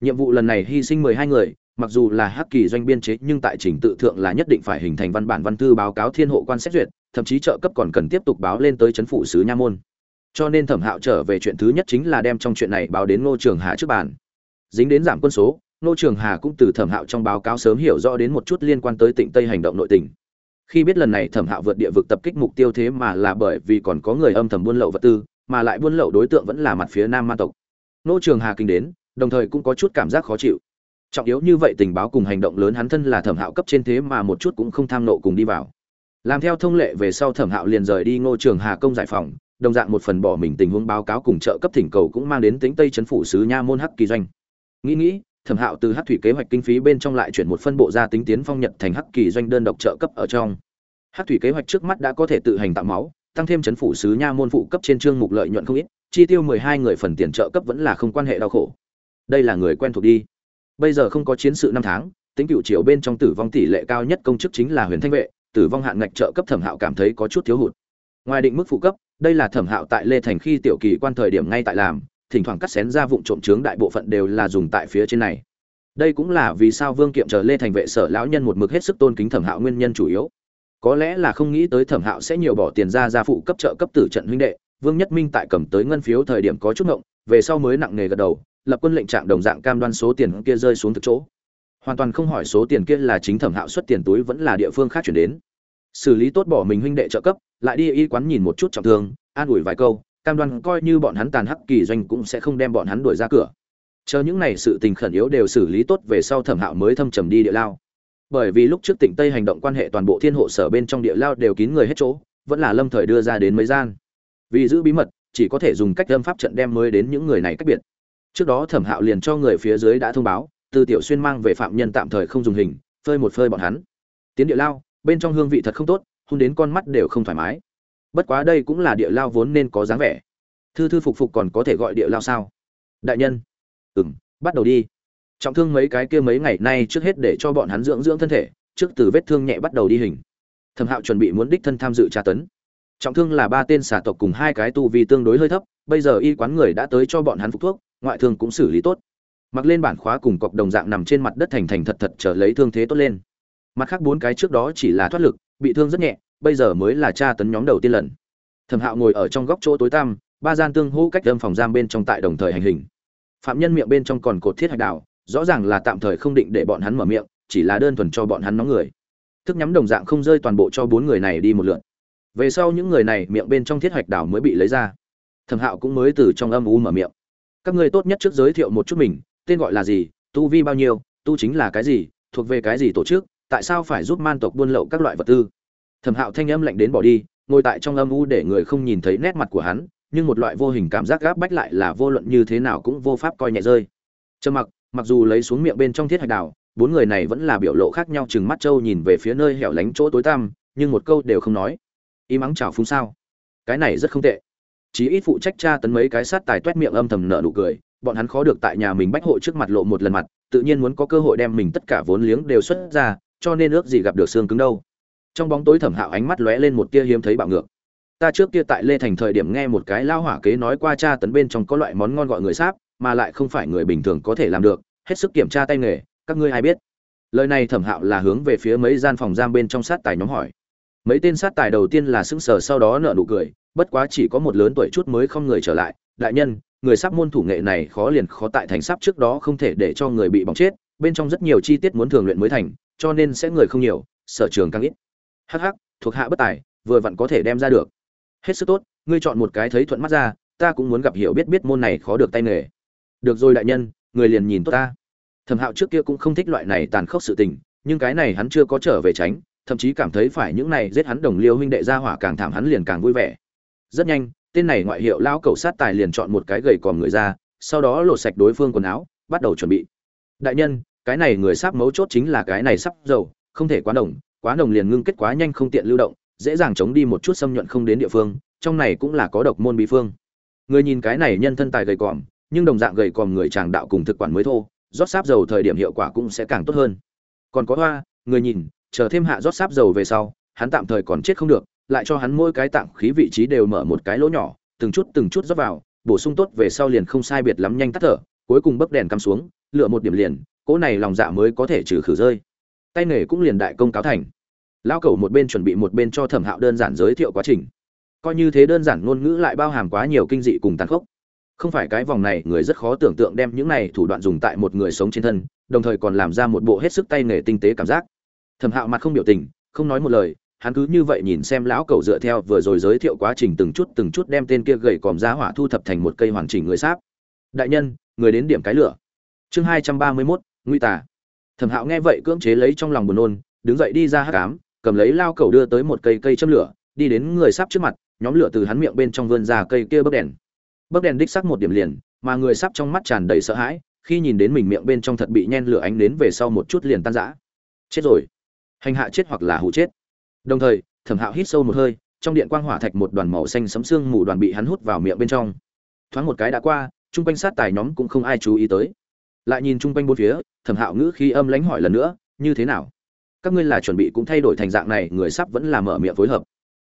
Nhiệm vụ lần này hy sinh mười hai người, mặc dù là hắc kỳ doanh biên chế, nhưng tại trình tự thượng là nhất định phải hình thành văn bản văn thư báo cáo thiên hộ quan xét duyệt, thậm chí trợ cấp còn cần tiếp tục báo lên tới chấn phủ sứ nha môn. Cho nên thẩm hạo trở về chuyện thứ nhất chính là đem trong chuyện này báo đến ngô trường hà trước bàn. Dính đến giảm quân số, ngô trường hà cũng từ thẩm hạo trong báo cáo sớm hiểu rõ đến một chút liên quan tới tỉnh tây hành động nội tỉnh khi biết lần này thẩm hạo vượt địa vực tập kích mục tiêu thế mà là bởi vì còn có người âm thầm buôn lậu vật tư, mà lại buôn lậu đối tượng vẫn là mặt phía nam ma tộc. Ngô trường hà kinh đến, đồng thời cũng có chút cảm giác khó chịu. Trọng yếu như vậy tình báo cùng hành động lớn hắn thân là thẩm hạo cấp trên thế mà một chút cũng không tham nộ cùng đi vào. Làm theo thông lệ về sau thẩm hạo liền rời đi ngô trường hà công giải phòng, đồng dạng một phần bỏ mình tình huống báo cáo cùng trợ cấp thỉnh cầu cũng mang đến tính tây chấn phủ sứ nha môn hắc kỳ doanh. Nghĩ nghĩ thẩm hạo từ hắc thủy kế hoạch kinh phí bên trong lại chuyển một phân bộ ra tính tiến phong nhật thành hắc kỳ doanh đơn độc trợ cấp ở trong. Hắc thủy kế hoạch trước mắt đã có thể tự hành tạo máu, tăng thêm chấn phủ sứ nha môn phụ cấp trên chương mục lợi nhuận không ít, chi tiêu mười hai người phần tiền trợ cấp vẫn là không quan hệ đau khổ. Đây là người quen thuộc đi. Bây giờ không có chiến sự năm tháng, tính cựu triều bên trong tử vong tỷ lệ cao nhất công chức chính là huyền thanh vệ, tử vong hạn ngạch trợ cấp thẩm hạo cảm thấy có chút thiếu hụt. Ngoài định mức phụ cấp, đây là thẩm hạo tại lê thành khi tiểu kỳ quan thời điểm ngay tại làm thỉnh thoảng cắt xén ra vụn trộm trướng đại bộ phận đều là dùng tại phía trên này. Đây cũng là vì sao vương kiệm chờ lê thành vệ sở lão nhân một mực hết sức tôn kính thẩm hạo nguyên nhân chủ yếu. Có lẽ là không nghĩ tới thẩm hạo sẽ nhiều bỏ tiền ra ra phụ cấp trợ cấp tử trận huynh đệ. Vương nhất minh tại cầm tới ngân phiếu thời điểm có chút ngộng, về sau mới nặng nề gật đầu, lập quân lệnh trạng đồng dạng cam đoan số tiền kia rơi xuống thực chỗ. Hoàn toàn không hỏi số tiền kia là chính thẩm hạo xuất tiền túi vẫn là địa phương khác chuyển đến. Xử lý tốt bỏ mình huynh đệ trợ cấp, lại đi y quán nhìn một chút trọng thương, an ủi vài câu cam đoan coi như bọn hắn tàn hắc kỳ doanh cũng sẽ không đem bọn hắn đuổi ra cửa. Chờ những này sự tình khẩn yếu đều xử lý tốt về sau thẩm hạo mới thâm trầm đi địa lao. Bởi vì lúc trước tỉnh tây hành động quan hệ toàn bộ thiên hộ sở bên trong địa lao đều kín người hết chỗ, vẫn là lâm thời đưa ra đến mấy gian. Vì giữ bí mật, chỉ có thể dùng cách âm pháp trận đem mới đến những người này cách biệt. Trước đó thẩm hạo liền cho người phía dưới đã thông báo, từ tiểu xuyên mang về phạm nhân tạm thời không dùng hình, phơi một phơi bọn hắn. Tiến địa lao, bên trong hương vị thật không tốt hôn đến con mắt đều không thoải mái bất quá đây cũng là địa lao vốn nên có dáng vẻ. Thư thư phục phục còn có thể gọi địa lao sao? Đại nhân. Ừ m bắt đầu đi. Trọng thương mấy cái kia mấy ngày nay trước hết để cho bọn hắn dưỡng dưỡng thân thể, trước từ vết thương nhẹ bắt đầu đi hình. Thẩm hạo chuẩn bị muốn đích thân tham dự tra tấn. Trọng thương là ba tên xả tộc cùng hai cái tu vì tương đối hơi thấp, bây giờ y quán người đã tới cho bọn hắn phục thuốc, ngoại thương cũng xử lý tốt. Mặc lên bản khóa cùng cọc đồng dạng nằm trên mặt đất thành thành thật thật trở lấy thương thế tốt lên. Mặt khác bốn cái trước đó chỉ là thoát lực, bị thương rất nhẹ bây giờ mới là tra tấn nhóm đầu tiên lần. Thẩm hạo ngồi ở trong góc chỗ tối tăm, ba gian tương hô cách âm phòng giam bên trong tại đồng thời hành hình. Phạm nhân miệng bên trong còn cột thiết hạch đào rõ ràng là tạm thời không định để bọn hắn mở miệng, chỉ là đơn thuần cho bọn hắn nóng người. Thức nhắm đồng dạng không rơi toàn bộ cho bốn người này đi một lượt. Về sau những người này miệng bên trong thiết hạch đào mới bị lấy ra. Thẩm hạo cũng mới từ trong âm u mở miệng. Các ngươi tốt nhất trước giới thiệu một chút mình, tên gọi là gì, tu vi bao nhiêu, tu chính là cái gì, thuộc về cái gì tổ chức, tại sao phải giúp man tộc buôn lậu các loại vật tư? Thẩm hạo thanh âm lạnh đến bỏ đi, ngồi tại trong âm u để người không nhìn thấy nét mặt của hắn, nhưng một loại vô hình cảm giác gáp bách lại là vô luận như thế nào cũng vô pháp coi nhẹ rơi. Trầm mặc mặc dù lấy xuống miệng bên trong thiết hạch đào, bốn người này vẫn là biểu lộ khác nhau chừng mắt trâu nhìn về phía nơi hẻo lánh chỗ tối tăm, nhưng một câu đều không nói. Y mắng chào phúng sao? Cái này rất không tệ. Chí ít phụ trách tra tấn mấy cái sát tài toét miệng âm thầm nợ nụ cười, bọn hắn khó được tại nhà mình bách hộ trước mặt lộ một lần mặt, tự nhiên muốn có cơ hội đem mình tất cả vốn liếng đều xuất ra, cho nên ước gì gặp được xương cứng đâu trong bóng tối thẩm hạo ánh mắt lóe lên một tia hiếm thấy bạo ngược. Ta trước kia tại lê thành thời điểm nghe một cái lao hỏa kế nói qua cha tấn bên trong có loại món ngon gọi người sáp, mà lại không phải người bình thường có thể làm được, hết sức kiểm tra tay nghề, các ngươi ai biết? Lời này thẩm hạo là hướng về phía mấy gian phòng giam bên trong sát tài nhóm hỏi. Mấy tên sát tài đầu tiên là sững sờ sau đó nợ nụ cười, bất quá chỉ có một lớn tuổi chút mới không người trở lại. Đại nhân, người sắp môn thủ nghệ này khó liền khó tại thành sắp trước đó không thể để cho người bị bỏng chết, bên trong rất nhiều chi tiết muốn thường luyện mới thành, cho nên sẽ người không nhiều, sở trường càng ít hắc hắc, thuộc hạ bất tài, vừa vặn có thể đem ra được. Hết sức tốt, ngươi chọn một cái thấy thuận mắt ra, ta cũng muốn gặp hiểu biết biết môn này khó được tay nghề. Được rồi đại nhân, người liền nhìn tốt ta. Thẩm hạo trước kia cũng không thích loại này tàn khốc sự tình, nhưng cái này hắn chưa có trở về tránh, thậm chí cảm thấy phải những này giết hắn đồng liêu huynh đệ ra hỏa càng thảm hắn liền càng vui vẻ. Rất nhanh, tên này ngoại hiệu lão cầu sát tài liền chọn một cái gầy còm người ra, sau đó lột sạch đối phương quần áo, bắt đầu chuẩn bị. Đại nhân, cái này người sắp mấu chốt chính là cái này sắp dầu, không thể quá đồng quá đồng liền ngưng kết quá nhanh không tiện lưu động, dễ dàng chống đi một chút xâm nhuận không đến địa phương, trong này cũng là có độc môn bí phương. Người nhìn cái này nhân thân tài gầy còm, nhưng đồng dạng gầy còm người chàng đạo cùng thực quản mới thô, rót sáp dầu thời điểm hiệu quả cũng sẽ càng tốt hơn. Còn có hoa, người nhìn, chờ thêm hạ rót sáp dầu về sau, hắn tạm thời còn chết không được, lại cho hắn mỗi cái tạng khí vị trí đều mở một cái lỗ nhỏ, từng chút từng chút rót vào, bổ sung tốt về sau liền không sai biệt lắm nhanh tắt thở, cuối cùng bấc đèn cắm xuống, lựa một điểm liền, cỗ này lòng dạ mới có thể trừ khử rơi tay nghề cũng liền đại công cáo thành. Lao cẩu một bên chuẩn bị một bên cho thẩm hạo đơn giản giới thiệu quá trình. Coi như thế đơn giản ngôn ngữ lại bao hàm quá nhiều kinh dị cùng tàn khốc. Không phải cái vòng này người rất khó tưởng tượng đem những này thủ đoạn dùng tại một người sống trên thân, đồng thời còn làm ra một bộ hết sức tay nghề tinh tế cảm giác. Thẩm hạo mặt không biểu tình, không nói một lời, hắn cứ như vậy nhìn xem lão cầu dựa theo vừa rồi giới thiệu quá trình từng chút từng chút đem tên kia gầy còm giá hỏa thu thập thành một cây hoàn chỉnh người sáp. Đại nhân, người đến điểm cái lửa. Chương hai trăm ba mươi mốt nguy tà thẩm hạo nghe vậy cưỡng chế lấy trong lòng buồn nôn, đứng dậy đi ra hát cám cầm lấy lao cầu đưa tới một cây cây châm lửa, đi đến người sắp trước mặt, nhóm lửa từ hắn miệng bên trong vươn ra cây kia bấc đèn. Bấc đèn đích sắc một điểm liền, mà người sắp trong mắt tràn đầy sợ hãi, khi nhìn đến mình miệng bên trong thật bị nhen lửa ánh đến về sau một chút liền tan rã. Chết rồi. Hành hạ chết hoặc là hụ chết. Đồng thời, thẩm hạo hít sâu một hơi, trong điện quang hỏa thạch một đoàn màu xanh sấm xương mù đoàn bị hắn hút vào miệng bên trong. Thoáng một cái đã qua, chung quanh sát tài nhóm cũng không ai chú ý tới lại nhìn chung quanh bốn phía, thẩm hạo ngữ khi âm lánh hỏi lần nữa, như thế nào? Các ngươi là chuẩn bị cũng thay đổi thành dạng này, người sắp vẫn là mở miệng phối hợp.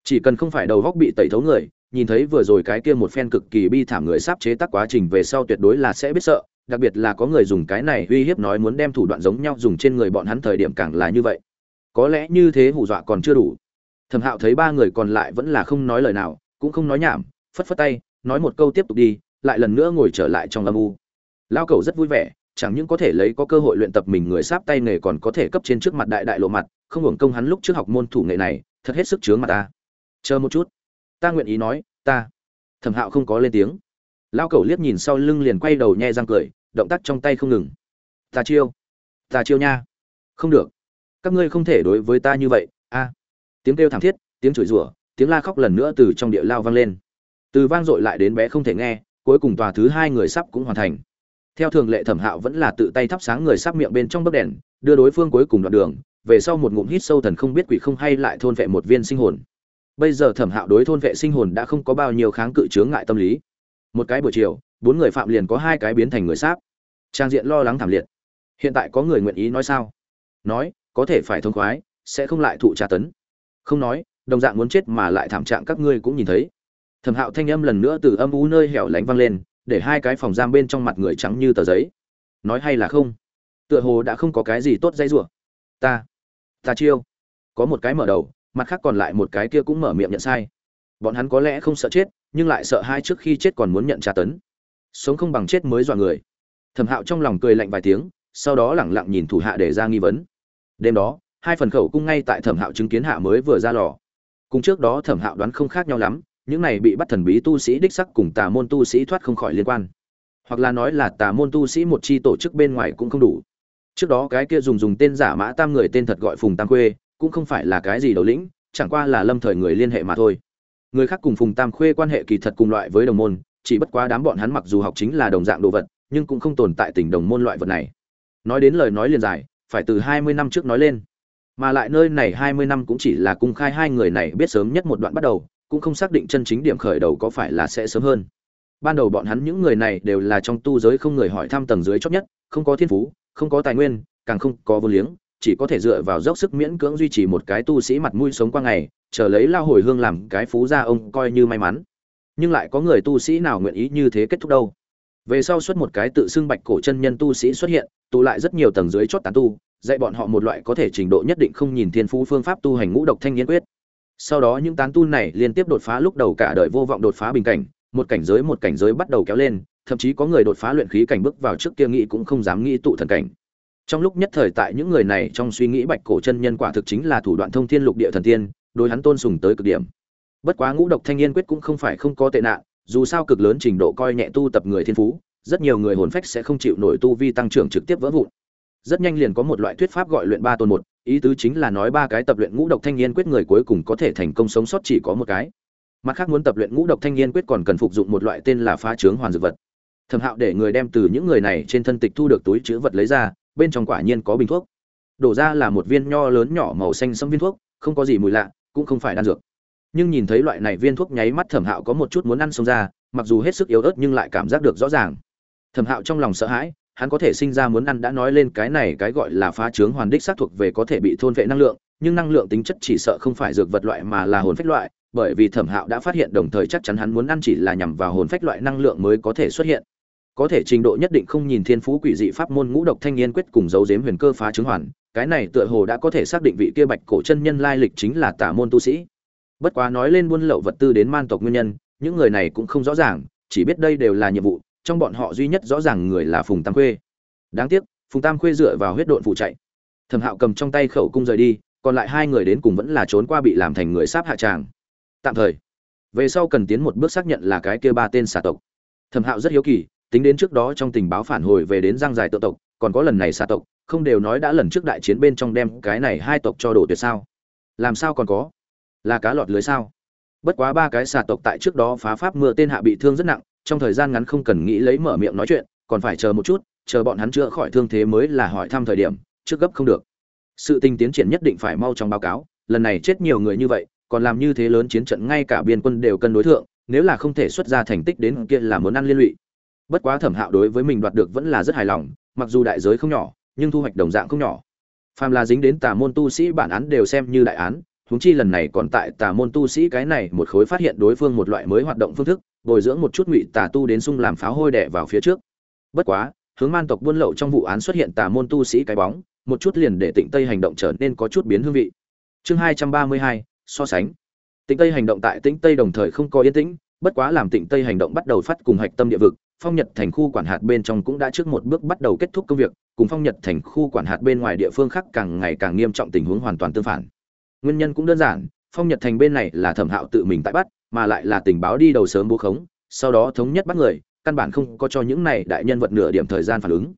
Chỉ cần không phải đầu góc bị tẩy thấu người, nhìn thấy vừa rồi cái kia một phen cực kỳ bi thảm người sắp chế tác quá trình về sau tuyệt đối là sẽ biết sợ, đặc biệt là có người dùng cái này uy hiếp nói muốn đem thủ đoạn giống nhau dùng trên người bọn hắn thời điểm càng là như vậy. Có lẽ như thế hù dọa còn chưa đủ. Thẩm hạo thấy ba người còn lại vẫn là không nói lời nào, cũng không nói nhảm, phất phất tay, nói một câu tiếp tục đi, lại lần nữa ngồi trở lại trong âm u. Lao cầu rất vui vẻ chẳng những có thể lấy có cơ hội luyện tập mình người sáp tay nghề còn có thể cấp trên trước mặt đại đại lộ mặt, không hưởng công hắn lúc trước học môn thủ nghệ này, thật hết sức chướng mặt ta. Chờ một chút. Ta nguyện ý nói, ta. Thẩm hạo không có lên tiếng. Lao cẩu liếc nhìn sau lưng liền quay đầu nhe răng cười, động tác trong tay không ngừng. Ta chiêu. Ta chiêu nha. Không được. Các ngươi không thể đối với ta như vậy, a. Tiếng kêu thảm thiết, tiếng chửi rủa, tiếng la khóc lần nữa từ trong địa lao vang lên. Từ vang dội lại đến bé không thể nghe, cuối cùng tòa thứ hai người sắp cũng hoàn thành theo thường lệ thẩm hạo vẫn là tự tay thắp sáng người sắp miệng bên trong bấc đèn, đưa đối phương cuối cùng đoạn đường, về sau một ngụm hít sâu thần không biết quỷ không hay lại thôn vệ một viên sinh hồn. Bây giờ thẩm hạo đối thôn vệ sinh hồn đã không có bao nhiêu kháng cự chướng ngại tâm lý. Một cái buổi chiều, bốn người phạm liền có hai cái biến thành người sáp. Trang diện lo lắng thảm liệt. Hiện tại có người nguyện ý nói sao? Nói, có thể phải thông khoái, sẽ không lại thụ tra tấn. Không nói, đồng dạng muốn chết mà lại thảm trạng các ngươi cũng nhìn thấy. Thẩm hạo thanh âm lần nữa từ âm u nơi hẻo lánh vang lên để hai cái phòng giam bên trong mặt người trắng như tờ giấy. Nói hay là không? Tựa hồ đã không có cái gì tốt dây rủa. Ta ta chiêu. Có một cái mở đầu, mặt khác còn lại một cái kia cũng mở miệng nhận sai. Bọn hắn có lẽ không sợ chết, nhưng lại sợ hai trước khi chết còn muốn nhận tra tấn. Sống không bằng chết mới dọa người. Thẩm hạo trong lòng cười lạnh vài tiếng, sau đó lẳng lặng nhìn thủ hạ để ra nghi vấn. Đêm đó, hai phần khẩu cung ngay tại thẩm hạo chứng kiến hạ mới vừa ra lò. Cùng trước đó thẩm hạo đoán không khác nhau lắm những này bị bắt thần bí tu sĩ đích sắc cùng tà môn tu sĩ thoát không khỏi liên quan. Hoặc là nói là tà môn tu sĩ một chi tổ chức bên ngoài cũng không đủ. Trước đó cái kia dùng dùng tên giả mã tam người tên thật gọi phùng tam khuê, cũng không phải là cái gì đầu lĩnh, chẳng qua là lâm thời người liên hệ mà thôi. Người khác cùng phùng tam khuê quan hệ kỳ thật cùng loại với đồng môn, chỉ bất quá đám bọn hắn mặc dù học chính là đồng dạng đồ vật, nhưng cũng không tồn tại tình đồng môn loại vật này. Nói đến lời nói liền dài, phải từ hai mươi năm trước nói lên. Mà lại nơi này hai mươi năm cũng chỉ là cung khai hai người này biết sớm nhất một đoạn bắt đầu cũng không xác định chân chính điểm khởi đầu có phải là sẽ sớm hơn. Ban đầu bọn hắn những người này đều là trong tu giới không người hỏi thăm tầng dưới chót nhất, không có thiên phú, không có tài nguyên, càng không có vô liếng, chỉ có thể dựa vào dốc sức miễn cưỡng duy trì một cái tu sĩ mặt mũi sống qua ngày, chờ lấy lao hồi hương làm cái phú gia ông coi như may mắn. Nhưng lại có người tu sĩ nào nguyện ý như thế kết thúc đâu? Về sau xuất một cái tự xưng bạch cổ chân nhân tu sĩ xuất hiện, tụ lại rất nhiều tầng dưới chót tán tu, dạy bọn họ một loại có thể trình độ nhất định không nhìn thiên phú phương pháp tu hành ngũ độc thanh nghiên quyết sau đó những tán tu này liên tiếp đột phá lúc đầu cả đời vô vọng đột phá bình cảnh, một cảnh giới một cảnh giới bắt đầu kéo lên, thậm chí có người đột phá luyện khí cảnh bước vào trước kia nghĩ cũng không dám nghĩ tụ thần cảnh. Trong lúc nhất thời tại những người này trong suy nghĩ bạch cổ chân nhân quả thực chính là thủ đoạn thông thiên lục địa thần tiên, đối hắn tôn sùng tới cực điểm. Bất quá ngũ độc thanh niên quyết cũng không phải không có tệ nạn, dù sao cực lớn trình độ coi nhẹ tu tập người thiên phú, rất nhiều người hồn phách sẽ không chịu nổi tu vi tăng trưởng trực tiếp vỡ vụn. Rất nhanh liền có một loại thuyết pháp gọi luyện ba tôn một ý tứ chính là nói ba cái tập luyện ngũ độc thanh niên quyết người cuối cùng có thể thành công sống sót chỉ có một cái. Mặt khác muốn tập luyện ngũ độc thanh niên quyết còn cần phục dụng một loại tên là phá trướng hoàn dược vật. Thẩm hạo để người đem từ những người này trên thân tịch thu được túi chữ vật lấy ra, bên trong quả nhiên có bình thuốc. Đổ ra là một viên nho lớn nhỏ màu xanh sẫm viên thuốc, không có gì mùi lạ, cũng không phải đan dược. Nhưng nhìn thấy loại này viên thuốc nháy mắt thẩm hạo có một chút muốn ăn xông ra, mặc dù hết sức yếu ớt nhưng lại cảm giác được rõ ràng. Thẩm hạo trong lòng sợ hãi hắn có thể sinh ra muốn ăn đã nói lên cái này cái gọi là phá trướng hoàn đích xác thuộc về có thể bị thôn vệ năng lượng, nhưng năng lượng tính chất chỉ sợ không phải dược vật loại mà là hồn phách loại, bởi vì thẩm hạo đã phát hiện đồng thời chắc chắn hắn muốn ăn chỉ là nhằm vào hồn phách loại năng lượng mới có thể xuất hiện. Có thể trình độ nhất định không nhìn thiên phú quỷ dị pháp môn ngũ độc thanh niên quyết cùng dấu dếm huyền cơ phá trướng hoàn, cái này tựa hồ đã có thể xác định vị kia bạch cổ chân nhân lai lịch chính là tả môn tu sĩ. Bất quá nói lên buôn lậu vật tư đến man tộc nguyên nhân, những người này cũng không rõ ràng, chỉ biết đây đều là nhiệm vụ trong bọn họ duy nhất rõ ràng người là phùng tam khuê. Đáng tiếc, phùng tam khuê dựa vào huyết độn phụ chạy. Thẩm hạo cầm trong tay khẩu cung rời đi, còn lại hai người đến cùng vẫn là trốn qua bị làm thành người sáp hạ tràng. Tạm thời, về sau cần tiến một bước xác nhận là cái kia ba tên xà tộc. Thẩm hạo rất hiếu kỳ, tính đến trước đó trong tình báo phản hồi về đến giang dài tự tộc, còn có lần này xà tộc, không đều nói đã lần trước đại chiến bên trong đem cái này hai tộc cho đổ tuyệt sao? Làm sao còn có? Là cá lọt lưới sao? Bất quá ba cái xà tộc tại trước đó phá pháp mưa tên hạ bị thương rất nặng trong thời gian ngắn không cần nghĩ lấy mở miệng nói chuyện, còn phải chờ một chút, chờ bọn hắn chữa khỏi thương thế mới là hỏi thăm thời điểm, trước gấp không được. Sự tình tiến triển nhất định phải mau trong báo cáo, lần này chết nhiều người như vậy, còn làm như thế lớn chiến trận ngay cả biên quân đều cân đối thượng, nếu là không thể xuất ra thành tích đến kia là muốn ăn liên lụy. Bất quá thẩm hạo đối với mình đoạt được vẫn là rất hài lòng, mặc dù đại giới không nhỏ, nhưng thu hoạch đồng dạng không nhỏ. Phàm là dính đến tà môn tu sĩ bản án đều xem như đại án, huống chi lần này còn tại tà môn tu sĩ cái này một khối phát hiện đối phương một loại mới hoạt động phương thức bồi dưỡng một chút ngụy tà tu đến sung làm pháo hôi đẻ vào phía trước. Bất quá, hướng man tộc buôn lậu trong vụ án xuất hiện tà môn tu sĩ cái bóng, một chút liền để tịnh tây hành động trở nên có chút biến hương vị. Chương hai trăm ba mươi hai, so sánh. Tịnh tây hành động tại tĩnh tây đồng thời không có yên tĩnh, bất quá làm tịnh tây hành động bắt đầu phát cùng hạch tâm địa vực, phong nhật thành khu quản hạt bên trong cũng đã trước một bước bắt đầu kết thúc công việc, cùng phong nhật thành khu quản hạt bên ngoài địa phương khác càng ngày càng nghiêm trọng tình huống hoàn toàn tương phản. Nguyên nhân cũng đơn giản, phong nhật thành bên này là thẩm hạo tự mình tại bắt mà lại là tình báo đi đầu sớm bố khống, sau đó thống nhất bắt người, căn bản không có cho những này đại nhân vật nửa điểm thời gian phản ứng.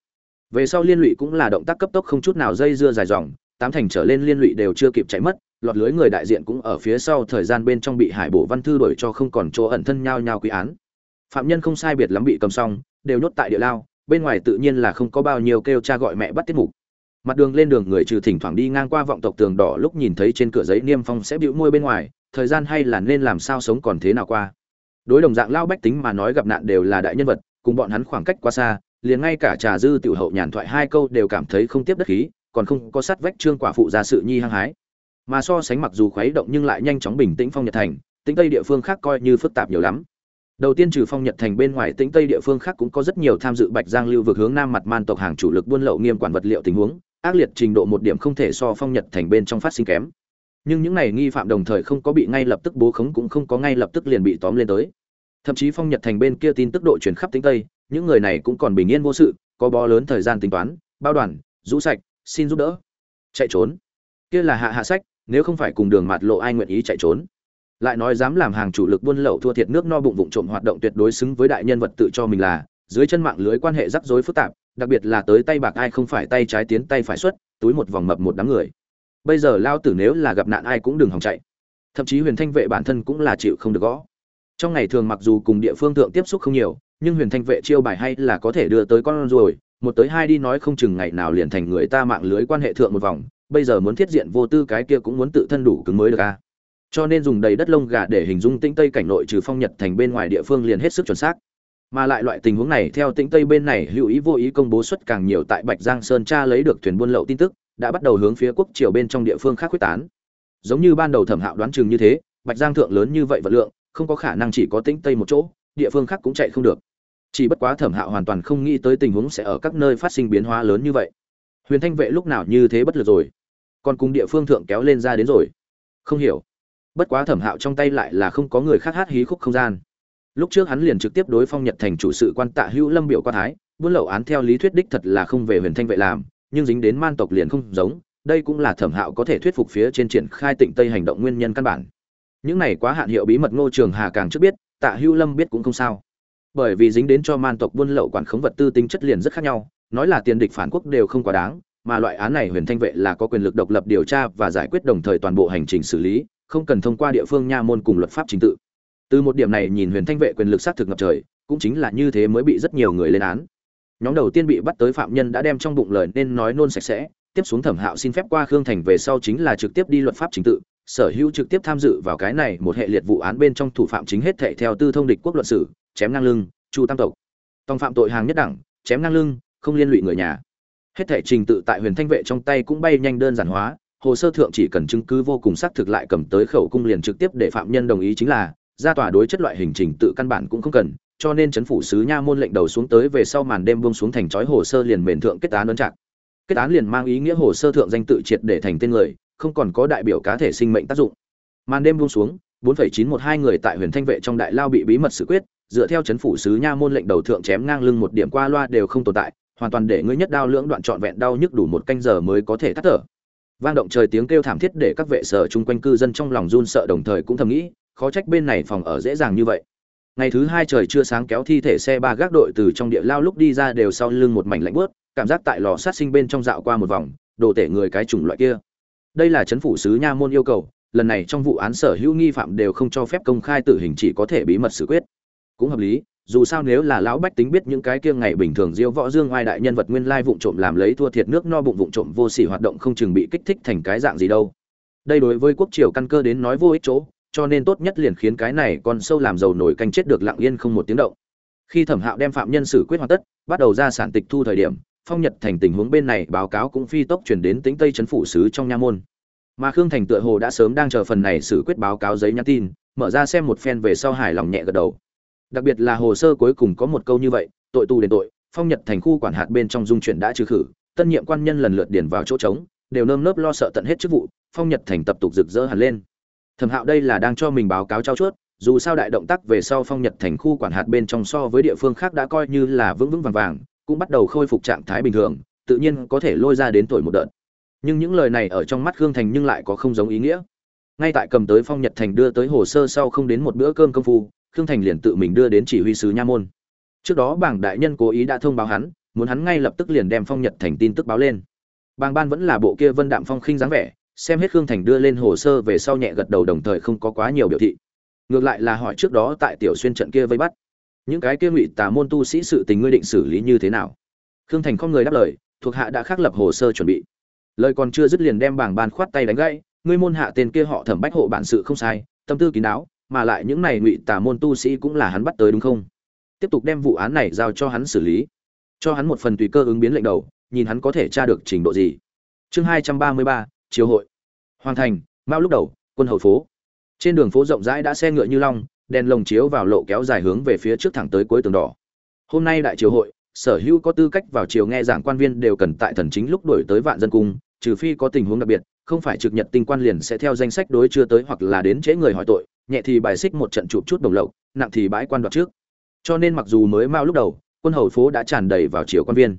Về sau liên lụy cũng là động tác cấp tốc không chút nào dây dưa dài dòng, tám thành trở lên liên lụy đều chưa kịp chạy mất, lọt lưới người đại diện cũng ở phía sau thời gian bên trong bị hải bổ văn thư đổi cho không còn chỗ ẩn thân nhau nhau quy án. Phạm nhân không sai biệt lắm bị cầm xong, đều nhốt tại địa lao, bên ngoài tự nhiên là không có bao nhiêu kêu cha gọi mẹ bắt tiết mục. Mặt đường lên đường người trừ thỉnh thoảng đi ngang qua vọng tộc tường đỏ lúc nhìn thấy trên cửa giấy niêm phong sẽ bịu môi bên ngoài thời gian hay là nên làm sao sống còn thế nào qua. Đối đồng dạng lao bách tính mà nói gặp nạn đều là đại nhân vật, cùng bọn hắn khoảng cách quá xa, liền ngay cả trà dư tiểu hậu nhàn thoại hai câu đều cảm thấy không tiếp đất khí, còn không có sát vách trương quả phụ ra sự nhi hăng hái. Mà so sánh mặc dù khuấy động nhưng lại nhanh chóng bình tĩnh phong nhật thành, tĩnh tây địa phương khác coi như phức tạp nhiều lắm. Đầu tiên trừ phong nhật thành bên ngoài tĩnh tây địa phương khác cũng có rất nhiều tham dự bạch giang lưu vực hướng nam mặt man tộc hàng chủ lực buôn lậu nghiêm quản vật liệu tình huống, ác liệt trình độ một điểm không thể so phong nhật thành bên trong phát sinh kém nhưng những này nghi phạm đồng thời không có bị ngay lập tức bố khống cũng không có ngay lập tức liền bị tóm lên tới. Thậm chí phong nhật thành bên kia tin tức độ chuyển khắp tính tây, những người này cũng còn bình yên vô sự, có bó lớn thời gian tính toán, bao đoàn, rũ sạch, xin giúp đỡ. Chạy trốn. Kia là hạ hạ sách, nếu không phải cùng đường mạt lộ ai nguyện ý chạy trốn. Lại nói dám làm hàng chủ lực buôn lậu thua thiệt nước no bụng vụng trộm hoạt động tuyệt đối xứng với đại nhân vật tự cho mình là, dưới chân mạng lưới quan hệ rắc rối phức tạp, đặc biệt là tới tay bạc ai không phải tay trái tiến tay phải xuất, túi một vòng mập một đám người bây giờ lao tử nếu là gặp nạn ai cũng đừng hòng chạy. Thậm chí huyền thanh vệ bản thân cũng là chịu không được gõ. Trong ngày thường mặc dù cùng địa phương thượng tiếp xúc không nhiều, nhưng huyền thanh vệ chiêu bài hay là có thể đưa tới con rồi một tới hai đi nói không chừng ngày nào liền thành người ta mạng lưới quan hệ thượng một vòng. Bây giờ muốn thiết diện vô tư cái kia cũng muốn tự thân đủ cứng mới được a. Cho nên dùng đầy đất lông gà để hình dung tĩnh tây cảnh nội trừ phong nhật thành bên ngoài địa phương liền hết sức chuẩn xác. Mà lại loại tình huống này, theo tĩnh tây bên này hữu ý vô ý công bố xuất càng nhiều tại bạch giang sơn tra lấy được thuyền buôn lậu tin tức đã bắt đầu hướng phía quốc triều bên trong địa phương khác quyết tán. Giống như ban đầu thẩm hạo đoán chừng như thế, bạch giang thượng lớn như vậy vật lượng, không có khả năng chỉ có tĩnh tây một chỗ, địa phương khác cũng chạy không được. Chỉ bất quá thẩm hạo hoàn toàn không nghĩ tới tình huống sẽ ở các nơi phát sinh biến hóa lớn như vậy. Huyền thanh vệ lúc nào như thế bất lực rồi? Còn cùng địa phương thượng kéo lên ra đến rồi. Không hiểu. Bất quá thẩm hạo trong tay lại là không có người khác hát hí khúc không gian. Lúc trước hắn liền trực tiếp đối phong nhật thành chủ sự quan tạ hữu lâm biểu qua thái, buôn lậu án theo lý thuyết đích thật là không về huyền thanh vệ làm nhưng dính đến man tộc liền không giống, đây cũng là thẩm hạo có thể thuyết phục phía trên triển khai tịnh tây hành động nguyên nhân căn bản. Những này quá hạn hiệu bí mật ngô trường hà càng trước biết, tạ hữu lâm biết cũng không sao. Bởi vì dính đến cho man tộc buôn lậu quản khống vật tư tính chất liền rất khác nhau, nói là tiền địch phản quốc đều không quá đáng, mà loại án này huyền thanh vệ là có quyền lực độc lập điều tra và giải quyết đồng thời toàn bộ hành trình xử lý, không cần thông qua địa phương nha môn cùng luật pháp trình tự. Từ một điểm này nhìn huyền thanh vệ quyền lực xác thực ngập trời, cũng chính là như thế mới bị rất nhiều người lên án nhóm đầu tiên bị bắt tới phạm nhân đã đem trong bụng lời nên nói nôn sạch sẽ, tiếp xuống thẩm hạo xin phép qua khương thành về sau chính là trực tiếp đi luật pháp chính tự, sở hữu trực tiếp tham dự vào cái này một hệ liệt vụ án bên trong thủ phạm chính hết thệ theo tư thông địch quốc luật sử chém ngang lưng, chu tam tộc. Tòng phạm tội hàng nhất đẳng, chém ngang lưng, không liên lụy người nhà. Hết thệ trình tự tại huyền thanh vệ trong tay cũng bay nhanh đơn giản hóa, hồ sơ thượng chỉ cần chứng cứ vô cùng xác thực lại cầm tới khẩu cung liền trực tiếp để phạm nhân đồng ý chính là, ra tòa đối chất loại hình trình tự căn bản cũng không cần cho nên chấn phủ sứ nha môn lệnh đầu xuống tới về sau màn đêm buông xuống thành chói hồ sơ liền mền thượng kết án ấn trạc kết án liền mang ý nghĩa hồ sơ thượng danh tự triệt để thành tên người không còn có đại biểu cá thể sinh mệnh tác dụng. Màn đêm buông xuống 4,912 người tại huyền thanh vệ trong đại lao bị bí mật xử quyết dựa theo chấn phủ sứ nha môn lệnh đầu thượng chém ngang lưng một điểm qua loa đều không tồn tại hoàn toàn để ngươi nhất đao lưỡng đoạn trọn vẹn đau nhức đủ một canh giờ mới có thể tắt thở. Vang động trời tiếng kêu thảm thiết để các vệ sở chung quanh cư dân trong lòng run sợ đồng thời cũng thầm nghĩ khó trách bên này phòng ở dễ dàng như vậy ngày thứ hai trời chưa sáng kéo thi thể xe ba gác đội từ trong địa lao lúc đi ra đều sau lưng một mảnh lạnh bớt cảm giác tại lò sát sinh bên trong dạo qua một vòng, đồ tể người cái chủng loại kia. Đây là chấn phủ sứ nha môn yêu cầu, lần này trong vụ án sở hữu nghi phạm đều không cho phép công khai tử hình chỉ có thể bí mật xử quyết. Cũng hợp lý, dù sao nếu là lão bách tính biết những cái kia ngày bình thường diêu võ dương oai đại nhân vật nguyên lai vụng trộm làm lấy thua thiệt nước no bụng vụng trộm vô sỉ hoạt động không chừng bị kích thích thành cái dạng gì đâu. Đây đối với quốc triều căn cơ đến nói vô ích chỗ cho nên tốt nhất liền khiến cái này con sâu làm dầu nổi canh chết được lặng yên không một tiếng động. Khi thẩm hạo đem phạm nhân xử quyết hoàn tất, bắt đầu ra sản tịch thu thời điểm, phong nhật thành tình huống bên này báo cáo cũng phi tốc chuyển đến tính tây trấn phủ sứ trong nha môn. Mà khương thành tựa hồ đã sớm đang chờ phần này xử quyết báo cáo giấy nhắn tin, mở ra xem một phen về sau hài lòng nhẹ gật đầu. Đặc biệt là hồ sơ cuối cùng có một câu như vậy, tội tù đền tội, phong nhật thành khu quản hạt bên trong dung chuyển đã trừ khử, tân nhiệm quan nhân lần lượt điền vào chỗ trống, đều nơm nớp lo sợ tận hết chức vụ, phong nhật thành tập tục rực rỡ hẳn lên thẩm hạo đây là đang cho mình báo cáo trao chuốt, dù sao đại động tác về sau phong nhật thành khu quản hạt bên trong so với địa phương khác đã coi như là vững vững vàng vàng, cũng bắt đầu khôi phục trạng thái bình thường, tự nhiên có thể lôi ra đến tuổi một đợt. Nhưng những lời này ở trong mắt khương thành nhưng lại có không giống ý nghĩa. Ngay tại cầm tới phong nhật thành đưa tới hồ sơ sau không đến một bữa cơm công phu, khương thành liền tự mình đưa đến chỉ huy sứ nha môn. Trước đó bảng đại nhân cố ý đã thông báo hắn, muốn hắn ngay lập tức liền đem phong nhật thành tin tức báo lên. Bàng ban vẫn là bộ kia vân đạm phong khinh dáng vẻ xem hết khương thành đưa lên hồ sơ về sau nhẹ gật đầu đồng thời không có quá nhiều biểu thị. Ngược lại là hỏi trước đó tại tiểu xuyên trận kia vây bắt, những cái kia ngụy tà môn tu sĩ sự tình ngươi định xử lý như thế nào? Khương thành không người đáp lời, thuộc hạ đã khắc lập hồ sơ chuẩn bị. Lời còn chưa dứt liền đem bảng ban khoát tay đánh gãy, ngươi môn hạ tên kia họ thẩm bách hộ bản sự không sai, tâm tư kín đáo, mà lại những này ngụy tà môn tu sĩ cũng là hắn bắt tới đúng không? Tiếp tục đem vụ án này giao cho hắn xử lý. Cho hắn một phần tùy cơ ứng biến lệnh đầu, nhìn hắn có thể tra được trình độ gì. Chương hai trăm ba mươi ba chiều hội. Hoàng thành, mao lúc đầu, quân hậu phố. Trên đường phố rộng rãi đã xe ngựa như long, đèn lồng chiếu vào lộ kéo dài hướng về phía trước thẳng tới cuối tường đỏ. Hôm nay đại triều hội, sở hữu có tư cách vào chiều nghe giảng quan viên đều cần tại thần chính lúc đổi tới vạn dân cung, trừ phi có tình huống đặc biệt, không phải trực nhật tinh quan liền sẽ theo danh sách đối chưa tới hoặc là đến chế người hỏi tội, nhẹ thì bài xích một trận chụp chút đồng lộc, nặng thì bãi quan đoạt trước. Cho nên mặc dù mới mao lúc đầu, quân hầu phố đã tràn đầy vào chiều quan viên.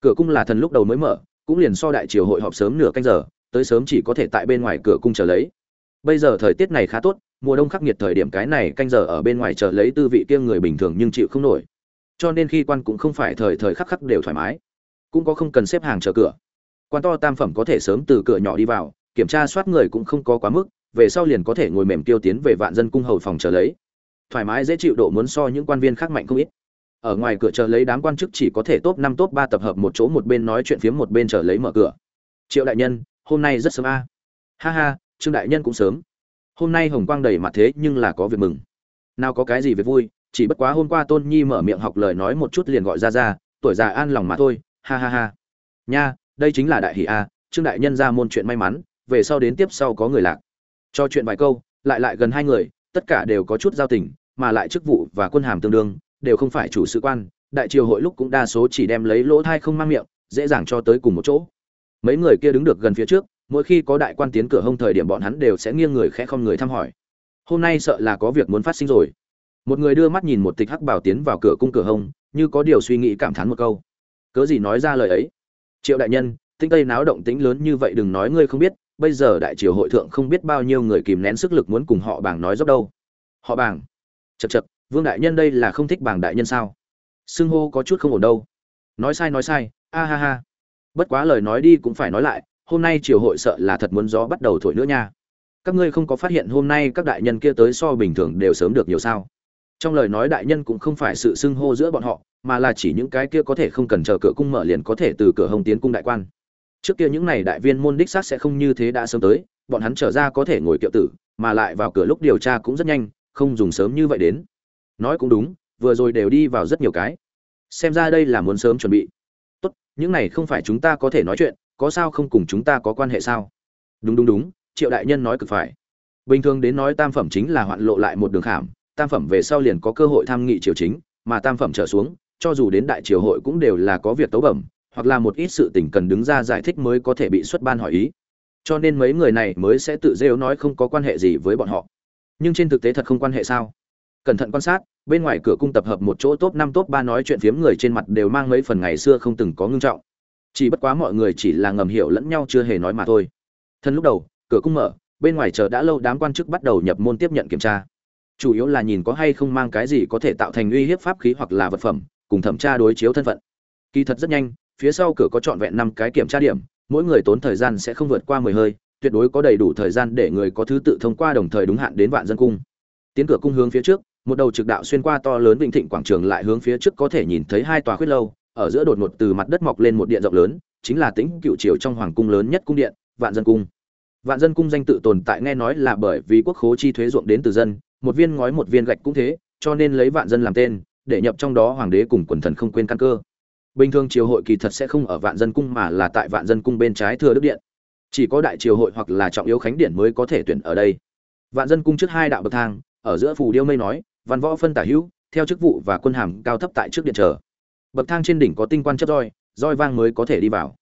Cửa cung là thần lúc đầu mới mở, cũng liền so đại triều hội họp sớm nửa canh giờ tới sớm chỉ có thể tại bên ngoài cửa cung chờ lấy. Bây giờ thời tiết này khá tốt, mùa đông khắc nghiệt thời điểm cái này canh giờ ở bên ngoài chờ lấy tư vị kia người bình thường nhưng chịu không nổi. Cho nên khi quan cũng không phải thời thời khắc khắc đều thoải mái. Cũng có không cần xếp hàng chờ cửa. Quan to tam phẩm có thể sớm từ cửa nhỏ đi vào, kiểm tra soát người cũng không có quá mức, về sau liền có thể ngồi mềm tiêu tiến về vạn dân cung hầu phòng chờ lấy. Thoải mái dễ chịu độ muốn so những quan viên khác mạnh không ít. Ở ngoài cửa chờ lấy đám quan chức chỉ có thể top năm top ba tập hợp một chỗ một bên nói chuyện phiếm một bên chờ lấy mở cửa. Triệu đại nhân hôm nay rất sớm a. Ha ha, trương đại nhân cũng sớm. Hôm nay hồng quang đầy mặt thế nhưng là có việc mừng. Nào có cái gì việc vui, chỉ bất quá hôm qua tôn nhi mở miệng học lời nói một chút liền gọi ra ra, tuổi già an lòng mà thôi, ha ha ha. Nha, đây chính là đại hỷ a, trương đại nhân ra môn chuyện may mắn, về sau đến tiếp sau có người lạc. Cho chuyện vài câu, lại lại gần hai người, tất cả đều có chút giao tình, mà lại chức vụ và quân hàm tương đương, đều không phải chủ sự quan, đại triều hội lúc cũng đa số chỉ đem lấy lỗ thai không mang miệng, dễ dàng cho tới cùng một chỗ mấy người kia đứng được gần phía trước, mỗi khi có đại quan tiến cửa hông thời điểm bọn hắn đều sẽ nghiêng người khẽ không người thăm hỏi. Hôm nay sợ là có việc muốn phát sinh rồi. Một người đưa mắt nhìn một tịch hắc bảo tiến vào cửa cung cửa hông, như có điều suy nghĩ cảm thán một câu. Cớ gì nói ra lời ấy? Triệu đại nhân, tinh tây náo động tĩnh lớn như vậy đừng nói ngươi không biết, bây giờ đại triều hội thượng không biết bao nhiêu người kìm nén sức lực muốn cùng họ bảng nói dốc đâu. Họ bảng chật chật vương đại nhân đây là không thích bảng đại nhân sao? Xưng hô có chút không ổn đâu. Nói sai nói sai, a ha ha bất quá lời nói đi cũng phải nói lại, hôm nay triều hội sợ là thật muốn gió bắt đầu thổi nữa nha. Các ngươi không có phát hiện hôm nay các đại nhân kia tới so bình thường đều sớm được nhiều sao? Trong lời nói đại nhân cũng không phải sự xưng hô giữa bọn họ, mà là chỉ những cái kia có thể không cần chờ cửa cung mở liền có thể từ cửa hồng tiến cung đại quan. Trước kia những này đại viên môn đích xác sẽ không như thế đã sớm tới, bọn hắn trở ra có thể ngồi kiệu tử, mà lại vào cửa lúc điều tra cũng rất nhanh, không dùng sớm như vậy đến. Nói cũng đúng, vừa rồi đều đi vào rất nhiều cái. Xem ra đây là muốn sớm chuẩn bị tốt, những này không phải chúng ta có thể nói chuyện, có sao không cùng chúng ta có quan hệ sao? Đúng đúng đúng, triệu đại nhân nói cực phải. Bình thường đến nói tam phẩm chính là hoạn lộ lại một đường khảm, tam phẩm về sau liền có cơ hội tham nghị triều chính, mà tam phẩm trở xuống, cho dù đến đại triều hội cũng đều là có việc tấu bẩm, hoặc là một ít sự tình cần đứng ra giải thích mới có thể bị xuất ban hỏi ý. Cho nên mấy người này mới sẽ tự rêu nói không có quan hệ gì với bọn họ. Nhưng trên thực tế thật không quan hệ sao? Cẩn thận quan sát, bên ngoài cửa cung tập hợp một chỗ top năm, top ba nói chuyện phiếm người trên mặt đều mang mấy phần ngày xưa không từng có ngưng trọng. Chỉ bất quá mọi người chỉ là ngầm hiểu lẫn nhau chưa hề nói mà thôi. Thân lúc đầu, cửa cung mở, bên ngoài chờ đã lâu đám quan chức bắt đầu nhập môn tiếp nhận kiểm tra. Chủ yếu là nhìn có hay không mang cái gì có thể tạo thành uy hiếp pháp khí hoặc là vật phẩm, cùng thẩm tra đối chiếu thân phận. Kỳ thật rất nhanh, phía sau cửa có trọn vẹn năm cái kiểm tra điểm, mỗi người tốn thời gian sẽ không vượt qua mười hơi, tuyệt đối có đầy đủ thời gian để người có thứ tự thông qua đồng thời đúng hạn đến vạn dân cung. Tiến cửa cung hướng phía trước một đầu trực đạo xuyên qua to lớn vịnh thịnh quảng trường lại hướng phía trước có thể nhìn thấy hai tòa khuyết lâu, ở giữa đột ngột từ mặt đất mọc lên một điện rộng lớn, chính là tính cựu triều trong hoàng cung lớn nhất cung điện, vạn dân cung. Vạn dân cung danh tự tồn tại nghe nói là bởi vì quốc khố chi thuế ruộng đến từ dân, một viên ngói một viên gạch cũng thế, cho nên lấy vạn dân làm tên, để nhập trong đó hoàng đế cùng quần thần không quên căn cơ. Bình thường triều hội kỳ thật sẽ không ở vạn dân cung mà là tại vạn dân cung bên trái thừa đức điện. Chỉ có đại triều hội hoặc là trọng yếu khánh điện mới có thể tuyển ở đây. Vạn dân cung trước hai đạo bậc thang, ở giữa phù điêu mây nói văn võ phân tả hữu, theo chức vụ và quân hàm cao thấp tại trước điện chờ bậc thang trên đỉnh có tinh quan chấp roi roi vang mới có thể đi vào.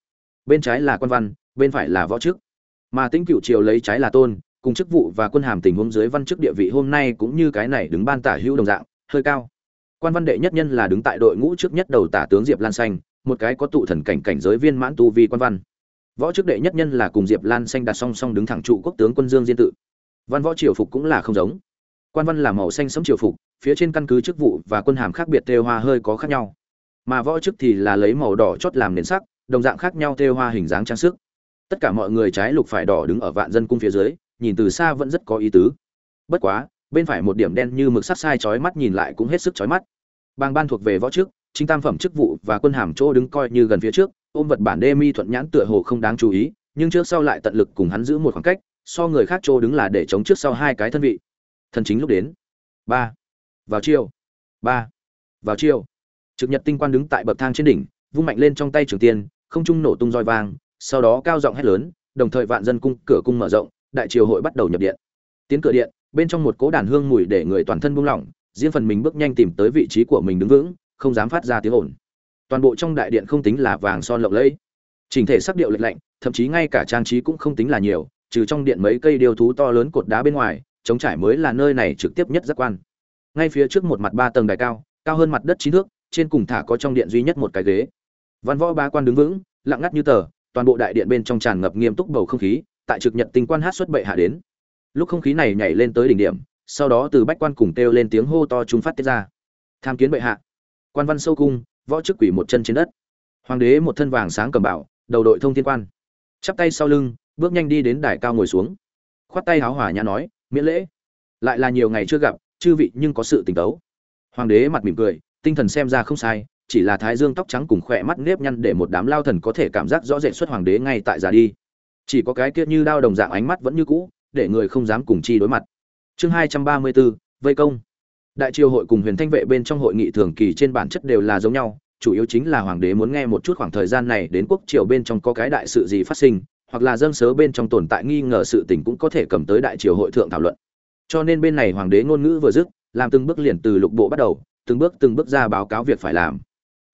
Bên trái là quan văn, bên phải là võ chức. Mà tính cựu triều lấy trái là tôn, cùng chức vụ và quân hàm tình huống dưới văn chức địa vị hôm nay cũng như cái này đứng ban tả hữu đồng dạng, hơi cao. Quan văn đệ nhất nhân là đứng tại đội ngũ trước nhất đầu tả tướng diệp lan xanh, một cái có tụ thần cảnh cảnh giới viên mãn tu vi quan văn. Võ chức đệ nhất nhân là cùng diệp lan xanh đặt song song đứng thẳng trụ quốc tướng quân dương diên tự. Văn võ triều phục cũng là không giống quan văn là màu xanh sẫm triều phục, phía trên căn cứ chức vụ và quân hàm khác biệt thêu hoa hơi có khác nhau. Mà võ chức thì là lấy màu đỏ chót làm nền sắc, đồng dạng khác nhau thêu hoa hình dáng trang sức. Tất cả mọi người trái lục phải đỏ đứng ở vạn dân cung phía dưới, nhìn từ xa vẫn rất có ý tứ. Bất quá, bên phải một điểm đen như mực sắt sai chói mắt nhìn lại cũng hết sức chói mắt. Bang ban thuộc về võ chức, chính tam phẩm chức vụ và quân hàm chỗ đứng coi như gần phía trước, ôm vật bản đê mi thuận nhãn tựa hồ không đáng chú ý, nhưng trước sau lại tận lực cùng hắn giữ một khoảng cách, so người khác chỗ đứng là để chống trước sau hai cái thân vị thân chính lúc đến. Ba. Vào chiều. Ba. Vào chiều. Trực nhật tinh quan đứng tại bậc thang trên đỉnh, vung mạnh lên trong tay trường tiên, không trung nổ tung roi vang, sau đó cao giọng hét lớn, đồng thời vạn dân cung cửa cung mở rộng, đại triều hội bắt đầu nhập điện. Tiến cửa điện, bên trong một cố đàn hương mùi để người toàn thân buông lỏng, riêng phần mình bước nhanh tìm tới vị trí của mình đứng vững, không dám phát ra tiếng ồn. Toàn bộ trong đại điện không tính là vàng son lộng lẫy. Chỉnh thể sắc điệu lệch lạnh, thậm chí ngay cả trang trí cũng không tính là nhiều, trừ trong điện mấy cây điêu thú to lớn cột đá bên ngoài trống trải mới là nơi này trực tiếp nhất giác quan. Ngay phía trước một mặt ba tầng đài cao cao hơn mặt đất chín thước, trên cùng thả có trong điện duy nhất một cái ghế. Văn võ ba quan đứng vững, lặng ngắt như tờ, toàn bộ đại điện bên trong tràn ngập nghiêm túc bầu không khí, tại trực nhật tinh quan hát xuất bệ hạ đến. Lúc không khí này nhảy lên tới đỉnh điểm, sau đó từ bách quan cùng kêu lên tiếng hô to chúng phát tiết ra. Tham kiến bệ hạ. Quan văn sâu cung, võ chức quỷ một chân trên đất. Hoàng đế một thân vàng sáng cầm bảo, đầu đội thông thiên quan. Chắp tay sau lưng, bước nhanh đi đến đài cao ngồi xuống. Khoát tay háo hỏa nhã nói miễn lễ. Lại là nhiều ngày chưa gặp, chư vị nhưng có sự tỉnh tấu. Hoàng đế mặt mỉm cười, tinh thần xem ra không sai, chỉ là thái dương tóc trắng cùng khỏe mắt nếp nhăn để một đám lao thần có thể cảm giác rõ rệt xuất hoàng đế ngay tại già đi. Chỉ có cái kia như đao đồng dạng ánh mắt vẫn như cũ, để người không dám cùng chi đối mặt. Chương hai trăm ba mươi bốn vây công. Đại triều hội cùng huyền thanh vệ bên trong hội nghị thường kỳ trên bản chất đều là giống nhau, chủ yếu chính là hoàng đế muốn nghe một chút khoảng thời gian này đến quốc triều bên trong có cái đại sự gì phát sinh hoặc là dâng sớ bên trong tồn tại nghi ngờ sự tình cũng có thể cầm tới đại triều hội thượng thảo luận. Cho nên bên này hoàng đế ngôn ngữ vừa dứt, làm từng bước liền từ lục bộ bắt đầu, từng bước từng bước ra báo cáo việc phải làm.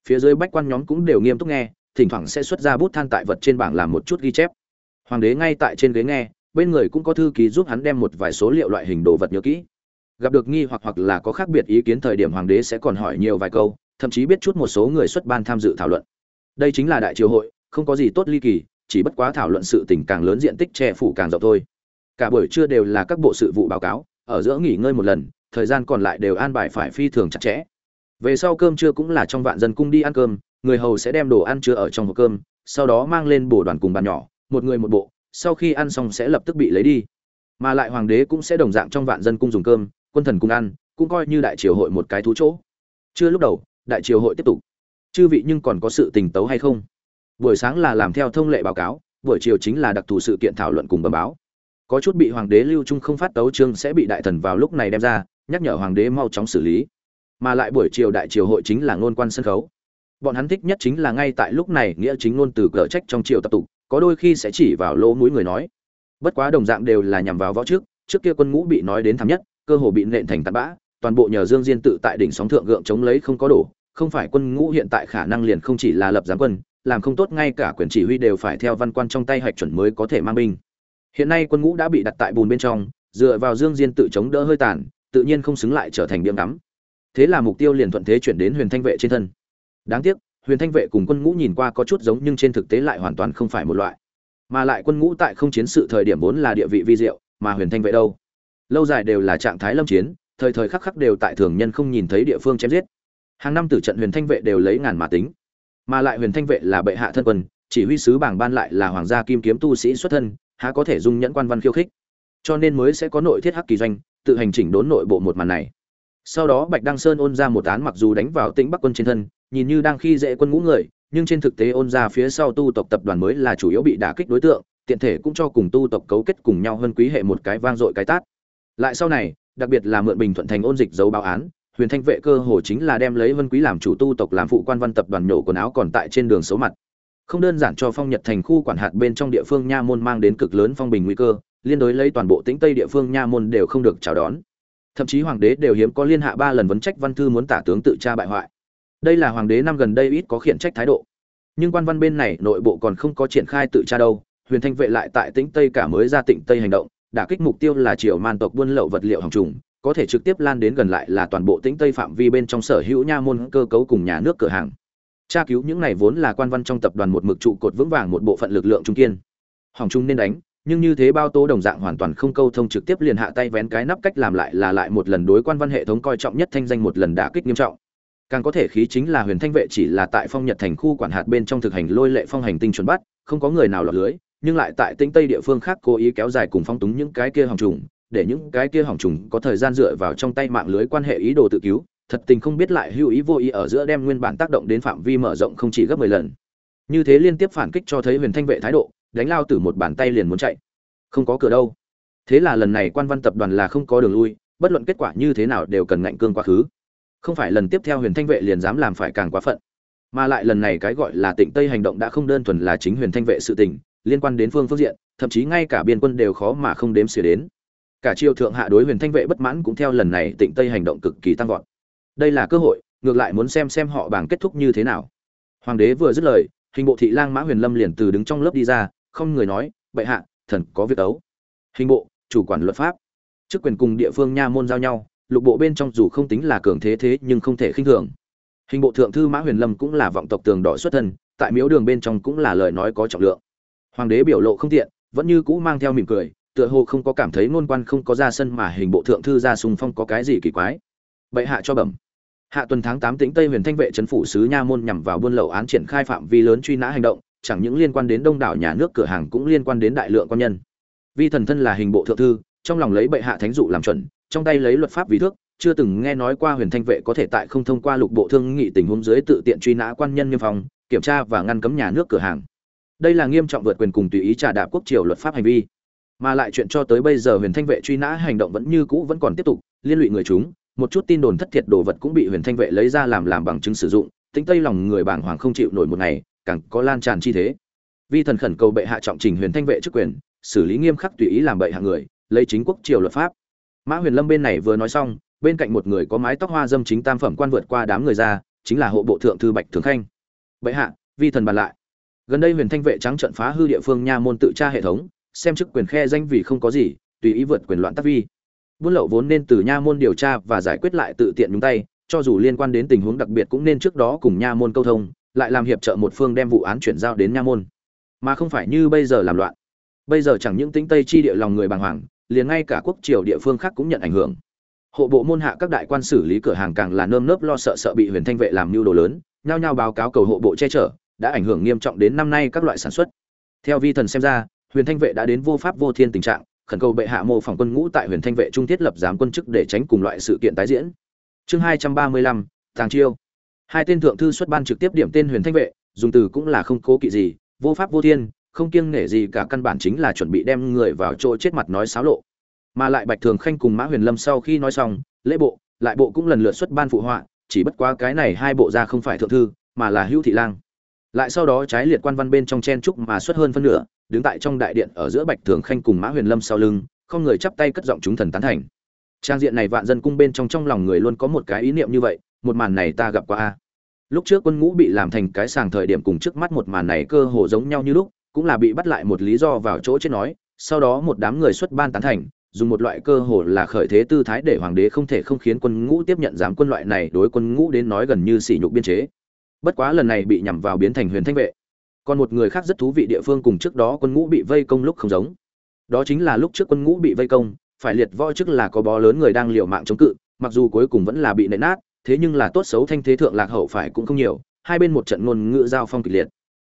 Phía dưới bách quan nhóm cũng đều nghiêm túc nghe, thỉnh thoảng sẽ xuất ra bút than tại vật trên bảng làm một chút ghi chép. Hoàng đế ngay tại trên ghế nghe, bên người cũng có thư ký giúp hắn đem một vài số liệu loại hình đồ vật nhớ kỹ. Gặp được nghi hoặc hoặc là có khác biệt ý kiến thời điểm hoàng đế sẽ còn hỏi nhiều vài câu, thậm chí biết chút một số người xuất ban tham dự thảo luận. Đây chính là đại triều hội, không có gì tốt ly kỳ chỉ bất quá thảo luận sự tình càng lớn diện tích che phủ càng rộng thôi. Cả buổi trưa đều là các bộ sự vụ báo cáo, ở giữa nghỉ ngơi một lần, thời gian còn lại đều an bài phải phi thường chặt chẽ. Về sau cơm trưa cũng là trong vạn dân cung đi ăn cơm, người hầu sẽ đem đồ ăn trưa ở trong hộp cơm, sau đó mang lên bổ đoàn cùng bàn nhỏ, một người một bộ, sau khi ăn xong sẽ lập tức bị lấy đi. Mà lại hoàng đế cũng sẽ đồng dạng trong vạn dân cung dùng cơm, quân thần cùng ăn, cũng coi như đại triều hội một cái thú chỗ. Chưa lúc đầu, đại triều hội tiếp tục. Chư vị nhưng còn có sự tình tấu hay không? Buổi sáng là làm theo thông lệ báo cáo, buổi chiều chính là đặc thù sự kiện thảo luận cùng bẩm báo. Có chút bị hoàng đế lưu trung không phát tấu chương sẽ bị đại thần vào lúc này đem ra, nhắc nhở hoàng đế mau chóng xử lý. Mà lại buổi chiều đại triều hội chính là ngôn quan sân khấu. Bọn hắn thích nhất chính là ngay tại lúc này nghĩa chính ngôn từ cờ trách trong triều tập tục có đôi khi sẽ chỉ vào lỗ mũi người nói. Bất quá đồng dạng đều là nhằm vào võ trước trước kia quân ngũ bị nói đến thảm nhất, cơ hồ bị nện thành tạt bã, toàn bộ nhờ dương diên tự tại đỉnh sóng thượng gượng chống lấy không có đổ, không phải quân ngũ hiện tại khả năng liền không chỉ là lập giáng quân làm không tốt ngay cả quyền chỉ huy đều phải theo văn quan trong tay hạch chuẩn mới có thể mang binh. Hiện nay quân ngũ đã bị đặt tại bùn bên trong, dựa vào dương diên tự chống đỡ hơi tàn, tự nhiên không xứng lại trở thành biếm đắm thế là mục tiêu liền thuận thế chuyển đến huyền thanh vệ trên thân. Đáng tiếc, huyền thanh vệ cùng quân ngũ nhìn qua có chút giống nhưng trên thực tế lại hoàn toàn không phải một loại. Mà lại quân ngũ tại không chiến sự thời điểm vốn là địa vị vi diệu, mà huyền thanh vệ đâu? Lâu dài đều là trạng thái lâm chiến, thời thời khắc khắc đều tại thường nhân không nhìn thấy địa phương chém giết. Hàng năm tử trận huyền thanh vệ đều lấy ngàn mà tính mà lại huyền thanh vệ là bệ hạ thân quân, chỉ huy sứ bảng ban lại là hoàng gia kim kiếm tu sĩ xuất thân, há có thể dung nhẫn quan văn khiêu khích. Cho nên mới sẽ có nội thiết hắc kỳ doanh, tự hành chỉnh đốn nội bộ một màn này. Sau đó bạch đăng sơn ôn ra một án mặc dù đánh vào tĩnh bắc quân trên thân, nhìn như đang khi dễ quân ngũ người, nhưng trên thực tế ôn ra phía sau tu tộc tập đoàn mới là chủ yếu bị đả kích đối tượng, tiện thể cũng cho cùng tu tộc cấu kết cùng nhau hơn quý hệ một cái vang dội cái tát. Lại sau này, đặc biệt là mượn bình thuận thành ôn dịch dấu báo án huyền thanh vệ cơ hồ chính là đem lấy vân quý làm chủ tu tộc, làm phụ quan văn tập đoàn nhổ quần áo còn tại trên đường số mặt. Không đơn giản cho phong nhật thành khu quản hạt bên trong địa phương nha môn mang đến cực lớn phong bình nguy cơ, liên đối lấy toàn bộ tĩnh tây địa phương nha môn đều không được chào đón. Thậm chí hoàng đế đều hiếm có liên hạ ba lần vấn trách văn thư muốn tả tướng tự tra bại hoại. Đây là hoàng đế năm gần đây ít có khiển trách thái độ. Nhưng quan văn bên này nội bộ còn không có triển khai tự tra đâu, huyền thanh vệ lại tại tĩnh tây cả mới ra tịnh tây hành động, đả kích mục tiêu là triều man tộc buôn lậu vật liệu hàng trùng có thể trực tiếp lan đến gần lại là toàn bộ tĩnh tây phạm vi bên trong sở hữu nha môn cơ cấu cùng nhà nước cửa hàng. Tra cứu những này vốn là quan văn trong tập đoàn một mực trụ cột vững vàng một bộ phận lực lượng trung kiên. Hỏng trung nên đánh, nhưng như thế bao tố đồng dạng hoàn toàn không câu thông trực tiếp liền hạ tay vén cái nắp cách làm lại là lại một lần đối quan văn hệ thống coi trọng nhất thanh danh một lần đả kích nghiêm trọng. Càng có thể khí chính là huyền thanh vệ chỉ là tại phong nhật thành khu quản hạt bên trong thực hành lôi lệ phong hành tinh chuẩn bắt, không có người nào lọt lưới, nhưng lại tại tĩnh tây địa phương khác cố ý kéo dài cùng phong túng những cái kia hỏng trùng để những cái kia hỏng trùng có thời gian dựa vào trong tay mạng lưới quan hệ ý đồ tự cứu, thật tình không biết lại hữu ý vô ý ở giữa đem nguyên bản tác động đến phạm vi mở rộng không chỉ gấp mười lần. Như thế liên tiếp phản kích cho thấy huyền thanh vệ thái độ, đánh lao từ một bàn tay liền muốn chạy. Không có cửa đâu. Thế là lần này quan văn tập đoàn là không có đường lui, bất luận kết quả như thế nào đều cần ngạnh cương quá khứ. Không phải lần tiếp theo huyền thanh vệ liền dám làm phải càng quá phận, mà lại lần này cái gọi là tịnh tây hành động đã không đơn thuần là chính huyền thanh vệ sự tình, liên quan đến phương phương diện, thậm chí ngay cả biên quân đều khó mà không đếm xỉa đến cả triều thượng hạ đối huyền thanh vệ bất mãn cũng theo lần này tịnh tây hành động cực kỳ tăng vọt. Đây là cơ hội, ngược lại muốn xem xem họ bảng kết thúc như thế nào. Hoàng đế vừa dứt lời, hình bộ thị lang mã huyền lâm liền từ đứng trong lớp đi ra, không người nói, bệ hạ, thần có việc ấu. Hình bộ, chủ quản luật pháp. Chức quyền cùng địa phương nha môn giao nhau, lục bộ bên trong dù không tính là cường thế thế nhưng không thể khinh thường. Hình bộ thượng thư mã huyền lâm cũng là vọng tộc tường đỏ xuất thân, tại miếu đường bên trong cũng là lời nói có trọng lượng. Hoàng đế biểu lộ không tiện, vẫn như cũ mang theo mỉm cười tựa hồ không có cảm thấy ngôn quan không có ra sân mà hình bộ thượng thư ra sùng phong có cái gì kỳ quái. Bệ hạ cho bẩm. Hạ tuần tháng tám tĩnh tây huyền thanh vệ trấn phủ sứ nha môn nhằm vào buôn lậu án triển khai phạm vi lớn truy nã hành động, chẳng những liên quan đến đông đảo nhà nước cửa hàng cũng liên quan đến đại lượng quan nhân. Vi thần thân là hình bộ thượng thư, trong lòng lấy bệ hạ thánh dụ làm chuẩn, trong tay lấy luật pháp vì thước, chưa từng nghe nói qua huyền thanh vệ có thể tại không thông qua lục bộ thương nghị tình huống dưới tự tiện truy nã quan nhân nghiêm phòng kiểm tra và ngăn cấm nhà nước cửa hàng. Đây là nghiêm trọng vượt quyền cùng tùy ý trà đạp quốc triều luật pháp hành vi mà lại chuyện cho tới bây giờ huyền thanh vệ truy nã hành động vẫn như cũ vẫn còn tiếp tục, liên lụy người chúng, một chút tin đồn thất thiệt đồ vật cũng bị huyền thanh vệ lấy ra làm làm bằng chứng sử dụng, tính tây lòng người bảng hoàng không chịu nổi một ngày, càng có lan tràn chi thế. Vi thần khẩn cầu bệ hạ trọng trình huyền thanh vệ chức quyền, xử lý nghiêm khắc tùy ý làm bậy hạ người, lấy chính quốc triều luật pháp. Mã huyền lâm bên này vừa nói xong, bên cạnh một người có mái tóc hoa dâm chính tam phẩm quan vượt qua đám người ra, chính là hộ bộ thượng thư bạch thường khanh. Bệ hạ, vi thần bàn lại. Gần đây huyền thanh vệ trắng trận phá hư địa phương nha môn tự tra hệ thống xem chức quyền khe danh vì không có gì, tùy ý vượt quyền loạn tác vi. Buôn lậu vốn nên từ nha môn điều tra và giải quyết lại tự tiện nhúng tay, cho dù liên quan đến tình huống đặc biệt cũng nên trước đó cùng nha môn câu thông, lại làm hiệp trợ một phương đem vụ án chuyển giao đến nha môn. Mà không phải như bây giờ làm loạn. Bây giờ chẳng những tính tây chi địa lòng người bàng hoàng, liền ngay cả quốc triều địa phương khác cũng nhận ảnh hưởng. Hộ bộ môn hạ các đại quan xử lý cửa hàng càng là nơm nớp lo sợ sợ bị huyền thanh vệ làm mưu đồ lớn, nhao nhao báo cáo cầu hộ bộ che chở, đã ảnh hưởng nghiêm trọng đến năm nay các loại sản xuất. Theo vi thần xem ra huyền thanh vệ đã đến vô pháp vô thiên tình trạng, khẩn cầu bệ hạ mô phỏng quân ngũ tại huyền thanh vệ trung thiết lập giám quân chức để tránh cùng loại sự kiện tái diễn. Chương hai trăm ba mươi lăm, tàng chiêu. Hai tên thượng thư xuất ban trực tiếp điểm tên huyền thanh vệ, dùng từ cũng là không cố kỵ gì, vô pháp vô thiên, không kiêng nể gì cả căn bản chính là chuẩn bị đem người vào chỗ chết mặt nói xáo lộ. Mà lại bạch thường khanh cùng mã huyền lâm sau khi nói xong, lễ bộ, lại bộ cũng lần lượt xuất ban phụ họa, chỉ bất quá cái này hai bộ ra không phải thượng thư, mà là hữu thị lang lại sau đó trái liệt quan văn bên trong chen trúc mà xuất hơn phân nửa, đứng tại trong đại điện ở giữa bạch thường khanh cùng mã huyền lâm sau lưng, không người chắp tay cất giọng chúng thần tán thành. Trang diện này vạn dân cung bên trong trong lòng người luôn có một cái ý niệm như vậy, một màn này ta gặp qua a. Lúc trước quân ngũ bị làm thành cái sàng thời điểm cùng trước mắt một màn này cơ hồ giống nhau như lúc, cũng là bị bắt lại một lý do vào chỗ chết nói, sau đó một đám người xuất ban tán thành, dùng một loại cơ hồ là khởi thế tư thái để hoàng đế không thể không khiến quân ngũ tiếp nhận giám quân loại này đối quân ngũ đến nói gần như sỉ nhục biên chế bất quá lần này bị nhằm vào biến thành huyền thanh vệ. Còn một người khác rất thú vị địa phương cùng trước đó quân ngũ bị vây công lúc không giống. Đó chính là lúc trước quân ngũ bị vây công, phải liệt võ trước là có bó lớn người đang liều mạng chống cự, mặc dù cuối cùng vẫn là bị nện nát, thế nhưng là tốt xấu thanh thế thượng lạc hậu phải cũng không nhiều, hai bên một trận ngôn ngữ giao phong kịch liệt.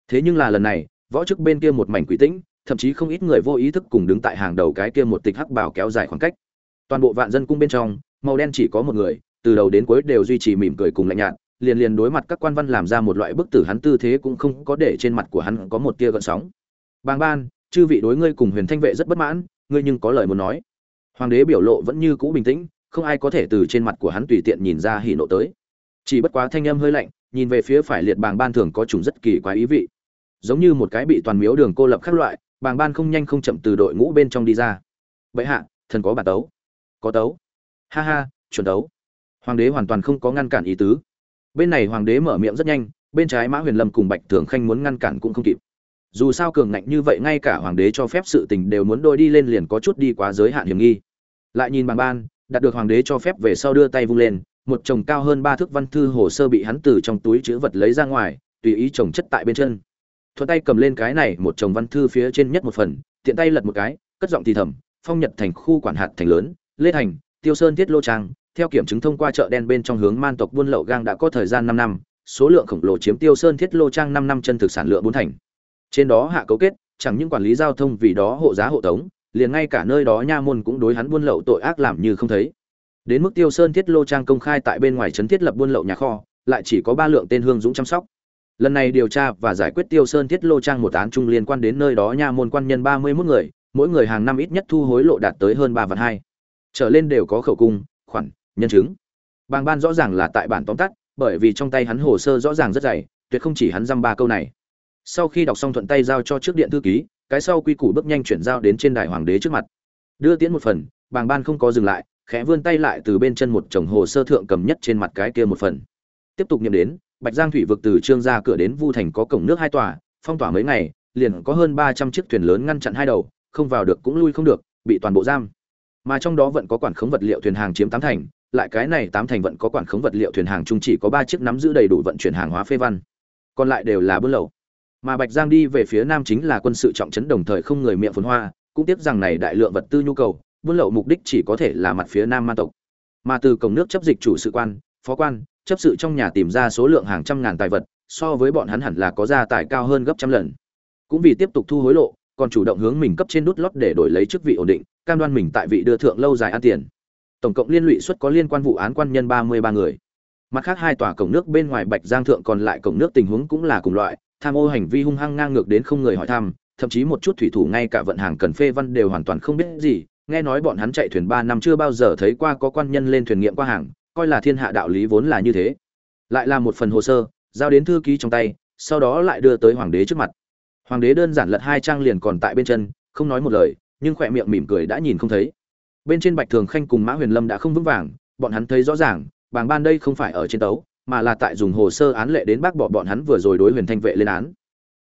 Thế nhưng là lần này, võ chức bên kia một mảnh quỷ tĩnh, thậm chí không ít người vô ý thức cùng đứng tại hàng đầu cái kia một tịch hắc bảo kéo dài khoảng cách. Toàn bộ vạn dân cung bên trong, màu đen chỉ có một người, từ đầu đến cuối đều duy trì mỉm cười cùng lạnh nhạt liền liền đối mặt các quan văn làm ra một loại bức tử hắn tư thế cũng không có để trên mặt của hắn có một tia gợn sóng. Bàng ban, chư vị đối ngươi cùng huyền thanh vệ rất bất mãn, ngươi nhưng có lời muốn nói. Hoàng đế biểu lộ vẫn như cũ bình tĩnh, không ai có thể từ trên mặt của hắn tùy tiện nhìn ra hỉ nộ tới. Chỉ bất quá thanh âm hơi lạnh, nhìn về phía phải liệt bàng ban thường có trùng rất kỳ quái ý vị. Giống như một cái bị toàn miếu đường cô lập khác loại, bàng ban không nhanh không chậm từ đội ngũ bên trong đi ra. Bệ hạ, thần có bản tấu. Có tấu. Ha ha, chuẩn tấu. Hoàng đế hoàn toàn không có ngăn cản ý tứ bên này hoàng đế mở miệng rất nhanh, bên trái mã huyền lâm cùng bạch thường khanh muốn ngăn cản cũng không kịp. Dù sao cường ngạnh như vậy, ngay cả hoàng đế cho phép sự tình đều muốn đôi đi lên liền có chút đi quá giới hạn hiểm nghi. Lại nhìn bằng ban, đạt được hoàng đế cho phép về sau đưa tay vung lên, một chồng cao hơn ba thước văn thư hồ sơ bị hắn từ trong túi chữ vật lấy ra ngoài, tùy ý chồng chất tại bên chân. Thuận tay cầm lên cái này, một chồng văn thư phía trên nhất một phần, tiện tay lật một cái, cất giọng thì thầm, phong nhật thành khu quản hạt thành lớn, lê thành, tiêu sơn tiết lô trang theo kiểm chứng thông qua chợ đen bên trong hướng man tộc buôn lậu gang đã có thời gian năm năm, số lượng khổng lồ chiếm tiêu sơn thiết lô trang năm năm chân thực sản lượng bốn thành. Trên đó hạ cấu kết, chẳng những quản lý giao thông vì đó hộ giá hộ tống, liền ngay cả nơi đó nha môn cũng đối hắn buôn lậu tội ác làm như không thấy. Đến mức tiêu sơn thiết lô trang công khai tại bên ngoài trấn thiết lập buôn lậu nhà kho, lại chỉ có ba lượng tên hương dũng chăm sóc. Lần này điều tra và giải quyết tiêu sơn thiết lô trang một án chung liên quan đến nơi đó nha môn quan nhân ba mươi mốt người, mỗi người hàng năm ít nhất thu hối lộ đạt tới hơn ba vạn hai. Trở lên đều có khẩu cung, khoản nhân chứng. Bàng ban rõ ràng là tại bản tóm tắt, bởi vì trong tay hắn hồ sơ rõ ràng rất dày, tuyệt không chỉ hắn dăm ba câu này. Sau khi đọc xong thuận tay giao cho trước điện thư ký, cái sau quy củ bước nhanh chuyển giao đến trên đài hoàng đế trước mặt. Đưa tiễn một phần, bàng ban không có dừng lại, khẽ vươn tay lại từ bên chân một chồng hồ sơ thượng cầm nhất trên mặt cái kia một phần. Tiếp tục nhậm đến, bạch giang thủy vực từ trương ra cửa đến vu thành có cổng nước hai tòa, phong tỏa mấy ngày, liền có hơn ba trăm chiếc thuyền lớn ngăn chặn hai đầu, không vào được cũng lui không được, bị toàn bộ giam. Mà trong đó vẫn có quản khống vật liệu thuyền hàng chiếm tám thành lại cái này tám thành vận có quản khống vật liệu thuyền hàng chung chỉ có ba chiếc nắm giữ đầy đủ vận chuyển hàng hóa phê văn. Còn lại đều là buôn lậu mà bạch giang đi về phía nam chính là quân sự trọng trấn đồng thời không người miệng phồn hoa, cũng tiếc rằng này đại lượng vật tư nhu cầu buôn lậu mục đích chỉ có thể là mặt phía nam man tộc. Mà từ cổng nước chấp dịch chủ sự quan, phó quan, chấp sự trong nhà tìm ra số lượng hàng trăm ngàn tài vật, so với bọn hắn hẳn là có gia tài cao hơn gấp trăm lần. Cũng vì tiếp tục thu hối lộ, còn chủ động hướng mình cấp trên nút lót để đổi lấy chức vị ổn định, cam đoan mình tại vị đưa thượng lâu dài ăn tiền tổng cộng liên lụy suất có liên quan vụ án quan nhân ba mươi ba người. Mặt khác hai tòa cổng nước bên ngoài bạch giang thượng còn lại cổng nước tình huống cũng là cùng loại, tham ô hành vi hung hăng ngang ngược đến không người hỏi thăm, thậm chí một chút thủy thủ ngay cả vận hàng cần phê văn đều hoàn toàn không biết gì, nghe nói bọn hắn chạy thuyền ba năm chưa bao giờ thấy qua có quan nhân lên thuyền nghiệm qua hàng, coi là thiên hạ đạo lý vốn là như thế. Lại là một phần hồ sơ, giao đến thư ký trong tay, sau đó lại đưa tới hoàng đế trước mặt. Hoàng đế đơn giản lật hai trang liền còn tại bên chân, không nói một lời, nhưng khỏe miệng mỉm cười đã nhìn không thấy bên trên bạch thường khanh cùng mã huyền lâm đã không vững vàng, bọn hắn thấy rõ ràng, bàng ban đây không phải ở trên tấu, mà là tại dùng hồ sơ án lệ đến bác bỏ bọn hắn vừa rồi đối huyền thanh vệ lên án.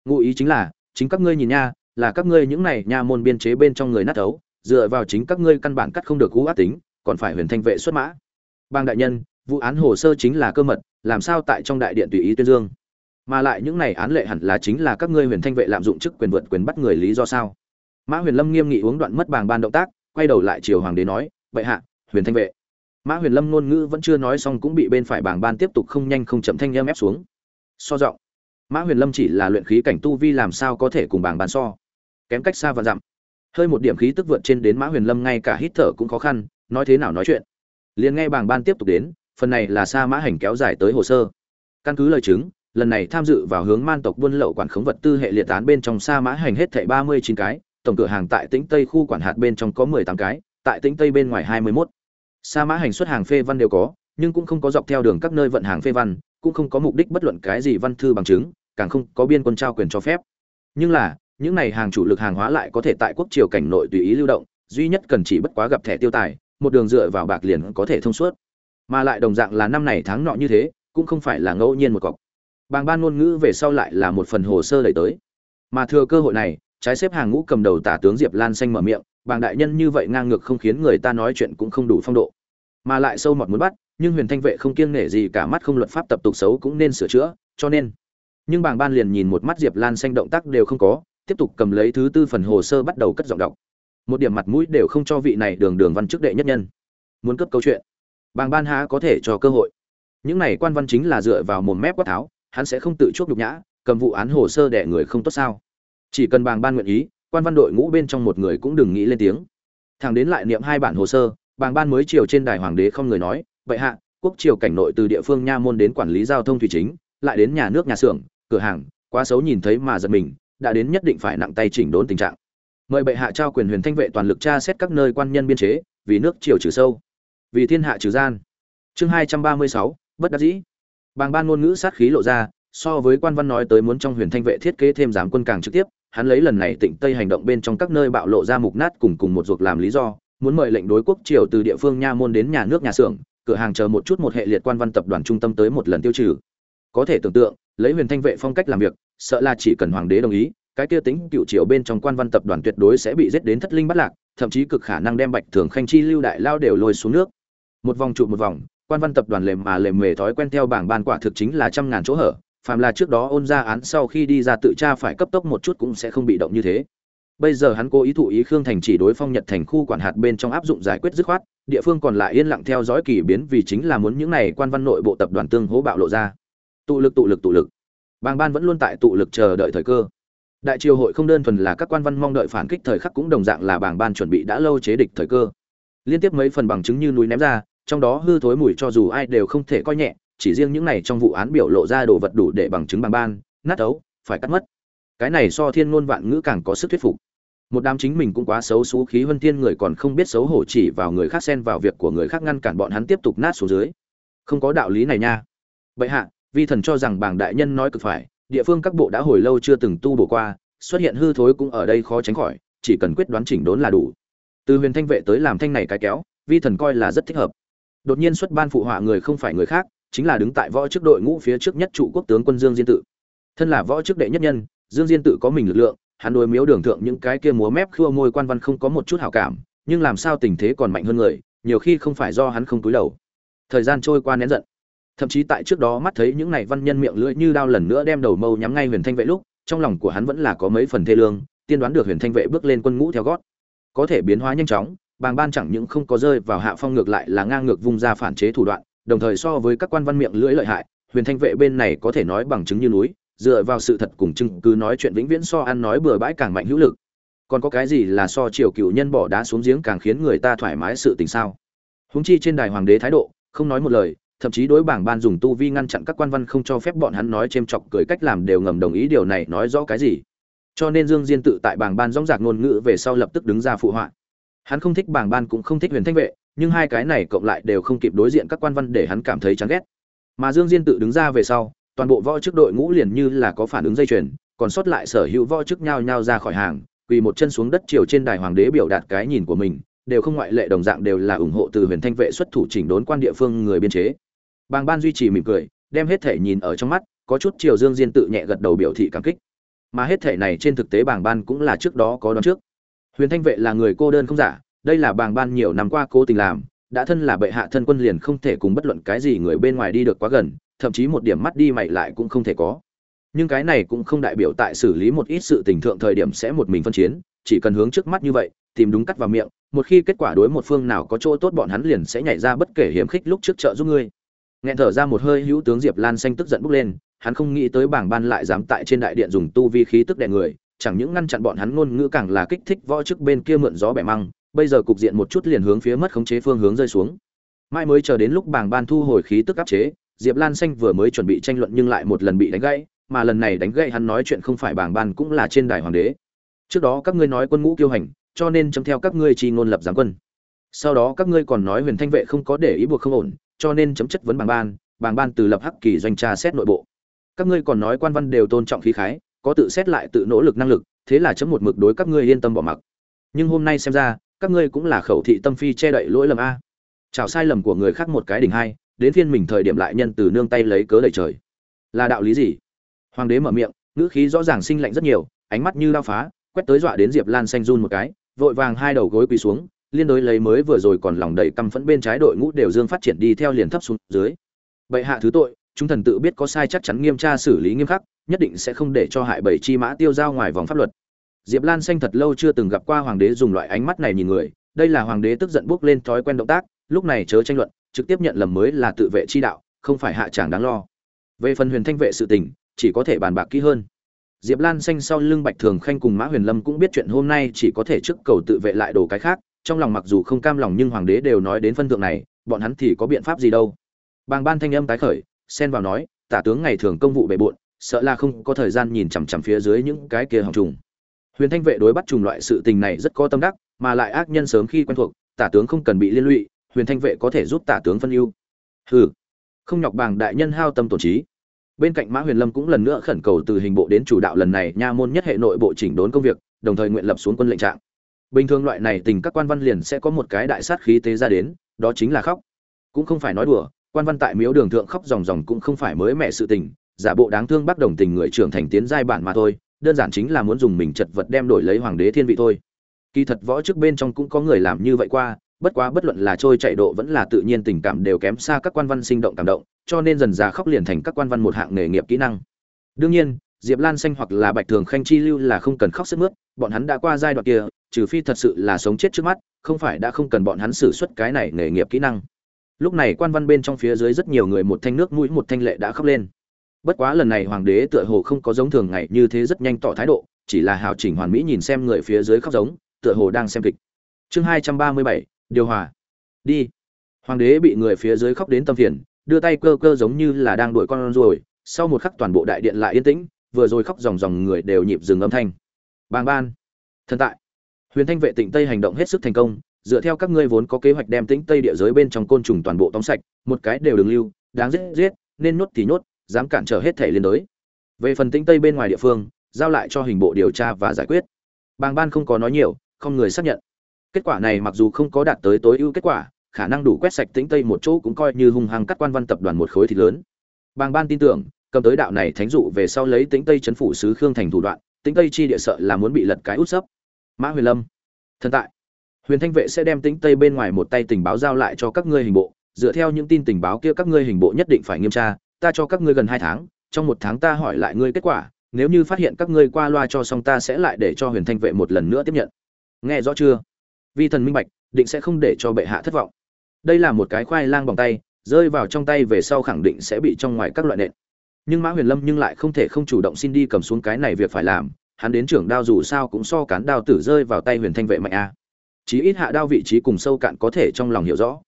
Ngụ ý chính là, chính các ngươi nhìn nha, là các ngươi những này nha môn biên chế bên trong người nát tấu, dựa vào chính các ngươi căn bản cắt không được cú ác tính, còn phải huyền thanh vệ xuất mã. Bang đại nhân, vụ án hồ sơ chính là cơ mật, làm sao tại trong đại điện tùy ý tuyên dương? Mà lại những này án lệ hẳn là chính là các ngươi huyền thanh vệ lạm dụng chức quyền vượt quyền bắt người lý do sao? Mã huyền lâm nghiêm nghị uống đoạn mất bàng ban động tác quay đầu lại chiều hoàng đế nói, vậy hạ, huyền thanh vệ. Mã huyền lâm ngôn ngữ vẫn chưa nói xong cũng bị bên phải bảng ban tiếp tục không nhanh không chậm thanh em ép xuống. So giọng, mã huyền lâm chỉ là luyện khí cảnh tu vi làm sao có thể cùng bảng ban so? Kém cách xa và dặm. Hơi một điểm khí tức vượt trên đến mã huyền lâm ngay cả hít thở cũng khó khăn, nói thế nào nói chuyện. Liền nghe bảng ban tiếp tục đến, phần này là xa mã hành kéo dài tới hồ sơ. Căn cứ lời chứng, lần này tham dự vào hướng man tộc buôn lậu quản khống vật tư hệ liệt tán bên trong sa mã hành hết thảy ba mươi chín cái tổng cửa hàng tại tĩnh tây khu quản hạt bên trong có mười tám cái, tại tĩnh tây bên ngoài hai mươi 21. sa mã hành xuất hàng phê văn đều có, nhưng cũng không có dọc theo đường các nơi vận hàng phê văn, cũng không có mục đích bất luận cái gì văn thư bằng chứng, càng không có biên quân trao quyền cho phép. Nhưng là, những này hàng chủ lực hàng hóa lại có thể tại quốc triều cảnh nội tùy ý lưu động, duy nhất cần chỉ bất quá gặp thẻ tiêu tài, một đường dựa vào bạc liền có thể thông suốt. Mà lại đồng dạng là năm này tháng nọ như thế, cũng không phải là ngẫu nhiên một cọc. Bàng ban ngôn ngữ về sau lại là một phần hồ sơ đẩy tới. Mà thừa cơ hội này trái xếp hàng ngũ cầm đầu tả tướng diệp lan xanh mở miệng, bàng đại nhân như vậy ngang ngược không khiến người ta nói chuyện cũng không đủ phong độ. Mà lại sâu mọt muốn bắt, nhưng huyền thanh vệ không kiêng nể gì cả mắt không luật pháp tập tục xấu cũng nên sửa chữa, cho nên. Nhưng bàng ban liền nhìn một mắt diệp lan xanh động tác đều không có, tiếp tục cầm lấy thứ tư phần hồ sơ bắt đầu cất giọng đọc. Một điểm mặt mũi đều không cho vị này đường đường văn chức đệ nhất nhân. Muốn cấp câu chuyện. Bàng ban há có thể cho cơ hội. Những này quan văn chính là dựa vào mồm mép quát tháo, hắn sẽ không tự chuốc nhục nhã, cầm vụ án hồ sơ để người không tốt sao? Chỉ cần bàng ban nguyện ý, quan văn đội ngũ bên trong một người cũng đừng nghĩ lên tiếng. Thằng đến lại niệm hai bản hồ sơ, bàng ban mới chiều trên đài hoàng đế không người nói, vậy hạ, quốc triều cảnh nội từ địa phương nha môn đến quản lý giao thông thủy chính, lại đến nhà nước nhà xưởng, cửa hàng, quá xấu nhìn thấy mà giật mình, đã đến nhất định phải nặng tay chỉnh đốn tình trạng. Mời bệ hạ trao quyền huyền thanh vệ toàn lực tra xét các nơi quan nhân biên chế, vì nước triều trừ sâu, vì thiên hạ trừ gian. Chương hai trăm ba mươi sáu, bất đắc dĩ. Bàng ban ngôn ngữ sát khí lộ ra, so với quan văn nói tới muốn trong huyền thanh vệ thiết kế thêm giám quân càng trực tiếp hắn lấy lần này tịnh tây hành động bên trong các nơi bạo lộ ra mục nát cùng cùng một ruột làm lý do, muốn mời lệnh đối quốc triều từ địa phương nha môn đến nhà nước nhà xưởng, cửa hàng chờ một chút một hệ liệt quan văn tập đoàn trung tâm tới một lần tiêu trừ. Có thể tưởng tượng, lấy huyền thanh vệ phong cách làm việc, sợ là chỉ cần hoàng đế đồng ý, cái kia tính cựu triều bên trong quan văn tập đoàn tuyệt đối sẽ bị giết đến thất linh bắt lạc, thậm chí cực khả năng đem bạch thường khanh chi lưu đại lao đều lôi xuống nước. Một vòng trụ một vòng, quan văn tập đoàn lềm mà lềm mề thói quen theo bảng ban quả thực chính là trăm ngàn chỗ hở phàm là trước đó ôn ra án sau khi đi ra tự tra phải cấp tốc một chút cũng sẽ không bị động như thế. Bây giờ hắn cố ý thụ ý khương thành chỉ đối phong nhật thành khu quản hạt bên trong áp dụng giải quyết dứt khoát, địa phương còn lại yên lặng theo dõi kỳ biến vì chính là muốn những này quan văn nội bộ tập đoàn tương hố bạo lộ ra. Tụ lực tụ lực tụ lực. Bang ban vẫn luôn tại tụ lực chờ đợi thời cơ. Đại triều hội không đơn thuần là các quan văn mong đợi phản kích thời khắc cũng đồng dạng là bảng ban chuẩn bị đã lâu chế địch thời cơ. Liên tiếp mấy phần bằng chứng như núi ném ra, trong đó hư thối mùi cho dù ai đều không thể coi nhẹ chỉ riêng những này trong vụ án biểu lộ ra đồ vật đủ để bằng chứng bằng ban, nát ấu, phải cắt mất. Cái này so thiên ngôn vạn ngữ càng có sức thuyết phục. Một đám chính mình cũng quá xấu xú khí huân thiên người còn không biết xấu hổ chỉ vào người khác xen vào việc của người khác ngăn cản bọn hắn tiếp tục nát xuống dưới. Không có đạo lý này nha. Bệ hạ, vi thần cho rằng bảng đại nhân nói cực phải, địa phương các bộ đã hồi lâu chưa từng tu bổ qua, xuất hiện hư thối cũng ở đây khó tránh khỏi, chỉ cần quyết đoán chỉnh đốn là đủ. Từ huyền thanh vệ tới làm thanh này cái kéo, vi thần coi là rất thích hợp. Đột nhiên xuất ban phụ họa người không phải người khác chính là đứng tại võ chức đội ngũ phía trước nhất trụ quốc tướng quân dương diên tự. Thân là võ chức đệ nhất nhân, dương diên tự có mình lực lượng, hắn đối miếu đường thượng những cái kia múa mép khua môi quan văn không có một chút hảo cảm, nhưng làm sao tình thế còn mạnh hơn người, nhiều khi không phải do hắn không túi đầu. Thời gian trôi qua nén giận. Thậm chí tại trước đó mắt thấy những này văn nhân miệng lưỡi như đao lần nữa đem đầu mâu nhắm ngay huyền thanh vệ lúc, trong lòng của hắn vẫn là có mấy phần thê lương, tiên đoán được huyền thanh vệ bước lên quân ngũ theo gót. Có thể biến hóa nhanh chóng, bàng ban chẳng những không có rơi vào hạ phong ngược lại là ngang ngược vung ra phản chế thủ đoạn đồng thời so với các quan văn miệng lưỡi lợi hại, huyền thanh vệ bên này có thể nói bằng chứng như núi, dựa vào sự thật cùng chứng cứ nói chuyện vĩnh viễn so ăn nói bừa bãi càng mạnh hữu lực. Còn có cái gì là so triều cựu nhân bỏ đá xuống giếng càng khiến người ta thoải mái sự tình sao? Húng chi trên đài hoàng đế thái độ, không nói một lời, thậm chí đối bảng ban dùng tu vi ngăn chặn các quan văn không cho phép bọn hắn nói chêm chọc cười cách làm đều ngầm đồng ý điều này nói rõ cái gì. Cho nên dương diên tự tại bảng ban dõng dạc ngôn ngữ về sau lập tức đứng ra phụ họa. Hắn không thích bảng ban cũng không thích huyền thanh vệ nhưng hai cái này cộng lại đều không kịp đối diện các quan văn để hắn cảm thấy chán ghét. Mà dương diên tự đứng ra về sau, toàn bộ võ chức đội ngũ liền như là có phản ứng dây chuyền, còn sót lại sở hữu võ chức nhao nhao ra khỏi hàng, quỳ một chân xuống đất chiều trên đài hoàng đế biểu đạt cái nhìn của mình, đều không ngoại lệ đồng dạng đều là ủng hộ từ huyền thanh vệ xuất thủ chỉnh đốn quan địa phương người biên chế. Bàng ban duy trì mỉm cười, đem hết thể nhìn ở trong mắt, có chút chiều dương diên tự nhẹ gật đầu biểu thị cảm kích. Mà hết thể này trên thực tế bàng ban cũng là trước đó có đoán trước. Huyền thanh vệ là người cô đơn không giả đây là bàng ban nhiều năm qua cố tình làm, đã thân là bệ hạ thân quân liền không thể cùng bất luận cái gì người bên ngoài đi được quá gần, thậm chí một điểm mắt đi mày lại cũng không thể có. Nhưng cái này cũng không đại biểu tại xử lý một ít sự tình thượng thời điểm sẽ một mình phân chiến, chỉ cần hướng trước mắt như vậy, tìm đúng cắt vào miệng, một khi kết quả đối một phương nào có chỗ tốt bọn hắn liền sẽ nhảy ra bất kể hiểm khích lúc trước trợ giúp ngươi. Nghẹn thở ra một hơi, hữu tướng diệp lan xanh tức giận bốc lên, hắn không nghĩ tới bảng ban lại dám tại trên đại điện dùng tu vi khí tức đè người, chẳng những ngăn chặn bọn hắn ngôn ngữ càng là kích thích võ chức bên kia mượn gió bẻ măng bây giờ cục diện một chút liền hướng phía mất khống chế phương hướng rơi xuống. Mai mới chờ đến lúc bảng ban thu hồi khí tức áp chế, diệp lan xanh vừa mới chuẩn bị tranh luận nhưng lại một lần bị đánh gãy, mà lần này đánh gãy hắn nói chuyện không phải bảng ban cũng là trên đài hoàng đế. Trước đó các ngươi nói quân ngũ kiêu hành, cho nên chấm theo các ngươi chi ngôn lập giáng quân. Sau đó các ngươi còn nói huyền thanh vệ không có để ý buộc không ổn, cho nên chấm chất vấn bảng ban bảng ban từ lập hắc kỳ doanh tra xét nội bộ. Các ngươi còn nói quan văn đều tôn trọng khí khái, có tự xét lại tự nỗ lực năng lực, thế là chấm một mực đối các ngươi yên tâm bỏ mặc. Nhưng hôm nay xem ra các ngươi cũng là khẩu thị tâm phi che đậy lỗi lầm a. Chào sai lầm của người khác một cái đỉnh hai, đến phiên mình thời điểm lại nhân từ nương tay lấy cớ đẩy trời. Là đạo lý gì? Hoàng đế mở miệng, ngữ khí rõ ràng sinh lạnh rất nhiều, ánh mắt như lao phá, quét tới dọa đến diệp lan xanh run một cái, vội vàng hai đầu gối quỳ xuống, liên đối lấy mới vừa rồi còn lòng đầy căm phẫn bên trái đội ngũ đều dương phát triển đi theo liền thấp xuống dưới. Bệ hạ thứ tội, chúng thần tự biết có sai chắc chắn nghiêm tra xử lý nghiêm khắc, nhất định sẽ không để cho hại bảy chi mã tiêu giao ngoài vòng pháp luật diệp lan xanh thật lâu chưa từng gặp qua hoàng đế dùng loại ánh mắt này nhìn người, đây là hoàng đế tức giận bước lên thói quen động tác, lúc này chớ tranh luận, trực tiếp nhận lầm mới là tự vệ chi đạo, không phải hạ chẳng đáng lo. Về phần huyền thanh vệ sự tình, chỉ có thể bàn bạc kỹ hơn. Diệp lan xanh sau lưng bạch thường khanh cùng mã huyền lâm cũng biết chuyện hôm nay chỉ có thể trước cầu tự vệ lại đồ cái khác, trong lòng mặc dù không cam lòng nhưng hoàng đế đều nói đến phân thượng này, bọn hắn thì có biện pháp gì đâu. Bàng ban thanh âm tái khởi, xen vào nói, tả tướng ngày thường công vụ bệ bộn, sợ là không có thời gian nhìn chằm chằm phía dưới những cái kia hỏng trùng huyền thanh vệ đối bắt trùng loại sự tình này rất có tâm đắc, mà lại ác nhân sớm khi quen thuộc, tả tướng không cần bị liên lụy, huyền thanh vệ có thể giúp tả tướng phân ưu. Hừ. Không nhọc bàng đại nhân hao tâm tổn trí. Bên cạnh mã huyền lâm cũng lần nữa khẩn cầu từ hình bộ đến chủ đạo lần này, nha môn nhất hệ nội bộ chỉnh đốn công việc, đồng thời nguyện lập xuống quân lệnh trạng. Bình thường loại này tình các quan văn liền sẽ có một cái đại sát khí tế ra đến, đó chính là khóc. Cũng không phải nói đùa, quan văn tại miếu đường thượng khóc ròng ròng cũng không phải mới mẹ sự tình, giả bộ đáng thương bắt đồng tình người trưởng thành tiến giai bản mà thôi đơn giản chính là muốn dùng mình chật vật đem đổi lấy hoàng đế thiên vị thôi. Kỳ thật võ trước bên trong cũng có người làm như vậy qua, bất quá bất luận là trôi chạy độ vẫn là tự nhiên tình cảm đều kém xa các quan văn sinh động cảm động, cho nên dần già khóc liền thành các quan văn một hạng nghề nghiệp kỹ năng. Đương nhiên, diệp lan xanh hoặc là bạch thường khanh chi lưu là không cần khóc sức mướt, bọn hắn đã qua giai đoạn kia, trừ phi thật sự là sống chết trước mắt, không phải đã không cần bọn hắn xử suất cái này nghề nghiệp kỹ năng. Lúc này quan văn bên trong phía dưới rất nhiều người một thanh nước mũi một thanh lệ đã khóc lên bất quá lần này hoàng đế tựa hồ không có giống thường ngày như thế rất nhanh tỏ thái độ, chỉ là hào chỉnh hoàn mỹ nhìn xem người phía dưới khóc giống, tựa hồ đang xem kịch. Chương hai trăm ba mươi bảy, điều hòa. Đi. Hoàng đế bị người phía dưới khóc đến tâm phiền, đưa tay cơ cơ giống như là đang đuổi con ruồi, sau một khắc toàn bộ đại điện lại yên tĩnh, vừa rồi khóc ròng ròng người đều nhịp dừng âm thanh. Bàng ban. Thần tại. Huyền thanh vệ tịnh tây hành động hết sức thành công, dựa theo các ngươi vốn có kế hoạch đem tĩnh tây địa giới bên trong côn trùng toàn bộ tóm sạch, một cái đều đừng lưu, đáng giết giết, nên nhốt thì nhốt dám cản trở hết thể liên đối. Về phần tĩnh tây bên ngoài địa phương, giao lại cho hình bộ điều tra và giải quyết. Bàng ban không có nói nhiều, không người xác nhận. Kết quả này mặc dù không có đạt tới tối ưu kết quả, khả năng đủ quét sạch tĩnh tây một chỗ cũng coi như hung hăng cắt quan văn tập đoàn một khối thịt lớn. Bàng ban tin tưởng, cầm tới đạo này thánh dụ về sau lấy tĩnh tây chấn phủ sứ khương thành thủ đoạn, tĩnh tây chi địa sợ là muốn bị lật cái út sấp. Mã huyền lâm, thần tại. Huyền thanh vệ sẽ đem tĩnh tây bên ngoài một tay tình báo giao lại cho các ngươi hình bộ, dựa theo những tin tình báo kia các ngươi hình bộ nhất định phải nghiêm tra ta cho các ngươi gần hai tháng, trong một tháng ta hỏi lại ngươi kết quả, nếu như phát hiện các ngươi qua loa cho xong ta sẽ lại để cho huyền thanh vệ một lần nữa tiếp nhận. Nghe rõ chưa? Vi thần minh bạch, định sẽ không để cho bệ hạ thất vọng. Đây là một cái khoai lang bằng tay, rơi vào trong tay về sau khẳng định sẽ bị trong ngoài các loại nện. Nhưng mã huyền lâm nhưng lại không thể không chủ động xin đi cầm xuống cái này việc phải làm, hắn đến trưởng đao dù sao cũng so cán đao tử rơi vào tay huyền thanh vệ mạnh a. Chí ít hạ đao vị trí cùng sâu cạn có thể trong lòng hiểu rõ.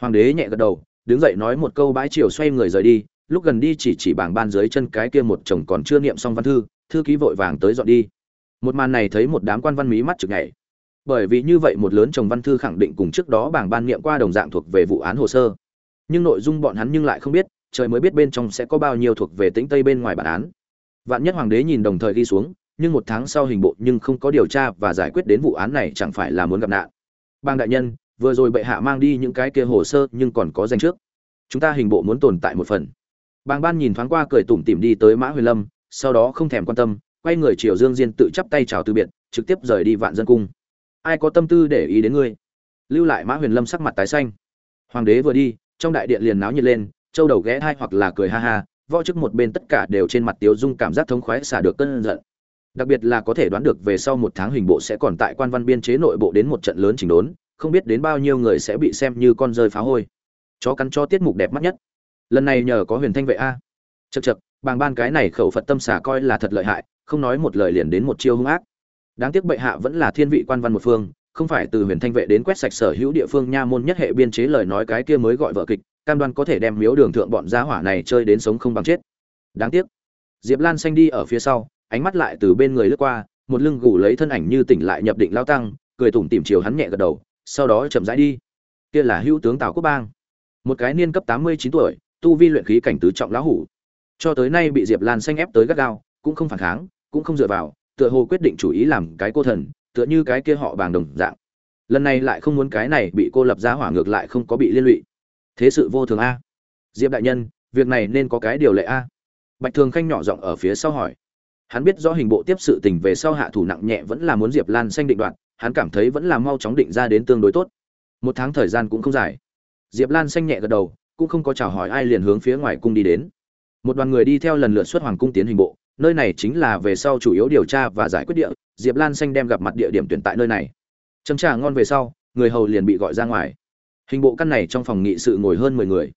Hoàng đế nhẹ gật đầu, đứng dậy nói một câu bãi chiều xoay người rời đi lúc gần đi chỉ chỉ bảng ban dưới chân cái kia một chồng còn chưa niệm xong văn thư thư ký vội vàng tới dọn đi. Một màn này thấy một đám quan văn mí mắt chực nhảy. Bởi vì như vậy một lớn chồng văn thư khẳng định cùng trước đó bảng ban niệm qua đồng dạng thuộc về vụ án hồ sơ. Nhưng nội dung bọn hắn nhưng lại không biết, trời mới biết bên trong sẽ có bao nhiêu thuộc về tĩnh tây bên ngoài bản án. Vạn nhất hoàng đế nhìn đồng thời đi xuống, nhưng một tháng sau hình bộ nhưng không có điều tra và giải quyết đến vụ án này chẳng phải là muốn gặp nạn. Bang đại nhân, vừa rồi bệ hạ mang đi những cái kia hồ sơ nhưng còn có danh trước. Chúng ta hình bộ muốn tồn tại một phần. Bàng ban nhìn thoáng qua cười tủm tỉm đi tới mã huyền lâm, sau đó không thèm quan tâm, quay người chiều dương diên tự chắp tay chào từ biệt, trực tiếp rời đi vạn dân cung. Ai có tâm tư để ý đến ngươi? Lưu lại mã huyền lâm sắc mặt tái xanh. Hoàng đế vừa đi, trong đại điện liền náo nhiệt lên, châu đầu ghé hai hoặc là cười ha ha, võ chức một bên tất cả đều trên mặt tiếu dung cảm giác thống khoái xả được cơn giận. Đặc biệt là có thể đoán được về sau một tháng hình bộ sẽ còn tại quan văn biên chế nội bộ đến một trận lớn chỉnh đốn, không biết đến bao nhiêu người sẽ bị xem như con rơi phá hôi. Chó cắn cho tiết mục đẹp mắt nhất lần này nhờ có huyền thanh vệ a. Chật chật bàng ban cái này khẩu phật tâm xả coi là thật lợi hại, không nói một lời liền đến một chiêu hung ác. Đáng tiếc bệ hạ vẫn là thiên vị quan văn một phương, không phải từ huyền thanh vệ đến quét sạch sở hữu địa phương nha môn nhất hệ biên chế lời nói cái kia mới gọi vợ kịch, cam đoan có thể đem miếu đường thượng bọn gia hỏa này chơi đến sống không bằng chết. Đáng tiếc. Diệp lan xanh đi ở phía sau, ánh mắt lại từ bên người lướt qua, một lưng gù lấy thân ảnh như tỉnh lại nhập định lao tăng, cười tủm tỉm chiều hắn nhẹ gật đầu, sau đó chậm rãi đi. Kia là hữu tướng tào quốc bang. Một cái niên cấp tám mươi chín tuổi tu vi luyện khí cảnh tứ trọng lão hủ. Cho tới nay bị diệp lan xanh ép tới gắt gao, cũng không phản kháng, cũng không dựa vào, tựa hồ quyết định chủ ý làm cái cô thần, tựa như cái kia họ bàng đồng dạng. Lần này lại không muốn cái này bị cô lập ra hỏa ngược lại không có bị liên lụy. Thế sự vô thường a. Diệp đại nhân, việc này nên có cái điều lệ a. Bạch thường khanh nhỏ giọng ở phía sau hỏi. Hắn biết rõ hình bộ tiếp sự tình về sau hạ thủ nặng nhẹ vẫn là muốn diệp lan xanh định đoạt, hắn cảm thấy vẫn là mau chóng định ra đến tương đối tốt. Một tháng thời gian cũng không dài. Diệp lan xanh nhẹ gật đầu cũng không có chào hỏi ai liền hướng phía ngoài cung đi đến. Một đoàn người đi theo lần lượt xuất hoàng cung tiến hình bộ, nơi này chính là về sau chủ yếu điều tra và giải quyết địa, diệp lan xanh đem gặp mặt địa điểm tuyển tại nơi này. Chấm trà ngon về sau, người hầu liền bị gọi ra ngoài. Hình bộ căn này trong phòng nghị sự ngồi hơn mười người.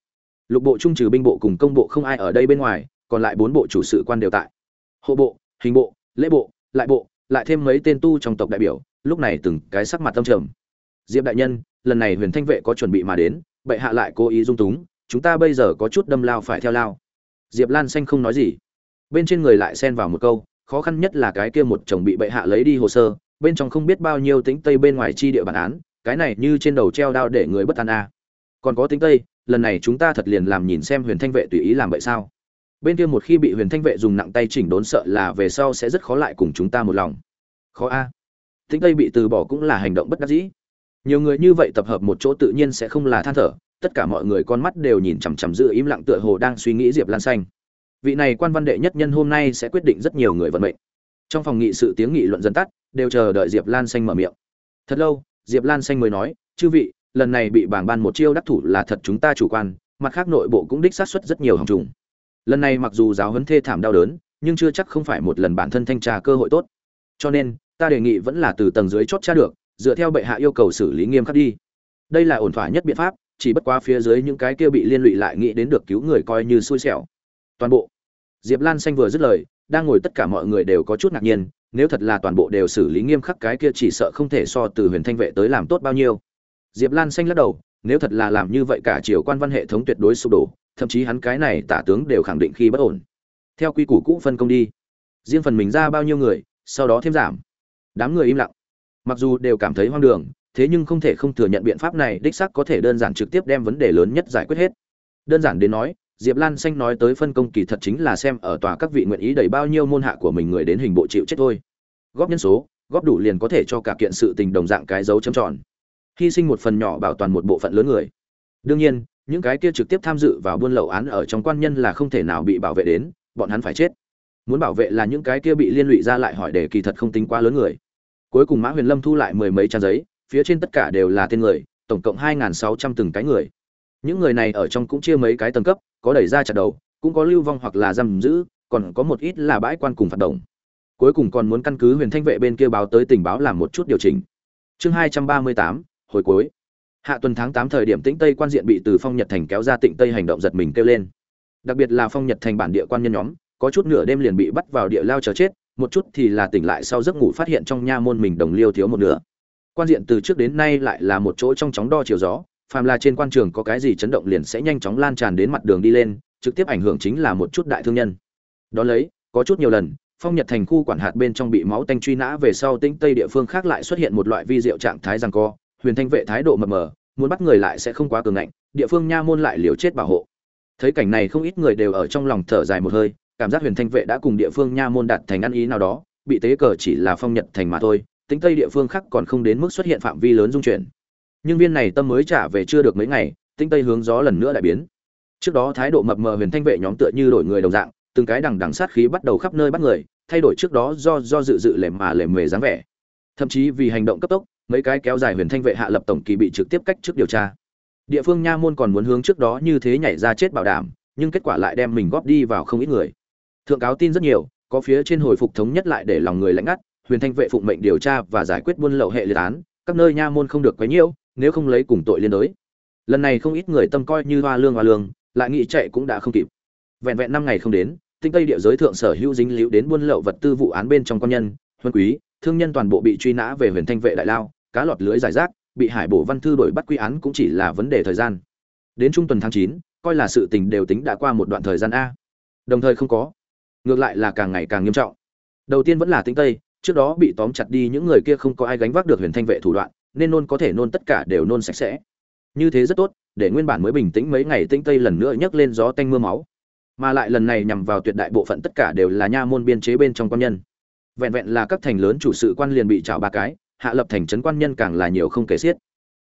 Lục bộ trung trừ binh bộ cùng công bộ không ai ở đây bên ngoài, còn lại bốn bộ chủ sự quan đều tại. Hộ bộ, hình bộ, lễ bộ, lại bộ, lại thêm mấy tên tu trong tộc đại biểu, lúc này từng cái sắc mặt tâm trầm. Diệp đại nhân, lần này huyền thanh vệ có chuẩn bị mà đến bệ hạ lại cố ý dung túng, chúng ta bây giờ có chút đâm lao phải theo lao. Diệp lan xanh không nói gì. Bên trên người lại xen vào một câu, khó khăn nhất là cái kia một chồng bị bệ hạ lấy đi hồ sơ, bên trong không biết bao nhiêu tính tây bên ngoài chi địa bản án, cái này như trên đầu treo đao để người bất an a. Còn có tính tây, lần này chúng ta thật liền làm nhìn xem huyền thanh vệ tùy ý làm vậy sao? Bên kia một khi bị huyền thanh vệ dùng nặng tay chỉnh đốn sợ là về sau sẽ rất khó lại cùng chúng ta một lòng. Khó a. Tính tây bị từ bỏ cũng là hành động bất đắc dĩ nhiều người như vậy tập hợp một chỗ tự nhiên sẽ không là than thở, tất cả mọi người con mắt đều nhìn chằm chằm giữ im lặng tựa hồ đang suy nghĩ diệp lan xanh. Vị này quan văn đệ nhất nhân hôm nay sẽ quyết định rất nhiều người vận mệnh. Trong phòng nghị sự tiếng nghị luận dân tắt, đều chờ đợi diệp lan xanh mở miệng. Thật lâu, diệp lan xanh mới nói, chư vị, lần này bị bảng ban một chiêu đắc thủ là thật chúng ta chủ quan, mặt khác nội bộ cũng đích sát xuất rất nhiều hòng trùng. Lần này mặc dù giáo huấn thê thảm đau đớn, nhưng chưa chắc không phải một lần bản thân thanh tra cơ hội tốt. Cho nên, ta đề nghị vẫn là từ tầng dưới chót tra được dựa theo bệ hạ yêu cầu xử lý nghiêm khắc đi. Đây là ổn thỏa nhất biện pháp, chỉ bất quá phía dưới những cái kia bị liên lụy lại nghĩ đến được cứu người coi như xui xẻo. Toàn bộ. Diệp lan xanh vừa dứt lời, đang ngồi tất cả mọi người đều có chút ngạc nhiên, nếu thật là toàn bộ đều xử lý nghiêm khắc cái kia chỉ sợ không thể so từ huyền thanh vệ tới làm tốt bao nhiêu. Diệp lan xanh lắc đầu, nếu thật là làm như vậy cả triều quan văn hệ thống tuyệt đối sụp đổ, thậm chí hắn cái này tả tướng đều khẳng định khi bất ổn. Theo quy củ cũ phân công đi. Riêng phần mình ra bao nhiêu người, sau đó thêm giảm. Đám người im lặng mặc dù đều cảm thấy hoang đường, thế nhưng không thể không thừa nhận biện pháp này đích xác có thể đơn giản trực tiếp đem vấn đề lớn nhất giải quyết hết. Đơn giản đến nói, diệp lan xanh nói tới phân công kỳ thật chính là xem ở tòa các vị nguyện ý đẩy bao nhiêu môn hạ của mình người đến hình bộ chịu chết thôi. Góp nhân số, góp đủ liền có thể cho cả kiện sự tình đồng dạng cái dấu chấm tròn. Hy sinh một phần nhỏ bảo toàn một bộ phận lớn người. Đương nhiên, những cái kia trực tiếp tham dự vào buôn lậu án ở trong quan nhân là không thể nào bị bảo vệ đến, bọn hắn phải chết. Muốn bảo vệ là những cái kia bị liên lụy ra lại hỏi để kỳ thật không tính quá lớn người cuối cùng mã huyền lâm thu lại mười mấy trang giấy, phía trên tất cả đều là tên người, tổng cộng hai sáu trăm từng cái người. Những người này ở trong cũng chia mấy cái tầng cấp, có đẩy ra chặt đầu, cũng có lưu vong hoặc là giam giữ, còn có một ít là bãi quan cùng phạt động. Cuối cùng còn muốn căn cứ huyền thanh vệ bên kia báo tới tình báo làm một chút điều chỉnh. Chương hai trăm ba mươi tám, hồi cuối. Hạ tuần tháng tám thời điểm tĩnh tây quan diện bị từ phong nhật thành kéo ra tịnh tây hành động giật mình kêu lên. Đặc biệt là phong nhật thành bản địa quan nhân nhóm, có chút nửa đêm liền bị bắt vào địa lao chờ chết một chút thì là tỉnh lại sau giấc ngủ phát hiện trong nha môn mình đồng liêu thiếu một nửa. Quan diện từ trước đến nay lại là một chỗ trong chóng đo chiều gió, phàm là trên quan trường có cái gì chấn động liền sẽ nhanh chóng lan tràn đến mặt đường đi lên, trực tiếp ảnh hưởng chính là một chút đại thương nhân. Đó lấy, có chút nhiều lần, phong nhật thành khu quản hạt bên trong bị máu tanh truy nã về sau tĩnh tây địa phương khác lại xuất hiện một loại vi diệu trạng thái rằng co, huyền thanh vệ thái độ mập mờ, muốn bắt người lại sẽ không quá cường ngạnh, địa phương nha môn lại liều chết bảo hộ. Thấy cảnh này không ít người đều ở trong lòng thở dài một hơi cảm giác huyền thanh vệ đã cùng địa phương nha môn đạt thành ăn ý nào đó, bị tế cờ chỉ là phong nhật thành mà thôi, tính tây địa phương khác còn không đến mức xuất hiện phạm vi lớn dung chuyển. Nhưng viên này tâm mới trả về chưa được mấy ngày tinh tây hướng gió lần nữa đại biến. Trước đó thái độ mập mờ huyền thanh vệ nhóm tựa như đổi người đồng dạng, từng cái đằng đằng sát khí bắt đầu khắp nơi bắt người, thay đổi trước đó do do dự dự lềm mà lềm mề dáng vẻ. Thậm chí vì hành động cấp tốc, mấy cái kéo dài huyền thanh vệ hạ lập tổng kỳ bị trực tiếp cách trước điều tra. Địa phương nha môn còn muốn hướng trước đó như thế nhảy ra chết bảo đảm, nhưng kết quả lại đem mình góp đi vào không ít người thượng cáo tin rất nhiều, có phía trên hồi phục thống nhất lại để lòng người lãnh ngắt, huyền thanh vệ phụng mệnh điều tra và giải quyết buôn lậu hệ liệt án, các nơi nha môn không được quấy nhiễu, nếu không lấy cùng tội liên đối lần này không ít người tâm coi như hoa lương hoa lương, lại nghĩ chạy cũng đã không kịp. Vẹn vẹn năm ngày không đến, tinh tây địa giới thượng sở hữu dính liễu đến buôn lậu vật tư vụ án bên trong quan nhân, huân quý, thương nhân toàn bộ bị truy nã về huyền thanh vệ đại lao, cá lọt lưới giải rác, bị hải bổ văn thư đổi bắt quy án cũng chỉ là vấn đề thời gian. Đến trung tuần tháng chín, coi là sự tình đều tính đã qua một đoạn thời gian a. Đồng thời không có ngược lại là càng ngày càng nghiêm trọng. Đầu tiên vẫn là tính tây, trước đó bị tóm chặt đi những người kia không có ai gánh vác được huyền thanh vệ thủ đoạn, nên nôn có thể nôn tất cả đều nôn sạch sẽ. Như thế rất tốt, để nguyên bản mới bình tĩnh mấy ngày tĩnh tây lần nữa nhấc lên gió tanh mưa máu. Mà lại lần này nhằm vào tuyệt đại bộ phận tất cả đều là nha môn biên chế bên trong quan nhân. Vẹn vẹn là các thành lớn chủ sự quan liền bị trảo ba cái, hạ lập thành trấn quan nhân càng là nhiều không kể xiết.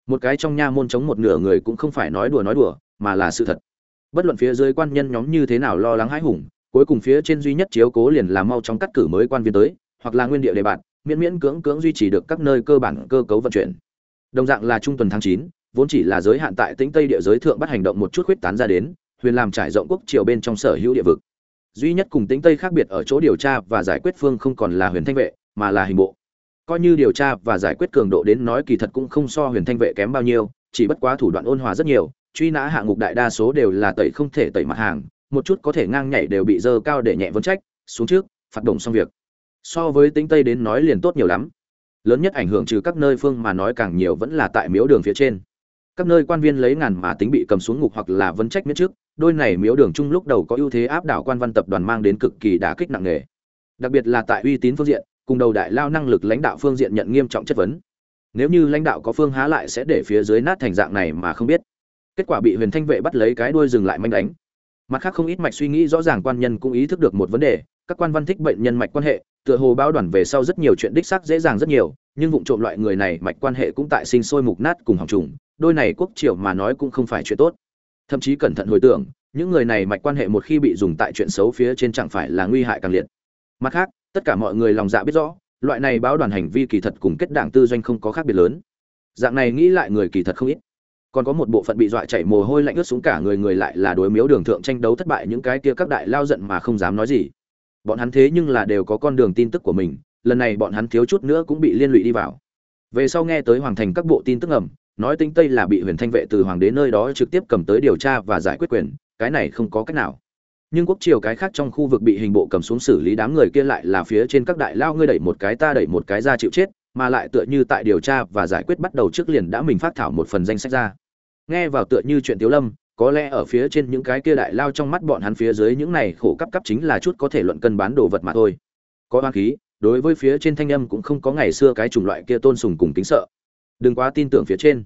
Một cái trong nha môn chống một nửa người cũng không phải nói đùa nói đùa, mà là sự thật. Bất luận phía dưới quan nhân nhóm như thế nào lo lắng hãi hùng cuối cùng phía trên duy nhất chiếu cố liền là mau chóng cắt cử mới quan viên tới, hoặc là nguyên địa đề bạt, miễn miễn cưỡng cưỡng duy trì được các nơi cơ bản cơ cấu vận chuyển. Đồng dạng là trung tuần tháng chín, vốn chỉ là giới hạn tại tĩnh tây địa giới thượng bắt hành động một chút khuyết tán ra đến, huyền làm trải rộng quốc triều bên trong sở hữu địa vực. Duy nhất cùng tĩnh tây khác biệt ở chỗ điều tra và giải quyết phương không còn là huyền thanh vệ, mà là hình bộ. Coi như điều tra và giải quyết cường độ đến nói kỳ thật cũng không so huyền thanh vệ kém bao nhiêu, chỉ bất quá thủ đoạn ôn hòa rất nhiều, truy nã hạng mục đại đa số đều là tẩy không thể tẩy mặt hàng một chút có thể ngang nhảy đều bị dơ cao để nhẹ vấn trách, xuống trước, phạt động xong việc. So với tính tây đến nói liền tốt nhiều lắm. Lớn nhất ảnh hưởng trừ các nơi phương mà nói càng nhiều vẫn là tại miếu đường phía trên. Các nơi quan viên lấy ngàn mà tính bị cầm xuống ngục hoặc là vấn trách miễn trước, đôi này miếu đường chung lúc đầu có ưu thế áp đảo quan văn tập đoàn mang đến cực kỳ đả kích nặng nề. Đặc biệt là tại uy tín phương diện, cùng đầu đại lao năng lực lãnh đạo phương diện nhận nghiêm trọng chất vấn. Nếu như lãnh đạo có phương há lại sẽ để phía dưới nát thành dạng này mà không biết. Kết quả bị huyền thanh vệ bắt lấy cái đuôi dừng lại manh đánh mặt khác không ít mạch suy nghĩ rõ ràng quan nhân cũng ý thức được một vấn đề, các quan văn thích bệnh nhân mạch quan hệ, tựa hồ báo đoàn về sau rất nhiều chuyện đích xác dễ dàng rất nhiều, nhưng vụ trộm loại người này mạch quan hệ cũng tại sinh sôi mục nát cùng hỏng trùng, đôi này quốc triều mà nói cũng không phải chuyện tốt. Thậm chí cẩn thận hồi tưởng, những người này mạch quan hệ một khi bị dùng tại chuyện xấu phía trên chẳng phải là nguy hại càng liệt. Mặt khác, tất cả mọi người lòng dạ biết rõ, loại này báo đoàn hành vi kỳ thật cùng kết đảng tư doanh không có khác biệt lớn. Dạng này nghĩ lại người kỳ thật không ít còn có một bộ phận bị dọa chảy mồ hôi lạnh ướt xuống cả người người lại là đối miếu đường thượng tranh đấu thất bại những cái kia các đại lao giận mà không dám nói gì. Bọn hắn thế nhưng là đều có con đường tin tức của mình, lần này bọn hắn thiếu chút nữa cũng bị liên lụy đi vào. Về sau nghe tới hoàng thành các bộ tin tức ẩm nói tinh tây là bị huyền thanh vệ từ hoàng đế nơi đó trực tiếp cầm tới điều tra và giải quyết quyền, cái này không có cách nào. Nhưng quốc triều cái khác trong khu vực bị hình bộ cầm xuống xử lý đám người kia lại là phía trên các đại lao ngươi đẩy một cái ta đẩy một cái ra chịu chết, mà lại tựa như tại điều tra và giải quyết bắt đầu trước liền đã mình phát thảo một phần danh sách ra nghe vào tựa như chuyện tiếu lâm, có lẽ ở phía trên những cái kia đại lao trong mắt bọn hắn phía dưới những này khổ cấp cấp chính là chút có thể luận cân bán đồ vật mà thôi. Có hoang khí, đối với phía trên thanh âm cũng không có ngày xưa cái chủng loại kia tôn sùng cùng kính sợ. Đừng quá tin tưởng phía trên.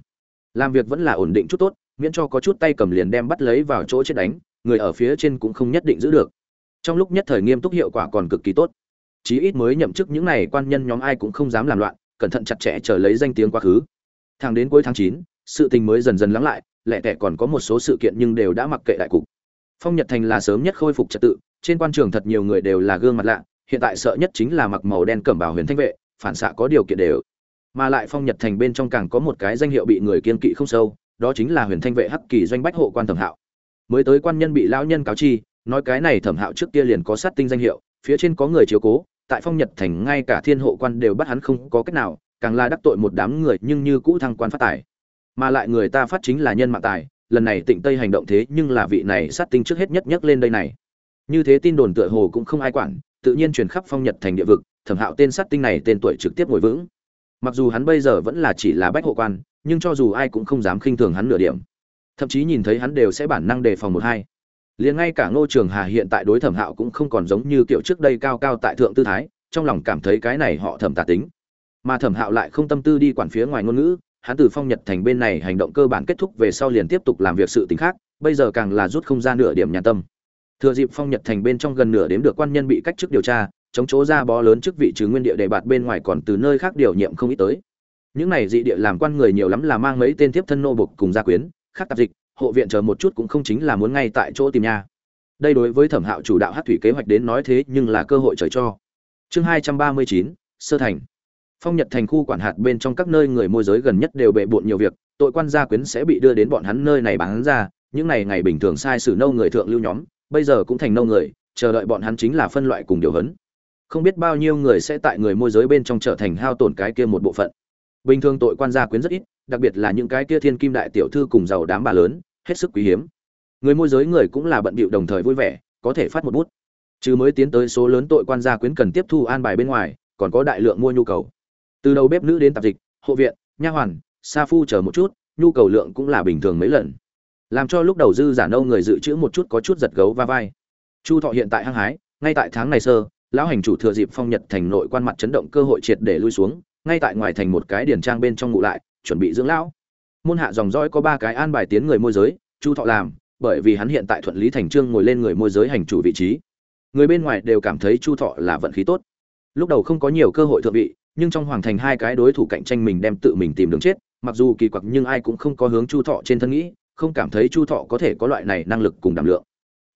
Làm việc vẫn là ổn định chút tốt, miễn cho có chút tay cầm liền đem bắt lấy vào chỗ chết đánh, người ở phía trên cũng không nhất định giữ được. Trong lúc nhất thời nghiêm túc hiệu quả còn cực kỳ tốt. Chí ít mới nhậm chức những này quan nhân nhóm ai cũng không dám làm loạn, cẩn thận chặt chẽ chờ lấy danh tiếng quá khứ. Thẳng đến cuối tháng chín sự tình mới dần dần lắng lại lẹ tẻ còn có một số sự kiện nhưng đều đã mặc kệ đại cục. Phong nhật thành là sớm nhất khôi phục trật tự, trên quan trường thật nhiều người đều là gương mặt lạ, hiện tại sợ nhất chính là mặc màu đen cẩm bào huyền thanh vệ, phản xạ có điều kiện đều. Mà lại phong nhật thành bên trong càng có một cái danh hiệu bị người kiên kỵ không sâu, đó chính là huyền thanh vệ hắc kỳ doanh bách hộ quan thẩm hạo. Mới tới quan nhân bị lão nhân cáo chi, nói cái này thẩm hạo trước kia liền có sát tinh danh hiệu, phía trên có người chiếu cố, tại phong nhật thành ngay cả thiên hộ quan đều bắt hắn không có cách nào, càng là đắc tội một đám người nhưng như cũ thăng quan phát tài mà lại người ta phát chính là nhân mạng tài, lần này tịnh tây hành động thế nhưng là vị này sát tinh trước hết nhất nhất lên đây này. Như thế tin đồn tựa hồ cũng không ai quản, tự nhiên truyền khắp phong nhật thành địa vực, thẩm hạo tên sát tinh này tên tuổi trực tiếp ngồi vững. Mặc dù hắn bây giờ vẫn là chỉ là bách hộ quan, nhưng cho dù ai cũng không dám khinh thường hắn nửa điểm. Thậm chí nhìn thấy hắn đều sẽ bản năng đề phòng một hai. Liền ngay cả ngô trường hà hiện tại đối thẩm hạo cũng không còn giống như kiểu trước đây cao cao tại thượng tư thái, trong lòng cảm thấy cái này họ thẩm tà tính. Mà thẩm hạo lại không tâm tư đi quản phía ngoài ngôn ngữ hắn từ phong nhật thành bên này hành động cơ bản kết thúc về sau liền tiếp tục làm việc sự t khác, bây giờ càng là rút không ra nửa điểm nhà tâm. Thừa dịp phong nhật thành bên trong gần nửa đếm được quan nhân bị cách chức điều tra, chống chỗ ra bó lớn chức vị trừ nguyên địa đề bạt bên ngoài còn từ nơi khác điều nhiệm không ít tới. Những này dị địa làm quan người nhiều lắm là mang mấy tên tiếp thân nô bục cùng gia quyến, khác tạp dịch, hộ viện chờ một chút cũng không chính là muốn ngay tại chỗ tìm nha đây đối với thẩm hạo chủ đạo hát thủy kế hoạch đến nói thế nhưng là cơ hội trời cho. Chương hai trăm ba mươi chín, sơ thành phong nhật thành khu quản hạt bên trong các nơi người môi giới gần nhất đều bệ bộn nhiều việc, tội quan gia quyến sẽ bị đưa đến bọn hắn nơi này bán ra, những này ngày bình thường sai sử nâu người thượng lưu nhóm, bây giờ cũng thành nâu người, chờ đợi bọn hắn chính là phân loại cùng điều hấn. Không biết bao nhiêu người sẽ tại người môi giới bên trong trở thành hao tổn cái kia một bộ phận. Bình thường tội quan gia quyến rất ít, đặc biệt là những cái kia thiên kim đại tiểu thư cùng giàu đám bà lớn, hết sức quý hiếm. Người môi giới người cũng là bận bịu đồng thời vui vẻ, có thể phát một bút. Chứ mới tiến tới số lớn tội quan gia quyến cần tiếp thu an bài bên ngoài, còn có đại lượng mua nhu cầu từ đầu bếp nữ đến tạp dịch, hộ viện, nha hoàn, sa phu chờ một chút, nhu cầu lượng cũng là bình thường mấy lần. Làm cho lúc đầu dư giả nâu người dự trữ một chút có chút giật gấu va vai. Chu thọ hiện tại hăng hái, ngay tại tháng này sơ, lão hành chủ thừa dịp phong nhật thành nội quan mặt chấn động cơ hội triệt để lui xuống, ngay tại ngoài thành một cái điển trang bên trong ngụ lại, chuẩn bị dưỡng lão. Môn hạ dòng dõi có ba cái an bài tiến người môi giới, chu thọ làm, bởi vì hắn hiện tại thuận lý thành trương ngồi lên người môi giới hành chủ vị trí. Người bên ngoài đều cảm thấy chu thọ là vận khí tốt. Lúc đầu không có nhiều cơ hội thượng vị nhưng trong hoàng thành hai cái đối thủ cạnh tranh mình đem tự mình tìm đường chết, mặc dù kỳ quặc nhưng ai cũng không có hướng chu thọ trên thân nghĩ, không cảm thấy chu thọ có thể có loại này năng lực cùng đảm lượng.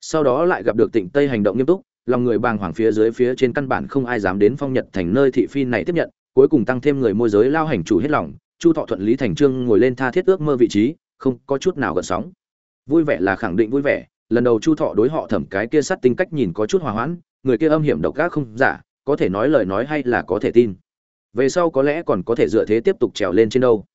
Sau đó lại gặp được tịnh tây hành động nghiêm túc, lòng người bàng hoàng phía dưới phía trên căn bản không ai dám đến phong nhật thành nơi thị phi này tiếp nhận, cuối cùng tăng thêm người môi giới lao hành chủ hết lòng, chu thọ thuận lý thành trương ngồi lên tha thiết ước mơ vị trí, không có chút nào gợn sóng. Vui vẻ là khẳng định vui vẻ, lần đầu chu thọ đối họ thẩm cái kia sắt tinh cách nhìn có chút hòa hoãn, người kia âm hiểm độc ác không giả, có thể nói lời nói hay là có thể tin về sau có lẽ còn có thể dựa thế tiếp tục trèo lên trên đâu.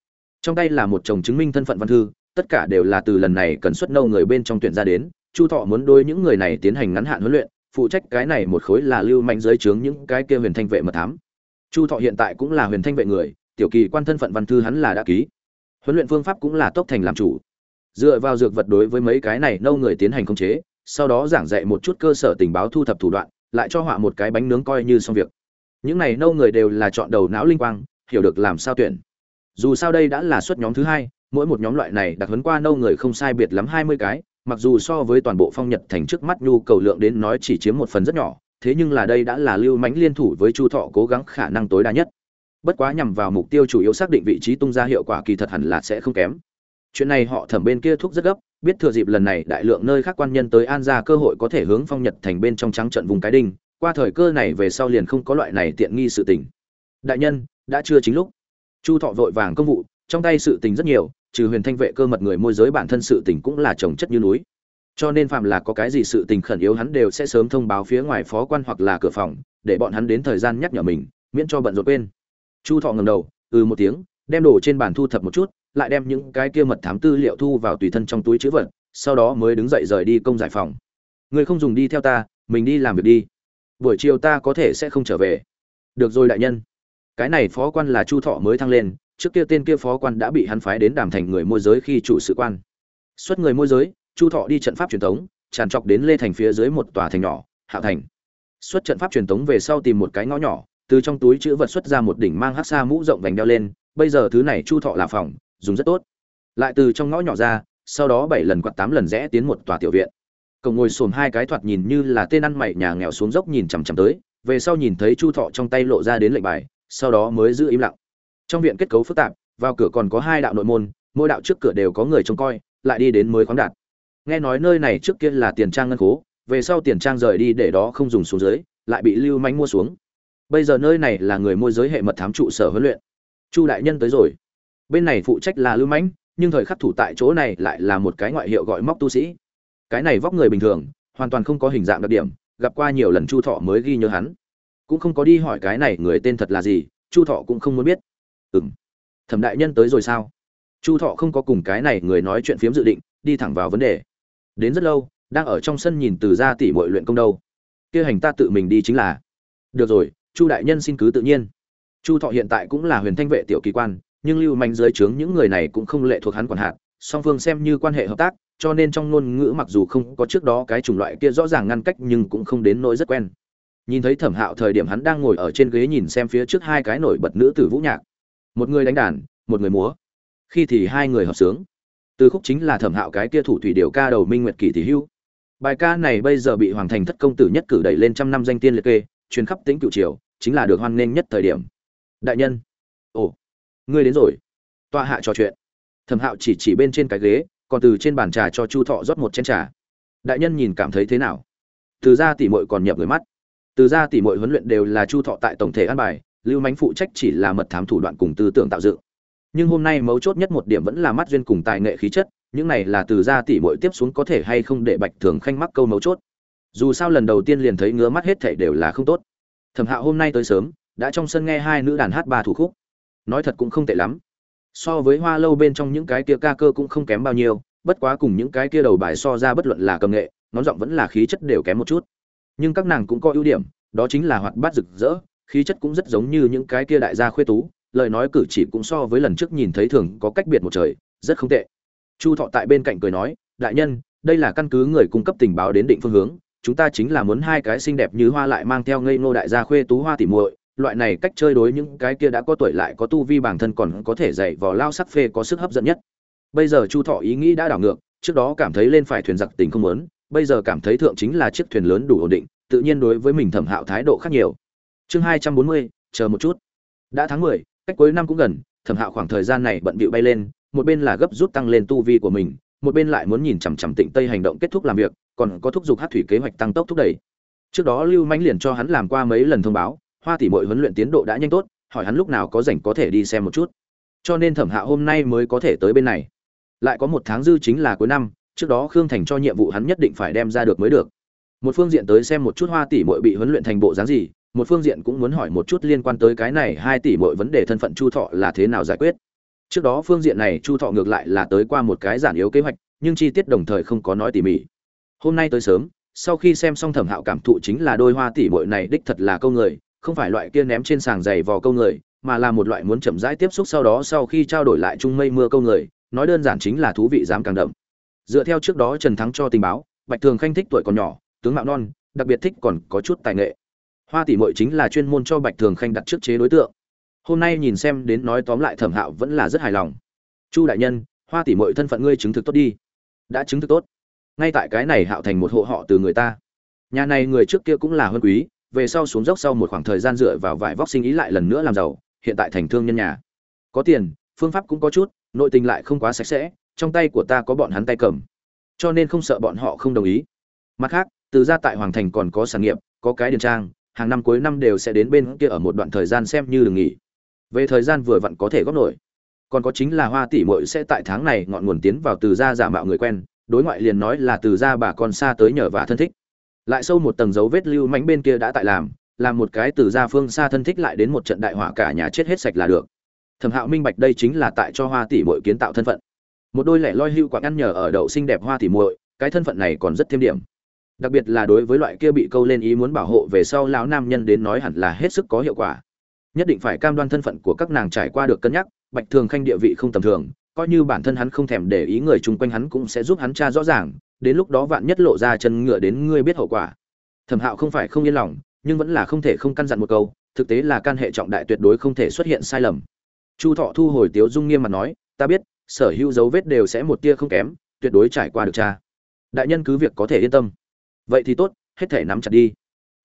Trong tay là một chồng chứng minh thân phận văn thư, tất cả đều là từ lần này cần xuất nâu người bên trong tuyển ra đến. Chu thọ muốn đôi những người này tiến hành ngắn hạn huấn luyện, phụ trách cái này một khối là lưu mạnh giới trướng những cái kia huyền thanh vệ mật thám. Chu thọ hiện tại cũng là huyền thanh vệ người, tiểu kỳ quan thân phận văn thư hắn là đã ký. Huấn luyện phương pháp cũng là tốc thành làm chủ. Dựa vào dược vật đối với mấy cái này nâu người tiến hành khống chế, sau đó giảng dạy một chút cơ sở tình báo thu thập thủ đoạn, lại cho họa một cái bánh nướng coi như xong việc những này nâu người đều là chọn đầu não linh quang, hiểu được làm sao tuyển. Dù sao đây đã là suất nhóm thứ hai, mỗi một nhóm loại này đặc huấn qua nâu người không sai biệt lắm hai mươi cái, mặc dù so với toàn bộ phong nhật thành trước mắt nhu cầu lượng đến nói chỉ chiếm một phần rất nhỏ, thế nhưng là đây đã là lưu mãnh liên thủ với chu thọ cố gắng khả năng tối đa nhất. Bất quá nhằm vào mục tiêu chủ yếu xác định vị trí tung ra hiệu quả kỳ thật hẳn là sẽ không kém. Chuyện này họ thẩm bên kia thúc rất gấp, biết thừa dịp lần này đại lượng nơi khác quan nhân tới an ra cơ hội có thể hướng phong nhật thành bên trong trắng trận vùng cái đinh qua thời cơ này về sau liền không có loại này tiện nghi sự tình. Đại nhân, đã chưa chính lúc. Chu thọ vội vàng công vụ, trong tay sự tình rất nhiều, trừ huyền thanh vệ cơ mật người môi giới bản thân sự tình cũng là trồng chất như núi. Cho nên phạm là có cái gì sự tình khẩn yếu hắn đều sẽ sớm thông báo phía ngoài phó quan hoặc là cửa phòng, để bọn hắn đến thời gian nhắc nhở mình, miễn cho bận rộn quên. Chu thọ ngầm đầu ừ một tiếng, đem đồ trên bàn thu thập một chút, lại đem những cái kia mật thám tư liệu thu vào tùy thân trong túi chữ vật, sau đó mới đứng dậy rời đi công giải phòng. Người không dùng đi theo ta, mình đi làm việc đi buổi chiều ta có thể sẽ không trở về. Được rồi đại nhân. Cái này phó quan là chu thọ mới thăng lên, trước kia tên kia phó quan đã bị hắn phái đến đàm thành người môi giới khi chủ sự quan. Xuất người môi giới, chu thọ đi trận pháp truyền thống, tràn trọc đến lê thành phía dưới một tòa thành nhỏ hạ thành. Xuất trận pháp truyền thống về sau tìm một cái ngõ nhỏ, từ trong túi chữ vật xuất ra một đỉnh mang hát xa mũ rộng vành đeo lên, bây giờ thứ này chu thọ là phòng, dùng rất tốt. Lại từ trong ngõ nhỏ ra, sau đó bảy lần quạt tám lần rẽ tiến một tòa tiểu viện cổng ngồi xổm hai cái thoạt nhìn như là tên ăn mày nhà nghèo xuống dốc nhìn chằm chằm tới, về sau nhìn thấy chu thọ trong tay lộ ra đến lệnh bài, sau đó mới giữ im lặng. Trong viện kết cấu phức tạp, vào cửa còn có hai đạo nội môn, mỗi đạo trước cửa đều có người trông coi, lại đi đến mới khoáng đạt. Nghe nói nơi này trước kia là tiền trang ngân khố, về sau tiền trang rời đi để đó không dùng xuống dưới, lại bị lưu manh mua xuống. Bây giờ nơi này là người môi giới hệ mật thám trụ sở huấn luyện. Chu đại nhân tới rồi. Bên này phụ trách là lưu mãnh nhưng thời khắc thủ tại chỗ này lại là một cái ngoại hiệu gọi móc tu sĩ cái này vóc người bình thường, hoàn toàn không có hình dạng đặc điểm, gặp qua nhiều lần chu thọ mới ghi nhớ hắn. Cũng không có đi hỏi cái này người tên thật là gì, chu thọ cũng không muốn biết. Ừ m thẩm đại nhân tới rồi sao? Chu thọ không có cùng cái này người nói chuyện phiếm dự định, đi thẳng vào vấn đề. Đến rất lâu, đang ở trong sân nhìn từ ra tỉ mội luyện công đâu. Kia hành ta tự mình đi chính là. Được rồi, chu đại nhân xin cứ tự nhiên. Chu thọ hiện tại cũng là huyền thanh vệ tiểu kỳ quan, nhưng lưu manh dưới trướng những người này cũng không lệ thuộc hắn quản hạt, song phương xem như quan hệ hợp tác cho nên trong ngôn ngữ mặc dù không có trước đó cái chủng loại kia rõ ràng ngăn cách nhưng cũng không đến nỗi rất quen. Nhìn thấy thẩm hạo thời điểm hắn đang ngồi ở trên ghế nhìn xem phía trước hai cái nổi bật nữ tử vũ nhạc. Một người đánh đàn, một người múa. Khi thì hai người hợp sướng. Từ khúc chính là thẩm hạo cái kia thủ thủy điều ca đầu minh nguyệt Kỳ tỷ hưu. Bài ca này bây giờ bị hoàng thành thất công tử nhất cử đẩy lên trăm năm danh tiên liệt kê chuyến khắp tính cựu triều, chính là được hoan nghênh nhất thời điểm. Đại nhân. Ồ, ngươi đến rồi. Tọa hạ trò chuyện. Thẩm hạo chỉ chỉ bên trên cái ghế còn từ trên bàn trà cho chu thọ rót một chén trà. Đại nhân nhìn cảm thấy thế nào? Từ ra tỉ mội còn nhập người mắt. Từ ra tỉ mội huấn luyện đều là chu thọ tại tổng thể an bài, lưu mánh phụ trách chỉ là mật thám thủ đoạn cùng tư tưởng tạo dựng. Nhưng hôm nay mấu chốt nhất một điểm vẫn là mắt duyên cùng tài nghệ khí chất, những này là từ ra tỉ mội tiếp xuống có thể hay không để bạch thường khanh mắc câu mấu chốt. Dù sao lần đầu tiên liền thấy ngứa mắt hết thảy đều là không tốt. Thẩm hạo hôm nay tới sớm, đã trong sân nghe hai nữ đàn hát ba thủ khúc. Nói thật cũng không tệ lắm so với hoa lâu bên trong những cái kia ca cơ cũng không kém bao nhiêu, bất quá cùng những cái kia đầu bài so ra bất luận là cầm nghệ ngón giọng vẫn là khí chất đều kém một chút. Nhưng các nàng cũng có ưu điểm, đó chính là hoạt bát rực rỡ, khí chất cũng rất giống như những cái kia đại gia khuê tú, lời nói cử chỉ cũng so với lần trước nhìn thấy thường có cách biệt một trời, rất không tệ. Chu thọ tại bên cạnh cười nói, đại nhân, đây là căn cứ người cung cấp tình báo đến định phương hướng, chúng ta chính là muốn hai cái xinh đẹp như hoa lại mang theo ngây ngô đại gia khuê tú hoa tỉ muội loại này cách chơi đối những cái kia đã có tuổi lại có tu vi bản thân còn có thể dạy vò lao sắc phê có sức hấp dẫn nhất. Bây giờ chu thọ ý nghĩ đã đảo ngược, trước đó cảm thấy lên phải thuyền giặc tình không muốn, bây giờ cảm thấy thượng chính là chiếc thuyền lớn đủ ổn định, tự nhiên đối với mình thẩm hạo thái độ khác nhiều. Chương hai trăm bốn mươi, chờ một chút. Đã tháng mười, cách cuối năm cũng gần, thẩm hạo khoảng thời gian này bận bịu bay lên, một bên là gấp rút tăng lên tu vi của mình, một bên lại muốn nhìn chằm chằm tịnh tây hành động kết thúc làm việc, còn có thúc giục hát thủy kế hoạch tăng tốc thúc đẩy. Trước đó lưu mãnh liền cho hắn làm qua mấy lần thông báo hoa tỷ mội huấn luyện tiến độ đã nhanh tốt, hỏi hắn lúc nào có rảnh có thể đi xem một chút. Cho nên thẩm hạo hôm nay mới có thể tới bên này. Lại có một tháng dư chính là cuối năm, trước đó khương thành cho nhiệm vụ hắn nhất định phải đem ra được mới được. Một phương diện tới xem một chút hoa tỷ mội bị huấn luyện thành bộ dáng gì, một phương diện cũng muốn hỏi một chút liên quan tới cái này hai tỷ mội vấn đề thân phận chu thọ là thế nào giải quyết. Trước đó phương diện này chu thọ ngược lại là tới qua một cái giản yếu kế hoạch, nhưng chi tiết đồng thời không có nói tỉ mỉ. Hôm nay tới sớm, sau khi xem xong thẩm hạo cảm thụ chính là đôi hoa tỷ mội này đích thật là câu người không phải loại kia ném trên sàng giày vò câu người, mà là một loại muốn chậm rãi tiếp xúc sau đó sau khi trao đổi lại chung mây mưa câu người, nói đơn giản chính là thú vị dám càng đậm. Dựa theo trước đó trần thắng cho tình báo, bạch thường khanh thích tuổi còn nhỏ, tướng mạo non, đặc biệt thích còn có chút tài nghệ. Hoa tỷ mội chính là chuyên môn cho bạch thường khanh đặt trước chế đối tượng. Hôm nay nhìn xem đến nói tóm lại thẩm hạo vẫn là rất hài lòng. Chu đại nhân, hoa tỷ mội thân phận ngươi chứng thực tốt đi. Đã chứng thực tốt. Ngay tại cái này hạo thành một hộ họ từ người ta. Nhà này người trước kia cũng là huân quý về sau xuống dốc sau một khoảng thời gian dựa vào vải vóc sinh ý lại lần nữa làm giàu, hiện tại thành thương nhân nhà. Có tiền, phương pháp cũng có chút, nội tình lại không quá sạch sẽ, trong tay của ta có bọn hắn tay cầm. Cho nên không sợ bọn họ không đồng ý. Mặt khác, từ ra tại hoàng thành còn có sản nghiệp, có cái điền trang, hàng năm cuối năm đều sẽ đến bên kia ở một đoạn thời gian xem như đừng nghỉ. Về thời gian vừa vặn có thể góp nổi. Còn có chính là hoa tỷ muội sẽ tại tháng này ngọn nguồn tiến vào từ gia giả mạo người quen, đối ngoại liền nói là từ gia bà con xa tới nhờ và thân thích lại sâu một tầng dấu vết lưu mánh bên kia đã tại làm làm một cái từ gia phương xa thân thích lại đến một trận đại hỏa cả nhà chết hết sạch là được. Thẩm hạo minh bạch đây chính là tại cho hoa tỷ Mội kiến tạo thân phận. Một đôi lẻ loi hưu quạng ăn nhờ ở đậu xinh đẹp hoa tỷ muội, cái thân phận này còn rất thêm điểm. Đặc biệt là đối với loại kia bị câu lên ý muốn bảo hộ về sau lão nam nhân đến nói hẳn là hết sức có hiệu quả. Nhất định phải cam đoan thân phận của các nàng trải qua được cân nhắc, bạch thường khanh địa vị không tầm thường, coi như bản thân hắn không thèm để ý người chung quanh hắn cũng sẽ giúp hắn tra rõ ràng đến lúc đó vạn nhất lộ ra chân ngựa đến ngươi biết hậu quả. Thẩm hạo không phải không yên lòng, nhưng vẫn là không thể không căn dặn một câu, thực tế là can hệ trọng đại tuyệt đối không thể xuất hiện sai lầm. Chu thọ thu hồi tiếu dung nghiêm mặt nói, ta biết, sở hữu dấu vết đều sẽ một tia không kém, tuyệt đối trải qua được cha. Đại nhân cứ việc có thể yên tâm. Vậy thì tốt, hết thể nắm chặt đi.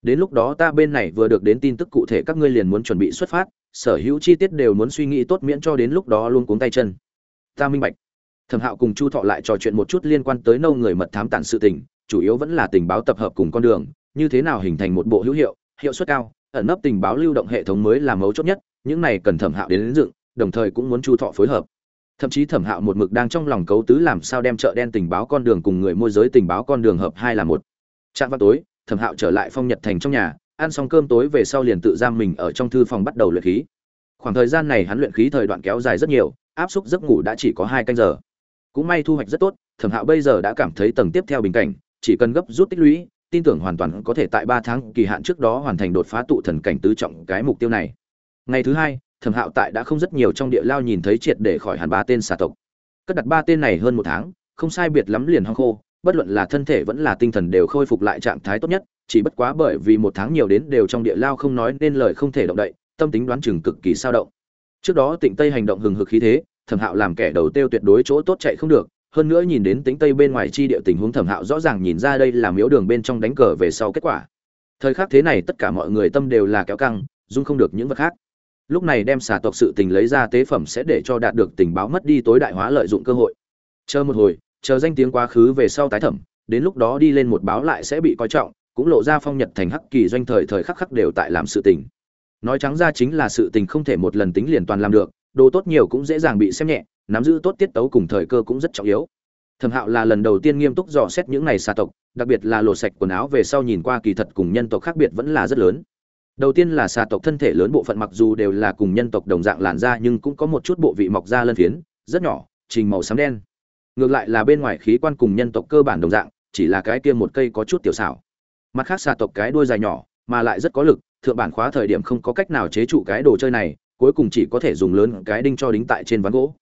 Đến lúc đó ta bên này vừa được đến tin tức cụ thể các ngươi liền muốn chuẩn bị xuất phát, sở hữu chi tiết đều muốn suy nghĩ tốt miễn cho đến lúc đó luôn cuống tay chân. Ta minh bạch thẩm hạo cùng chu thọ lại trò chuyện một chút liên quan tới nâu người mật thám tản sự tình chủ yếu vẫn là tình báo tập hợp cùng con đường như thế nào hình thành một bộ hữu hiệu hiệu suất cao ẩn nấp tình báo lưu động hệ thống mới là mấu chốt nhất những này cần thẩm hạo đến, lĩnh dựng đồng thời cũng muốn chu thọ phối hợp. Thậm chí thẩm hạo một mực đang trong lòng cấu tứ làm sao đem chợ đen tình báo con đường cùng người môi giới tình báo con đường hợp hai là một. Trạm vào tối thẩm hạo trở lại phong nhật thành trong nhà ăn xong cơm tối về sau liền tự giam mình ở trong thư phòng bắt đầu luyện khí. Khoảng thời gian này hắn luyện khí thời đoạn kéo dài rất nhiều áp suất giấc ngủ đã chỉ có hai canh giờ cũng may thu hoạch rất tốt, thẩm hạo bây giờ đã cảm thấy tầng tiếp theo bình cảnh, chỉ cần gấp rút tích lũy, tin tưởng hoàn toàn có thể tại ba tháng kỳ hạn trước đó hoàn thành đột phá tụ thần cảnh tứ trọng cái mục tiêu này. Ngày thứ hai, thẩm hạo tại đã không rất nhiều trong địa lao nhìn thấy triệt để khỏi hẳn ba tên xà tộc. Cất đặt ba tên này hơn một tháng, không sai biệt lắm liền hoang khô, bất luận là thân thể vẫn là tinh thần đều khôi phục lại trạng thái tốt nhất, chỉ bất quá bởi vì một tháng nhiều đến đều trong địa lao không nói nên lời không thể động đậy, tâm tính đoán chừng cực kỳ sao động. Trước đó tịnh tây hành động hừng hực khí thế thẩm hạo làm kẻ đầu tiêu tuyệt đối chỗ tốt chạy không được, hơn nữa nhìn đến tính tây bên ngoài chi địa tình huống thẩm hạo rõ ràng nhìn ra đây là miếu đường bên trong đánh cờ về sau kết quả. Thời khắc thế này tất cả mọi người tâm đều là kéo căng, dung không được những vật khác. Lúc này đem xà tộc sự tình lấy ra tế phẩm sẽ để cho đạt được tình báo mất đi tối đại hóa lợi dụng cơ hội. Chờ một hồi, chờ danh tiếng quá khứ về sau tái thẩm, đến lúc đó đi lên một báo lại sẽ bị coi trọng, cũng lộ ra phong nhật thành hắc kỳ doanh thời thời khắc khắc đều tại làm sự tình. Nói trắng ra chính là sự tình không thể một lần tính liền toàn làm được đồ tốt nhiều cũng dễ dàng bị xem nhẹ, nắm giữ tốt tiết tấu cùng thời cơ cũng rất trọng yếu. Thẩm hạo là lần đầu tiên nghiêm túc dò xét những này xà tộc, đặc biệt là lột sạch quần áo về sau nhìn qua kỳ thật cùng nhân tộc khác biệt vẫn là rất lớn. Đầu tiên là xà tộc thân thể lớn bộ phận mặc dù đều là cùng nhân tộc đồng dạng làn da nhưng cũng có một chút bộ vị mọc da lân phiến, rất nhỏ, trình màu xám đen. Ngược lại là bên ngoài khí quan cùng nhân tộc cơ bản đồng dạng, chỉ là cái kia một cây có chút tiểu xảo. Mặt khác xà tộc cái đuôi dài nhỏ, mà lại rất có lực, thượng bản khóa thời điểm không có cách nào chế trụ cái đồ chơi này cuối cùng chỉ có thể dùng lớn cái đinh cho đính tại trên ván gỗ.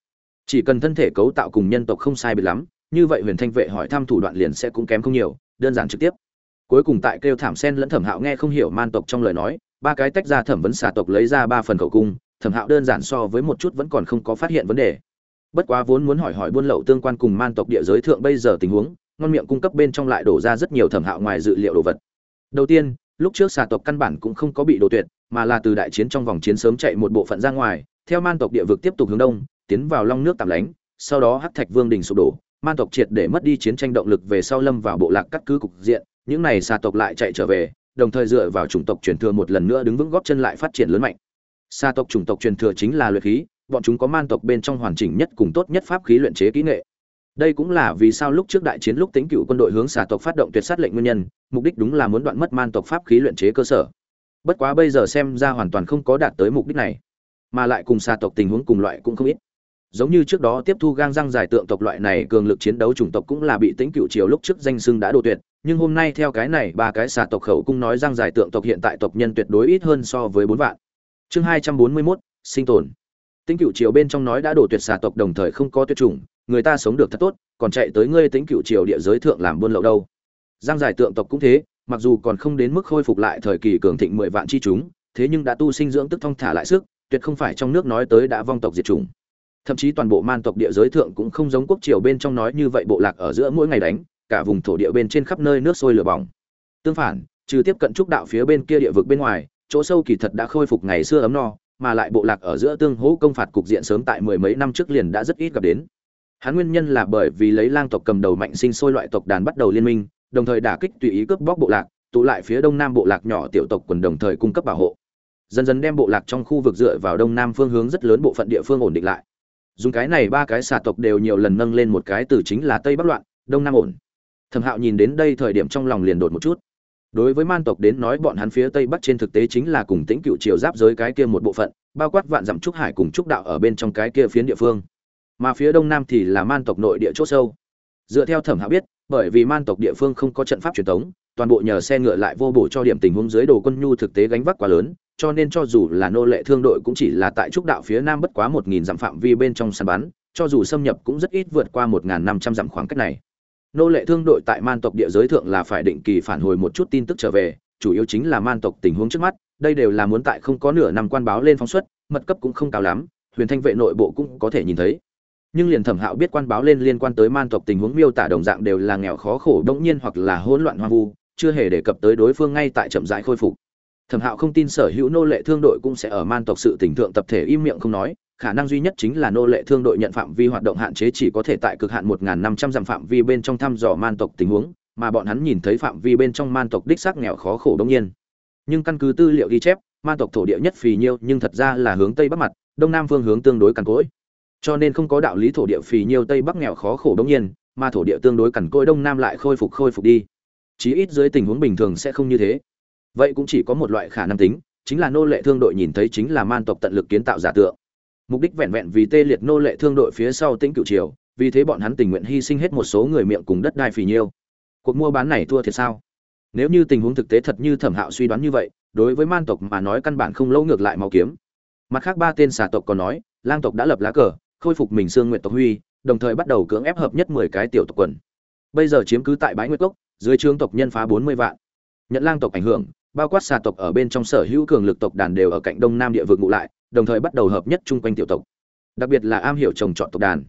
Chỉ cần thân thể cấu tạo cùng nhân tộc không sai biệt lắm, như vậy huyền thanh vệ hỏi thăm thủ đoạn liền sẽ cũng kém không nhiều, đơn giản trực tiếp. Cuối cùng tại kêu thảm sen lẫn thẩm hạo nghe không hiểu man tộc trong lời nói, ba cái tách ra thẩm vấn xà tộc lấy ra ba phần khẩu cung, thẩm hạo đơn giản so với một chút vẫn còn không có phát hiện vấn đề. Bất quá vốn muốn hỏi hỏi buôn lậu tương quan cùng man tộc địa giới thượng bây giờ tình huống, ngon miệng cung cấp bên trong lại đổ ra rất nhiều thẩm hạo ngoài dự liệu đồ vật. Đầu tiên, lúc trước xà tộc căn bản cũng không có bị đổ tuyệt mà là từ đại chiến trong vòng chiến sớm chạy một bộ phận ra ngoài, theo man tộc địa vực tiếp tục hướng đông, tiến vào long nước tạm lánh, sau đó hắc thạch vương đình sụp đổ, man tộc triệt để mất đi chiến tranh động lực về sau lâm vào bộ lạc cắt cứ cục diện, những này xà tộc lại chạy trở về, đồng thời dựa vào chủng tộc truyền thừa một lần nữa đứng vững góp chân lại phát triển lớn mạnh. Xà tộc chủng tộc truyền thừa chính là luyện khí, bọn chúng có man tộc bên trong hoàn chỉnh nhất cùng tốt nhất pháp khí luyện chế kỹ nghệ. Đây cũng là vì sao lúc trước đại chiến lúc tính cựu quân đội hướng xà tộc phát động tuyệt sát lệnh nguyên nhân, mục đích đúng là muốn đoạn mất man tộc pháp khí luyện chế cơ sở bất quá bây giờ xem ra hoàn toàn không có đạt tới mục đích này, mà lại cùng xa tộc tình huống cùng loại cũng không ít. Giống như trước đó tiếp thu gang răng giải tượng tộc loại này cường lực chiến đấu chủng tộc cũng là bị tính cựu triều lúc trước danh xưng đã đổ tuyệt, nhưng hôm nay theo cái này, ba cái xà tộc khẩu cung nói răng giải tượng tộc hiện tại tộc nhân tuyệt đối ít hơn so với bốn vạn. Chương hai trăm bốn mươi mốt, sinh tồn. Tính cựu triều bên trong nói đã đổ tuyệt xà tộc đồng thời không có tuyệt chủng, người ta sống được thật tốt, còn chạy tới ngươi tính cựu triều địa giới thượng làm buôn lậu đâu. Giang giải tượng tộc cũng thế mặc dù còn không đến mức khôi phục lại thời kỳ cường thịnh mười vạn chi chúng, thế nhưng đã tu sinh dưỡng tức thong thả lại sức, tuyệt không phải trong nước nói tới đã vong tộc diệt chủng. Thậm chí toàn bộ man tộc địa giới thượng cũng không giống quốc triều bên trong nói như vậy bộ lạc ở giữa mỗi ngày đánh, cả vùng thổ địa bên trên khắp nơi nước sôi lửa bỏng. Tương phản, trừ tiếp cận trúc đạo phía bên kia địa vực bên ngoài, chỗ sâu kỳ thật đã khôi phục ngày xưa ấm no, mà lại bộ lạc ở giữa tương hỗ công phạt cục diện sớm tại mười mấy năm trước liền đã rất ít gặp đến. Hắn nguyên nhân là bởi vì lấy lang tộc cầm đầu mạnh sinh sôi loại tộc đàn bắt đầu liên minh đồng thời đả kích tùy ý cướp bóc bộ lạc, tụ lại phía đông nam bộ lạc nhỏ tiểu tộc quần đồng thời cung cấp bảo hộ. Dần dần đem bộ lạc trong khu vực dựa vào đông nam phương hướng rất lớn bộ phận địa phương ổn định lại. Dùng cái này ba cái xà tộc đều nhiều lần nâng lên một cái từ chính là tây bắc loạn, đông nam ổn. Thẩm hạo nhìn đến đây thời điểm trong lòng liền đột một chút. Đối với man tộc đến nói bọn hắn phía tây bắc trên thực tế chính là cùng tĩnh cựu triều giáp giới cái kia một bộ phận, bao quát vạn dặm trúc hải cùng trúc đạo ở bên trong cái kia phiến địa phương. Mà phía đông nam thì là man tộc nội địa chỗ sâu. Dựa theo thẩm hạo biết bởi vì man tộc địa phương không có trận pháp truyền thống, toàn bộ nhờ xe ngựa lại vô bổ cho điểm tình huống dưới đồ quân nhu thực tế gánh vác quá lớn, cho nên cho dù là nô lệ thương đội cũng chỉ là tại trúc đạo phía nam bất quá một nghìn dặm phạm vi bên trong săn bắn, cho dù xâm nhập cũng rất ít vượt qua một nghìn năm trăm dặm khoảng cách này. Nô lệ thương đội tại man tộc địa giới thượng là phải định kỳ phản hồi một chút tin tức trở về, chủ yếu chính là man tộc tình huống trước mắt, đây đều là muốn tại không có nửa năm quan báo lên phóng xuất, mật cấp cũng không cao lắm, huyền thanh vệ nội bộ cũng có thể nhìn thấy nhưng liền thẩm hạo biết quan báo lên liên quan tới man tộc tình huống miêu tả đồng dạng đều là nghèo khó khổ đống nhiên hoặc là hỗn loạn hoang vu, chưa hề đề cập tới đối phương ngay tại chậm rãi khôi phục. Thẩm hạo không tin sở hữu nô lệ thương đội cũng sẽ ở man tộc sự tỉnh thượng tập thể im miệng không nói, khả năng duy nhất chính là nô lệ thương đội nhận phạm vi hoạt động hạn chế chỉ có thể tại cực hạn một năm trăm dặm phạm vi bên trong thăm dò man tộc tình huống, mà bọn hắn nhìn thấy phạm vi bên trong man tộc đích xác nghèo khó khổ đông nhiên. Nhưng căn cứ tư liệu ghi chép, man tộc thổ địa nhất phì nhiêu nhưng thật ra là hướng tây bắc mặt, đông nam phương hướng tương đối cằn cỗi cho nên không có đạo lý thổ địa phì nhiêu tây bắc nghèo khó khổ đông nhiên, mà thổ địa tương đối cằn cỗi đông nam lại khôi phục khôi phục đi. Chí ít dưới tình huống bình thường sẽ không như thế. Vậy cũng chỉ có một loại khả năng tính, chính là nô lệ thương đội nhìn thấy chính là man tộc tận lực kiến tạo giả tượng. Mục đích vẹn vẹn vì tê liệt nô lệ thương đội phía sau tĩnh cựu triều, vì thế bọn hắn tình nguyện hy sinh hết một số người miệng cùng đất đai phì nhiêu. Cuộc mua bán này thua thiệt sao? Nếu như tình huống thực tế thật như thẩm hạo suy đoán như vậy, đối với man tộc mà nói căn bản không lâu ngược lại màu kiếm. Mặt khác ba tên xà tộc còn nói, lang tộc đã lập lá cờ khôi phục mình xương nguyện tộc huy, đồng thời bắt đầu cưỡng ép hợp nhất mười cái tiểu tộc quần. Bây giờ chiếm cứ tại bãi nguyệt cốc, dưới trướng tộc nhân phá bốn mươi vạn. Nhận lang tộc ảnh hưởng, bao quát xà tộc ở bên trong sở hữu cường lực tộc đàn đều ở cạnh đông nam địa vực ngụ lại, đồng thời bắt đầu hợp nhất chung quanh tiểu tộc. Đặc biệt là am hiểu trồng trọt tộc đàn.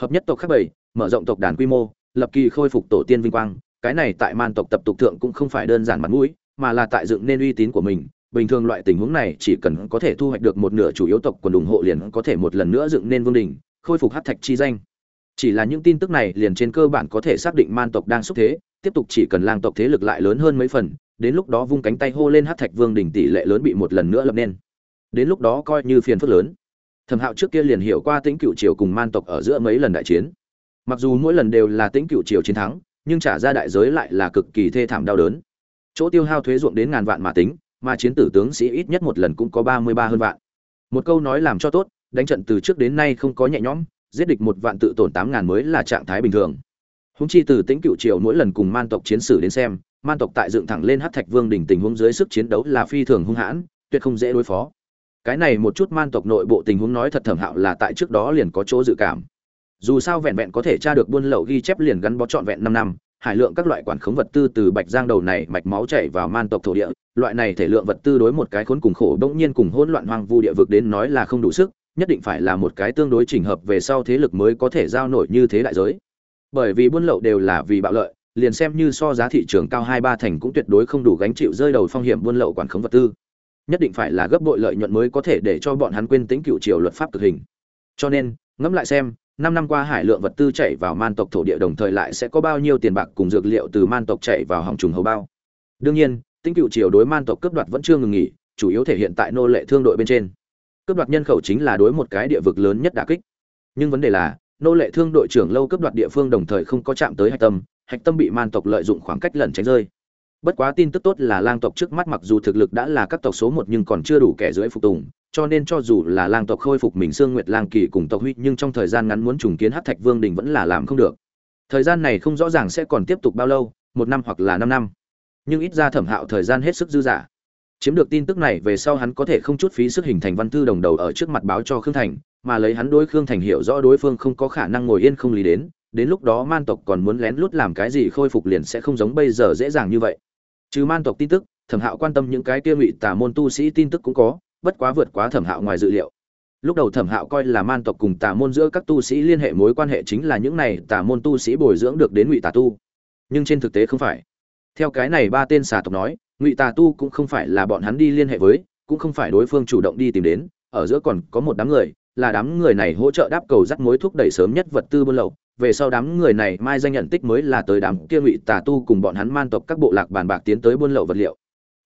Hợp nhất tộc khác bảy, mở rộng tộc đàn quy mô, lập kỳ khôi phục tổ tiên vinh quang, cái này tại man tộc tập tục thượng cũng không phải đơn giản mặt mũi, mà là tại dựng nên uy tín của mình bình thường loại tình huống này chỉ cần có thể thu hoạch được một nửa chủ yếu tộc quần ủng hộ liền có thể một lần nữa dựng nên vương đình, khôi phục hát thạch chi danh. Chỉ là những tin tức này liền trên cơ bản có thể xác định man tộc đang xúc thế, tiếp tục chỉ cần lang tộc thế lực lại lớn hơn mấy phần, đến lúc đó vung cánh tay hô lên hát thạch vương đỉnh tỷ lệ lớn bị một lần nữa lập nên. Đến lúc đó coi như phiền phức lớn. Thẩm hạo trước kia liền hiểu qua tính cựu triều cùng man tộc ở giữa mấy lần đại chiến. Mặc dù mỗi lần đều là tính cựu triều chiến thắng, nhưng trả ra đại giới lại là cực kỳ thê thảm đau đớn. Chỗ tiêu hao thuế ruộng đến ngàn vạn mà tính mà chiến tử tướng sĩ ít nhất một lần cũng có ba mươi ba hơn vạn. Một câu nói làm cho tốt, đánh trận từ trước đến nay không có nhẹ nhõm, giết địch một vạn tự tổn tám ngàn mới là trạng thái bình thường. Húng chi từ tĩnh cựu triều mỗi lần cùng man tộc chiến sử đến xem, man tộc tại dựng thẳng lên hắc thạch vương đỉnh tình huống dưới sức chiến đấu là phi thường hung hãn, tuyệt không dễ đối phó. Cái này một chút man tộc nội bộ tình huống nói thật thẩm hạo là tại trước đó liền có chỗ dự cảm. Dù sao vẹn vẹn có thể tra được buôn lậu ghi chép liền gắn bó trọn vẹn năm năm hải lượng các loại quản khống vật tư từ bạch giang đầu này mạch máu chảy vào man tộc thổ địa. Loại này thể lượng vật tư đối một cái khốn cùng khổ, bỗng nhiên cùng hỗn loạn hoang vu địa vực đến nói là không đủ sức, nhất định phải là một cái tương đối chỉnh hợp về sau thế lực mới có thể giao nổi như thế đại giới. Bởi vì buôn lậu đều là vì bạo lợi, liền xem như so giá thị trường cao hai ba thành cũng tuyệt đối không đủ gánh chịu rơi đầu phong hiểm buôn lậu quản khống vật tư. Nhất định phải là gấp bội lợi nhuận mới có thể để cho bọn hắn quên tính cựu triều luật pháp cực hình. Cho nên, ngẫm lại xem năm năm qua hải lượng vật tư chảy vào man tộc thổ địa đồng thời lại sẽ có bao nhiêu tiền bạc cùng dược liệu từ man tộc chảy vào hỏng trùng hầu bao. Đương nhiên tính cựu triều đối man tộc cướp đoạt vẫn chưa ngừng nghỉ, chủ yếu thể hiện tại nô lệ thương đội bên trên. Cướp đoạt nhân khẩu chính là đối một cái địa vực lớn nhất đả kích. Nhưng vấn đề là, nô lệ thương đội trưởng lâu cướp đoạt địa phương đồng thời không có chạm tới hạch tâm hạch tâm bị man tộc lợi dụng khoảng cách lẩn tránh rơi bất quá tin tức tốt là lang tộc trước mắt mặc dù thực lực đã là các tộc số một nhưng còn chưa đủ kẻ dưới phục tùng, cho nên cho dù là lang tộc khôi phục mình xương nguyệt lang kỳ cùng tộc huy, nhưng trong thời gian ngắn muốn trùng kiến hát thạch vương đình vẫn là làm không được. Thời gian này không rõ ràng sẽ còn tiếp tục bao lâu, một năm hoặc là năm năm. Nhưng ít ra thẩm hạo thời gian hết sức dư dả. Chiếm được tin tức này về sau hắn có thể không chút phí sức hình thành văn thư đồng đầu ở trước mặt báo cho khương thành, mà lấy hắn đối khương thành hiểu rõ đối phương không có khả năng ngồi yên không lý đến đến lúc đó man tộc còn muốn lén lút làm cái gì khôi phục liền sẽ không giống bây giờ dễ dàng như vậy. Trừ man tộc tin tức, thẩm hạo quan tâm những cái kia ngụy tả môn tu sĩ tin tức cũng có, bất quá vượt quá thẩm hạo ngoài dự liệu. Lúc đầu thẩm hạo coi là man tộc cùng tà môn giữa các tu sĩ liên hệ mối quan hệ chính là những này tà môn tu sĩ bồi dưỡng được đến ngụy tà tu. Nhưng trên thực tế không phải. Theo cái này ba tên xà tộc nói, ngụy tà tu cũng không phải là bọn hắn đi liên hệ với, cũng không phải đối phương chủ động đi tìm đến, ở giữa còn có một đám người, là đám người này hỗ trợ đáp cầu dắt mối thúc đẩy sớm nhất vật tư buôn lậu về sau đám người này mai danh nhận tích mới là tới đám kia ngụy tà tu cùng bọn hắn man tộc các bộ lạc bàn bạc tiến tới buôn lậu vật liệu.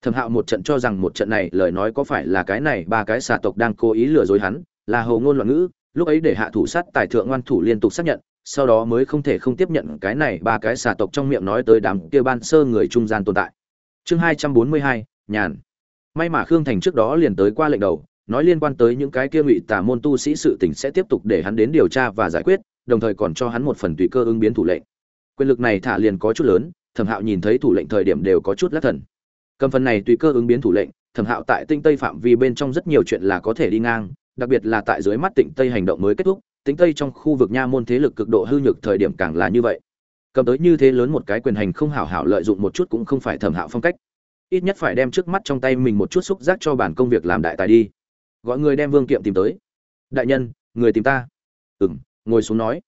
Thẩm hạo một trận cho rằng một trận này lời nói có phải là cái này ba cái xà tộc đang cố ý lừa dối hắn, là hầu ngôn loạn ngữ, lúc ấy để hạ thủ sát tài thượng ngoan thủ liên tục xác nhận, sau đó mới không thể không tiếp nhận cái này ba cái xà tộc trong miệng nói tới đám kia ban sơ người trung gian tồn tại. Chương hai trăm bốn mươi hai, nhàn. May mà khương thành trước đó liền tới qua lệnh đầu, nói liên quan tới những cái kia ngụy tà môn tu sĩ sự tình sẽ tiếp tục để hắn đến điều tra và giải quyết đồng thời còn cho hắn một phần tùy cơ ứng biến thủ lệnh. Quyền lực này thả liền có chút lớn, thẩm hạo nhìn thấy thủ lệnh thời điểm đều có chút lắc thần. Cầm phần này tùy cơ ứng biến thủ lệnh, thẩm hạo tại tinh tây phạm vi bên trong rất nhiều chuyện là có thể đi ngang, đặc biệt là tại dưới mắt tịnh tây hành động mới kết thúc tính tây trong khu vực nha môn thế lực cực độ hư nhược thời điểm càng là như vậy. Cầm tới như thế lớn một cái quyền hành không hảo hảo lợi dụng một chút cũng không phải thẩm hạo phong cách. Ít nhất phải đem trước mắt trong tay mình một chút xúc giác cho bản công việc làm đại tài đi. Gọi người đem vương kiệm tìm tới. Đại nhân, người tìm ta. Ừ m ngồi xuống nói.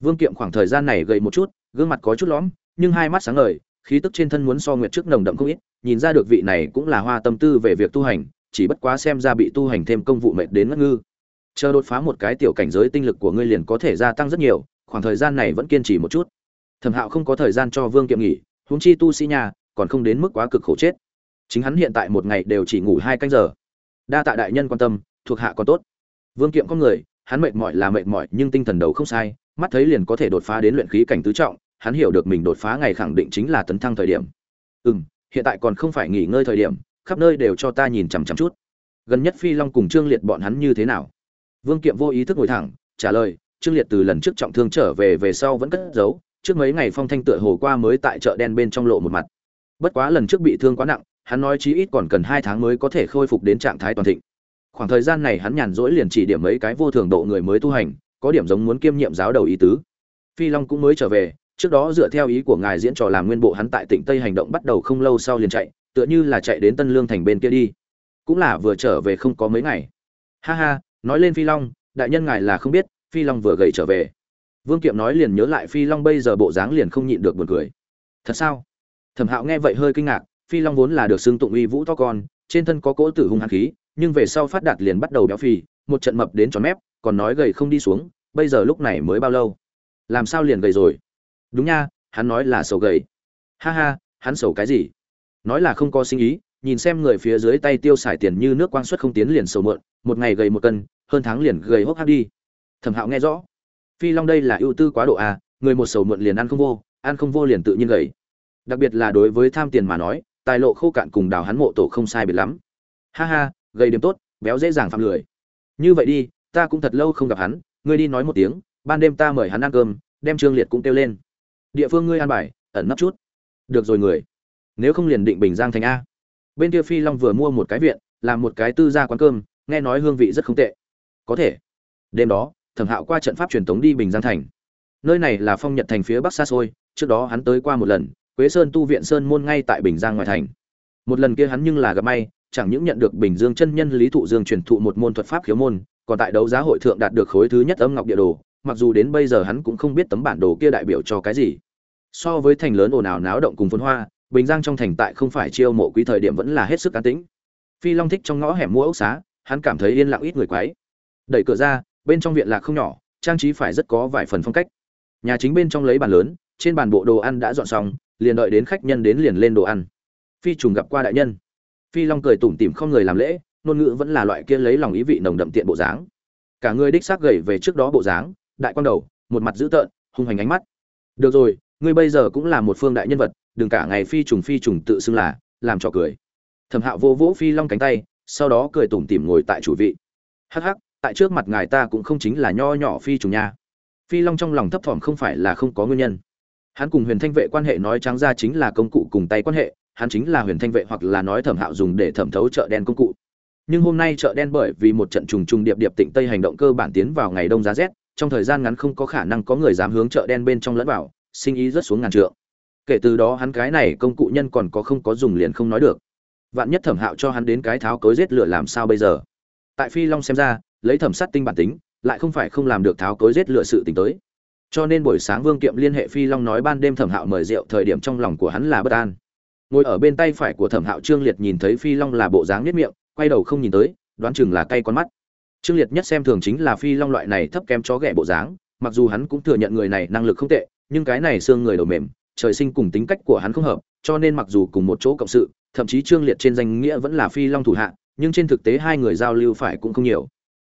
Vương kiệm khoảng thời gian này gầy một chút, gương mặt có chút lõm, nhưng hai mắt sáng ngời, khí tức trên thân muốn so nguyệt trước nồng đậm không ít, nhìn ra được vị này cũng là hoa tâm tư về việc tu hành, chỉ bất quá xem ra bị tu hành thêm công vụ mệt đến ngất ngư. Chờ đột phá một cái tiểu cảnh giới tinh lực của ngươi liền có thể gia tăng rất nhiều, khoảng thời gian này vẫn kiên trì một chút. Thẩm hạo không có thời gian cho vương kiệm nghỉ, huống chi tu sĩ nhà, còn không đến mức quá cực khổ chết. Chính hắn hiện tại một ngày đều chỉ ngủ hai canh giờ. Đa tạ đại nhân quan tâm, thuộc hạ còn tốt. Vương kiệm có người hắn mệt mỏi là mệt mỏi nhưng tinh thần đầu không sai, mắt thấy liền có thể đột phá đến luyện khí cảnh tứ trọng, hắn hiểu được mình đột phá ngày khẳng định chính là tấn thăng thời điểm. Ừ m hiện tại còn không phải nghỉ ngơi thời điểm, khắp nơi đều cho ta nhìn chằm chằm chút. Gần nhất phi long cùng trương liệt bọn hắn như thế nào? Vương kiệm vô ý thức ngồi thẳng, trả lời, trương liệt từ lần trước trọng thương trở về về sau vẫn cất giấu, trước mấy ngày phong thanh tựa hồ qua mới tại chợ đen bên trong lộ một mặt. Bất quá lần trước bị thương quá nặng, hắn nói chí ít còn cần hai tháng mới có thể khôi phục đến trạng thái toàn thịnh khoảng thời gian này hắn nhàn rỗi liền chỉ điểm mấy cái vô thường độ người mới tu hành, có điểm giống muốn kiêm nhiệm giáo đầu ý tứ. Phi long cũng mới trở về, trước đó dựa theo ý của ngài diễn trò làm nguyên bộ hắn tại tỉnh tây hành động bắt đầu không lâu sau liền chạy, tựa như là chạy đến tân lương thành bên kia đi. Cũng là vừa trở về không có mấy ngày. Ha ha, nói lên phi long, đại nhân ngài là không biết, phi long vừa gầy trở về. Vương kiệm nói liền nhớ lại phi long bây giờ bộ dáng liền không nhịn được buồn cười. Thật sao? Thẩm hạo nghe vậy hơi kinh ngạc, phi long vốn là được xưng tụng uy vũ to con, trên thân có cỗ tử hung hán khí nhưng về sau phát đạt liền bắt đầu béo phì, một trận mập đến tròn mép, còn nói gầy không đi xuống, bây giờ lúc này mới bao lâu? Làm sao liền gầy rồi? Đúng nha, hắn nói là sầu gầy. Ha ha, hắn sầu cái gì? Nói là không có sinh ý, nhìn xem người phía dưới tay tiêu xài tiền như nước quang suất không tiến liền sầu mượn, một ngày gầy một cân, hơn tháng liền gầy hốc hác đi. Thẩm hạo nghe rõ. Phi long đây là ưu tư quá độ à người một sầu mượn liền ăn không vô, ăn không vô liền tự nhiên gầy. Đặc biệt là đối với tham tiền mà nói, tài lộ khô cạn cùng đào hắn mộ tổ không sai biệt lắm. Ha ha gây điểm tốt, béo dễ dàng phạm lười. Như vậy đi, ta cũng thật lâu không gặp hắn, ngươi đi nói một tiếng, ban đêm ta mời hắn ăn cơm, đem trương liệt cũng kêu lên. Địa phương ngươi ăn bài, ẩn nấp chút. Được rồi người. Nếu không liền định bình giang thành a. Bên kia phi long vừa mua một cái viện, làm một cái tư gia quán cơm, nghe nói hương vị rất không tệ. Có thể. Đêm đó, thẩm hạo qua trận pháp truyền thống đi bình giang thành. Nơi này là phong nhật thành phía bắc xa xôi, trước đó hắn tới qua một lần, quế sơn tu viện sơn môn ngay tại bình giang ngoài thành. Một lần kia hắn nhưng là gặp may chẳng những nhận được bình dương chân nhân lý thụ dương truyền thụ một môn thuật pháp khiếu môn, còn tại đấu giá hội thượng đạt được khối thứ nhất âm ngọc địa đồ, mặc dù đến bây giờ hắn cũng không biết tấm bản đồ kia đại biểu cho cái gì. So với thành lớn ồn ào náo động cùng phồn hoa, bình giang trong thành tại không phải chiêu mộ quý thời điểm vẫn là hết sức an tĩnh. Phi long thích trong ngõ hẻm mua ốc xá, hắn cảm thấy yên lặng ít người quái đẩy cửa ra, bên trong viện lạc không nhỏ, trang trí phải rất có vài phần phong cách. Nhà chính bên trong lấy bàn lớn, trên bàn bộ đồ ăn đã dọn xong, liền đợi đến khách nhân đến liền lên đồ ăn. Phi trùng gặp qua đại nhân phi long cười tủm tỉm không người làm lễ, ngôn ngữ vẫn là loại kia lấy lòng ý vị nồng đậm tiện bộ dáng. Cả người đích xác gầy về trước đó bộ dáng, đại quan đầu, một mặt dữ tợn, hung hành ánh mắt. Được rồi, ngươi bây giờ cũng là một phương đại nhân vật, đừng cả ngày phi trùng phi trùng tự xưng là, làm trò cười. Thẩm hạo vô vỗ phi long cánh tay, sau đó cười tủm tỉm ngồi tại chủ vị. Hắc hắc, tại trước mặt ngài ta cũng không chính là nho nhỏ phi trùng nha. Phi long trong lòng thấp thỏm không phải là không có nguyên nhân. Hắn cùng huyền thanh vệ quan hệ nói trắng ra chính là công cụ cùng tay quan hệ hắn chính là huyền thanh vệ hoặc là nói thẩm hạo dùng để thẩm thấu chợ đen công cụ. Nhưng hôm nay chợ đen bởi vì một trận trùng trùng điệp điệp tịnh tây hành động cơ bản tiến vào ngày đông giá rét, trong thời gian ngắn không có khả năng có người dám hướng chợ đen bên trong lẫn vào, sinh ý rất xuống ngàn trượng. Kể từ đó hắn cái này công cụ nhân còn có không có dùng liền không nói được. Vạn nhất thẩm hạo cho hắn đến cái tháo cối giết lửa làm sao bây giờ? Tại phi long xem ra, lấy thẩm sát tinh bản tính, lại không phải không làm được tháo cối giết lửa sự tình tới. Cho nên buổi sáng vương kiệm liên hệ phi long nói ban đêm thẩm hạo mời rượu, thời điểm trong lòng của hắn là bất an ngồi ở bên tay phải của thẩm hạo trương liệt nhìn thấy phi long là bộ dáng nếp miệng, quay đầu không nhìn tới, đoán chừng là cay con mắt. Trương liệt nhất xem thường chính là phi long loại này thấp kém chó ghẻ bộ dáng, mặc dù hắn cũng thừa nhận người này năng lực không tệ, nhưng cái này xương người đầu mềm, trời sinh cùng tính cách của hắn không hợp, cho nên mặc dù cùng một chỗ cộng sự, thậm chí trương liệt trên danh nghĩa vẫn là phi long thủ hạ, nhưng trên thực tế hai người giao lưu phải cũng không nhiều.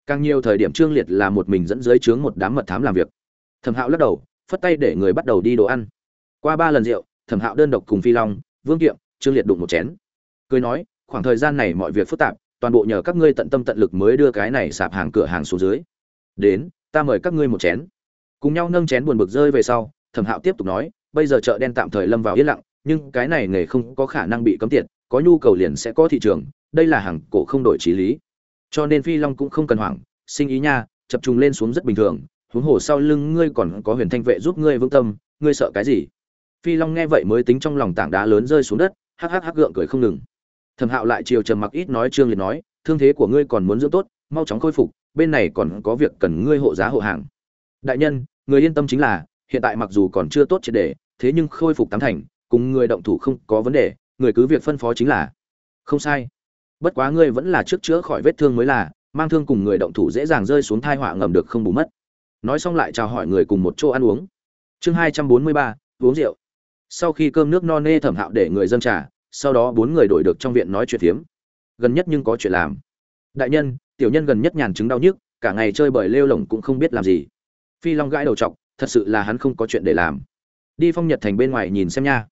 Càng nhiều thời điểm trương liệt là một mình dẫn dưới trướng một đám mật thám làm việc. Thẩm hạo lắc đầu, phất tay để người bắt đầu đi đồ ăn. Qua ba lần rượu, thẩm hạo đơn độc cùng phi long vương kiệm, trương liệt đụng một chén. Cười nói, khoảng thời gian này mọi việc phức tạp, toàn bộ nhờ các ngươi tận tâm tận lực mới đưa cái này sạp hàng cửa hàng xuống dưới. Đến, ta mời các ngươi một chén. Cùng nhau nâng chén buồn bực rơi về sau, thẩm hạo tiếp tục nói, bây giờ chợ đen tạm thời lâm vào yên lặng, nhưng cái này nghề không có khả năng bị cấm tiệt, có nhu cầu liền sẽ có thị trường, đây là hàng cổ không đổi trí lý. Cho nên phi long cũng không cần hoảng, sinh ý nha, chập trùng lên xuống rất bình thường, huống hồ sau lưng ngươi còn có huyền thanh vệ giúp ngươi vững tâm, ngươi sợ cái gì? Phi long nghe vậy mới tính trong lòng tảng đá lớn rơi xuống đất, hắc hắc hắc gượng cười không ngừng. Thẩm hạo lại chiều trầm mặc ít nói trương liệt nói, thương thế của ngươi còn muốn dưỡng tốt, mau chóng khôi phục, bên này còn có việc cần ngươi hộ giá hộ hàng. Đại nhân, người yên tâm chính là, hiện tại mặc dù còn chưa tốt triệt đề thế nhưng khôi phục tám thành, cùng người động thủ không có vấn đề, người cứ việc phân phó chính là. Không sai. Bất quá ngươi vẫn là trước chữa khỏi vết thương mới là, mang thương cùng người động thủ dễ dàng rơi xuống thai họa ngầm được không bù mất. Nói xong lại chào hỏi người cùng một chỗ ăn uống. Chương hai trăm bốn mươi ba, uống rượu sau khi cơm nước no nê thẩm hạo để người dân trả, sau đó bốn người đổi được trong viện nói chuyện phiếm. Gần nhất nhưng có chuyện làm. Đại nhân tiểu nhân gần nhất nhàn chứng đau nhức cả ngày chơi bời lêu lỏng cũng không biết làm gì. Phi long gãi đầu t thật sự là hắn không có chuyện để làm. Đi phong nhật thành bên ngoài nhìn xem nha.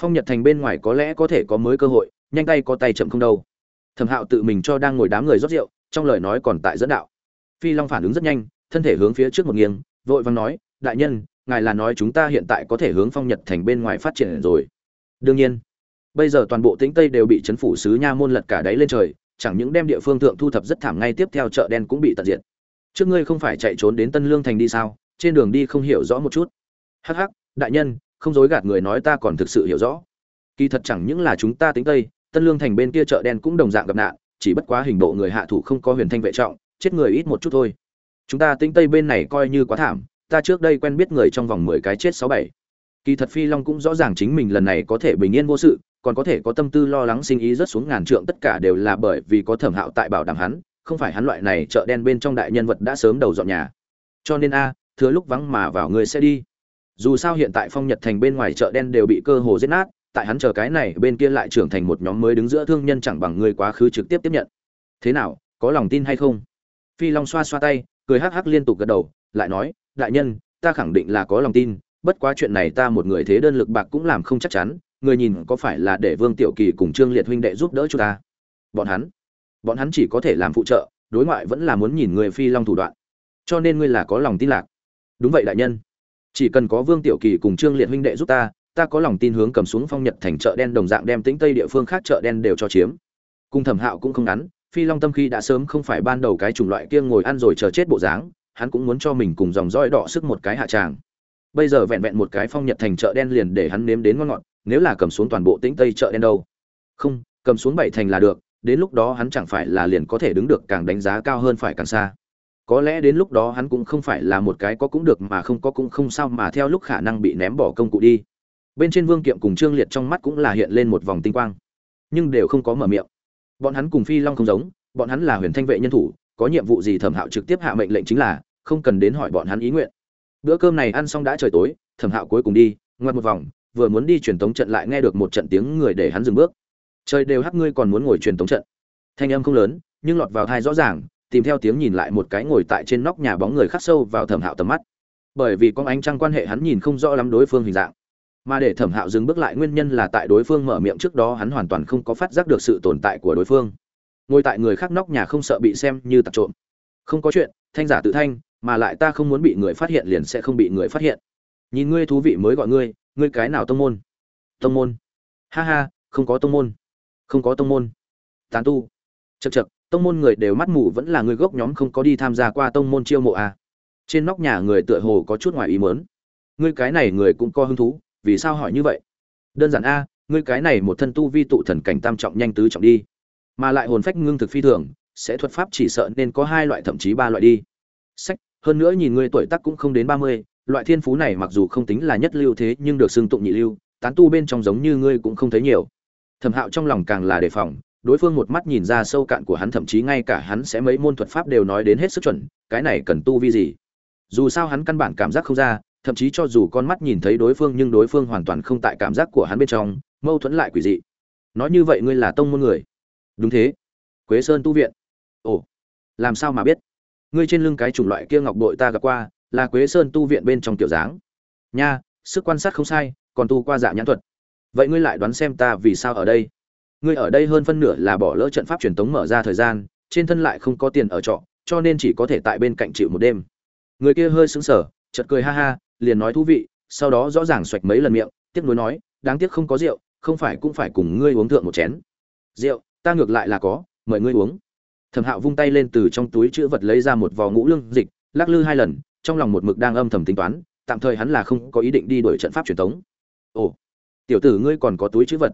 Phong nhật thành bên ngoài có lẽ có thể có mới cơ hội nhanh tay có tay chậm không đâu. Thẩm hạo tự mình cho đang ngồi đám người rót rượu trong lời nói còn tại dẫn đạo. Phi long phản ứng rất nhanh thân thể hướng phía trước một nghiêng vội vàng nói đại nhân ngài là nói chúng ta hiện tại có thể hướng phong nhật thành bên ngoài phát triển rồi. Đương nhiên, bây giờ toàn bộ tĩnh tây đều bị chấn phủ sứ nha môn lật cả đáy lên trời, chẳng những đem địa phương thượng thu thập rất thảm ngay tiếp theo chợ đen cũng bị tận diệt. Trước ngươi không phải chạy trốn đến tân lương thành đi sao? Trên đường đi không hiểu rõ một chút. Hắc hắc, đại nhân, không dối gạt người nói ta còn thực sự hiểu rõ. Kỳ thật chẳng những là chúng ta tính tây, tân lương thành bên kia chợ đen cũng đồng dạng gặp nạn, chỉ bất quá hình bộ người hạ thủ không có huyền thanh vệ trọng, chết người ít một chút thôi. Chúng ta tính tây bên này coi như quá thảm ta trước đây quen biết người trong vòng mười cái chết sáu bảy. Kỳ thật phi long cũng rõ ràng chính mình lần này có thể bình yên vô sự, còn có thể có tâm tư lo lắng sinh ý rất xuống ngàn trượng tất cả đều là bởi vì có thẩm hạo tại bảo đảm hắn, không phải hắn loại này chợ đen bên trong đại nhân vật đã sớm đầu dọn nhà. Cho nên a, thừa lúc vắng mà vào người sẽ đi. Dù sao hiện tại phong nhật thành bên ngoài chợ đen đều bị cơ hồ giết nát, tại hắn chờ cái này, bên kia lại trưởng thành một nhóm mới đứng giữa thương nhân chẳng bằng người quá khứ trực tiếp tiếp nhận. Thế nào, có lòng tin hay không? Phi long xoa xoa tay, cười hắc hắc liên tục gật đầu, lại nói đại nhân, ta khẳng định là có lòng tin, bất quá chuyện này ta một người thế đơn lực bạc cũng làm không chắc chắn, người nhìn có phải là để vương tiểu kỳ cùng trương liệt huynh đệ giúp đỡ chúng ta? Bọn hắn bọn hắn chỉ có thể làm phụ trợ, đối ngoại vẫn là muốn nhìn người phi long thủ đoạn. Cho nên ngươi là có lòng tin lạc. Đúng vậy đại nhân. Chỉ cần có vương tiểu kỳ cùng trương liệt huynh đệ giúp ta ta có lòng tin hướng cầm xuống phong nhật thành chợ đen đồng dạng đem tính tây địa phương khác chợ đen đều cho chiếm. Cùng thẩm hạo cũng không ngắn, phi long tâm khi đã sớm không phải ban đầu cái chủng loại kia ngồi ăn rồi chờ chết bộ dáng hắn cũng muốn cho mình cùng dòng roi đỏ sức một cái hạ tràng. Bây giờ vẹn vẹn một cái phong nhật thành chợ đen liền để hắn nếm đến ngon ngọt, nếu là cầm xuống toàn bộ tĩnh tây chợ đen đâu. Không, cầm xuống bảy thành là được, đến lúc đó hắn chẳng phải là liền có thể đứng được càng đánh giá cao hơn phải càng xa. Có lẽ đến lúc đó hắn cũng không phải là một cái có cũng được mà không có cũng không sao mà theo lúc khả năng bị ném bỏ công cụ đi. Bên trên vương kiệm cùng trương liệt trong mắt cũng là hiện lên một vòng tinh quang. Nhưng đều không có mở miệng. Bọn hắn cùng phi long không giống, bọn hắn là huyền thanh vệ nhân thủ, có nhiệm vụ gì thẩm hạo trực tiếp hạ mệnh lệnh chính là không cần đến hỏi bọn hắn ý nguyện. Bữa cơm này ăn xong đã trời tối, thẩm hạo cuối cùng đi, ngoặt một vòng, vừa muốn đi truyền tống trận lại nghe được một trận tiếng người để hắn dừng bước. Trời đều hắc ngươi còn muốn ngồi truyền tống trận. Thanh âm không lớn, nhưng lọt vào thai rõ ràng, tìm theo tiếng nhìn lại một cái ngồi tại trên nóc nhà bóng người khắc sâu vào thẩm hạo tầm mắt. Bởi vì con ánh trăng quan hệ hắn nhìn không rõ lắm đối phương hình dạng. Mà để thẩm hạo dừng bước lại nguyên nhân là tại đối phương mở miệng trước đó hắn hoàn toàn không có phát giác được sự tồn tại của đối phương. Ngồi tại người khác nóc nhà không sợ bị xem như tặc trộm. Không có chuyện, thanh giả tự thanh mà lại ta không muốn bị người phát hiện liền sẽ không bị người phát hiện. Nhìn ngươi thú vị mới gọi ngươi ngươi cái nào tông môn? Tông môn. Ha ha, không có tông môn. Không có tông môn. Tán tu. Chật chật tông môn người đều mắt mù vẫn là người gốc nhóm không có đi tham gia qua tông môn chiêu mộ à. trên nóc nhà người tựa hồ có chút ngoài ý mớn ngươi cái này người cũng có hứng thú, vì sao hỏi như vậy? Đơn giản a, ngươi cái này một thân tu vi tụ thần cảnh tam trọng nhanh tứ trọng đi. Mà lại hồn phách ngưng thực phi thường, sẽ thuật pháp chỉ sợ nên có hai loại, thậm chí ba loại đi. Sách hơn nữa nhìn ngươi tuổi tác cũng không đến ba mươi, loại thiên phú này mặc dù không tính là nhất lưu thế nhưng được xưng tụng nhị lưu, tán tu bên trong giống như ngươi cũng không thấy nhiều. Thẩm hạo trong lòng càng là đề phòng, đối phương một mắt nhìn ra sâu cạn của hắn thậm chí ngay cả hắn sẽ mấy môn thuật pháp đều nói đến hết sức chuẩn, cái này cần tu vi gì? Dù sao hắn căn bản cảm giác không ra, thậm chí cho dù con mắt nhìn thấy đối phương nhưng đối phương hoàn toàn không tại cảm giác của hắn bên trong, mâu thuẫn lại quỷ dị. Nói như vậy ngươi là tông môn người. Đúng thế. Quế sơn tu viện. Ồ, làm sao mà biết? Ngươi trên lưng cái chủng loại kia ngọc bội ta gặp qua, là quế sơn tu viện bên trong tiểu dáng. Nha, sức quan sát không sai, còn tu qua dạ nhãn thuật. Vậy ngươi lại đoán xem ta vì sao ở đây? Ngươi ở đây hơn phân nửa là bỏ lỡ trận pháp truyền tống mở ra thời gian, trên thân lại không có tiền ở trọ, cho nên chỉ có thể tại bên cạnh chịu một đêm. Người kia hơi sững sờ, chợt cười ha ha, liền nói thú vị, sau đó rõ ràng xoạch mấy lần miệng, tiếc nuối nói, đáng tiếc không có rượu, không phải cũng phải cùng ngươi uống thượng một chén. Rượu, ta ngược lại là có, mời ngươi uống thẩm hạo vung tay lên từ trong túi chữ vật lấy ra một vò ngũ lương dịch, lắc lư hai lần, trong lòng một mực đang âm thầm tính toán, tạm thời hắn là không có ý định đi đổi trận pháp truyền thống ồ, tiểu tử ngươi còn có túi chữ vật.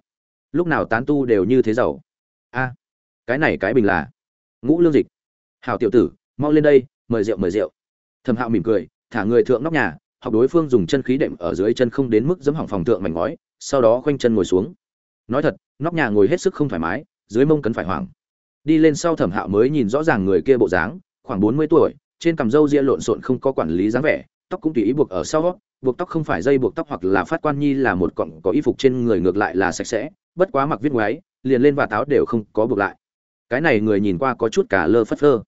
Lúc nào tán tu đều như thế giàu. A, cái này cái bình là ngũ lương dịch. Hảo tiểu tử, mau lên đây, mời rượu mời rượu. Thẩm hạo mỉm cười, thả người thượng nóc nhà, học đối phương dùng chân khí đệm ở dưới chân không đến mức giấm hỏng phòng thượng mảnh ngói, sau đó khoanh chân ngồi xuống. Nói thật, nóc nhà ngồi hết sức không thoải mái, dưới mông cấn phải hoảng đi lên sau thẩm hạo mới nhìn rõ ràng người kia bộ dáng, khoảng bốn mươi tuổi, trên cằm râu ria lộn xộn không có quản lý dáng vẻ, tóc cũng tùy ý buộc ở sau buộc tóc không phải dây buộc tóc hoặc là phát quan nhi là một cọng có y phục trên người ngược lại là sạch sẽ, bất quá mặc viết ngoáy liền lên và táo đều không có buộc lại. Cái này người nhìn qua có chút cả lơ phất phơ.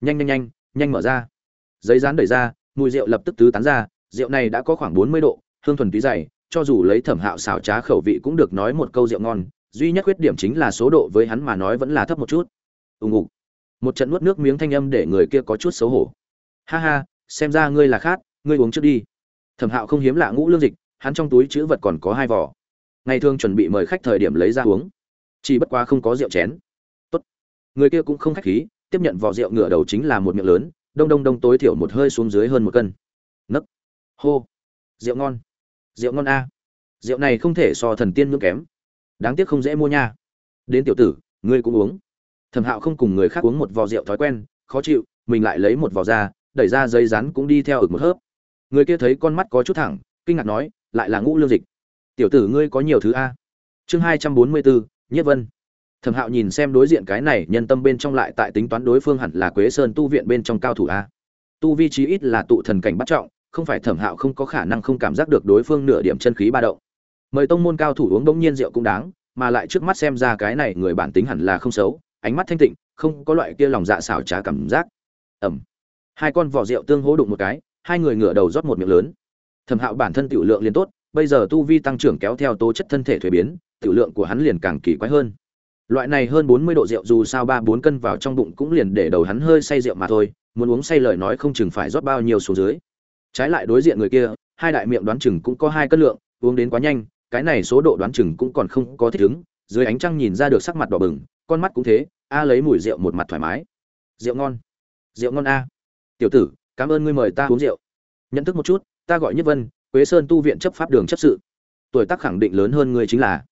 Nhanh nhanh nhanh nhanh mở ra. Giấy rán đẩy ra, mùi rượu lập tức tứ tán ra, rượu này đã có khoảng bốn mươi độ, hương thuần túy dày, cho dù lấy thẩm hạo xào trá khẩu vị cũng được nói một câu rượu ngon, duy nhất khuyết điểm chính là số độ với hắn mà nói vẫn là thấp một chút ùng ục một trận nuốt nước miếng thanh âm để người kia có chút xấu hổ. Ha ha, xem ra ngươi là khát, ngươi uống trước đi. Thẩm hạo không hiếm lạ ngũ lương dịch, hắn trong túi chữ vật còn có hai vỏ. Ngày thường chuẩn bị mời khách thời điểm lấy ra uống. Chỉ bất quá không có rượu chén. Tốt. Người kia cũng không khách khí, tiếp nhận vỏ rượu ngửa đầu chính là một miệng lớn, đông đông đông tối thiểu một hơi xuống dưới hơn một cân. Nấc. Hô. Rượu ngon. Rượu ngon a. Rượu này không thể so thần tiên ngưỡng kém. Đáng tiếc không dễ mua nha. Đến tiểu tử, ngươi cũng uống thẩm hạo không cùng người khác uống một vò rượu thói quen, khó chịu, mình lại lấy một vò ra, đẩy ra giấy rắn cũng đi theo ực một hớp. Người kia thấy con mắt có chút thẳng, kinh ngạc nói, lại là ngũ lương dịch. Tiểu tử ngươi có nhiều thứ a. Chương hai trăm bốn mươi bốn, nhất vân. Thẩm hạo nhìn xem đối diện cái này, nhân tâm bên trong lại tại tính toán đối phương hẳn là quế sơn tu viện bên trong cao thủ a. Tu vi trí ít là tụ thần cảnh bắt trọng, không phải thẩm hạo không có khả năng không cảm giác được đối phương nửa điểm chân khí ba động. Mời tông môn cao thủ uống bỗng nhiên rượu cũng đáng, mà lại trước mắt xem ra cái này người bản tính hẳn là không xấu ánh mắt thanh tịnh, không có loại kia lòng dạ xảo trá cảm giác. Ẩm hai con vỏ rượu tương hỗ đụng một cái, hai người ngửa đầu rót một miệng lớn. Thẩm hạo bản thân tiểu lượng liền tốt, bây giờ tu vi tăng trưởng kéo theo tố chất thân thể thuế biến, tiểu lượng của hắn liền càng kỳ quái hơn. Loại này hơn bốn mươi độ rượu dù sao ba bốn cân vào trong bụng cũng liền để đầu hắn hơi say rượu mà thôi, muốn uống say lời nói không chừng phải rót bao nhiêu xuống dưới. Trái lại đối diện người kia, hai đại miệng đoán chừng cũng có hai cân lượng, uống đến quá nhanh, cái này số độ đoán chừng cũng còn không có thích ứng, dưới ánh trăng nhìn ra được sắc mặt đỏ bừng con mắt cũng thế, a lấy mùi rượu một mặt thoải mái. Rượu ngon. Rượu ngon a. Tiểu tử, cảm ơn ngươi mời ta uống rượu. Nhận thức một chút, ta gọi nhất vân, quế sơn tu viện chấp pháp đường chấp sự. Tuổi tác khẳng định lớn hơn ngươi chính là.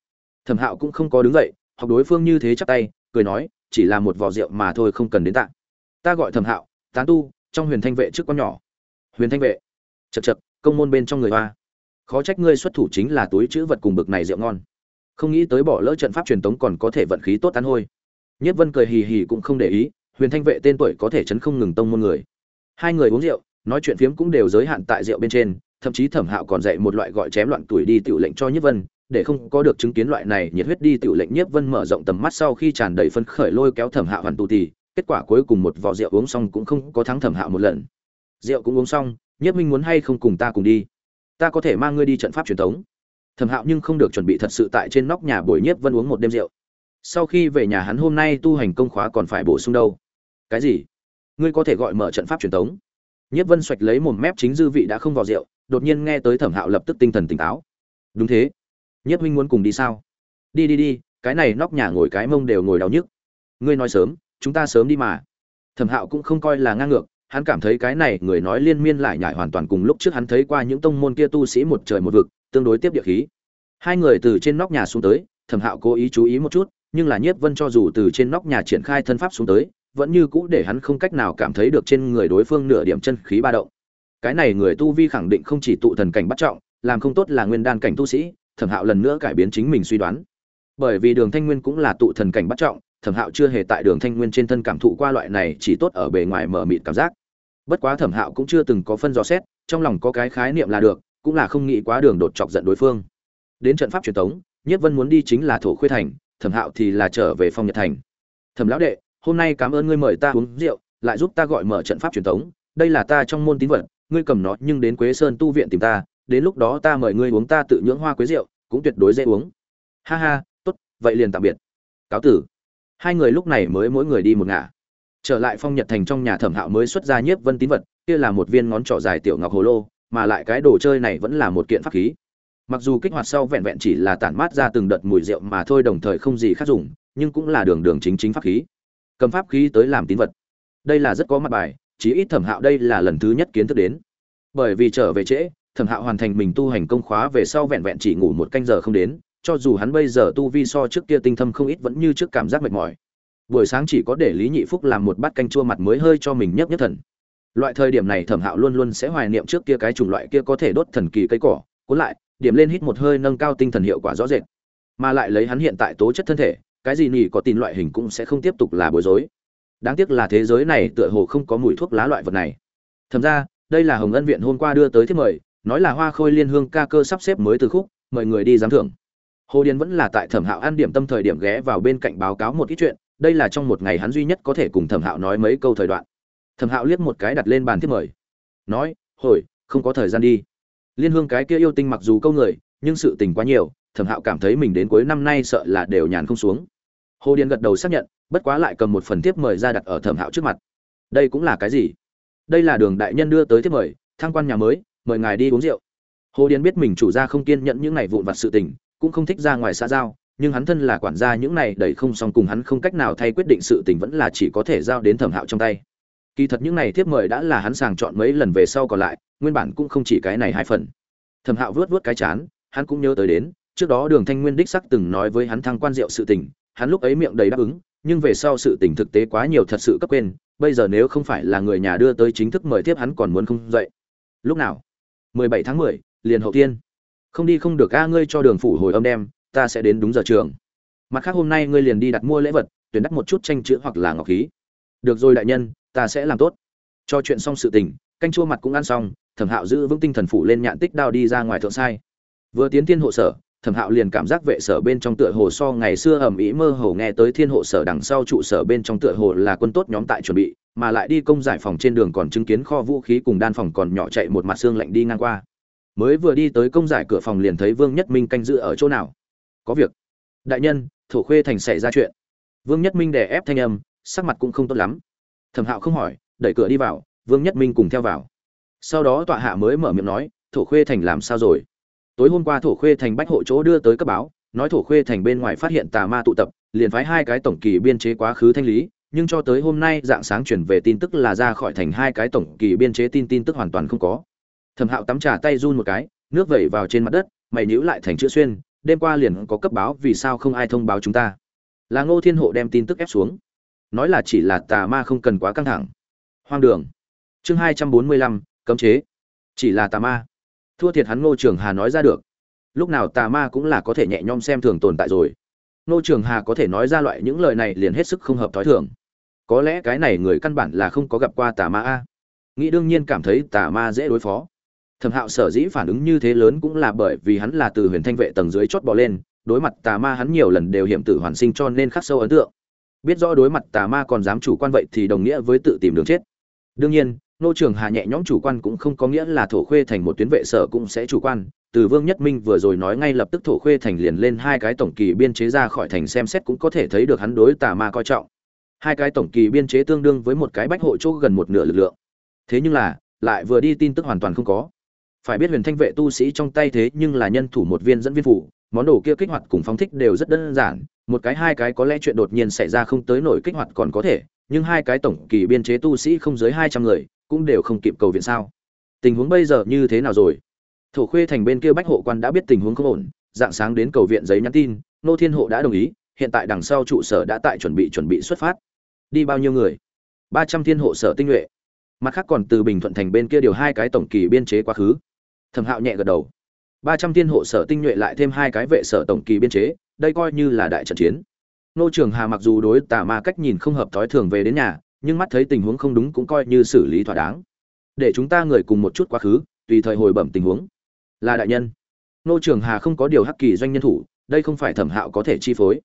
Thẩm hạo cũng không có đứng dậy học đối phương như thế chắp tay, cười nói, chỉ là một vò rượu mà thôi không cần đến tạng ta gọi thẩm hạo, tán tu, trong huyền thanh vệ trước con nhỏ. Huyền thanh vệ. Chật chật công môn bên trong người hoa. Khó trách ngươi xuất thủ chính là túi chữ vật cùng bực này rượu ngon không nghĩ tới bỏ lỡ trận pháp truyền tống còn có thể vận khí tốt tán hôi. Nhất vân cười hì hì cũng không để ý, huyền thanh vệ tên tuổi có thể chấn không ngừng tông môn người. Hai người uống rượu, nói chuyện phiếm cũng đều giới hạn tại rượu bên trên, thậm chí thẩm hạo còn dạy một loại gọi chém loạn tuổi đi tiểu lệnh cho nhất vân, để không có được chứng kiến loại này nhiệt huyết đi tiểu lệnh, nhất vân mở rộng tầm mắt sau khi tràn đầy phân khởi lôi kéo thẩm hạo hoàn tù tì kết quả cuối cùng một vò rượu uống xong cũng không có thắng thẩm hạo một lần. Rượu cũng uống xong, nhất minh muốn hay không cùng ta cùng đi? Ta có thể mang ngươi đi trận pháp truyền thống thẩm hạo nhưng không được chuẩn bị thật sự tại trên nóc nhà bồi nhiếp vân uống một đêm rượu. Sau khi về nhà hắn hôm nay tu hành công khóa còn phải bổ sung đâu. Cái gì? Ngươi có thể gọi mở trận pháp truyền thống nhiếp vân xoạch lấy một mép chính dư vị đã không vào rượu, đột nhiên nghe tới thẩm hạo lập tức tinh thần tỉnh táo. Đúng thế. Nhiếp huynh muốn cùng đi sao? Đi đi đi, cái này nóc nhà ngồi cái mông đều ngồi đau nhức. Ngươi nói sớm, chúng ta sớm đi mà. Thẩm hạo cũng không coi là ngang ngược hắn cảm thấy cái này người nói liên miên lại nhải hoàn toàn cùng lúc trước hắn thấy qua những tông môn kia tu sĩ một trời một vực, tương đối tiếp địa khí. Hai người từ trên nóc nhà xuống tới, thẩm hạo cố ý chú ý một chút, nhưng là nhiếp vân cho dù từ trên nóc nhà triển khai thân pháp xuống tới, vẫn như cũ để hắn không cách nào cảm thấy được trên người đối phương nửa điểm chân khí ba động. Cái này người tu vi khẳng định không chỉ tụ thần cảnh bắt trọng, làm không tốt là nguyên đan cảnh tu sĩ, thẩm hạo lần nữa cải biến chính mình suy đoán. Bởi vì đường thanh nguyên cũng là tụ thần cảnh bắt trọng thẩm hạo chưa hề tại đường thanh nguyên trên thân cảm thụ qua loại này chỉ tốt ở bề ngoài mở mịt cảm giác. Bất quá thẩm hạo cũng chưa từng có phân dò xét, trong lòng có cái khái niệm là được, cũng là không nghĩ quá đường đột chọc giận đối phương. Đến trận pháp truyền thống nhất vân muốn đi chính là thổ khuê thành, thẩm hạo thì là trở về phong nhật thành. Thẩm lão đệ, hôm nay cảm ơn ngươi mời ta uống rượu, lại giúp ta gọi mở trận pháp truyền thống đây là ta trong môn tín vật, ngươi cầm nó nhưng đến quế sơn tu viện tìm ta, đến lúc đó ta mời ngươi uống ta tự nhưỡng hoa quế rượu, cũng tuyệt đối dễ uống. Ha ha, tốt, vậy liền tạm biệt. Cáo tử hai người lúc này mới mỗi người đi một ngả. Trở lại phong nhật thành trong nhà thẩm hạo mới xuất ra nhiếp vân tín vật, kia là một viên ngón trỏ dài tiểu ngọc hồ lô, mà lại cái đồ chơi này vẫn là một kiện pháp khí. Mặc dù kích hoạt sau vẹn vẹn chỉ là tản mát ra từng đợt mùi rượu mà thôi đồng thời không gì khác dùng, nhưng cũng là đường đường chính chính pháp khí. Cầm pháp khí tới làm tín vật. Đây là rất có mặt bài, chí ít thẩm hạo đây là lần thứ nhất kiến thức đến. Bởi vì trở về trễ, thẩm hạo hoàn thành mình tu hành công khóa về sau vẹn vẹn chỉ ngủ một canh giờ không đến cho dù hắn bây giờ tu vi so trước kia tinh thâm không ít vẫn như trước cảm giác mệt mỏi. Buổi sáng chỉ có để lý nhị phúc làm một bát canh chua mặt mới hơi cho mình nhấp nhất thần. Loại thời điểm này thẩm hạo luôn luôn sẽ hoài niệm trước kia cái chủng loại kia có thể đốt thần kỳ cây cỏ, cuốn lại, điểm lên hít một hơi nâng cao tinh thần hiệu quả rõ rệt. Mà lại lấy hắn hiện tại tố chất thân thể, cái gì nhỉ có tin loại hình cũng sẽ không tiếp tục là bối rối. Đáng tiếc là thế giới này tựa hồ không có mùi thuốc lá loại vật này. Thầm ra, đây là hồng ân viện hôm qua đưa tới thiết mời, nói là hoa khôi liên hương ca cơ sắp xếp mới từ khúc, mời người đi giám thưởng hồ điền vẫn là tại thẩm hạo an điểm tâm thời điểm ghé vào bên cạnh báo cáo một ít chuyện, đây là trong một ngày hắn duy nhất có thể cùng thẩm hạo nói mấy câu thời đoạn. Thẩm hạo liếc một cái đặt lên bàn thiết mời. Nói, hồi, không có thời gian đi. Liên hương cái kia yêu tinh mặc dù câu người, nhưng sự tình quá nhiều, thẩm hạo cảm thấy mình đến cuối năm nay sợ là đều nhàn không xuống. Hồ điền gật đầu xác nhận, bất quá lại cầm một phần tiếp mời ra đặt ở thẩm hạo trước mặt. Đây cũng là cái gì? Đây là đường đại nhân đưa tới tiếp mời, thăng quan nhà mới, mời ngài đi uống rượu. Hồ điền biết mình chủ gia không kiên nhẫn những ngày vụn vặt sự tình cũng không thích ra ngoài xã giao nhưng hắn thân là quản gia những này đẩy không xong cùng hắn không cách nào thay quyết định sự tình vẫn là chỉ có thể giao đến thẩm hạo trong tay. Kỳ thật những này tiếp mời đã là hắn sàng chọn mấy lần về sau còn lại nguyên bản cũng không chỉ cái này hai phần. Thẩm hạo vớt vớt cái chán hắn cũng nhớ tới đến trước đó đường thanh nguyên đích sắc từng nói với hắn thăng quan diệu sự tình hắn lúc ấy miệng đầy đáp ứng nhưng về sau sự tình thực tế quá nhiều thật sự cấp quên bây giờ nếu không phải là người nhà đưa tới chính thức mời tiếp hắn còn muốn không dậy. Lúc nào? 17 tháng 10, liền hậu tiên không đi không được, a, ngươi cho đường phủ hồi âm đem, ta sẽ đến đúng giờ trường. Mặt khác hôm nay ngươi liền đi đặt mua lễ vật, tuyển đắt một chút tranh chữ hoặc là ngọc khí. Được rồi đại nhân, ta sẽ làm tốt. Cho chuyện xong sự tình, canh chua mặt cũng ăn xong, thẩm hạo giữ vững tinh thần phủ lên nhạn tích đao đi ra ngoài thượng sai. Vừa tiến thiên hộ sở, thẩm hạo liền cảm giác vệ sở bên trong tựa hồ so ngày xưa ầm ĩ mơ hồ nghe tới thiên hộ sở đằng sau trụ sở bên trong tựa hồ là quân tốt nhóm tại chuẩn bị, mà lại đi công giải phòng trên đường còn chứng kiến kho vũ khí cùng đan phòng còn nhỏ chạy một mặt xương lạnh đi ngang qua mới vừa đi tới công giải cửa phòng liền thấy vương nhất minh canh giữ ở chỗ nào? Có việc. Đại nhân, thổ khuê thành xảy ra chuyện. Vương nhất minh đè ép thanh âm, sắc mặt cũng không tốt lắm. Thẩm hạo không hỏi, đẩy cửa đi vào, vương nhất minh cùng theo vào. Sau đó tọa hạ mới mở miệng nói, thổ khuê thành làm sao rồi? Tối hôm qua thổ khuê thành bách hộ chỗ đưa tới cấp báo, nói thổ khuê thành bên ngoài phát hiện tà ma tụ tập, liền phái hai cái tổng kỳ biên chế quá khứ thanh lý, nhưng cho tới hôm nay dạng sáng chuyển về tin tức là ra khỏi thành hai cái tổng kỳ biên chế tin tin tức hoàn toàn không có thẩm hạo tắm trà tay run một cái, nước vẩy vào trên mặt đất, mày nhữ lại thành chữ xuyên, đêm qua liền có cấp báo, vì sao không ai thông báo chúng ta? Là ngô thiên hộ đem tin tức ép xuống. Nói là chỉ là tà ma không cần quá căng thẳng. Hoang đường. Chương hai trăm bốn mươi lăm, cấm chế. Chỉ là tà ma. Thua thiệt hắn ngô trường hà nói ra được. Lúc nào tà ma cũng là có thể nhẹ nhõm xem thường tồn tại rồi. Ngô trường hà có thể nói ra loại những lời này liền hết sức không hợp thói thường. Có lẽ cái này người căn bản là không có gặp qua tà ma a. Nghĩ đương nhiên cảm thấy tà ma dễ đối phó thẩm hạo sở dĩ phản ứng như thế lớn cũng là bởi vì hắn là từ huyền thanh vệ tầng dưới chót bỏ lên, đối mặt tà ma hắn nhiều lần đều hiểm tử hoàn sinh cho nên khắc sâu ấn tượng. Biết rõ đối mặt tà ma còn dám chủ quan vậy thì đồng nghĩa với tự tìm đường chết. Đương nhiên, nô trường hà nhẹ nhõm chủ quan cũng không có nghĩa là thổ khuê thành một tuyến vệ sở cũng sẽ chủ quan. Từ vương nhất minh vừa rồi nói ngay lập tức thổ khuê thành liền lên hai cái tổng kỳ biên chế ra khỏi thành xem xét cũng có thể thấy được hắn đối tà ma coi trọng. Hai cái tổng kỳ biên chế tương đương với một cái bách hộ chỗ gần một nửa lực lượng. Thế nhưng là, lại vừa đi tin tức hoàn toàn không có phải biết huyền thanh vệ tu sĩ trong tay thế nhưng là nhân thủ một viên dẫn viên phủ, món đồ kia kích hoạt cùng phóng thích đều rất đơn giản. Một cái, hai cái có lẽ chuyện đột nhiên xảy ra không tới nổi kích hoạt còn có thể, nhưng hai cái tổng kỳ biên chế tu sĩ không dưới hai trăm người, cũng đều không kịp cầu viện sao. Tình huống bây giờ như thế nào rồi? Thổ khuê thành bên kia bách hộ quan đã biết tình huống không ổn, dạng sáng đến cầu viện giấy nhắn tin, nô thiên hộ đã đồng ý, hiện tại đằng sau trụ sở đã tại chuẩn bị chuẩn bị xuất phát. Đi bao nhiêu người? Ba trăm thiên hộ sở tinh nhuệ. Mặt khác còn từ bình thuận thành bên kia điều hai cái tổng kỳ biên chế quá khứ thẩm hạo nhẹ gật đầu. Ba trăm thiên hộ sở tinh nhuệ lại thêm hai cái vệ sở tổng kỳ biên chế, đây coi như là đại trận chiến. Nô trường hà mặc dù đối tà ma cách nhìn không hợp thói thường về đến nhà, nhưng mắt thấy tình huống không đúng cũng coi như xử lý thỏa đáng. Để chúng ta người cùng một chút quá khứ, tùy thời hồi bẩm tình huống. Là đại nhân. Nô trường hà không có điều hắc kỳ doanh nhân thủ, đây không phải thẩm hạo có thể chi phối.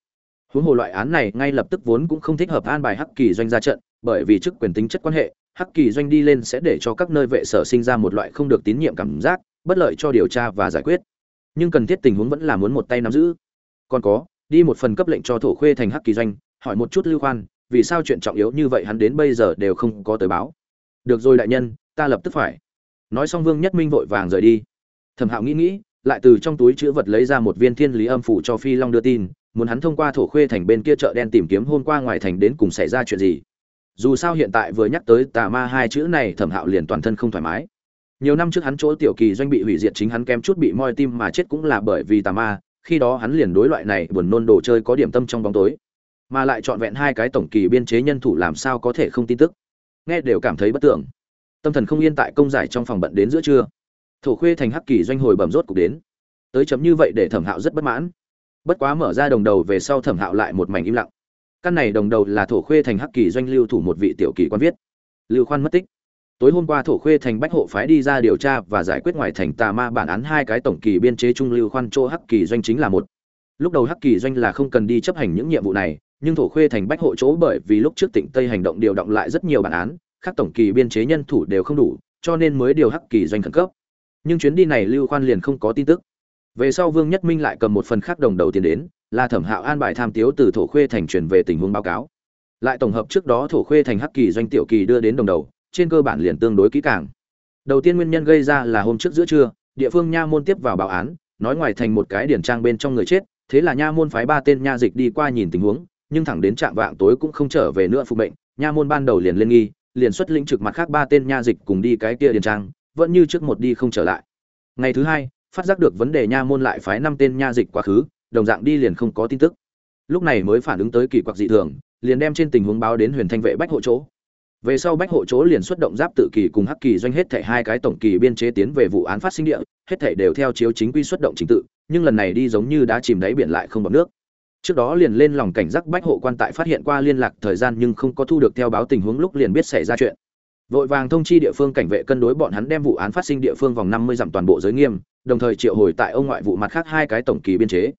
Huống hồ loại án này ngay lập tức vốn cũng không thích hợp an bài hắc kỳ doanh ra trận, bởi vì chức quyền tính chất quan hệ, hắc kỳ doanh đi lên sẽ để cho các nơi vệ sở sinh ra một loại không được tín nhiệm cảm giác bất lợi cho điều tra và giải quyết. Nhưng cần thiết tình huống vẫn là muốn một tay nắm giữ. Còn có, đi một phần cấp lệnh cho thổ khuê thành hắc kỳ doanh, hỏi một chút lưu khoan, vì sao chuyện trọng yếu như vậy hắn đến bây giờ đều không có tới báo. Được rồi đại nhân, ta lập tức phải. Nói xong vương nhất minh vội vàng rời đi. Thẩm hạo nghĩ nghĩ, lại từ trong túi chữ vật lấy ra một viên thiên lý âm phủ cho phi long đưa tin, muốn hắn thông qua thổ khuê thành bên kia chợ đen tìm kiếm hôm qua ngoài thành đến cùng xảy ra chuyện gì. Dù sao hiện tại vừa nhắc tới tà ma hai chữ này, thẩm hạo liền toàn thân không thoải mái nhiều năm trước hắn chỗ tiểu kỳ doanh bị hủy diệt chính hắn kém chút bị moi tim mà chết cũng là bởi vì tà ma, khi đó hắn liền đối loại này buồn nôn đồ chơi có điểm tâm trong bóng tối, mà lại trọn vẹn hai cái tổng kỳ biên chế nhân thủ làm sao có thể không tin tức. Nghe đều cảm thấy bất tưởng. Tâm thần không yên tại công giải trong phòng bận đến giữa trưa. Thổ khuê thành hắc kỳ doanh hồi bẩm rốt cục đến. Tới chấm như vậy để thẩm hạo rất bất mãn. Bất quá mở ra đồng đầu về sau thẩm hạo lại một mảnh im lặng. Căn này đồng đầu là thổ khuê thành hắc kỳ doanh lưu thủ một vị tiểu kỳ quan viết. Lưu khoan mất tích tối hôm qua thổ khuê thành bách hộ phái đi ra điều tra và giải quyết ngoài thành tà ma bản án hai cái tổng kỳ biên chế trung lưu khoan chỗ hắc kỳ doanh chính là một. Lúc đầu hắc kỳ doanh là không cần đi chấp hành những nhiệm vụ này, nhưng thổ khuê thành bách hộ chỗ bởi vì lúc trước tỉnh tây hành động điều động lại rất nhiều bản án các tổng kỳ biên chế nhân thủ đều không đủ, cho nên mới điều hắc kỳ doanh khẩn cấp. Nhưng chuyến đi này lưu khoan liền không có tin tức. Về sau vương nhất minh lại cầm một phần khác đồng đầu tiền đến, là thẩm hạo an bài tham tiếu từ thổ khuê thành truyền về tình huống báo cáo. Lại tổng hợp trước đó thổ khuê thành hắc kỳ doanh tiểu kỳ đưa đến đồng đầu trên cơ bản liền tương đối kỹ càng. Đầu tiên nguyên nhân gây ra là hôm trước giữa trưa, địa phương nha môn tiếp vào báo án, nói ngoài thành một cái điển trang bên trong người chết, thế là nha môn phái ba tên nha dịch đi qua nhìn tình huống, nhưng thẳng đến trạm vạng tối cũng không trở về nữa phục mệnh, nha môn ban đầu liền lên nghi, liền xuất lĩnh trực mặt khác ba tên nha dịch cùng đi cái kia điển trang, vẫn như trước một đi không trở lại. Ngày thứ hai, phát giác được vấn đề nha môn lại phái năm tên nha dịch quá khứ, đồng dạng đi liền không có tin tức. Lúc này mới phản ứng tới kỳ quặc dị thường, liền đem trên tình huống báo đến huyền thanh vệ bách hộ chỗ về sau bách hộ chỗ liền xuất động giáp tự kỳ cùng hắc kỳ doanh hết thể hai cái tổng kỳ biên chế tiến về vụ án phát sinh địa, hết thể đều theo chiếu chính quy xuất động trình tự, nhưng lần này đi giống như đã chìm đáy biển lại không bọc nước. Trước đó liền lên lòng cảnh giác bách hộ quan tại phát hiện qua liên lạc thời gian nhưng không có thu được theo báo tình huống lúc liền biết xảy ra chuyện. Vội vàng thông chi địa phương cảnh vệ cân đối bọn hắn đem vụ án phát sinh địa phương vòng năm mươi dặm toàn bộ giới nghiêm, đồng thời triệu hồi tại ông ngoại vụ mặt khác hai cái tổng kỳ biên chế.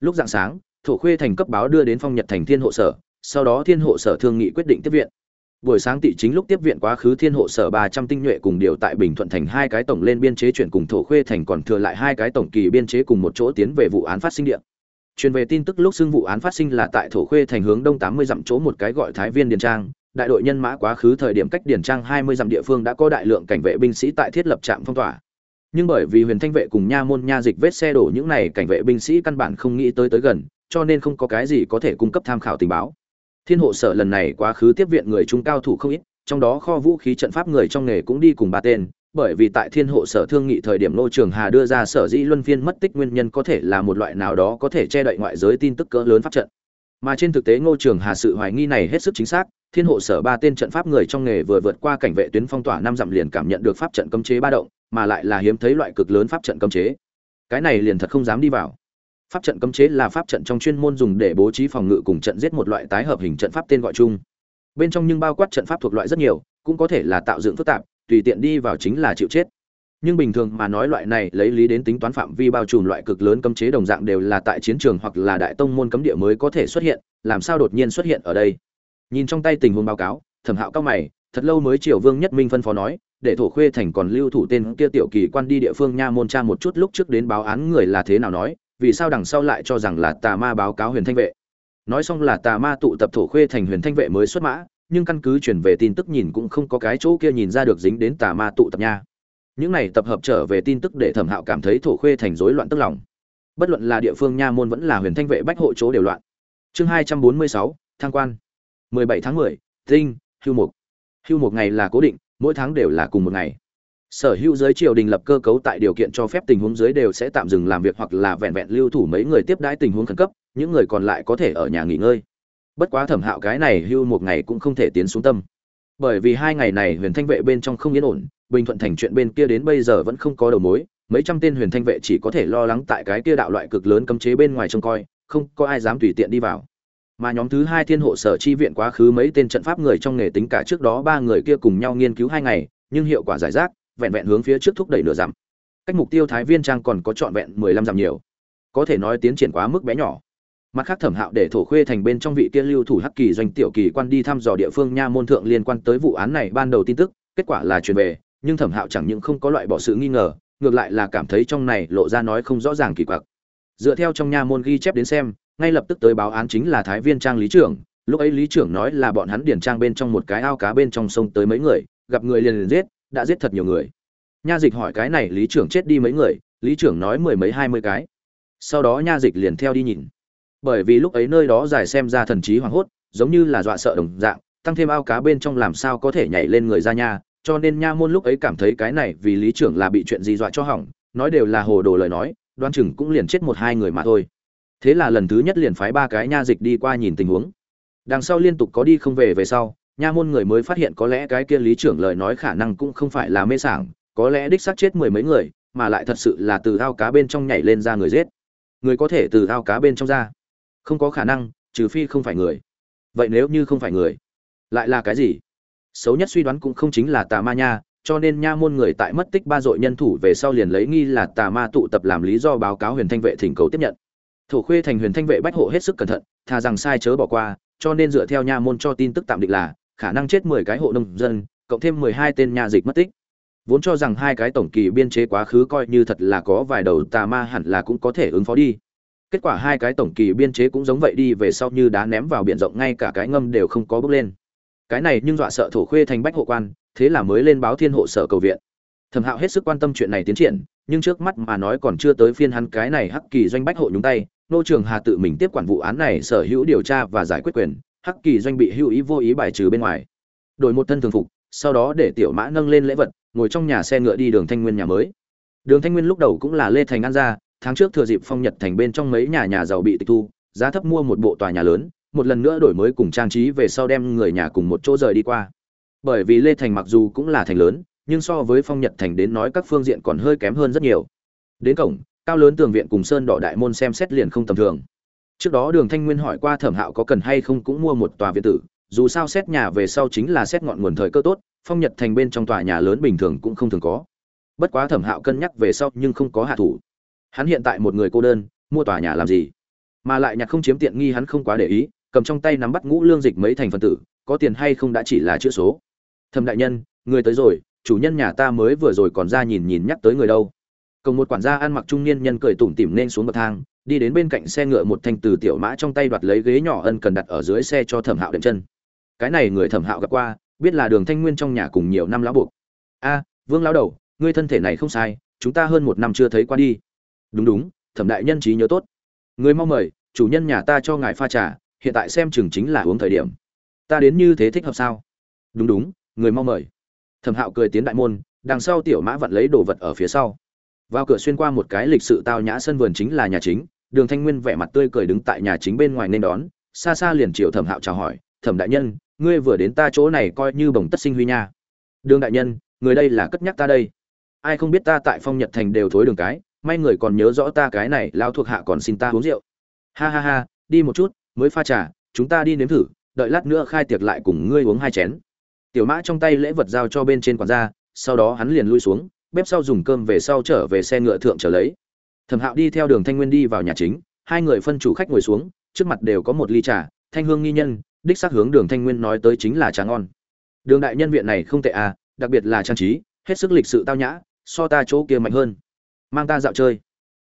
Lúc dạng sáng, thổ khuê thành cấp báo đưa đến phong nhật thành thiên hộ sở, sau đó thiên hộ sở thương nghị quyết định tiếp viện buổi sáng tị chính lúc tiếp viện quá khứ thiên hộ sở ba trăm tinh nhuệ cùng điều tại bình thuận thành hai cái tổng lên biên chế chuyển cùng thổ khuê thành còn thừa lại hai cái tổng kỳ biên chế cùng một chỗ tiến về vụ án phát sinh địa. Truyền về tin tức lúc xưng vụ án phát sinh là tại thổ khuê thành hướng đông tám mươi dặm chỗ một cái gọi thái viên điền trang. Đại đội nhân mã quá khứ thời điểm cách điền trang hai mươi dặm địa phương đã có đại lượng cảnh vệ binh sĩ tại thiết lập trạm phong tỏa. Nhưng bởi vì huyền thanh vệ cùng nha môn nha dịch vết xe đổ những này cảnh vệ binh sĩ căn bản không nghĩ tới tới gần, cho nên không có cái gì có thể cung cấp tham khảo tình báo thiên hộ sở lần này quá khứ tiếp viện người trung cao thủ không ít, trong đó kho vũ khí trận pháp người trong nghề cũng đi cùng ba tên, bởi vì tại thiên hộ sở thương nghị thời điểm nô trường hà đưa ra sở dĩ luân phiên mất tích nguyên nhân có thể là một loại nào đó có thể che đậy ngoại giới tin tức cỡ lớn pháp trận. Mà trên thực tế ngô trường hà sự hoài nghi này hết sức chính xác, thiên hộ sở ba tên trận pháp người trong nghề vừa vượt qua cảnh vệ tuyến phong tỏa năm dặm liền cảm nhận được pháp trận cấm chế ba động, mà lại là hiếm thấy loại cực lớn pháp trận cấm chế. Cái này liền thật không dám đi vào pháp trận cấm chế là pháp trận trong chuyên môn dùng để bố trí phòng ngự cùng trận giết một loại tái hợp hình trận pháp tên gọi chung. Bên trong nhưng bao quát trận pháp thuộc loại rất nhiều, cũng có thể là tạo dựng phức tạp, tùy tiện đi vào chính là chịu chết. Nhưng bình thường mà nói loại này lấy lý đến tính toán phạm vi bao trùm loại cực lớn cấm chế đồng dạng đều là tại chiến trường hoặc là đại tông môn cấm địa mới có thể xuất hiện, làm sao đột nhiên xuất hiện ở đây? Nhìn trong tay tình huống báo cáo, thẩm hạo cao mày, thật lâu mới triều vương nhất minh phân phó nói, để thổ khuê thành còn lưu thủ tên kia tiểu kỳ quan đi địa phương nha môn cha một chút lúc trước đến báo án người là thế nào nói vì sao đằng sau lại cho rằng là tà ma báo cáo huyền thanh vệ? Nói xong là tà ma tụ tập thổ khuê thành huyền thanh vệ mới xuất mã, nhưng căn cứ chuyển về tin tức nhìn cũng không có cái chỗ kia nhìn ra được dính đến tà ma tụ tập nha. Những này tập hợp trở về tin tức để thẩm hạo cảm thấy thổ khuê thành rối loạn tức lòng. Bất luận là địa phương nha môn vẫn là huyền thanh vệ bách hộ chỗ đều loạn. Chương hai trăm bốn mươi sáu thang quan. mười bảy tháng mười, tinh, hưu mục. Hưu một ngày là cố định, mỗi tháng đều là cùng một ngày sở hữu giới triều đình lập cơ cấu tại điều kiện cho phép tình huống dưới đều sẽ tạm dừng làm việc hoặc là vẹn vẹn lưu thủ mấy người tiếp đãi tình huống khẩn cấp, những người còn lại có thể ở nhà nghỉ ngơi. Bất quá thẩm hạo cái này hưu một ngày cũng không thể tiến xuống tâm. Bởi vì hai ngày này huyền thanh vệ bên trong không yên ổn, bình thuận thành chuyện bên kia đến bây giờ vẫn không có đầu mối, mấy trăm tên huyền thanh vệ chỉ có thể lo lắng tại cái kia đạo loại cực lớn cấm chế bên ngoài trông coi, không có ai dám tùy tiện đi vào. Mà nhóm thứ hai thiên hộ sở chi viện quá khứ mấy tên trận pháp người trong nghề tính cả trước đó ba người kia cùng nhau nghiên cứu hai ngày, nhưng hiệu quả giải rác vẹn vẹn hướng phía trước thúc đẩy nửa dặm. Cách mục tiêu thái viên trang còn có trọn vẹn mười lăm dặm nhiều. Có thể nói tiến triển quá mức bé nhỏ. Mặt khác thẩm hạo để thổ khuê thành bên trong vị tiên lưu thủ hắc kỳ doanh tiểu kỳ quan đi thăm dò địa phương nha môn thượng liên quan tới vụ án này ban đầu tin tức, kết quả là truyền về, nhưng thẩm hạo chẳng những không có loại bỏ sự nghi ngờ, ngược lại là cảm thấy trong này lộ ra nói không rõ ràng kỳ quặc. Dựa theo trong nha môn ghi chép đến xem, ngay lập tức tới báo án chính là thái viên trang lý trưởng, lúc ấy lý trưởng nói là bọn hắn điển trang bên trong một cái ao cá bên trong sông tới mấy người, gặp người liền liền giết đã giết thật nhiều người. Nha dịch hỏi cái này, lý trưởng chết đi mấy người? Lý trưởng nói mười mấy, hai mươi cái. Sau đó nha dịch liền theo đi nhìn. Bởi vì lúc ấy nơi đó giải xem ra thần trí hoảng hốt, giống như là dọa sợ đồng dạng, tăng thêm ao cá bên trong làm sao có thể nhảy lên người ra nha. Cho nên nha môn lúc ấy cảm thấy cái này vì lý trưởng là bị chuyện gì dọa cho hỏng, nói đều là hồ đồ lời nói đoan chừng cũng liền chết một, hai người mà thôi. Thế là lần thứ nhất liền phái ba cái nha dịch đi qua nhìn tình huống. Đằng sau liên tục có đi không về về sau nha môn người mới phát hiện có lẽ cái kia lý trưởng lời nói khả năng cũng không phải là mê sảng, có lẽ đích xác chết mười mấy người, mà lại thật sự là từ thao cá bên trong nhảy lên ra người giết. Người có thể từ thao cá bên trong ra? Không có khả năng, trừ phi không phải người. Vậy nếu như không phải người, lại là cái gì? Xấu nhất suy đoán cũng không chính là tà ma nha, cho nên nha môn người tại mất tích ba dội nhân thủ về sau liền lấy nghi là tà ma tụ tập làm lý do báo cáo huyền thanh vệ thỉnh cầu tiếp nhận. Thổ khuê thành huyền thanh vệ bách hộ hết sức cẩn thận, thà rằng sai chớ bỏ qua, cho nên dựa theo nha môn cho tin tức tạm định là khả năng chết mười cái hộ nông dân, cộng thêm mười hai tên nhà dịch mất tích. Vốn cho rằng hai cái tổng kỳ biên chế quá khứ coi như thật là có vài đầu tà ma hẳn là cũng có thể ứng phó đi. Kết quả hai cái tổng kỳ biên chế cũng giống vậy đi về sau như đá ném vào biển rộng ngay cả cái ngâm đều không có bước lên. Cái này nhưng dọa sợ thổ khuê thành bách hộ quan, thế là mới lên báo thiên hộ sở cầu viện. Thẩm hạo hết sức quan tâm chuyện này tiến triển, nhưng trước mắt mà nói còn chưa tới phiên hắn cái này hắc kỳ doanh bách hộ nhúng tay, nô trường hà tự mình tiếp quản vụ án này sở hữu điều tra và giải quyết quyền hắc kỳ doanh bị hữu ý vô ý bài trừ bên ngoài. Đổi một thân thường phục, sau đó để tiểu mã nâng lên lễ vật, ngồi trong nhà xe ngựa đi đường thanh nguyên nhà mới. Đường thanh nguyên lúc đầu cũng là lê thành an gia tháng trước thừa dịp phong nhật thành bên trong mấy nhà nhà giàu bị tịch thu, giá thấp mua một bộ tòa nhà lớn, một lần nữa đổi mới cùng trang trí về sau đem người nhà cùng một chỗ rời đi qua. Bởi vì lê thành mặc dù cũng là thành lớn, nhưng so với phong nhật thành đến nói các phương diện còn hơi kém hơn rất nhiều. Đến cổng, cao lớn tường viện cùng sơn đỏ đại môn xem xét liền không tầm thường trước đó đường thanh nguyên hỏi qua thẩm hạo có cần hay không cũng mua một tòa viện tử, dù sao xét nhà về sau chính là xét ngọn nguồn thời cơ tốt, phong nhật thành bên trong tòa nhà lớn bình thường cũng không thường có. Bất quá thẩm hạo cân nhắc về sau nhưng không có hạ thủ. Hắn hiện tại một người cô đơn, mua tòa nhà làm gì? Mà lại nhặt không chiếm tiện nghi hắn không quá để ý, cầm trong tay nắm bắt ngũ lương dịch mấy thành phần tử, có tiền hay không đã chỉ là chữ số. Thẩm đại nhân, người tới rồi, chủ nhân nhà ta mới vừa rồi còn ra nhìn nhìn nhắc tới người đâu. Cộng một quản gia ăn mặc trung niên nhân cười tủm tỉm nên xuống bậc thang đi đến bên cạnh xe ngựa một thanh từ tiểu mã trong tay đoạt lấy ghế nhỏ ân cần đặt ở dưới xe cho thẩm hạo đệm chân. Cái này người thẩm hạo gặp qua, biết là đường thanh nguyên trong nhà cùng nhiều năm lão buộc. A, vương lão đầu, ngươi thân thể này không sai, chúng ta hơn một năm chưa thấy qua đi. Đúng đúng, thẩm đại nhân trí nhớ tốt. Người mau mời, chủ nhân nhà ta cho ngài pha trà, hiện tại xem chừng chính là uống thời điểm. Ta đến như thế thích hợp sao? Đúng đúng, người mau mời. Thẩm hạo cười tiến đại môn, đằng sau tiểu mã vặn lấy đồ vật ở phía sau. Vào cửa xuyên qua một cái lịch sự tao nhã sân vườn chính là nhà chính đường thanh nguyên vẻ mặt tươi cười đứng tại nhà chính bên ngoài nên đón, xa xa liền triệu thẩm hạo chào hỏi, thẩm đại nhân, ngươi vừa đến ta chỗ này coi như bồng tất sinh huy nha. Đường đại nhân, người đây là cất nhắc ta đây. Ai không biết ta tại phong nhật thành đều thối đường cái, may người còn nhớ rõ ta cái này lao thuộc hạ còn xin ta uống rượu. Ha ha ha, đi một chút, mới pha trà, chúng ta đi nếm thử, đợi lát nữa khai tiệc lại cùng ngươi uống hai chén. Tiểu mã trong tay lễ vật giao cho bên trên quản gia, sau đó hắn liền lui xuống, bếp sau dùng cơm về sau trở về xe ngựa thượng trở lấy thẩm hạo đi theo đường thanh nguyên đi vào nhà chính, hai người phân chủ khách ngồi xuống, trước mặt đều có một ly trà, thanh hương nghi nhân, đích xác hướng đường thanh nguyên nói tới chính là trà ngon. Đường đại nhân viện này không tệ à đặc biệt là trang trí, hết sức lịch sự tao nhã, so ta chỗ kia mạnh hơn. Mang ta dạo chơi.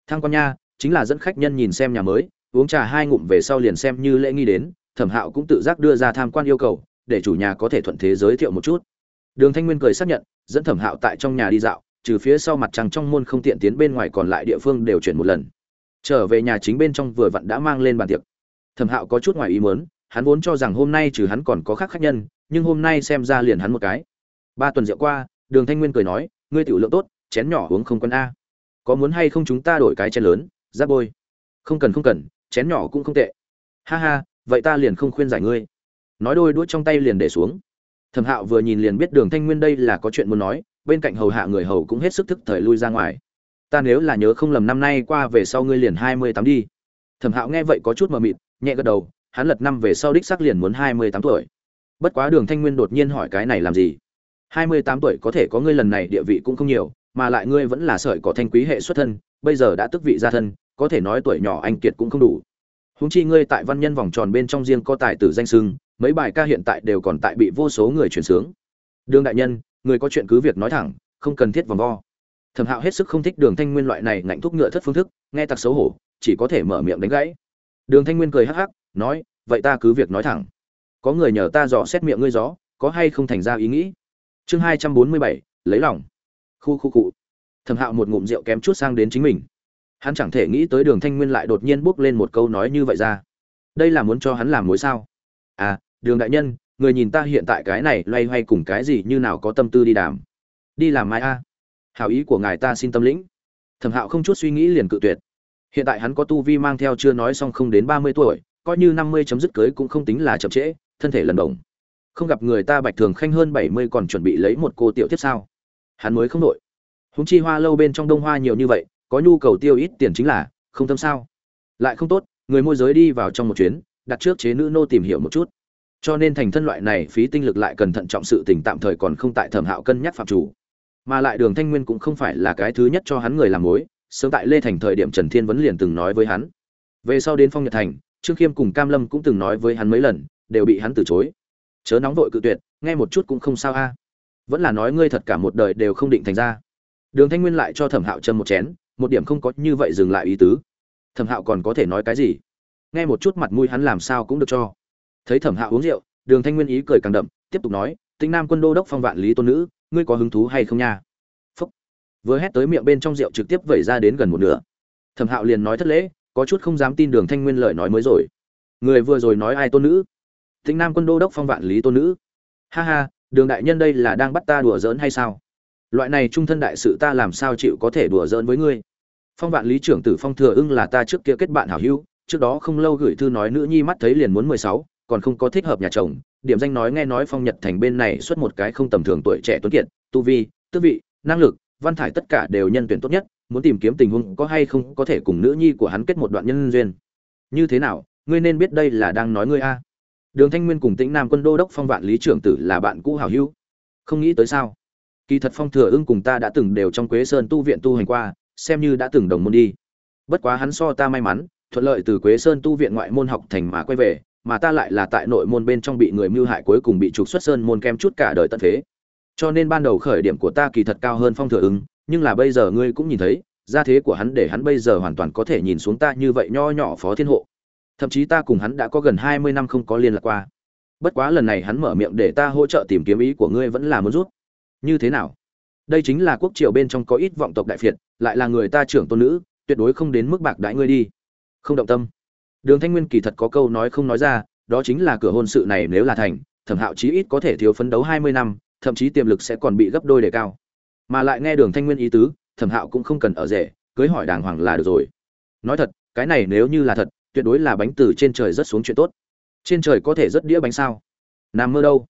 Thang con nha, chính là dẫn khách nhân nhìn xem nhà mới, uống trà hai ngụm về sau liền xem như lễ nghi đến, thẩm hạo cũng tự giác đưa ra tham quan yêu cầu, để chủ nhà có thể thuận thế giới thiệu một chút. Đường thanh nguyên cười xác nhận, dẫn thẩm hạo tại trong nhà đi dạo trừ phía sau mặt trăng trong môn không tiện tiến bên ngoài còn lại địa phương đều chuyển một lần. Trở về nhà chính bên trong vừa vặn đã mang lên bàn tiệc. Thẩm hạo có chút ngoài ý muốn, hắn vốn cho rằng hôm nay trừ hắn còn có khác khách nhân, nhưng hôm nay xem ra liền hắn một cái. Ba tuần rượu qua, đường thanh nguyên cười nói, ngươi tiểu lượng tốt, chén nhỏ uống không quân a. Có muốn hay không chúng ta đổi cái chén lớn, giáp bôi? Không cần không cần, chén nhỏ cũng không tệ. Ha ha, vậy ta liền không khuyên giải ngươi. Nói đôi đuốt trong tay liền để xuống. Thẩm hạo vừa nhìn liền biết đường thanh nguyên đây là có chuyện muốn nói bên cạnh hầu hạ người hầu cũng hết sức thức thời lui ra ngoài. Ta nếu là nhớ không lầm năm nay qua về sau ngươi liền hai mươi tám đi. Thẩm hạo nghe vậy có chút mờ mịt, nhẹ gật đầu, hắn lật năm về sau đích xác liền muốn hai mươi tám tuổi. Bất quá đường thanh nguyên đột nhiên hỏi cái này làm gì? hai mươi tám tuổi có thể có ngươi lần này địa vị cũng không nhiều, mà lại ngươi vẫn là sợi cỏ thanh quý hệ xuất thân, bây giờ đã tức vị gia thân, có thể nói tuổi nhỏ anh kiệt cũng không đủ. Húng chi ngươi tại văn nhân vòng tròn bên trong riêng có tài tử danh sưng, mấy bài ca hiện tại đều còn tại bị vô số người truyền sướng. Đường đại nhân người có chuyện cứ việc nói thẳng, không cần thiết vòng vo. Thẩm hạo hết sức không thích đường thanh nguyên loại này ngạnh thuốc ngựa thất phương thức, nghe tặc xấu hổ, chỉ có thể mở miệng đánh gãy. Đường thanh nguyên cười hắc hắc, nói, vậy ta cứ việc nói thẳng. Có người nhờ ta dò xét miệng ngươi gió, có hay không thành ra ý nghĩ? Chương hai trăm bốn mươi bảy, lấy lòng. Khu khu cụ thẩm hạo một ngụm rượu kém chút sang đến chính mình. Hắn chẳng thể nghĩ tới đường thanh nguyên lại đột nhiên bước lên một câu nói như vậy ra. Đây là muốn cho hắn làm mối sao? À đường đại nhân người nhìn ta hiện tại cái này loay hoay cùng cái gì như nào có tâm tư đi đàm. Đi làm mai a. À. hảo ý của ngài ta xin tâm lĩnh. Thẩm hạo không chút suy nghĩ liền cự tuyệt. Hiện tại hắn có tu vi mang theo chưa nói xong không đến ba mươi tuổi, coi như năm mươi chấm dứt cưới cũng không tính là chậm trễ, thân thể lần đồng không gặp người ta bạch thường khanh hơn bảy mươi còn chuẩn bị lấy một cô tiểu tiếp sao? Hắn mới không đội húng chi hoa lâu bên trong đông hoa nhiều như vậy, có nhu cầu tiêu ít tiền chính là, không tâm sao? Lại không tốt, người môi giới đi vào trong một chuyến, đặt trước chế nữ nô tìm hiểu một chút cho nên thành thân loại này phí tinh lực lại cần thận trọng sự tình tạm thời còn không tại thẩm hạo cân nhắc phạm chủ. Mà lại đường thanh nguyên cũng không phải là cái thứ nhất cho hắn người làm mối, sớm tại lê thành thời điểm trần thiên vấn liền từng nói với hắn. Về sau đến phong nhật thành, trương khiêm cùng cam lâm cũng từng nói với hắn mấy lần, đều bị hắn từ chối. Chớ nóng vội cự tuyệt, nghe một chút cũng không sao a. Vẫn là nói ngươi thật cả một đời đều không định thành ra. Đường thanh nguyên lại cho thẩm hạo châm một chén, một điểm không có như vậy dừng lại ý tứ. Thẩm hạo còn có thể nói cái gì? Nghe một chút mặt mũi hắn làm sao cũng được cho thấy thẩm hạo uống rượu, đường thanh nguyên ý cười càng đậm, tiếp tục nói, tinh nam quân đô đốc phong vạn lý tôn nữ, ngươi có hứng thú hay không nha? Phúc. Vừa hét tới miệng bên trong rượu trực tiếp vẩy ra đến gần một nửa. Thẩm hạo liền nói thất lễ, có chút không dám tin đường thanh nguyên lời nói mới rồi. Người vừa rồi nói ai tôn nữ? Tinh nam quân đô đốc phong vạn lý tôn nữ. Ha ha, đường đại nhân đây là đang bắt ta đùa giỡn hay sao? Loại này trung thân đại sự ta làm sao chịu có thể đùa giỡn với ngươi? Phong vạn lý trưởng tử phong thừa ưng là ta trước kia kết bạn hảo hữu, trước đó không lâu gửi thư nói nữ nhi mắt thấy liền muốn mười sáu còn không có thích hợp nhà chồng, điểm danh nói nghe nói phong nhật thành bên này xuất một cái không tầm thường tuổi trẻ tuấn kiệt, tu vi tước vị, năng lực, văn thải tất cả đều nhân tuyển tốt nhất, muốn tìm kiếm tình huống có hay không có thể cùng nữ nhi của hắn kết một đoạn nhân duyên. Như thế nào, ngươi nên biết đây là đang nói ngươi a. Đường thanh nguyên cùng tĩnh nam quân đô đốc phong vạn lý trưởng tử là bạn cũ hảo hữu. Không nghĩ tới sao? Kỳ thật phong thừa ưng cùng ta đã từng đều trong quế sơn tu viện tu hành qua, xem như đã từng đồng môn đi. Bất quá hắn so ta may mắn, thuận lợi từ quế sơn tu viện ngoại môn học thành mà quay về mà ta lại là tại nội môn bên trong bị người mưu hại cuối cùng bị trục xuất sơn môn kem chút cả đời tận thế, cho nên ban đầu khởi điểm của ta kỳ thật cao hơn phong thừa ứng nhưng là bây giờ ngươi cũng nhìn thấy gia thế của hắn để hắn bây giờ hoàn toàn có thể nhìn xuống ta như vậy nho nhỏ phó thiên hộ. Thậm chí ta cùng hắn đã có gần hai mươi năm không có liên lạc qua. Bất quá lần này hắn mở miệng để ta hỗ trợ tìm kiếm ý của ngươi vẫn là muốn rút như thế nào? Đây chính là quốc triều bên trong có ít vọng tộc đại phiệt lại là người ta trưởng tôn nữ tuyệt đối không đến mức bạc đãi ngươi đi. Không động tâm đường thanh nguyên kỳ thật có câu nói không nói ra, đó chính là cửa hôn sự này nếu là thành, thẩm hạo chí ít có thể thiếu phấn đấu hai mươi năm, thậm chí tiềm lực sẽ còn bị gấp đôi đề cao. Mà lại nghe đường thanh nguyên ý tứ, thẩm hạo cũng không cần ở rể, cưới hỏi đàng hoàng là được rồi. Nói thật, cái này nếu như là thật, tuyệt đối là bánh từ trên trời rất xuống chuyện tốt. Trên trời có thể rất đĩa bánh sao? Nằm mơ đâu?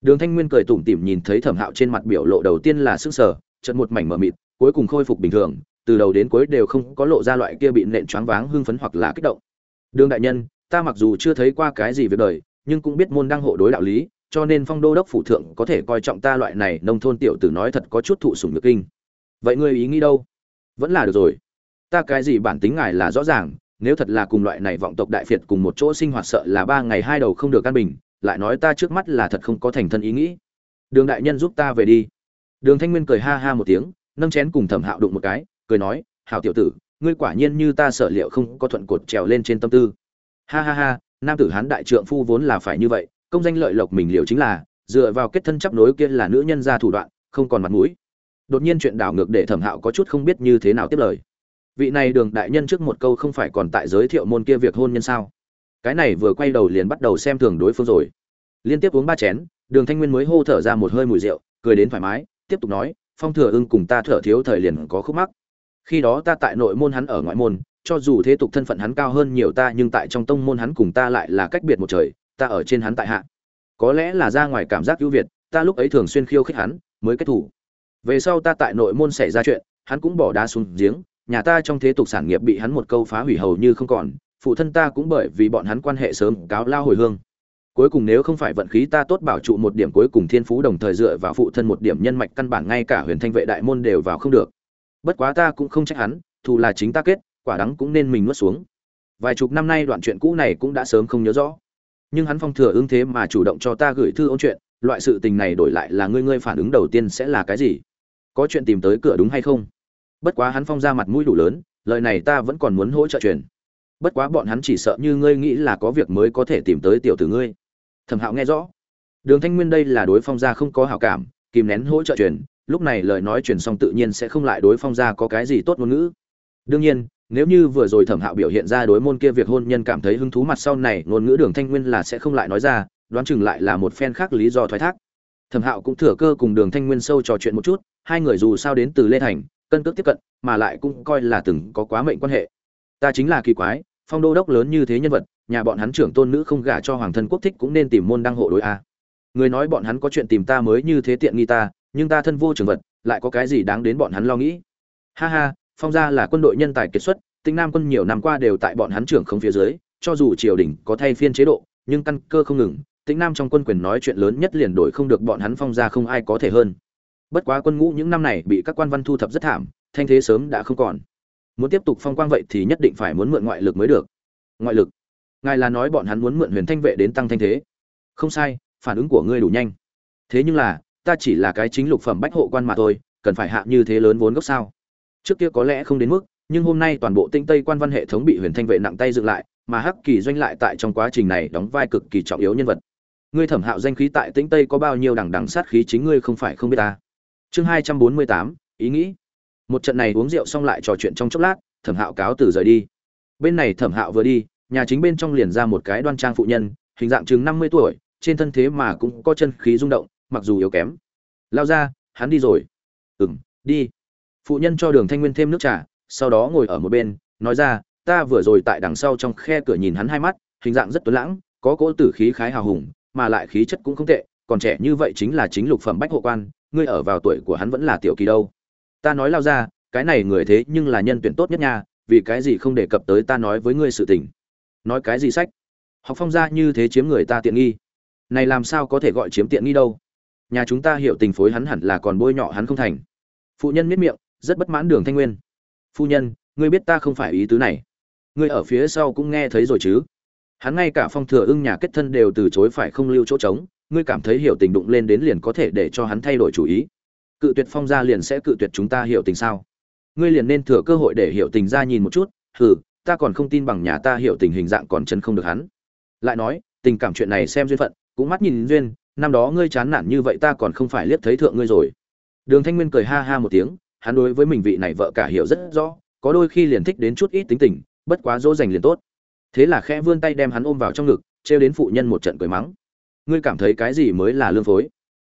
Đường thanh nguyên cười tủm tỉm nhìn thấy thẩm hạo trên mặt biểu lộ đầu tiên là sức sở trận một mảnh mờ mịt, cuối cùng khôi phục bình thường, từ đầu đến cuối đều không có lộ ra loại kia bị nện choáng váng hưng phấn hoặc là kích động đường đại nhân, ta mặc dù chưa thấy qua cái gì việc đời, nhưng cũng biết môn đăng hộ đối đạo lý, cho nên phong đô đốc phủ thượng có thể coi trọng ta loại này nông thôn tiểu tử nói thật có chút thụ sủng nhược kinh. Vậy ngươi ý nghĩ đâu? Vẫn là được rồi. Ta cái gì bản tính ngài là rõ ràng, nếu thật là cùng loại này vọng tộc đại phiệt cùng một chỗ sinh hoạt sợ là ba ngày hai đầu không được căn bình, lại nói ta trước mắt là thật không có thành thân ý nghĩ. Đường đại nhân giúp ta về đi. Đường thanh nguyên cười ha ha một tiếng, nâng chén cùng thẩm hạo đụng một cái, cười nói, hảo tiểu tử ngươi quả nhiên như ta sở liệu không có thuận cột trèo lên trên tâm tư. Ha ha ha, nam tử hán đại trượng phu vốn là phải như vậy, công danh lợi lộc mình liệu chính là, dựa vào kết thân chấp nối kia là nữ nhân ra thủ đoạn, không còn mặt mũi. Đột nhiên chuyện đảo ngược để thẩm hạo có chút không biết như thế nào tiếp lời. Vị này đường đại nhân trước một câu không phải còn tại giới thiệu môn kia việc hôn nhân sao? Cái này vừa quay đầu liền bắt đầu xem thường đối phương rồi. Liên tiếp uống ba chén, đường thanh nguyên mới hô thở ra một hơi mùi rượu, cười đến thoải mái, tiếp tục nói, phong thừa ưng cùng ta thở thiếu thời liền có khúc mắc khi đó ta tại nội môn hắn ở ngoại môn, cho dù thế tục thân phận hắn cao hơn nhiều ta nhưng tại trong tông môn hắn cùng ta lại là cách biệt một trời, ta ở trên hắn tại hạ. Có lẽ là ra ngoài cảm giác ưu việt, ta lúc ấy thường xuyên khiêu khích hắn, mới kết thủ. Về sau ta tại nội môn xảy ra chuyện, hắn cũng bỏ đá xuống giếng, nhà ta trong thế tục sản nghiệp bị hắn một câu phá hủy hầu như không còn, phụ thân ta cũng bởi vì bọn hắn quan hệ sớm cáo lao hồi hương. Cuối cùng nếu không phải vận khí ta tốt bảo trụ một điểm cuối cùng thiên phú đồng thời dựa vào phụ thân một điểm nhân mạch căn bản ngay cả huyền thanh vệ đại môn đều vào không được bất quá ta cũng không trách hắn, thù là chính ta kết, quả đắng cũng nên mình nuốt xuống. Vài chục năm nay đoạn chuyện cũ này cũng đã sớm không nhớ rõ. Nhưng hắn phong thừa ứng thế mà chủ động cho ta gửi thư ôn chuyện, loại sự tình này đổi lại là ngươi ngươi phản ứng đầu tiên sẽ là cái gì? Có chuyện tìm tới cửa đúng hay không? Bất quá hắn phong ra mặt mũi đủ lớn, lời này ta vẫn còn muốn hỗ trợ truyền. Bất quá bọn hắn chỉ sợ như ngươi nghĩ là có việc mới có thể tìm tới tiểu tử ngươi. Thẩm hạo nghe rõ. Đường thanh nguyên đây là đối phong gia không có hảo cảm, kìm nén hỗ trợ truyền lúc này lời nói truyền xong tự nhiên sẽ không lại đối phong gia có cái gì tốt ngôn ngữ. Đương nhiên, nếu như vừa rồi thẩm hạo biểu hiện ra đối môn kia việc hôn nhân cảm thấy hứng thú mặt sau này, ngôn ngữ đường thanh nguyên là sẽ không lại nói ra, đoán chừng lại là một phen khác lý do thoái thác. Thẩm hạo cũng thừa cơ cùng đường thanh nguyên sâu trò chuyện một chút, hai người dù sao đến từ lê thành, cân cước tiếp cận, mà lại cũng coi là từng có quá mệnh quan hệ. Ta chính là kỳ quái, phong đô đốc lớn như thế nhân vật, nhà bọn hắn trưởng tôn nữ không gả cho hoàng thân quốc thích cũng nên tìm môn đăng hộ đối a. Người nói bọn hắn có chuyện tìm ta mới như thế tiện nghi ta nhưng ta thân vô trường vật, lại có cái gì đáng đến bọn hắn lo nghĩ? Ha ha, phong gia là quân đội nhân tài kiệt xuất, tinh nam quân nhiều năm qua đều tại bọn hắn trưởng không phía dưới, cho dù triều đình có thay phiên chế độ, nhưng căn cơ không ngừng tĩnh nam trong quân quyền nói chuyện lớn nhất liền đổi không được bọn hắn phong gia không ai có thể hơn. Bất quá quân ngũ những năm này bị các quan văn thu thập rất thảm, thanh thế sớm đã không còn. Muốn tiếp tục phong quang vậy thì nhất định phải muốn mượn ngoại lực mới được. Ngoại lực? Ngài là nói bọn hắn muốn mượn huyền thanh vệ đến tăng thanh thế. Không sai, phản ứng của ngươi đủ nhanh. Thế nhưng là ta chỉ là cái chính lục phẩm bách hộ quan mà thôi, cần phải hạ như thế lớn vốn gốc sao? Trước kia có lẽ không đến mức, nhưng hôm nay toàn bộ tinh tây quan văn hệ thống bị huyền thanh vệ nặng tay dựng lại, mà hắc kỳ doanh lại tại trong quá trình này đóng vai cực kỳ trọng yếu nhân vật. Ngươi thẩm hạo danh khí tại tĩnh tây có bao nhiêu đằng đằng sát khí chính ngươi không phải không biết ta. Chương hai trăm bốn mươi tám, ý nghĩ. Một trận này uống rượu xong lại trò chuyện trong chốc lát, thẩm hạo cáo từ rời đi. Bên này thẩm hạo vừa đi, nhà chính bên trong liền ra một cái đoan trang phụ nhân, hình dạng chừng năm mươi tuổi, trên thân thế mà cũng có chân khí rung động mặc dù yếu kém. Lao ra, hắn đi rồi. Ừ m đi. Phụ nhân cho đường thanh nguyên thêm nước trà, sau đó ngồi ở một bên, nói ra, ta vừa rồi tại đằng sau trong khe cửa nhìn hắn hai mắt, hình dạng rất tuấn lãng, có cỗ tử khí khái hào hùng, mà lại khí chất cũng không tệ, còn trẻ như vậy chính là chính lục phẩm bách hộ quan, ngươi ở vào tuổi của hắn vẫn là tiểu kỳ đâu. Ta nói lao ra, cái này người thế nhưng là nhân tuyển tốt nhất nha, vì cái gì không đề cập tới ta nói với ngươi sự tình? Nói cái gì sách? Học phong gia như thế chiếm người ta tiện nghi. Này làm sao có thể gọi chiếm tiện nghi đâu? Nhà chúng ta hiểu tình phối hắn hẳn là còn bôi nhọ hắn không thành. Phụ nhân miết miệng, rất bất mãn đường thanh nguyên. Phu nhân, ngươi biết ta không phải ý tứ này. Ngươi ở phía sau cũng nghe thấy rồi chứ? Hắn ngay cả phong thừa ưng nhà kết thân đều từ chối phải không lưu chỗ trống, ngươi cảm thấy hiểu tình đụng lên đến liền có thể để cho hắn thay đổi chủ ý. Cự tuyệt phong gia liền sẽ cự tuyệt chúng ta hiểu tình sao? Ngươi liền nên thừa cơ hội để hiểu tình ra nhìn một chút, hừ, ta còn không tin bằng nhà ta hiểu tình hình dạng còn chân không được hắn. Lại nói, tình cảm chuyện này xem duyên phận, cũng mắt nhìn duyên năm đó ngươi chán nản như vậy ta còn không phải liếc thấy thượng ngươi rồi. Đường thanh nguyên cười ha ha một tiếng, hắn đối với mình vị này vợ cả hiểu rất rõ, có đôi khi liền thích đến chút ít tính tình, bất quá dỗ dành liền tốt. Thế là khẽ vươn tay đem hắn ôm vào trong ngực, trêu đến phụ nhân một trận cười mắng. Ngươi cảm thấy cái gì mới là lương phối?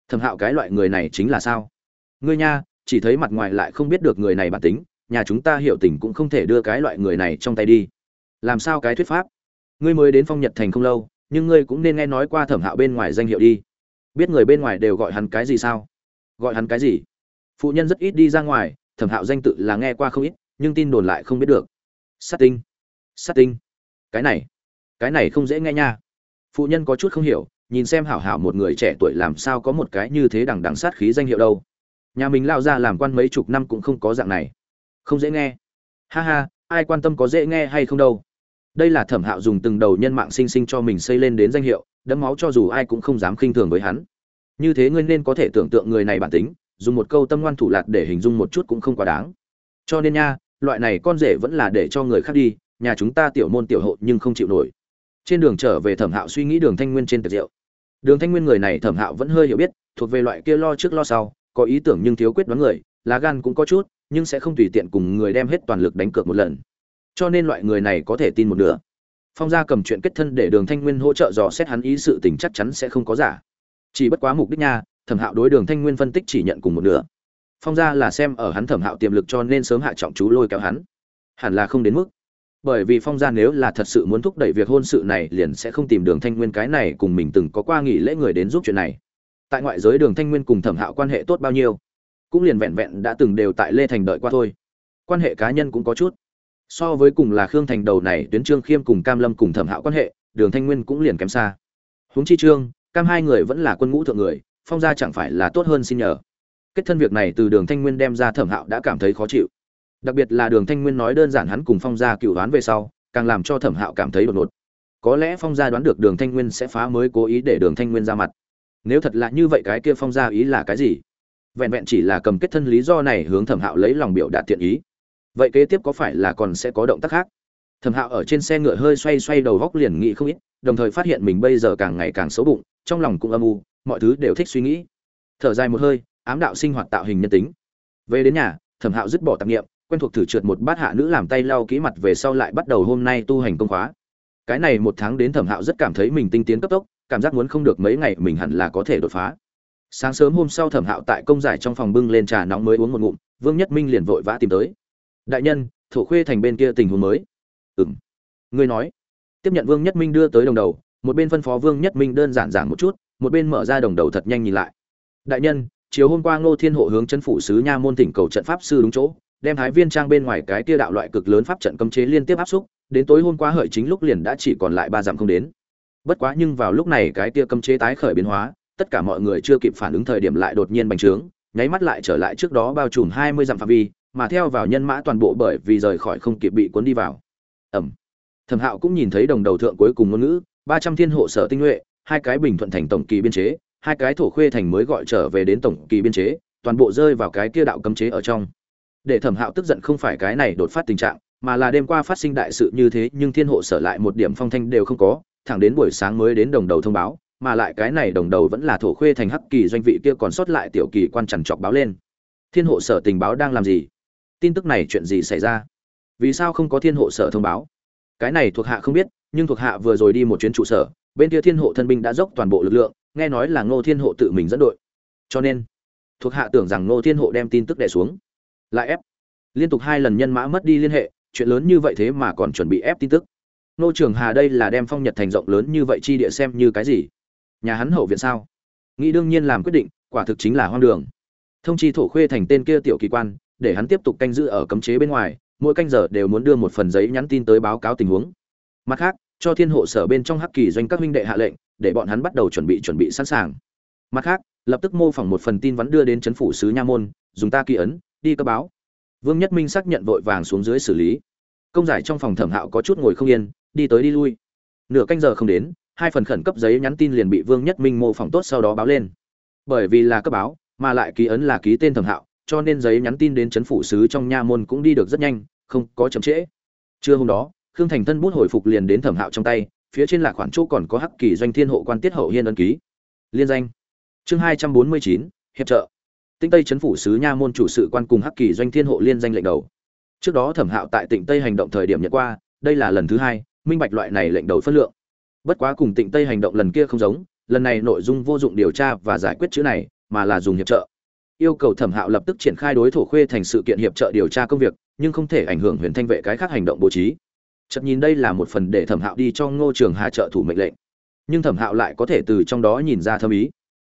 Thẩm hạo cái loại người này chính là sao? Ngươi nha, chỉ thấy mặt ngoài lại không biết được người này bản tính, nhà chúng ta hiểu tình cũng không thể đưa cái loại người này trong tay đi. Làm sao cái thuyết pháp? Ngươi mới đến phong nhật thành không lâu, nhưng ngươi cũng nên nghe nói qua thẩm hạo bên ngoài danh hiệu đi biết người bên ngoài đều gọi hắn cái gì sao? Gọi hắn cái gì? Phụ nhân rất ít đi ra ngoài, thẩm hạo danh tự là nghe qua không ít, nhưng tin đồn lại không biết được. Sát tinh. Sát tinh. Cái này. Cái này không dễ nghe nha. Phụ nhân có chút không hiểu, nhìn xem hảo hảo một người trẻ tuổi làm sao có một cái như thế đằng đằng sát khí danh hiệu đâu. Nhà mình lao ra làm quan mấy chục năm cũng không có dạng này. Không dễ nghe. Ha ha, ai quan tâm có dễ nghe hay không đâu. Đây là thẩm hạo dùng từng đầu nhân mạng sinh sinh cho mình xây lên đến danh hiệu đấm máu cho dù ai cũng không dám khinh thường với hắn. Như thế ngươi nên có thể tưởng tượng người này bản tính, dùng một câu tâm ngoan thủ lạt để hình dung một chút cũng không quá đáng. Cho nên nha, loại này con rể vẫn là để cho người khác đi, nhà chúng ta tiểu môn tiểu hộ nhưng không chịu nổi. Trên đường trở về thẩm hạo suy nghĩ đường thanh nguyên trên tiệc rượu. Đường thanh nguyên người này thẩm hạo vẫn hơi hiểu biết, thuộc về loại kia lo trước lo sau, có ý tưởng nhưng thiếu quyết đoán người, lá gan cũng có chút, nhưng sẽ không tùy tiện cùng người đem hết toàn lực đánh cược một lần. Cho nên loại người này có thể tin một nửa phong gia cầm chuyện kết thân để đường thanh nguyên hỗ trợ dò xét hắn ý sự tình chắc chắn sẽ không có giả. Chỉ bất quá mục đích nha, thẩm hạo đối đường thanh nguyên phân tích chỉ nhận cùng một nửa. Phong gia là xem ở hắn thẩm hạo tiềm lực cho nên sớm hạ trọng chú lôi kéo hắn. Hẳn là không đến mức. Bởi vì phong gia nếu là thật sự muốn thúc đẩy việc hôn sự này liền sẽ không tìm đường thanh nguyên cái này cùng mình từng có qua nghỉ lễ người đến giúp chuyện này. Tại ngoại giới đường thanh nguyên cùng thẩm hạo quan hệ tốt bao nhiêu, cũng liền vẹn vẹn đã từng đều tại lê thành đợi qua thôi. Quan hệ cá nhân cũng có chút so với cùng là khương thành đầu này, tuyến trương khiêm cùng cam lâm cùng thẩm hạo quan hệ, đường thanh nguyên cũng liền kém xa. Huống chi trương, cam hai người vẫn là quân ngũ thượng người, phong gia chẳng phải là tốt hơn xin nhờ. Kết thân việc này từ đường thanh nguyên đem ra thẩm hạo đã cảm thấy khó chịu. Đặc biệt là đường thanh nguyên nói đơn giản hắn cùng phong gia cựu đoán về sau, càng làm cho thẩm hạo cảm thấy đột ngột. Có lẽ phong gia đoán được đường thanh nguyên sẽ phá mới cố ý để đường thanh nguyên ra mặt. Nếu thật là như vậy cái kia phong gia ý là cái gì? Vẹn vẹn chỉ là cầm kết thân lý do này hướng thẩm hạo lấy lòng biểu đạt thiện ý vậy kế tiếp có phải là còn sẽ có động tác khác? Thẩm hạo ở trên xe ngựa hơi xoay xoay đầu góc liền nghĩ không ít, đồng thời phát hiện mình bây giờ càng ngày càng xấu bụng, trong lòng cũng âm u, mọi thứ đều thích suy nghĩ. Thở dài một hơi, ám đạo sinh hoạt tạo hình nhân tính. Về đến nhà, thẩm hạo dứt bỏ tạp nghiệm, quen thuộc thử trượt một bát hạ nữ làm tay lau kỹ mặt về sau lại bắt đầu hôm nay tu hành công khóa. Cái này một tháng đến thẩm hạo rất cảm thấy mình tinh tiến cấp tốc, cảm giác muốn không được mấy ngày mình hẳn là có thể đột phá. Sáng sớm hôm sau thẩm hạo tại công giải trong phòng bưng lên trà nóng mới uống một ngụm, vương nhất minh liền vội vã tìm tới đại nhân, thổ khuê thành bên kia tình huống mới. Ừng ngươi nói. Tiếp nhận vương nhất minh đưa tới đồng đầu, một bên phân phó vương nhất minh đơn giản giảng một chút, một bên mở ra đồng đầu thật nhanh nhìn lại. Đại nhân, chiều hôm qua ngô thiên hộ hướng chân phủ sứ nha môn tỉnh cầu trận pháp sư đúng chỗ, đem thái viên trang bên ngoài cái kia đạo loại cực lớn pháp trận cấm chế liên tiếp áp xúc, đến tối hôm qua hợi chính lúc liền đã chỉ còn lại ba dặm không đến. Bất quá nhưng vào lúc này cái kia cấm chế tái khởi biến hóa, tất cả mọi người chưa kịp phản ứng thời điểm lại đột nhiên bành trướng, nháy mắt lại trở lại trước đó bao trùm hai mươi dặm phạm vi mà theo vào nhân mã toàn bộ bởi vì rời khỏi không kịp bị cuốn đi vào. Ẩm. Thẩm hạo cũng nhìn thấy đồng đầu thượng cuối cùng ngôn ngữ, ba trăm thiên hộ sở tinh nhuệ, hai cái bình thuận thành tổng kỳ biên chế, hai cái thổ khuê thành mới gọi trở về đến tổng kỳ biên chế, toàn bộ rơi vào cái kia đạo cấm chế ở trong. Để thẩm hạo tức giận không phải cái này đột phát tình trạng, mà là đêm qua phát sinh đại sự như thế, nhưng thiên hộ sở lại một điểm phong thanh đều không có, thẳng đến buổi sáng mới đến đồng đầu thông báo, mà lại cái này đồng đầu vẫn là thổ khuê thành hắc kỳ doanh vị kia còn sót lại tiểu kỳ quan trằn trọc báo lên. Thiên hộ sở tình báo đang làm gì? Tin tức này chuyện gì xảy ra? Vì sao không có thiên hộ sở thông báo? Cái này thuộc hạ không biết, nhưng thuộc hạ vừa rồi đi một chuyến trụ sở, bên kia thiên hộ thân binh đã dốc toàn bộ lực lượng, nghe nói là ngô thiên hộ tự mình dẫn đội. Cho nên, thuộc hạ tưởng rằng ngô thiên hộ đem tin tức đẻ xuống. Lại ép. Liên tục hai lần nhân mã mất đi liên hệ, chuyện lớn như vậy thế mà còn chuẩn bị ép tin tức. Nô trường hà đây là đem phong nhật thành rộng lớn như vậy chi địa xem như cái gì? Nhà hắn hậu viện sao? Nghĩ đương nhiên làm quyết định, quả thực chính là hoang đường. Thông chi thổ khuê thành tên kia tiểu kỳ quan để hắn tiếp tục canh giữ ở cấm chế bên ngoài, mỗi canh giờ đều muốn đưa một phần giấy nhắn tin tới báo cáo tình huống. Mặt khác, cho thiên hộ sở bên trong hắc kỳ doanh các huynh đệ hạ lệnh, để bọn hắn bắt đầu chuẩn bị chuẩn bị sẵn sàng. Mặt khác, lập tức mô phỏng một phần tin vắn đưa đến chấn phủ sứ nha môn, dùng ta ký ấn, đi cơ báo. Vương nhất minh xác nhận vội vàng xuống dưới xử lý. Công giải trong phòng thẩm hạo có chút ngồi không yên, đi tới đi lui. Nửa canh giờ không đến, hai phần khẩn cấp giấy nhắn tin liền bị vương nhất minh mô phỏng tốt sau đó báo lên. Bởi vì là cấp báo, mà lại ký ấn là ký tên thẩm hạo cho nên giấy nhắn tin đến chấn phủ sứ trong nha môn cũng đi được rất nhanh, không có chậm trễ. Trưa hôm đó, khương thành thân bút hồi phục liền đến thẩm hạo trong tay, phía trên là khoản chỗ còn có hắc kỳ doanh thiên hộ quan tiết hậu hiên ân ký. Liên danh. Chương hai trăm bốn mươi chín, hiệp trợ. Tinh tây chấn phủ sứ nha môn chủ sự quan cùng hắc kỳ doanh thiên hộ liên danh lệnh đầu. Trước đó thẩm hạo tại tỉnh tây hành động thời điểm nhận qua, đây là lần thứ hai, minh bạch loại này lệnh đầu phân lượng. Bất quá cùng tỉnh tây hành động lần kia không giống, lần này nội dung vô dụng điều tra và giải quyết chữ này, mà là dùng hiệp trợ yêu cầu thẩm hạo lập tức triển khai đối thổ khuê thành sự kiện hiệp trợ điều tra công việc, nhưng không thể ảnh hưởng huyền thanh vệ cái khác hành động bố trí. Chật nhìn đây là một phần để thẩm hạo đi cho ngô trường hà trợ thủ mệnh lệnh. Nhưng thẩm hạo lại có thể từ trong đó nhìn ra thâm ý.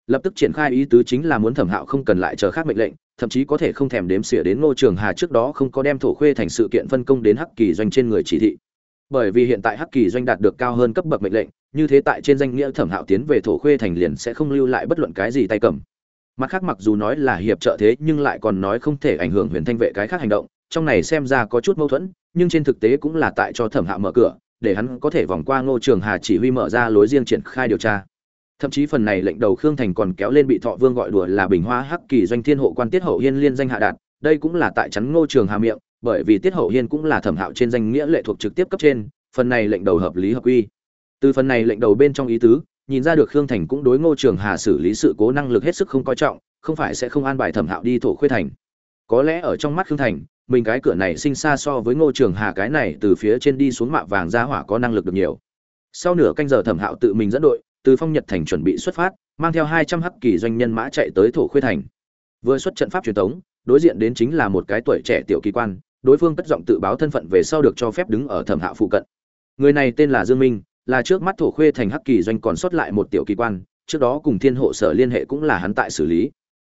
Lập tức triển khai ý tứ chính là muốn thẩm hạo không cần lại chờ khác mệnh lệnh, thậm chí có thể không thèm đếm xỉa đến ngô trường hà trước đó không có đem thổ khuê thành sự kiện phân công đến hắc kỳ doanh trên người chỉ thị. Bởi vì hiện tại hắc kỳ doanh đạt được cao hơn cấp bậc mệnh lệnh, như thế tại trên danh nghĩa thẩm hạo tiến về thổ khuê thành liền sẽ không lưu lại bất luận cái gì tay cầm mặt khác mặc dù nói là hiệp trợ thế nhưng lại còn nói không thể ảnh hưởng huyền thanh vệ cái khác hành động, trong này xem ra có chút mâu thuẫn, nhưng trên thực tế cũng là tại cho thẩm hạo mở cửa, để hắn có thể vòng qua ngô trường hà chỉ huy mở ra lối riêng triển khai điều tra. Thậm chí phần này lệnh đầu khương thành còn kéo lên bị thọ vương gọi đùa là bình hoa hắc kỳ doanh thiên hộ quan tiết hậu hiên liên danh hạ đạt, đây cũng là tại chắn ngô trường hà miệng, bởi vì tiết hậu hiên cũng là thẩm hạo trên danh nghĩa lệ thuộc trực tiếp cấp trên, phần này lệnh đầu hợp lý hợp quy. Từ phần này lệnh đầu bên trong ý tứ nhìn ra được khương thành cũng đối ngô trường hà xử lý sự cố năng lực hết sức không coi trọng, không phải sẽ không an bài thẩm hạo đi thổ khuê thành. Có lẽ ở trong mắt khương thành, mình cái cửa này sinh xa so với ngô trường hà cái này từ phía trên đi xuống mạ vàng ra hỏa có năng lực được nhiều. Sau nửa canh giờ thẩm hạo tự mình dẫn đội, từ phong nhật thành chuẩn bị xuất phát, mang theo hai trăm hắc kỳ doanh nhân mã chạy tới thổ khuê thành. Vừa xuất trận pháp truyền thống, đối diện đến chính là một cái tuổi trẻ tiểu kỳ quan, đối phương cất giọng tự báo thân phận về sau được cho phép đứng ở thẩm hạo phụ cận. Người này tên là dương minh là trước mắt thổ khuê thành hắc kỳ doanh còn sót lại một tiểu kỳ quan, trước đó cùng thiên hộ sở liên hệ cũng là hắn tại xử lý.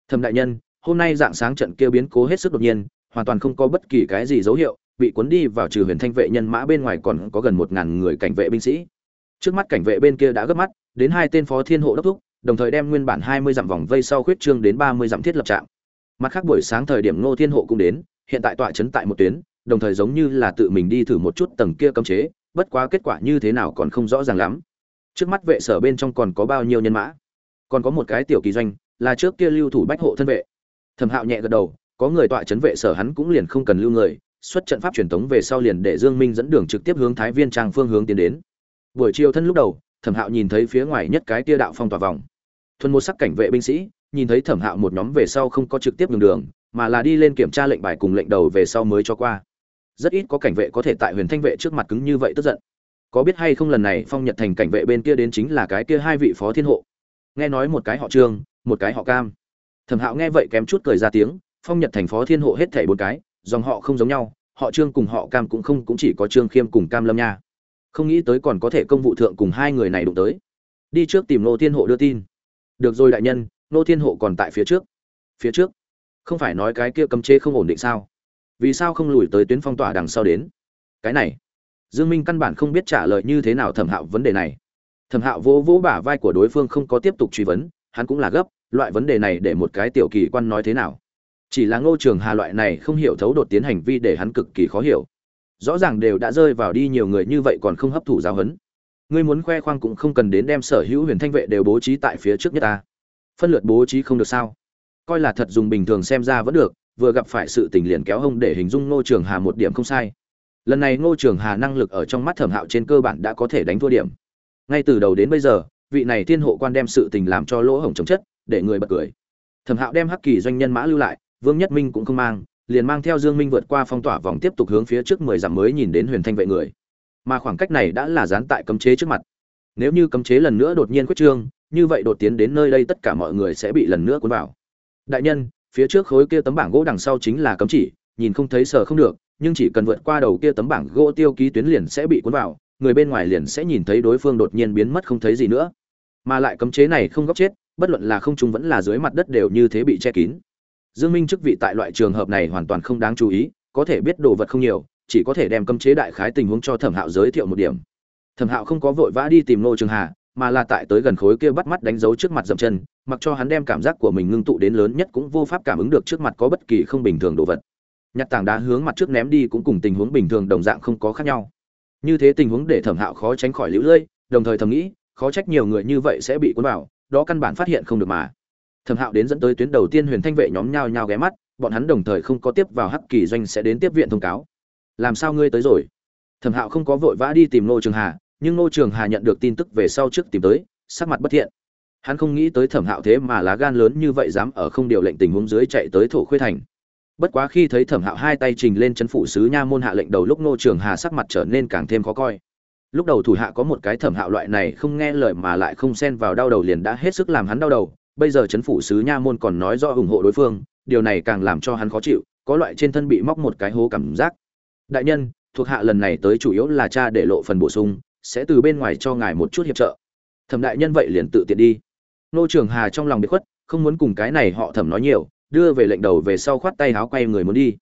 Thẩm đại nhân, hôm nay dạng sáng trận kêu biến cố hết sức đột nhiên, hoàn toàn không có bất kỳ cái gì dấu hiệu, bị cuốn đi vào trừ huyền thanh vệ nhân mã bên ngoài còn có gần một ngàn người cảnh vệ binh sĩ. Trước mắt cảnh vệ bên kia đã gấp mắt, đến hai tên phó thiên hộ đốc thúc, đồng thời đem nguyên bản hai mươi dặm vòng vây sau khuyết trương đến ba mươi dặm thiết lập trạm. Mặt khác buổi sáng thời điểm ngô thiên hộ cũng đến, hiện tại tọa trấn tại một tuyến, đồng thời giống như là tự mình đi thử một chút tầng kia cấm chế bất quá kết quả như thế nào còn không rõ ràng lắm. Trước mắt vệ sở bên trong còn có bao nhiêu nhân mã? Còn có một cái tiểu kỳ doanh, là trước kia lưu thủ bách hộ thân vệ. Thẩm hạo nhẹ gật đầu, có người tọa chấn vệ sở hắn cũng liền không cần lưu người, xuất trận pháp truyền tống về sau liền để dương minh dẫn đường trực tiếp hướng thái viên trang phương hướng tiến đến. Buổi chiều thân lúc đầu, thẩm hạo nhìn thấy phía ngoài nhất cái tia đạo phong tỏa vòng. Thuần một sắc cảnh vệ binh sĩ, nhìn thấy thẩm hạo một nhóm về sau không có trực tiếp đường đường, mà là đi lên kiểm tra lệnh bài cùng lệnh đầu về sau mới cho qua rất ít có cảnh vệ có thể tại huyền thanh vệ trước mặt cứng như vậy tức giận. Có biết hay không lần này phong nhật thành cảnh vệ bên kia đến chính là cái kia hai vị phó thiên hộ. Nghe nói một cái họ trương, một cái họ cam. Thẩm hạo nghe vậy kém chút cười ra tiếng, phong nhật thành phó thiên hộ hết thảy bốn cái, dòng họ không giống nhau, họ trương cùng họ cam cũng không, cũng chỉ có trương khiêm cùng cam lâm nha. Không nghĩ tới còn có thể công vụ thượng cùng hai người này đụng tới. Đi trước tìm nô thiên hộ đưa tin. Được rồi đại nhân nô thiên hộ còn tại phía trước. Phía trước? Không phải nói cái kia cấm chế không ổn định sao? Vì sao không lùi tới tuyến phong tỏa đằng sau đến? Cái này, dương minh căn bản không biết trả lời như thế nào thẩm hạo vấn đề này. Thẩm hạo vỗ vỗ bả vai của đối phương không có tiếp tục truy vấn, hắn cũng là gấp, loại vấn đề này để một cái tiểu kỳ quan nói thế nào? Chỉ là ngô trường hà loại này không hiểu thấu đột tiến hành vi để hắn cực kỳ khó hiểu. Rõ ràng đều đã rơi vào đi nhiều người như vậy còn không hấp thụ giáo huấn. Ngươi muốn khoe khoang cũng không cần đến đem sở hữu huyền thanh vệ đều bố trí tại phía trước nhất ta. Phân lượt bố trí không được sao? Coi là thật dùng bình thường xem ra vẫn được vừa gặp phải sự tình liền kéo hông để hình dung ngô trường hà một điểm không sai. Lần này ngô trường hà năng lực ở trong mắt thẩm hạo trên cơ bản đã có thể đánh thua điểm. Ngay từ đầu đến bây giờ, vị này thiên hộ quan đem sự tình làm cho lỗ hổng chống chất, để người bật cười. Thẩm hạo đem hắc kỳ doanh nhân mã lưu lại, vương nhất minh cũng không mang, liền mang theo dương minh vượt qua phong tỏa vòng tiếp tục hướng phía trước mười dặm mới nhìn đến huyền thanh vệ người. Mà khoảng cách này đã là dán tại cấm chế trước mặt. Nếu như cấm chế lần nữa đột nhiên quyết trương, như vậy đột tiến đến nơi đây tất cả mọi người sẽ bị lần nữa cuốn vào. Đại nhân phía trước khối kia tấm bảng gỗ đằng sau chính là cấm chỉ, nhìn không thấy sờ không được, nhưng chỉ cần vượt qua đầu kia tấm bảng gỗ tiêu ký tuyến liền sẽ bị cuốn vào, người bên ngoài liền sẽ nhìn thấy đối phương đột nhiên biến mất không thấy gì nữa. Mà lại cấm chế này không góc chết, bất luận là không trung vẫn là dưới mặt đất đều như thế bị che kín. Dương minh chức vị tại loại trường hợp này hoàn toàn không đáng chú ý, có thể biết đồ vật không nhiều, chỉ có thể đem cấm chế đại khái tình huống cho thẩm hạo giới thiệu một điểm. Thẩm hạo không có vội vã đi tìm nô trường hà mà là tại tới gần khối kia bắt mắt đánh dấu trước mặt dậm chân, mặc cho hắn đem cảm giác của mình ngưng tụ đến lớn nhất cũng vô pháp cảm ứng được trước mặt có bất kỳ không bình thường đồ vật. Nhặt tảng đá hướng mặt trước ném đi cũng cùng tình huống bình thường đồng dạng không có khác nhau. Như thế tình huống để thẩm hạo khó tránh khỏi lũ lơi, đồng thời thầm nghĩ, khó trách nhiều người như vậy sẽ bị cuốn vào, đó căn bản phát hiện không được mà. Thẩm hạo đến dẫn tới tuyến đầu tiên huyền thanh vệ nhóm nhao nhao ghé mắt, bọn hắn đồng thời không có tiếp vào hắc kỳ doanh sẽ đến tiếp viện thông cáo. Làm sao ngươi tới rồi? Thẩm hạo không có vội vã đi tìm nô trường hà nhưng nô trường hà nhận được tin tức về sau trước tìm tới, sắc mặt bất thiện. Hắn không nghĩ tới thẩm hạo thế mà lá gan lớn như vậy dám ở không điều lệnh tình huống dưới chạy tới thổ khuê thành. Bất quá khi thấy thẩm hạo hai tay trình lên c h ấ n phủ sứ nha môn hạ lệnh đầu lúc nô trường hà sắc mặt trở nên càng thêm khó coi. Lúc đầu thủ hạ có một cái thẩm hạo loại này không nghe lời mà lại không xen vào đau đầu liền đã hết sức làm hắn đau đầu, bây giờ c h ấ n phủ sứ nha môn còn nói do ủng hộ đối phương, điều này càng làm cho hắn khó chịu, có loại trên thân bị móc một cái hố cảm giác. Đại nhân, thuộc hạ lần này tới chủ yếu là cha để lộ phần bổ sung sẽ từ bên ngoài cho ngài một chút hiệp trợ. Thẩm đại nhân vậy liền tự tiện đi. Nô trường hà trong lòng bị khuất, không muốn cùng cái này họ thẩm nói nhiều, đưa về lệnh đầu về sau khoát tay háo quay người muốn đi.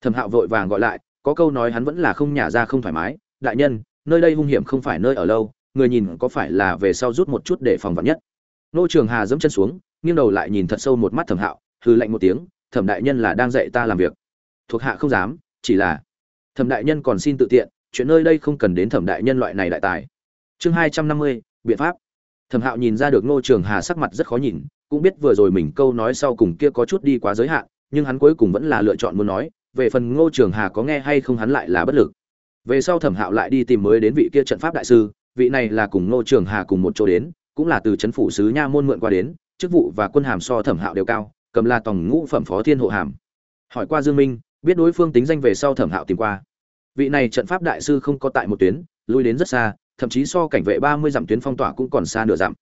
Thẩm hạo vội vàng gọi lại, có câu nói hắn vẫn là không nhả ra không thoải mái, đại nhân, nơi đây hung hiểm không phải nơi ở lâu, người nhìn có phải là về sau rút một chút để phòng vắn nhất? Nô trường hà dẫm chân xuống, nghiêng đầu lại nhìn thật sâu một mắt thẩm hạo hư lạnh một tiếng, thẩm đại nhân là đang dạy ta làm việc. Thuộc hạ không dám, chỉ là thẩm đại nhân còn xin tự tiện chuyện nơi đây không cần đến thẩm đại nhân loại này đại tài. Chương hai trăm năm mươi, biện pháp. Thẩm hạo nhìn ra được ngô trường hà sắc mặt rất khó nhìn, cũng biết vừa rồi mình câu nói sau cùng kia có chút đi quá giới hạn, nhưng hắn cuối cùng vẫn là lựa chọn muốn nói, về phần ngô trường hà có nghe hay không hắn lại là bất lực. Về sau thẩm hạo lại đi tìm mới đến vị kia trận pháp đại sư, vị này là cùng ngô trường hà cùng một chỗ đến, cũng là từ c h ấ n phủ sứ nha môn mượn qua đến, chức vụ và quân hàm so thẩm hạo đều cao, cầm là tòng ngũ phẩm phó thiên hộ hàm. Hỏi qua dương minh, biết đối phương tính danh về sau thẩm hạo tìm qua vị này trận pháp đại sư không có tại một tuyến, lui đến rất xa, thậm chí so cảnh vệ ba mươi dặm tuyến phong tỏa cũng còn xa nửa dặm.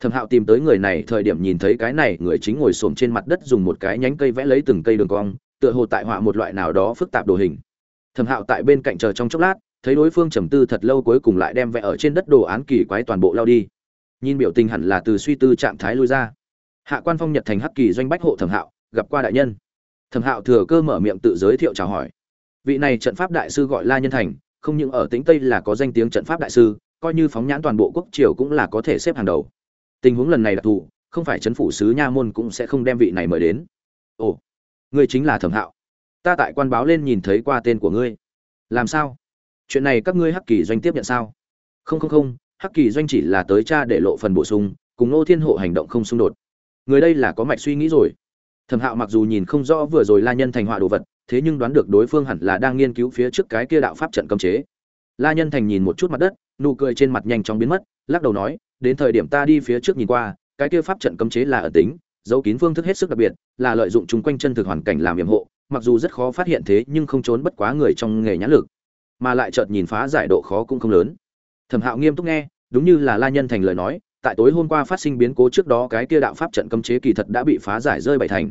Thẩm hạo tìm tới người này thời điểm nhìn thấy cái này, người chính ngồi xổm trên mặt đất dùng một cái nhánh cây vẽ lấy từng cây đường cong, tựa hồ tại họa một loại nào đó phức tạp đồ hình. Thẩm hạo tại bên cạnh chờ trong chốc lát, thấy đối phương trầm tư thật lâu cuối cùng lại đem vẽ ở trên đất đồ án kỳ quái toàn bộ lao đi. Nhìn biểu tình hẳn là từ suy tư trạng thái lui ra. Hạ quan phong nhật thành hắc kỳ doanh bách hộ thẩm hạo, gặp qua đại nhân. Thẩm hạo thừa cơ mở miệng tự giới thiệu chào hỏi vị này trận pháp đại sư gọi la nhân thành, không những ở tĩnh tây là có danh tiếng trận pháp đại sư, coi như phóng nhãn toàn bộ quốc triều cũng là có thể xếp hàng đầu. Tình huống lần này đặc thù, không phải chấn phủ sứ nha môn cũng sẽ không đem vị này mời đến. Ồ, ngươi chính là thẩm hạo. Ta tại quan báo lên nhìn thấy qua tên của ngươi. Làm sao? Chuyện này các ngươi hắc kỳ doanh tiếp nhận sao? Không không không, hắc kỳ doanh chỉ là tới cha để lộ phần bổ sung, cùng nô thiên hộ hành động không xung đột. Người đây là có mạch suy nghĩ rồi. Thẩm hạo mặc dù nhìn không rõ vừa rồi la nhân thành họa đồ vật thế nhưng đoán được đối phương hẳn là đang nghiên cứu phía trước cái kia đạo pháp trận cấm chế. La nhân thành nhìn một chút mặt đất, nụ cười trên mặt nhanh chóng biến mất, lắc đầu nói, đến thời điểm ta đi phía trước nhìn qua, cái kia pháp trận cấm chế là ở tính dấu kín phương thức hết sức đặc biệt, là lợi dụng chúng quanh chân thực hoàn cảnh làm yểm hộ, mặc dù rất khó phát hiện thế nhưng không trốn bất quá người trong nghề nhãn lực, mà lại chợt nhìn phá giải độ khó cũng không lớn. Thẩm hạo nghiêm túc nghe, đúng như là la nhân thành lời nói, tại tối hôm qua phát sinh biến cố trước đó cái kia đạo pháp trận cấm chế kỳ thật đã bị phá giải rơi bảy thành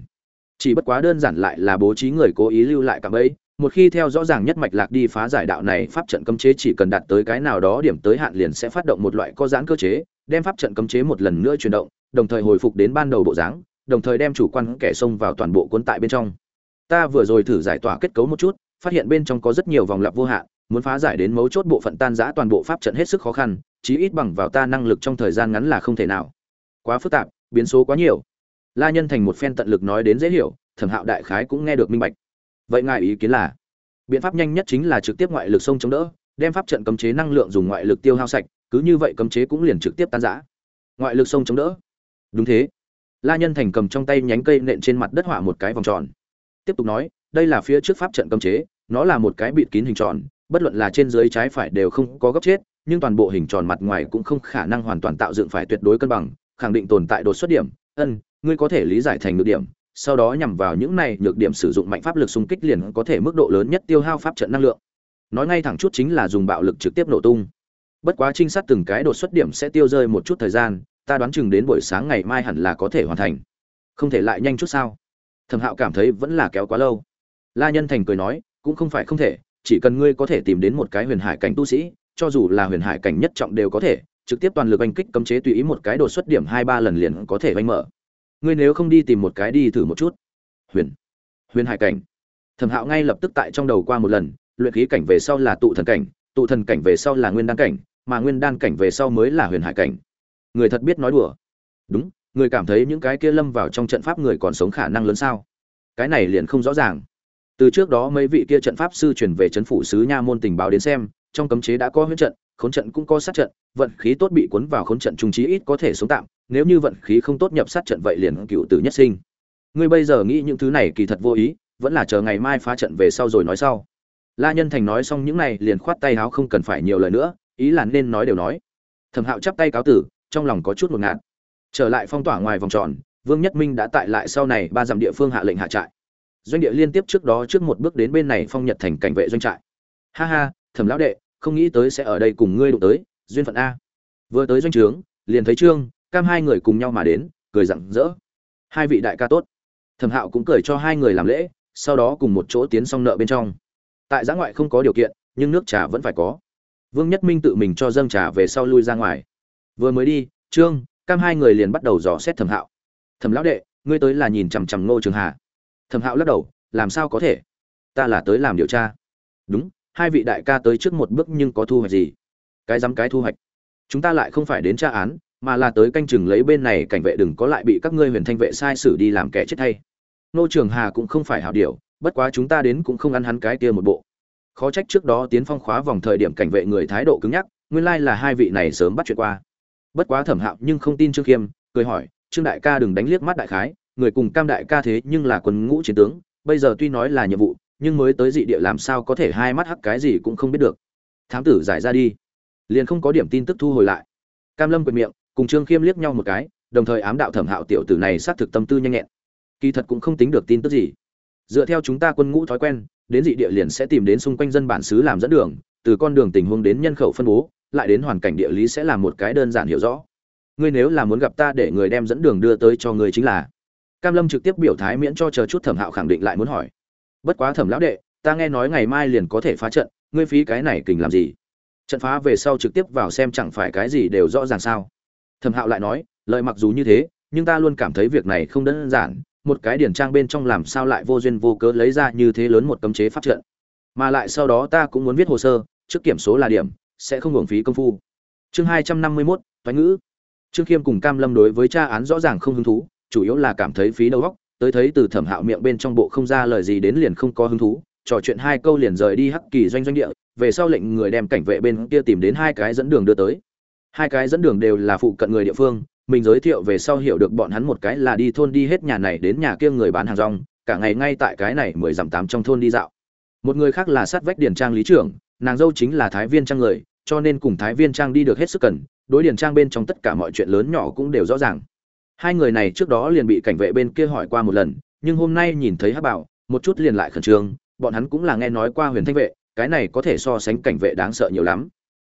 chỉ bất quá đơn giản lại là bố trí người cố ý lưu lại cả bẫy, một khi theo rõ ràng nhất mạch lạc đi phá giải đạo này, pháp trận cấm chế chỉ cần đạt tới cái nào đó điểm tới hạn liền sẽ phát động một loại có giãn cơ chế, đem pháp trận cấm chế một lần nữa chuyển động, đồng thời hồi phục đến ban đầu bộ dáng, đồng thời đem chủ quan kẻ xông vào toàn bộ cuốn tại bên trong. Ta vừa rồi thử giải tỏa kết cấu một chút, phát hiện bên trong có rất nhiều vòng lặp vô hạn, muốn phá giải đến mấu chốt bộ phận tan giã toàn bộ pháp trận hết sức khó khăn, chí ít bằng vào ta năng lực trong thời gian ngắn là không thể nào. Quá phức tạp, biến số quá nhiều la nhân thành một phen tận lực nói đến dễ hiểu, thẩm hạo đại khái cũng nghe được minh bạch. Vậy ngài ý kiến là, biện pháp nhanh nhất chính là trực tiếp ngoại lực sông chống đỡ, đem pháp trận cấm chế năng lượng dùng ngoại lực tiêu hao sạch, cứ như vậy cấm chế cũng liền trực tiếp tan giã ngoại lực sông chống đỡ. Đúng thế. La nhân thành cầm trong tay nhánh cây nện trên mặt đất họa một cái vòng tròn. Tiếp tục nói, đây là phía trước pháp trận cấm chế, nó là một cái bịt kín hình tròn, bất luận là trên dưới trái phải đều không có góc chết, nhưng toàn bộ hình tròn mặt ngoài cũng không khả năng hoàn toàn tạo dựng phải tuyệt đối cân bằng, khẳng định tồn tại đột xuất điểm ân, ngươi có thể lý giải thành nhược điểm, sau đó nhằm vào những này nhược điểm sử dụng mạnh pháp lực xung kích liền có thể mức độ lớn nhất tiêu hao pháp trận năng lượng. Nói ngay thẳng chút chính là dùng bạo lực trực tiếp nổ tung. Bất quá trinh sát từng cái đột xuất điểm sẽ tiêu rơi một chút thời gian, ta đoán chừng đến buổi sáng ngày mai hẳn là có thể hoàn thành. Không thể lại nhanh chút sao? Thẩm hạo cảm thấy vẫn là kéo quá lâu. La nhân thành cười nói, cũng không phải không thể, chỉ cần ngươi có thể tìm đến một cái huyền hải cảnh tu sĩ, cho dù là huyền hải cảnh nhất trọng đều có thể trực tiếp toàn lực oanh kích cấm chế tùy ý một cái đột xuất điểm hai ba lần liền có thể oanh mở. Ngươi nếu không đi tìm một cái đi thử một chút. Huyền. Huyền hải cảnh. Thẩm hạo ngay lập tức tại trong đầu qua một lần, luyện khí cảnh về sau là tụ thần cảnh, tụ thần cảnh về sau là nguyên đan cảnh, mà nguyên đan cảnh về sau mới là huyền hải cảnh. Người thật biết nói đùa. Đúng, người cảm thấy những cái kia lâm vào trong trận pháp người còn sống khả năng lớn sao? Cái này liền không rõ ràng. Từ trước đó mấy vị kia trận pháp sư chuyển về c phủ sứ nha môn tình báo đến xem, trong cấm chế đã có huyễn trận khốn trận cũng có sát trận, vận khí tốt bị cuốn vào khốn trận trung trí ít có thể sống tạm, nếu như vận khí không tốt nhập sát trận vậy liền cựu tử nhất sinh. Ngươi bây giờ nghĩ những thứ này kỳ thật vô ý, vẫn là chờ ngày mai phá trận về sau rồi nói sau. La nhân thành nói xong những này liền khoát tay áo không cần phải nhiều lời nữa, ý là nên nói đều nói. Thẩm hạo chắp tay cáo tử, trong lòng có chút một ngạt. Trở lại phong tỏa ngoài vòng tròn, vương nhất minh đã tại lại sau này ba dặm địa phương hạ lệnh hạ trại. Doanh địa liên tiếp trước đó trước một bước đến bên này phong nhật thành cảnh vệ doanh trại. Ha ha, thẩm lão đệ không nghĩ tới sẽ ở đây cùng ngươi đụng tới, duyên phận a. Vừa tới doanh trướng, liền thấy trương, cam hai người cùng nhau mà đến, cười rặng rỡ. Hai vị đại ca tốt. Thẩm hạo cũng cười cho hai người làm lễ, sau đó cùng một chỗ tiến xong nợ bên trong. Tại giã ngoại không có điều kiện, nhưng nước trà vẫn phải có. Vương nhất minh tự mình cho dâng trà về sau lui ra ngoài. Vừa mới đi, trương, cam hai người liền bắt đầu dò xét thẩm hạo. Thẩm lão đệ, ngươi tới là nhìn chằm chằm ngô trường hà. Thẩm hạo lắc đầu, làm sao có thể? Ta là tới làm điều tra. Đúng hai vị đại ca tới trước một bước nhưng có thu hoạch gì? Cái dám cái thu hoạch? Chúng ta lại không phải đến tra án, mà là tới canh chừng lấy bên này cảnh vệ đừng có lại bị các ngươi huyền thanh vệ sai sử đi làm kẻ chết thay. Nô trường hà cũng không phải hảo điều, bất quá chúng ta đến cũng không ăn hắn cái kia một bộ. Khó trách trước đó tiến phong khóa vòng thời điểm cảnh vệ người thái độ cứng nhắc, nguyên lai là hai vị này sớm bắt chuyện qua. Bất quá thẩm hạo nhưng không tin trương khiêm, cười hỏi, trương đại ca đừng đánh liếc mắt đại khái, người cùng cam đại ca thế nhưng là quân ngũ chiến tướng, bây giờ tuy nói là nhiệm vụ nhưng mới tới dị địa làm sao có thể hai mắt hắc cái gì cũng không biết được. Thám tử giải ra đi. Liền không có điểm tin tức thu hồi lại. Cam lâm quệt miệng, cùng trương khiêm liếc nhau một cái, đồng thời ám đạo thẩm hạo tiểu tử này xác thực tâm tư nhanh nhẹn. Kỳ thật cũng không tính được tin tức gì. Dựa theo chúng ta quân ngũ thói quen, đến dị địa liền sẽ tìm đến xung quanh dân bản xứ làm dẫn đường, từ con đường tình huống đến nhân khẩu phân bố, lại đến hoàn cảnh địa lý sẽ là một cái đơn giản hiểu rõ. Ngươi nếu là muốn gặp ta để người đem dẫn đường đưa tới cho ngươi chính là. Cam lâm trực tiếp biểu thái miễn cho chờ chút thẩm hạo khẳng định lại muốn hỏi bất quá thẩm lão đệ, ta nghe nói ngày mai liền có thể phá trận, ngươi phí cái này kình làm gì? Trận phá về sau trực tiếp vào xem chẳng phải cái gì đều rõ ràng sao? Thẩm hạo lại nói, lợi mặc dù như thế, nhưng ta luôn cảm thấy việc này không đơn giản, một cái điển trang bên trong làm sao lại vô duyên vô cớ lấy ra như thế lớn một cấm chế pháp trận. Mà lại sau đó ta cũng muốn viết hồ sơ, trước kiểm số là điểm, sẽ không hưởng phí công phu. Chương hai trăm năm mươi mốt toán ngữ. Trương khiêm cùng cam lâm đối với tra án rõ ràng không hứng thú, chủ yếu là cảm thấy phí đầu óc tới thấy từ thẩm hạo miệng bên trong bộ không ra lời gì đến liền không có hứng thú, trò chuyện hai câu liền rời đi hắc kỳ doanh doanh địa, về sau lệnh người đem cảnh vệ bên kia tìm đến hai cái dẫn đường đưa tới. Hai cái dẫn đường đều là phụ cận người địa phương, mình giới thiệu về sau hiểu được bọn hắn một cái là đi thôn đi hết nhà này đến nhà kia người bán hàng rong, cả ngày ngay tại cái này mười dặm tám trong thôn đi dạo. Một người khác là sát vách điền trang lý trưởng, nàng dâu chính là thái viên trang người, cho nên cùng thái viên trang đi được hết sức cần, đối điền trang bên trong tất cả mọi chuyện lớn nhỏ cũng đều rõ ràng hai người này trước đó liền bị cảnh vệ bên kia hỏi qua một lần, nhưng hôm nay nhìn thấy hắc bảo, một chút liền lại khẩn trương, bọn hắn cũng là nghe nói qua huyền thanh vệ, cái này có thể so sánh cảnh vệ đáng sợ nhiều lắm.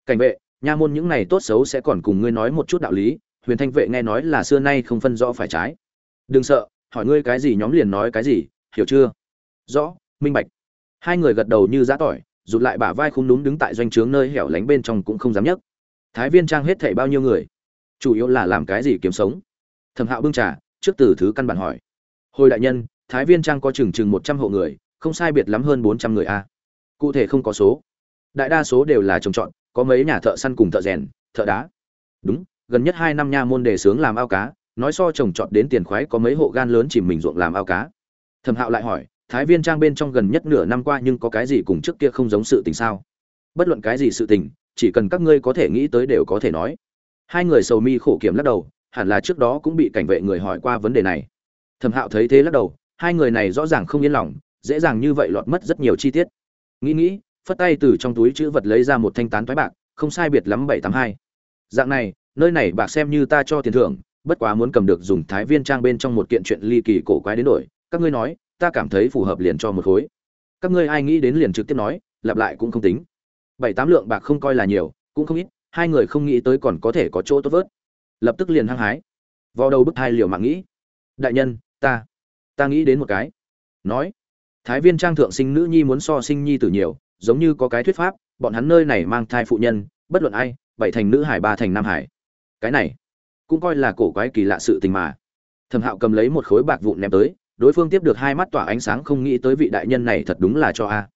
Cảnh vệ, nha môn những này tốt xấu sẽ còn cùng ngươi nói một chút đạo lý, huyền thanh vệ nghe nói là xưa nay không phân rõ phải trái. Đừng sợ, hỏi ngươi cái gì nhóm liền nói cái gì, hiểu chưa? Rõ, minh bạch. Hai người gật đầu như giã tỏi, rụt lại bả vai khum núm đứng tại doanh trướng nơi hẻo lánh bên trong cũng không dám nhấc. Thái viên trang hết thảy bao nhiêu người? Chủ yếu là làm cái gì kiếm sống? Thẩm hạo bưng trà, trước từ thứ căn bản hỏi. Hồi đại nhân, thái viên trang có chừng chừng một trăm hộ người, không sai biệt lắm hơn bốn trăm người a. Cụ thể không có số. Đại đa số đều là trồng trọt, có mấy nhà thợ săn cùng thợ rèn, thợ đá. Đúng, gần nhất hai năm nha môn đề sướng làm ao cá, nói so trồng trọt đến tiền khoái có mấy hộ gan lớn chìm mình ruộng làm ao cá. Thẩm hạo lại hỏi, thái viên trang bên trong gần nhất nửa năm qua nhưng có cái gì cùng trước kia không giống sự tình sao? Bất luận cái gì sự tình, chỉ cần các ngươi có thể nghĩ tới đều có thể nói. Hai người sầu mi khổ kiểm lắc đầu hẳn là trước đó cũng bị cảnh vệ người hỏi qua vấn đề này. Thẩm hạo thấy thế lắc đầu, hai người này rõ ràng không yên lòng, dễ dàng như vậy lọt mất rất nhiều chi tiết. Nghĩ nghĩ, phất tay từ trong túi chữ vật lấy ra một thanh tán thoái bạc, không sai biệt lắm bảy tám hai. Dạng này, nơi này bạc xem như ta cho tiền thưởng, bất quá muốn cầm được dùng thái viên trang bên trong một kiện chuyện ly kỳ cổ quái đến đổi, các ngươi nói, ta cảm thấy phù hợp liền cho một khối. Các ngươi ai nghĩ đến liền trực tiếp nói, lặp lại cũng không tính. Bảy tám lượng bạc không coi là nhiều, cũng không ít, hai người không nghĩ tới còn có thể có chỗ tốt vớt lập tức liền hăng hái. Vào đầu bức hai liều mạng nghĩ. Đại nhân, ta ta nghĩ đến một cái. Nói, thái viên trang thượng sinh nữ nhi muốn so sinh nhi tử nhiều, giống như có cái thuyết pháp, bọn hắn nơi này mang thai phụ nhân, bất luận ai, bảy thành nữ hải, ba thành nam hải. Cái này, cũng coi là cổ quái kỳ lạ sự tình mà. Thẩm hạo cầm lấy một khối bạc vụn ném tới, đối phương tiếp được hai mắt tỏa ánh sáng không nghĩ tới vị đại nhân này thật đúng là cho a.